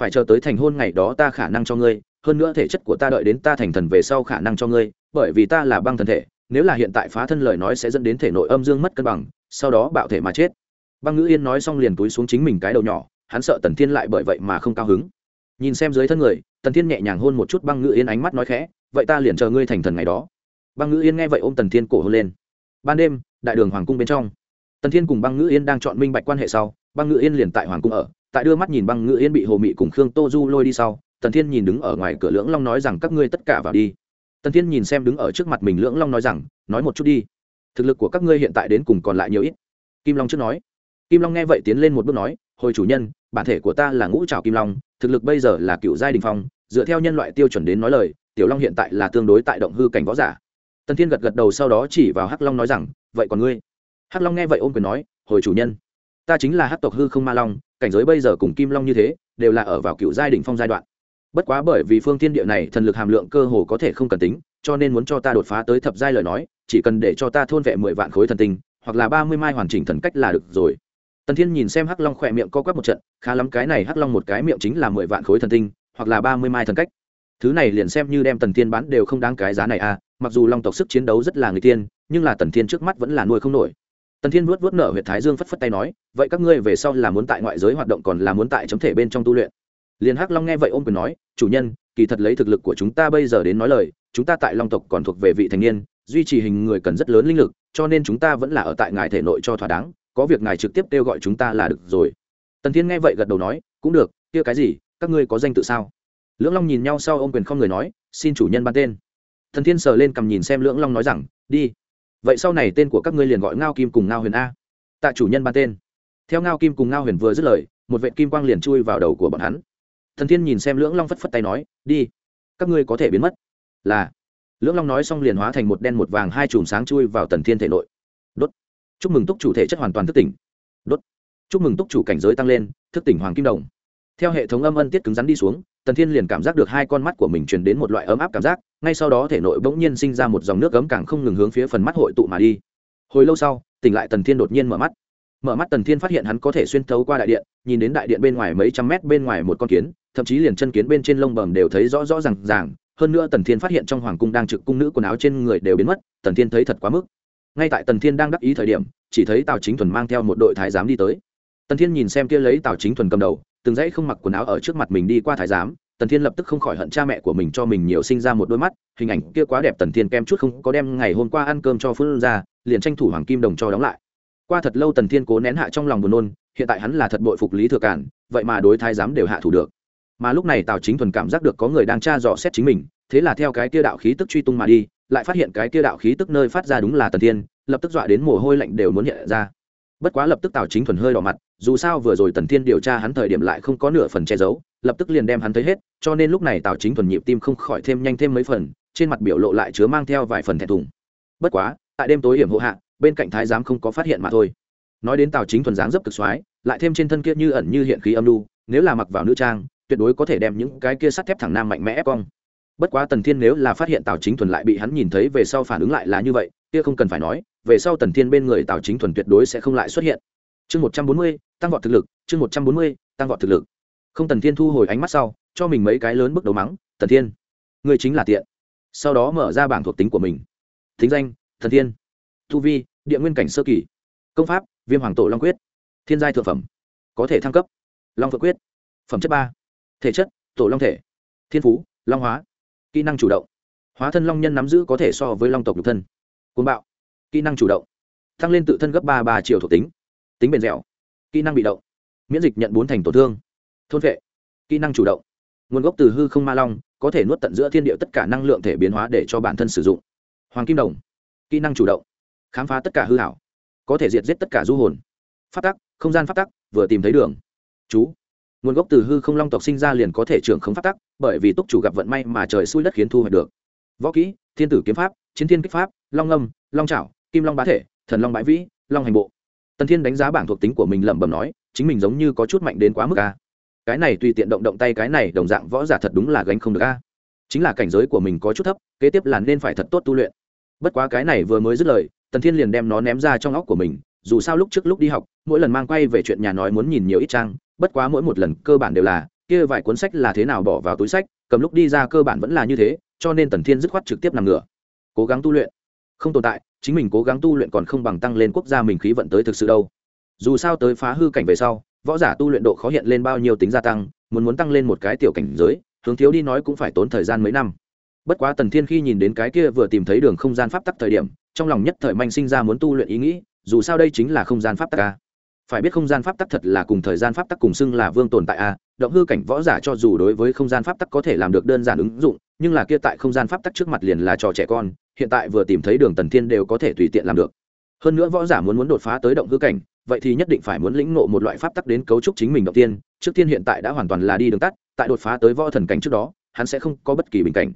Phải chờ tới thành hôn ngày đó ta khả năng cho ngươi, hơn nữa thể chất của ta đợi đến ta thành thần về sau khả năng cho ngươi, bởi vì ta là băng thần thể, nếu là hiện tại phá thân lời nói sẽ dẫn đến thể nội âm dương mất cân bằng, sau đó bạo thể mà chết. Băng ngữ yên nói xong liền túi xuống chính mình cái đầu nhỏ, hắn sợ tần thiên lại bởi vậy mà không cao hứng. Nhìn xem dưới thân người, tần thiên nhẹ nhàng hôn một chút băng ngữ yên ánh mắt nói khẽ, vậy ta liền chờ ngươi thành thần ngày đó. Băng ngữ yên nghe vậy ôm tần thiên cổ hôn lên. Ban đêm, đại đường hoàng cung bên trong tần thiên cùng băng ngữ yên đang chọn minh bạch quan hệ sau, băng ngữ yên liền tại hoàng cung ở, tại đưa mắt nhìn băng ngữ yên bị hồ mị cùng khương tô du lôi đi sau, tần thiên nhìn đứng ở ngoài cửa lưỡng long nói rằng các ngươi tất cả vào đi. Tần thiên nhìn xem đứng ở trước mặt mình lưỡng long nói rằng, nói một chút đi. Thực lực của các ngươi hiện tại đến cùng còn lại nhiều ít. Kim long trước nói. Kim long nghe vậy tiến lên một bước nói, hồi chủ nhân, bản thể của ta là ngũ trào kim long, thực lực bây giờ là cựu giai đình phong, dựa theo nhân loại tiêu chuẩn đến nói lời, tiểu long hiện tại là tương đối tại động hư cảnh võ giả. Tần thiên gật gật đầu sau đó chỉ vào hắc long nói rằng, vậy còn ngươi? Hắc long nghe vậy ôm quyền nói, hồi chủ nhân, ta chính là hắc tộc hư không ma long, cảnh giới bây giờ cùng kim long như thế, đều là ở vào cựu giai đỉnh phong giai đoạn. Bất quá bởi vì phương tiên địa này thần lực hàm lượng cơ hồ có thể không cần tính, cho nên muốn cho ta đột phá tới thập giai lời nói, chỉ cần để cho ta thôn vệ mười vạn khối thần tinh, hoặc là ba mươi mai hoàn chỉnh thần cách là được rồi. Tần thiên nhìn xem hắc long khỏe miệng co quắp một trận, khá lắm, cái này hắc long một cái miệng chính là mười vạn khối thần tinh, hoặc là ba mươi mai thần cách. Thứ này liền xem như đem tần thiên bán đều không đáng cái giá này à mặc dù long tộc sức chiến đấu rất là người tiên nhưng là tần thiên trước mắt vẫn là nuôi không nổi tần thiên vuốt vuốt nở huyện thái dương phất phất tay nói, vậy các ngươi về sau là muốn tại ngoại giới hoạt động còn là muốn tại chấm thể bên trong tu luyện? Liền hắc long nghe vậy ôm quyền nói, chủ nhân, kỳ thật lấy thực lực của chúng ta bây giờ đến nói lời, chúng ta tại long tộc còn thuộc về vị thành niên, duy trì hình người cần rất lớn linh lực, cho nên chúng ta vẫn là ở tại ngài thể nội cho thỏa đáng, có việc ngài trực tiếp kêu gọi chúng ta là được rồi. Tần thiên nghe vậy gật đầu nói, cũng được, kia cái gì, các ngươi có danh tự sao? Lưỡng long nhìn nhau sau ô m quyền không người nói, xin chủ nhân ban tên. Thần thiên sờ lên cầm nhìn xem lưỡng long nói rằng, đi vậy sau này tên của các ngươi liền gọi ngao kim cùng ngao huyền a. Tạ chủ nhân ban tên. Theo ngao kim cùng ngao huyền vừa dứt lời, một vệ kim quang liền chui vào đầu của bọn hắn. Thần thiên nhìn xem lưỡng long phất phất tay nói, đi, các ngươi có thể biến mất. Là. Lưỡng long nói xong liền hóa thành một đen một vàng hai chùm sáng chui vào tần thiên thể nội. Đốt. Chúc mừng túc chủ thể chất hoàn toàn thức tỉnh. Đốt. Chúc mừng túc chủ cảnh giới tăng lên, thức tỉnh hoàng kim đồng. Theo hệ thống âm ân tiết cứng rắn đi xuống, tần thiên liền cảm giác được hai con mắt của mình truyền đến một loại ấm áp cảm giác ngay sau đó thể nội bỗng nhiên sinh ra một dòng nước gấm càng không ngừng hướng phía phần mắt hội tụ mà đi. Hồi lâu sau, tỉnh lại tần thiên đột nhiên mở mắt. Mở mắt tần thiên phát hiện hắn có thể xuyên thấu qua đại điện, nhìn đến đại điện bên ngoài mấy trăm mét bên ngoài một con kiến, thậm chí liền chân kiến bên trên lông bầm đều thấy rõ rõ r à n g ràng. Hơn nữa tần thiên phát hiện trong hoàng cung đang trực cung nữ quần áo trên người đều biến mất, tần thiên thấy thật quá mức. Ngay tại tần thiên đang đắc ý thời điểm, chỉ thấy tào chính thuần mang theo một đội thái giám đi tới. Tần thiên nhìn xem kia lấy tào chính thuần cầm đầu, từng dãy không mặc quần áo ở trước mặt mình đi qua thái giám tần thiên lập tức không khỏi hận cha mẹ của mình cho mình nhiều sinh ra một đôi mắt, hình ảnh kia quá đẹp tần thiên kem chút không có đem ngày hôm qua ăn cơm cho phương ra, liền tranh thủ hoàng kim đồng cho đóng lại. Qua thật lâu tần thiên cố nén hạ trong lòng buồn nôn, hiện tại hắn là thật bội phục lý thừa cản vậy mà đối thái giám đều hạ thủ được. Mà lúc này tào chính thuần cảm giác được có người đang tra dò xét chính mình, thế là theo cái kia đạo khí tức truy tung mà đi, lại phát hiện cái kia đạo khí tức nơi phát ra đúng là tần thiên, lập tức dọa đến mồ hôi lạnh đều muốn hiện ra. Bất quá lập tức tào chính thuần hơi đỏ mặt dù sao vừa rồi tần thiên điều tra hắn thời điểm lại không có nửa phần che giấu, lập tức liền đem hắn thấy hết, cho nên lúc này tào chính thuần nhịp tim không khỏi thêm nhanh thêm mấy phần, trên mặt biểu lộ lại chứa mang theo vài phần thẹn thùng. Bất quá, tại đêm tối hiểm hộ hạ, bên cạnh thái giám không có phát hiện mà thôi. Nói đến tào chính thuần dáng dấp cực soái lại thêm trên thân kia như ẩn như hiện khí âm lưu nếu là mặc vào nữ trang, tuyệt đối có thể đem những cái kia sắt thép thẳng nam mạnh mẽ ép cong. Bất quá tần thiên nếu là phát hiện tào chính thuần lại bị hắn nhìn thấy về sau phản ứng lại là như vậy, kia không cần phải nói, về sau tần thiên bên người tào chính thuần tuyệt đối sẽ không lại xuất hiện chương một trăm bốn mươi, tăng vọt thực lực, chương một trăm bốn mươi, tăng vọt thực lực. Không tần thiên thu hồi ánh mắt sau, cho mình mấy cái lớn bước đầu mắng, tần thiên người chính là tiện. Sau đó mở ra bảng thuộc tính của mình. Thính danh thần thiên. Thu vi, địa nguyên cảnh sơ kỳ. Công pháp, viêm hoàng tổ long quyết. Thiên giai thượng phẩm. Có thể thăng cấp. Long phượng quyết. Phẩm chất ba. Thể chất, tổ long thể. Thiên phú, long hóa. Kỹ năng chủ động. Hóa thân long nhân nắm giữ có thể so với long tộc nhục thân. Côn bạo. Kỹ năng chủ động. Tăng lên tự thân gấp ba ba triệu thuộc tính tính bền dẻo, kỹ năng bị động, miễn dịch nhận bốn thành tổn thương, thôn vệ, kỹ năng chủ động. Nguồn gốc từ hư không ma long có thể nuốt tận giữa thiên địa tất cả năng lượng thể biến hóa để cho bản thân sử dụng. Hoàng kim đồng, kỹ năng chủ động, khám phá tất cả hư hảo, có thể diệt giết tất cả du hồn. Phát tắc, không gian phát tắc, vừa tìm thấy đường. Chú. Nguồn gốc từ hư không long tộc sinh ra liền có thể trưởng không phát tắc, bởi vì túc chủ gặp vận may mà trời xui đất khiến thu hoạch được. Võ kỹ, thiên tử kiếm pháp, chiến thiên kích pháp, long âm, long trảo, kim long bá thể, thần long bãi vĩ, long hành bộ tần thiên đánh giá bảng thuộc tính của mình lẩm bẩm nói, chính mình giống như có chút mạnh đến quá mức a. Cái này tùy tiện động động tay cái này đồng dạng võ giả thật đúng là gánh không được a. Chính là cảnh giới của mình có chút thấp, kế tiếp là nên phải thật tốt tu luyện. Bất quá cái này vừa mới dứt lời, tần thiên liền đem nó ném ra trong óc của mình, dù sao lúc trước lúc đi học, mỗi lần mang quay về chuyện nhà nói muốn nhìn nhiều ít trang, bất quá mỗi một lần cơ bản đều là, kia vài cuốn sách là thế nào bỏ vào túi sách, cầm lúc đi ra cơ bản vẫn là như thế, cho nên tần thiên dứt khoát trực tiếp nằm ngửa, cố gắng tu luyện không tồn tại, chính mình cố gắng tu luyện còn không bằng tăng lên quốc gia mình khí vận tới thực sự đâu. Dù sao tới phá hư cảnh về sau, võ giả tu luyện độ khó hiện lên bao nhiêu tính gia tăng, muốn muốn tăng lên một cái tiểu cảnh giới, hướng thiếu đi nói cũng phải tốn thời gian mấy năm. Bất quá tần thiên khi nhìn đến cái kia vừa tìm thấy đường không gian pháp tắc thời điểm, trong lòng nhất thời manh sinh ra muốn tu luyện ý nghĩ, dù sao đây chính là không gian pháp tắc a. Phải biết không gian pháp tắc thật là cùng thời gian pháp tắc cùng xưng là vương tồn tại a, động hư cảnh võ giả cho dù đối với không gian pháp tắc có thể làm được đơn giản ứng dụng, nhưng là kia tại không gian pháp tắc trước mặt liền là trò trẻ con hiện tại vừa tìm thấy đường tần thiên đều có thể tùy tiện làm được. Hơn nữa võ giả muốn muốn đột phá tới động hư cảnh, vậy thì nhất định phải muốn lĩnh ngộ một loại pháp tắc đến cấu trúc chính mình động tiên. Trước tiên hiện tại đã hoàn toàn là đi đường tắt, tại đột phá tới võ thần cảnh trước đó, hắn sẽ không có bất kỳ bình cảnh.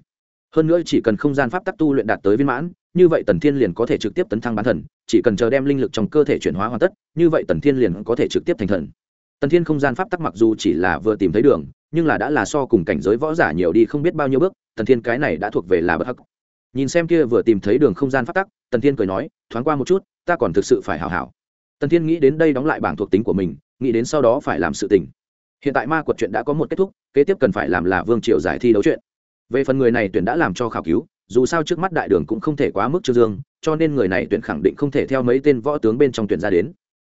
Hơn nữa chỉ cần không gian pháp tắc tu luyện đạt tới viên mãn, như vậy tần thiên liền có thể trực tiếp tấn thăng bán thần, chỉ cần chờ đem linh lực trong cơ thể chuyển hóa hoàn tất, như vậy tần thiên liền có thể trực tiếp thành thần. Tần thiên không gian pháp tắc mặc dù chỉ là vừa tìm thấy đường, nhưng là đã là so cùng cảnh giới võ giả nhiều đi không biết bao nhiêu bước, tần thiên cái này đã thuộc về là bất hắc nhìn xem kia vừa tìm thấy đường không gian pháp tắc, tần thiên cười nói, thoáng qua một chút, ta còn thực sự phải hảo hảo. Tần thiên nghĩ đến đây đóng lại bảng thuộc tính của mình, nghĩ đến sau đó phải làm sự tình. Hiện tại ma quật chuyện đã có một kết thúc, kế tiếp cần phải làm là vương triều giải thi đấu chuyện. Về phần người này tuyển đã làm cho khảo cứu, dù sao trước mắt đại đường cũng không thể quá mức trương dương, cho nên người này tuyển khẳng định không thể theo mấy tên võ tướng bên trong tuyển ra đến.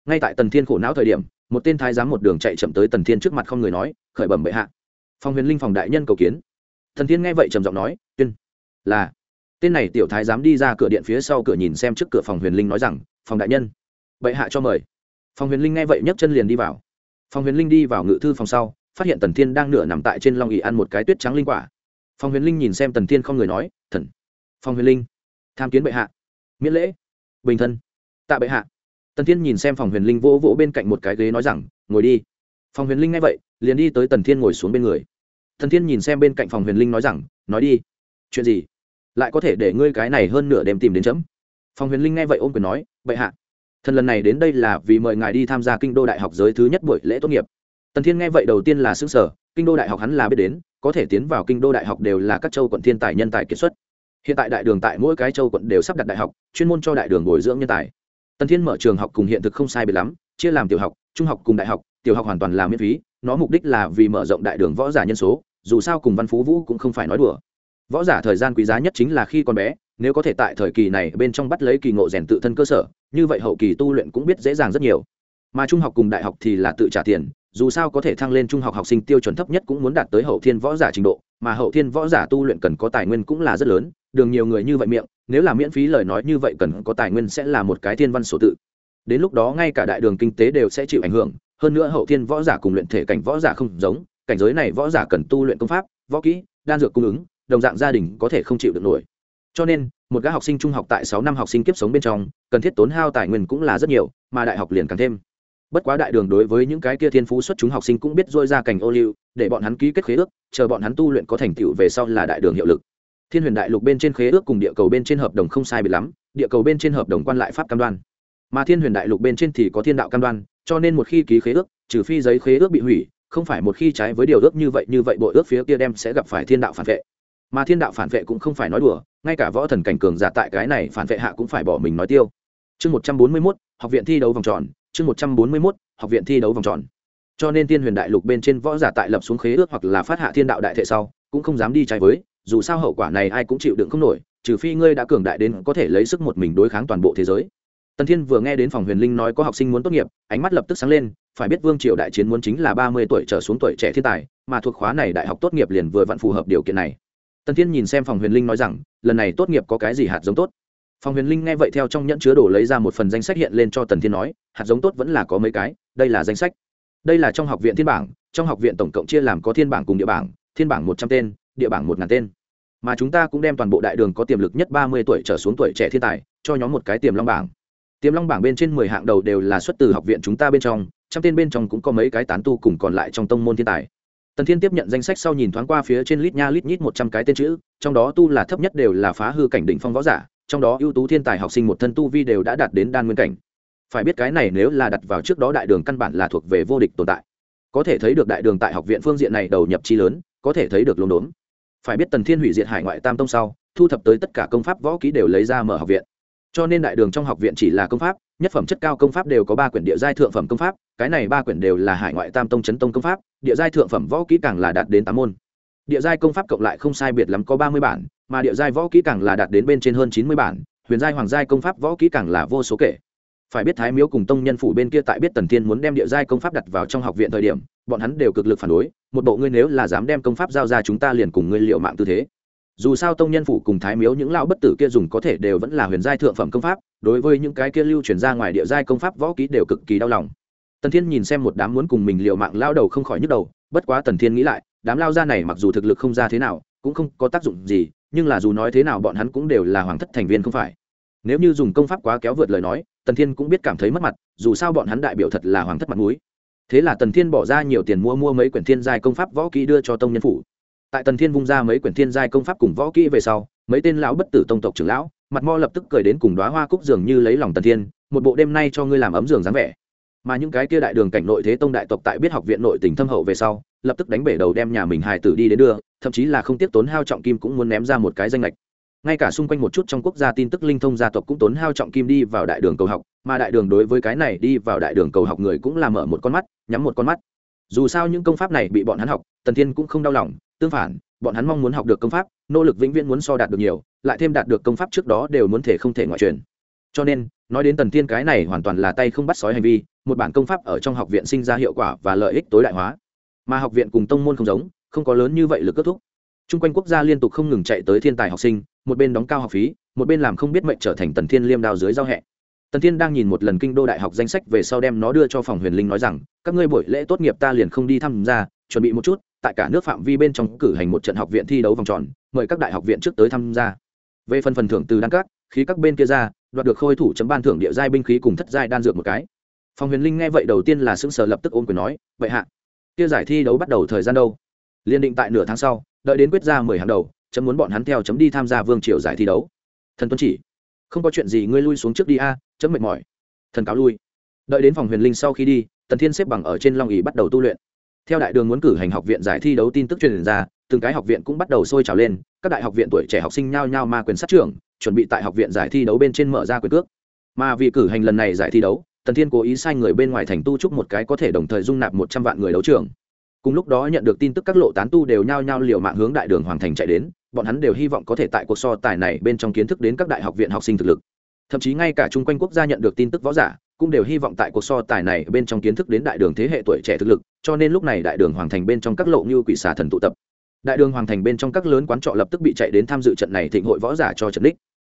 Ngay tại tần thiên khổ não thời điểm, một tên thái giám một đường chạy chậm tới tần thiên trước mặt không người nói, khởi bẩm bệ hạ. Phòng huyền linh phòng đại nhân cầu kiến. Thần thiên nghe vậy trầm giọng nói, tuyên. Là tên này tiểu thái dám đi ra cửa điện phía sau cửa nhìn xem trước cửa phòng huyền linh nói rằng, phòng đại nhân, bệ hạ cho mời. Phòng huyền linh nghe vậy nhấc chân liền đi vào. Phòng huyền linh đi vào ngự thư phòng sau, phát hiện tần thiên đang nửa nằm tại trên long ỉ ăn một cái tuyết trắng linh quả. Phòng huyền linh nhìn xem tần thiên không người nói, thần, phòng huyền linh, tham kiến bệ hạ, miễn lễ, bình thân, tạ bệ hạ. Tần thiên nhìn xem phòng huyền linh vỗ vỗ bên cạnh một cái ghế nói rằng, ngồi đi. Phòng huyền linh nghe vậy, liền đi tới tần thiên ngồi xuống bên người. Thần thiên nhìn xem bên cạnh phòng huyền linh nói rằng, nói đi, chuyện gì? Lại có thể để ngươi cái này hơn nửa đêm tìm đến chấm. Phòng huyền linh nghe vậy ôm quyền nói, bệ hạ, thần lần này đến đây là vì mời ngài đi tham gia kinh đô đại học giới thứ nhất buổi lễ tốt nghiệp. Tần thiên nghe vậy đầu tiên là xứ sở kinh đô đại học hắn là biết đến, có thể tiến vào kinh đô đại học đều là các châu quận thiên tài nhân tài kiệt xuất. Hiện tại đại đường tại mỗi cái châu quận đều sắp đặt đại học, chuyên môn cho đại đường bồi dưỡng nhân tài. Tần thiên mở trường học cùng hiện thực không sai biệt lắm, chia làm tiểu học, trung học cùng đại học, tiểu học hoàn toàn là miễn phí, nó mục đích là vì mở rộng đại đường võ giả nhân số, dù sao cùng văn phú vũ cũng không phải nói đùa võ giả thời gian quý giá nhất chính là khi còn bé, nếu có thể tại thời kỳ này bên trong bắt lấy kỳ ngộ rèn tự thân cơ sở, như vậy hậu kỳ tu luyện cũng biết dễ dàng rất nhiều. Mà trung học cùng đại học thì là tự trả tiền, dù sao có thể thăng lên trung học học sinh tiêu chuẩn thấp nhất cũng muốn đạt tới hậu thiên võ giả trình độ, mà hậu thiên võ giả tu luyện cần có tài nguyên cũng là rất lớn, đường nhiều người như vậy miệng, nếu là miễn phí lời nói như vậy cần có tài nguyên sẽ là một cái thiên văn sổ tự. Đến lúc đó ngay cả đại đường kinh tế đều sẽ chịu ảnh hưởng, hơn nữa hậu thiên võ giả cùng luyện thể cảnh võ giả không giống, cảnh giới này võ giả cần tu luyện công pháp, võ kỹ, đan dược cung ứng đồng dạng gia đình có thể không chịu được nổi. Cho nên, một gã học sinh trung học tại sáu năm học sinh kiếp sống bên trong, cần thiết tốn hao tài nguyên cũng là rất nhiều, mà đại học liền càng thêm. Bất quá đại đường đối với những cái kia thiên phú xuất chúng học sinh cũng biết dôi ra cảnh ô liu, để bọn hắn ký kết khế ước, chờ bọn hắn tu luyện có thành tựu về sau là đại đường hiệu lực. Thiên huyền đại lục bên trên khế ước cùng địa cầu bên trên hợp đồng không sai bị lắm, địa cầu bên trên hợp đồng quan lại pháp cam đoan. Mà thiên huyền đại lục bên trên thì có thiên đạo cam đoan, cho nên một khi ký khế ước, trừ phi giấy khế ước bị hủy, không phải một khi trái với điều ước như vậy như vậy bộ ước phía kia đem sẽ gặp phải thiên đạo phản vệ mà thiên đạo phản vệ cũng không phải nói đùa, ngay cả võ thần cảnh cường giả tại cái này phản vệ hạ cũng phải bỏ mình nói tiêu. Chương một trăm bốn mươi mốt, học viện thi đấu vòng tròn. Chương một trăm bốn mươi mốt, học viện thi đấu vòng tròn. Cho nên thiên huyền đại lục bên trên võ giả tại lập xuống khế ước hoặc là phát hạ thiên đạo đại thệ sau, cũng không dám đi trái với, dù sao hậu quả này ai cũng chịu đựng không nổi, trừ phi ngươi đã cường đại đến có thể lấy sức một mình đối kháng toàn bộ thế giới. Tần thiên vừa nghe đến phòng huyền linh nói có học sinh muốn tốt nghiệp, ánh mắt lập tức sáng lên, phải biết vương triều đại chiến muốn chính là ba mươi tuổi trở xuống tuổi trẻ thiên tài, mà thuộc khóa này đại học tốt nghiệp liền vừa vặn phù hợp điều kiện này tần thiên nhìn xem phòng huyền linh nói rằng, lần này tốt nghiệp có cái gì hạt giống tốt? Phòng huyền linh nghe vậy theo trong nhẫn chứa đồ lấy ra một phần danh sách hiện lên cho tần thiên nói, hạt giống tốt vẫn là có mấy cái, đây là danh sách. Đây là trong học viện thiên bảng, trong học viện tổng cộng chia làm có thiên bảng cùng địa bảng, thiên bảng một trăm tên, địa bảng một ngàn tên. Mà chúng ta cũng đem toàn bộ đại đường có tiềm lực nhất ba mươi tuổi trở xuống tuổi trẻ thiên tài, cho nhóm một cái tiềm long bảng. Tiềm long bảng bên trên mười hạng đầu đều là xuất từ học viện chúng ta bên trong, trăm tên bên trong cũng có mấy cái tán tu cùng còn lại trong tông môn thiên tài tần thiên tiếp nhận danh sách sau nhìn thoáng qua phía trên lít nha lít nhít một trăm cái tên chữ, trong đó tu là thấp nhất đều là phá hư cảnh đỉnh phong võ giả, trong đó ưu tú thiên tài học sinh một thân tu vi đều đã đạt đến đan nguyên cảnh. Phải biết cái này nếu là đặt vào trước đó đại đường căn bản là thuộc về vô địch tồn tại. Có thể thấy được đại đường tại học viện phương diện này đầu nhập chi lớn, có thể thấy được lồn đốn. Phải biết tần thiên hủy diệt hải ngoại tam tông sau, thu thập tới tất cả công pháp võ ký đều lấy ra mở học viện. Cho nên đại đường trong học viện chỉ là công pháp nhất phẩm chất cao công pháp đều có ba quyển địa giai thượng phẩm công pháp, cái này ba quyển đều là hải ngoại tam tông chấn tông công pháp, địa giai thượng phẩm võ kỹ càng là đạt đến tám môn. Địa giai công pháp cộng lại không sai biệt lắm có ba mươi bản, mà địa giai võ kỹ càng là đạt đến bên trên hơn chín mươi bản, huyền giai, hoàng giai công pháp võ kỹ càng là vô số kể. Phải biết thái miếu cùng tông nhân phủ bên kia tại biết tần thiên muốn đem địa giai công pháp đặt vào trong học viện thời điểm, bọn hắn đều cực lực phản đối, một bộ ngươi nếu là dám đem công pháp giao ra chúng ta liền cùng ngươi liệu mạng tư thế dù sao tông nhân phủ cùng thái miếu những lão bất tử kia dùng có thể đều vẫn là huyền giai thượng phẩm công pháp, đối với những cái kia lưu truyền ra ngoài địa giai công pháp võ ký đều cực kỳ đau lòng. Tần thiên nhìn xem một đám muốn cùng mình liệu mạng lao đầu không khỏi nhức đầu, bất quá tần thiên nghĩ lại, đám lao ra này mặc dù thực lực không ra thế nào, cũng không có tác dụng gì, nhưng là dù nói thế nào bọn hắn cũng đều là hoàng thất thành viên không phải. Nếu như dùng công pháp quá kéo vượt lời nói, tần thiên cũng biết cảm thấy mất mặt, dù sao bọn hắn đại biểu thật là hoàng thất mặt mũi. Thế là tần thiên bỏ ra nhiều tiền mua mua mấy quyển thiên giai công pháp võ kỹ đưa cho tông nhân phủ tại tần thiên vung ra mấy quyển thiên giai công pháp cùng võ kỹ về sau, mấy tên lão bất tử tông tộc trưởng lão, mặt mo lập tức cười đến cùng đoá hoa cúc dường như lấy lòng tần thiên, một bộ đêm nay cho ngươi làm ấm giường dáng vẻ. Mà những cái kia đại đường cảnh nội thế tông đại tộc tại biết học viện nội tỉnh thâm hậu về sau, lập tức đánh bể đầu đem nhà mình hài tử đi đến đưa, thậm chí là không tiếp tốn hao trọng kim cũng muốn ném ra một cái danh lệch. Ngay cả xung quanh một chút trong quốc gia tin tức linh thông gia tộc cũng tốn hao trọng kim đi vào đại đường cầu học, mà đại đường đối với cái này đi vào đại đường cầu học người cũng làm mở một con mắt, nhắm một con mắt. Dù sao những công pháp này bị bọn hắn học, tần thiên cũng không đau lòng tương phản bọn hắn mong muốn học được công pháp nỗ lực vĩnh viễn muốn so đạt được nhiều lại thêm đạt được công pháp trước đó đều muốn thể không thể ngoại truyền. Cho nên nói đến tần thiên cái này hoàn toàn là tay không bắt sói hành vi một bản công pháp ở trong học viện sinh ra hiệu quả và lợi ích tối đại hóa. Mà học viện cùng tông môn không giống không có lớn như vậy lực kết thúc. T r u n g quanh quốc gia liên tục không ngừng chạy tới thiên tài học sinh một bên đóng cao học phí một bên làm không biết mệnh trở thành tần thiên liêm đao dưới giao hẹ. Tần thiên đang nhìn một lần kinh đô đại học danh sách về sau đem nó đưa cho phòng huyền linh nói rằng các ngươi buổi lễ tốt nghiệp ta liền không đi tham gia, chuẩn bị một chút tại cả nước phạm vi bên trong cử hành một trận học viện thi đấu vòng tròn, mời các đại học viện trước tới tham gia. Về phần phần thưởng từ đan các, khí các bên kia ra, đoạt được khôi thủ chấm ban thưởng địa giai binh khí cùng thất giai đan dược một cái. Phòng huyền linh nghe vậy đầu tiên là sững sờ lập tức ôm quyền nói, vậy hạ, kia giải thi đấu bắt đầu thời gian đâu? Liên định tại nửa tháng sau, đợi đến quyết ra mười hàng đầu, chấm muốn bọn hắn theo chấm đi tham gia vương triều giải thi đấu. Thần tuân chỉ, không có chuyện gì ngươi lui xuống trước đi a, chấm mệt mỏi. Thần cáo lui. Đợi đến phòng huyền linh sau khi đi, tần thiên xếp bằng ở trên long ỉ bắt đầu tu luyện theo đại đường muốn cử hành học viện giải thi đấu tin tức truyền ra, từng cái học viện cũng bắt đầu sôi trào lên, các đại học viện tuổi trẻ học sinh nhao nhao ma quyền sát trưởng, chuẩn bị tại học viện giải thi đấu bên trên mở ra quyền cước. Mà vì cử hành lần này giải thi đấu, tần thiên cố ý sai người bên ngoài thành tu trúc một cái có thể đồng thời dung nạp một trăm vạn người đấu trường. Cùng lúc đó nhận được tin tức các lộ tán tu đều nhao nhao liều mạng hướng đại đường hoàng thành chạy đến, bọn hắn đều hy vọng có thể tại cuộc so tài này bên trong kiến thức đến các đại học viện học sinh thực lực. Thậm chí ngay cả chung quanh quốc gia nhận được tin tức võ giả, cũng đều hy vọng tại cuộc so tài này bên trong kiến thức đến đại đường thế hệ tuổi trẻ thực lực cho nên lúc này đại đường hoàng thành bên trong các lộ như quỷ xà thần tụ tập. Đại đường hoàng thành bên trong các lớn quán trọ lập tức bị chạy đến tham dự trận này thịnh hội võ giả cho trận đích.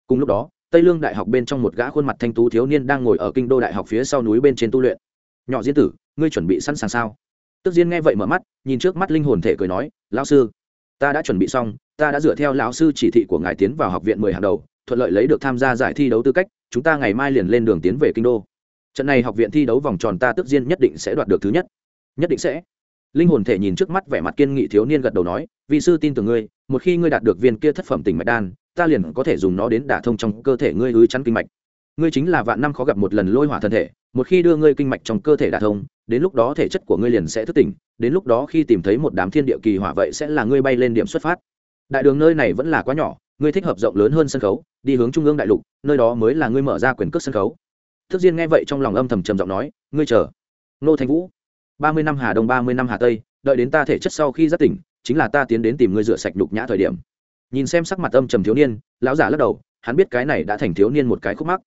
Cùng lúc đó, tây lương đại học bên trong một gã khuôn mặt thanh tú thiếu niên đang ngồi ở kinh đô đại học phía sau núi bên trên tu luyện. Nhỏ diễn tử, ngươi chuẩn bị sẵn sàng sao? Tức diên nghe vậy mở mắt, nhìn trước mắt linh hồn thể cười nói, lão sư, ta đã chuẩn bị xong, ta đã dựa theo lão sư chỉ thị của ngài tiến vào học viện mười hàng đầu, thuận lợi lấy được tham gia giải thi đấu tư cách, chúng ta ngày mai liền lên đường tiến về kinh đô. Trận này học viện thi đấu vòng tròn ta tức diên nhất định sẽ đoạt được thứ nhất nhất định sẽ. Linh hồn thể nhìn trước mắt vẻ mặt kiên nghị thiếu niên gật đầu nói vị sư tin tưởng ngươi, một khi ngươi đạt được viên kia thất phẩm tỉnh mạch đan, ta liền có thể dùng nó đến đả thông trong cơ thể ngươi ứ chắn kinh mạch. Ngươi chính là vạn năm khó gặp một lần lôi hỏa thân thể, một khi đưa ngươi kinh mạch trong cơ thể đả thông, đến lúc đó thể chất của ngươi liền sẽ thức tỉnh, đến lúc đó khi tìm thấy một đám thiên địa kỳ hỏa vậy sẽ là ngươi bay lên điểm xuất phát. Đại đường nơi này vẫn là quá nhỏ, ngươi thích hợp rộng lớn hơn sân khấu, đi hướng trung ương đại lục, nơi đó mới là ngươi mở ra quyền cước sân khấu. Thức diên nghe vậy trong lòng âm thầm trầm giọng nói, ngươi chờ. Nô thành vũ ba mươi năm hà đông, ba mươi năm hà tây, đợi đến ta thể chất sau khi giác tỉnh, chính là ta tiến đến tìm ngươi rửa sạch đục nhã thời điểm. Nhìn xem sắc mặt âm trầm thiếu niên, lão giả lắc đầu, hắn biết cái này đã thành thiếu niên một cái khúc mắc.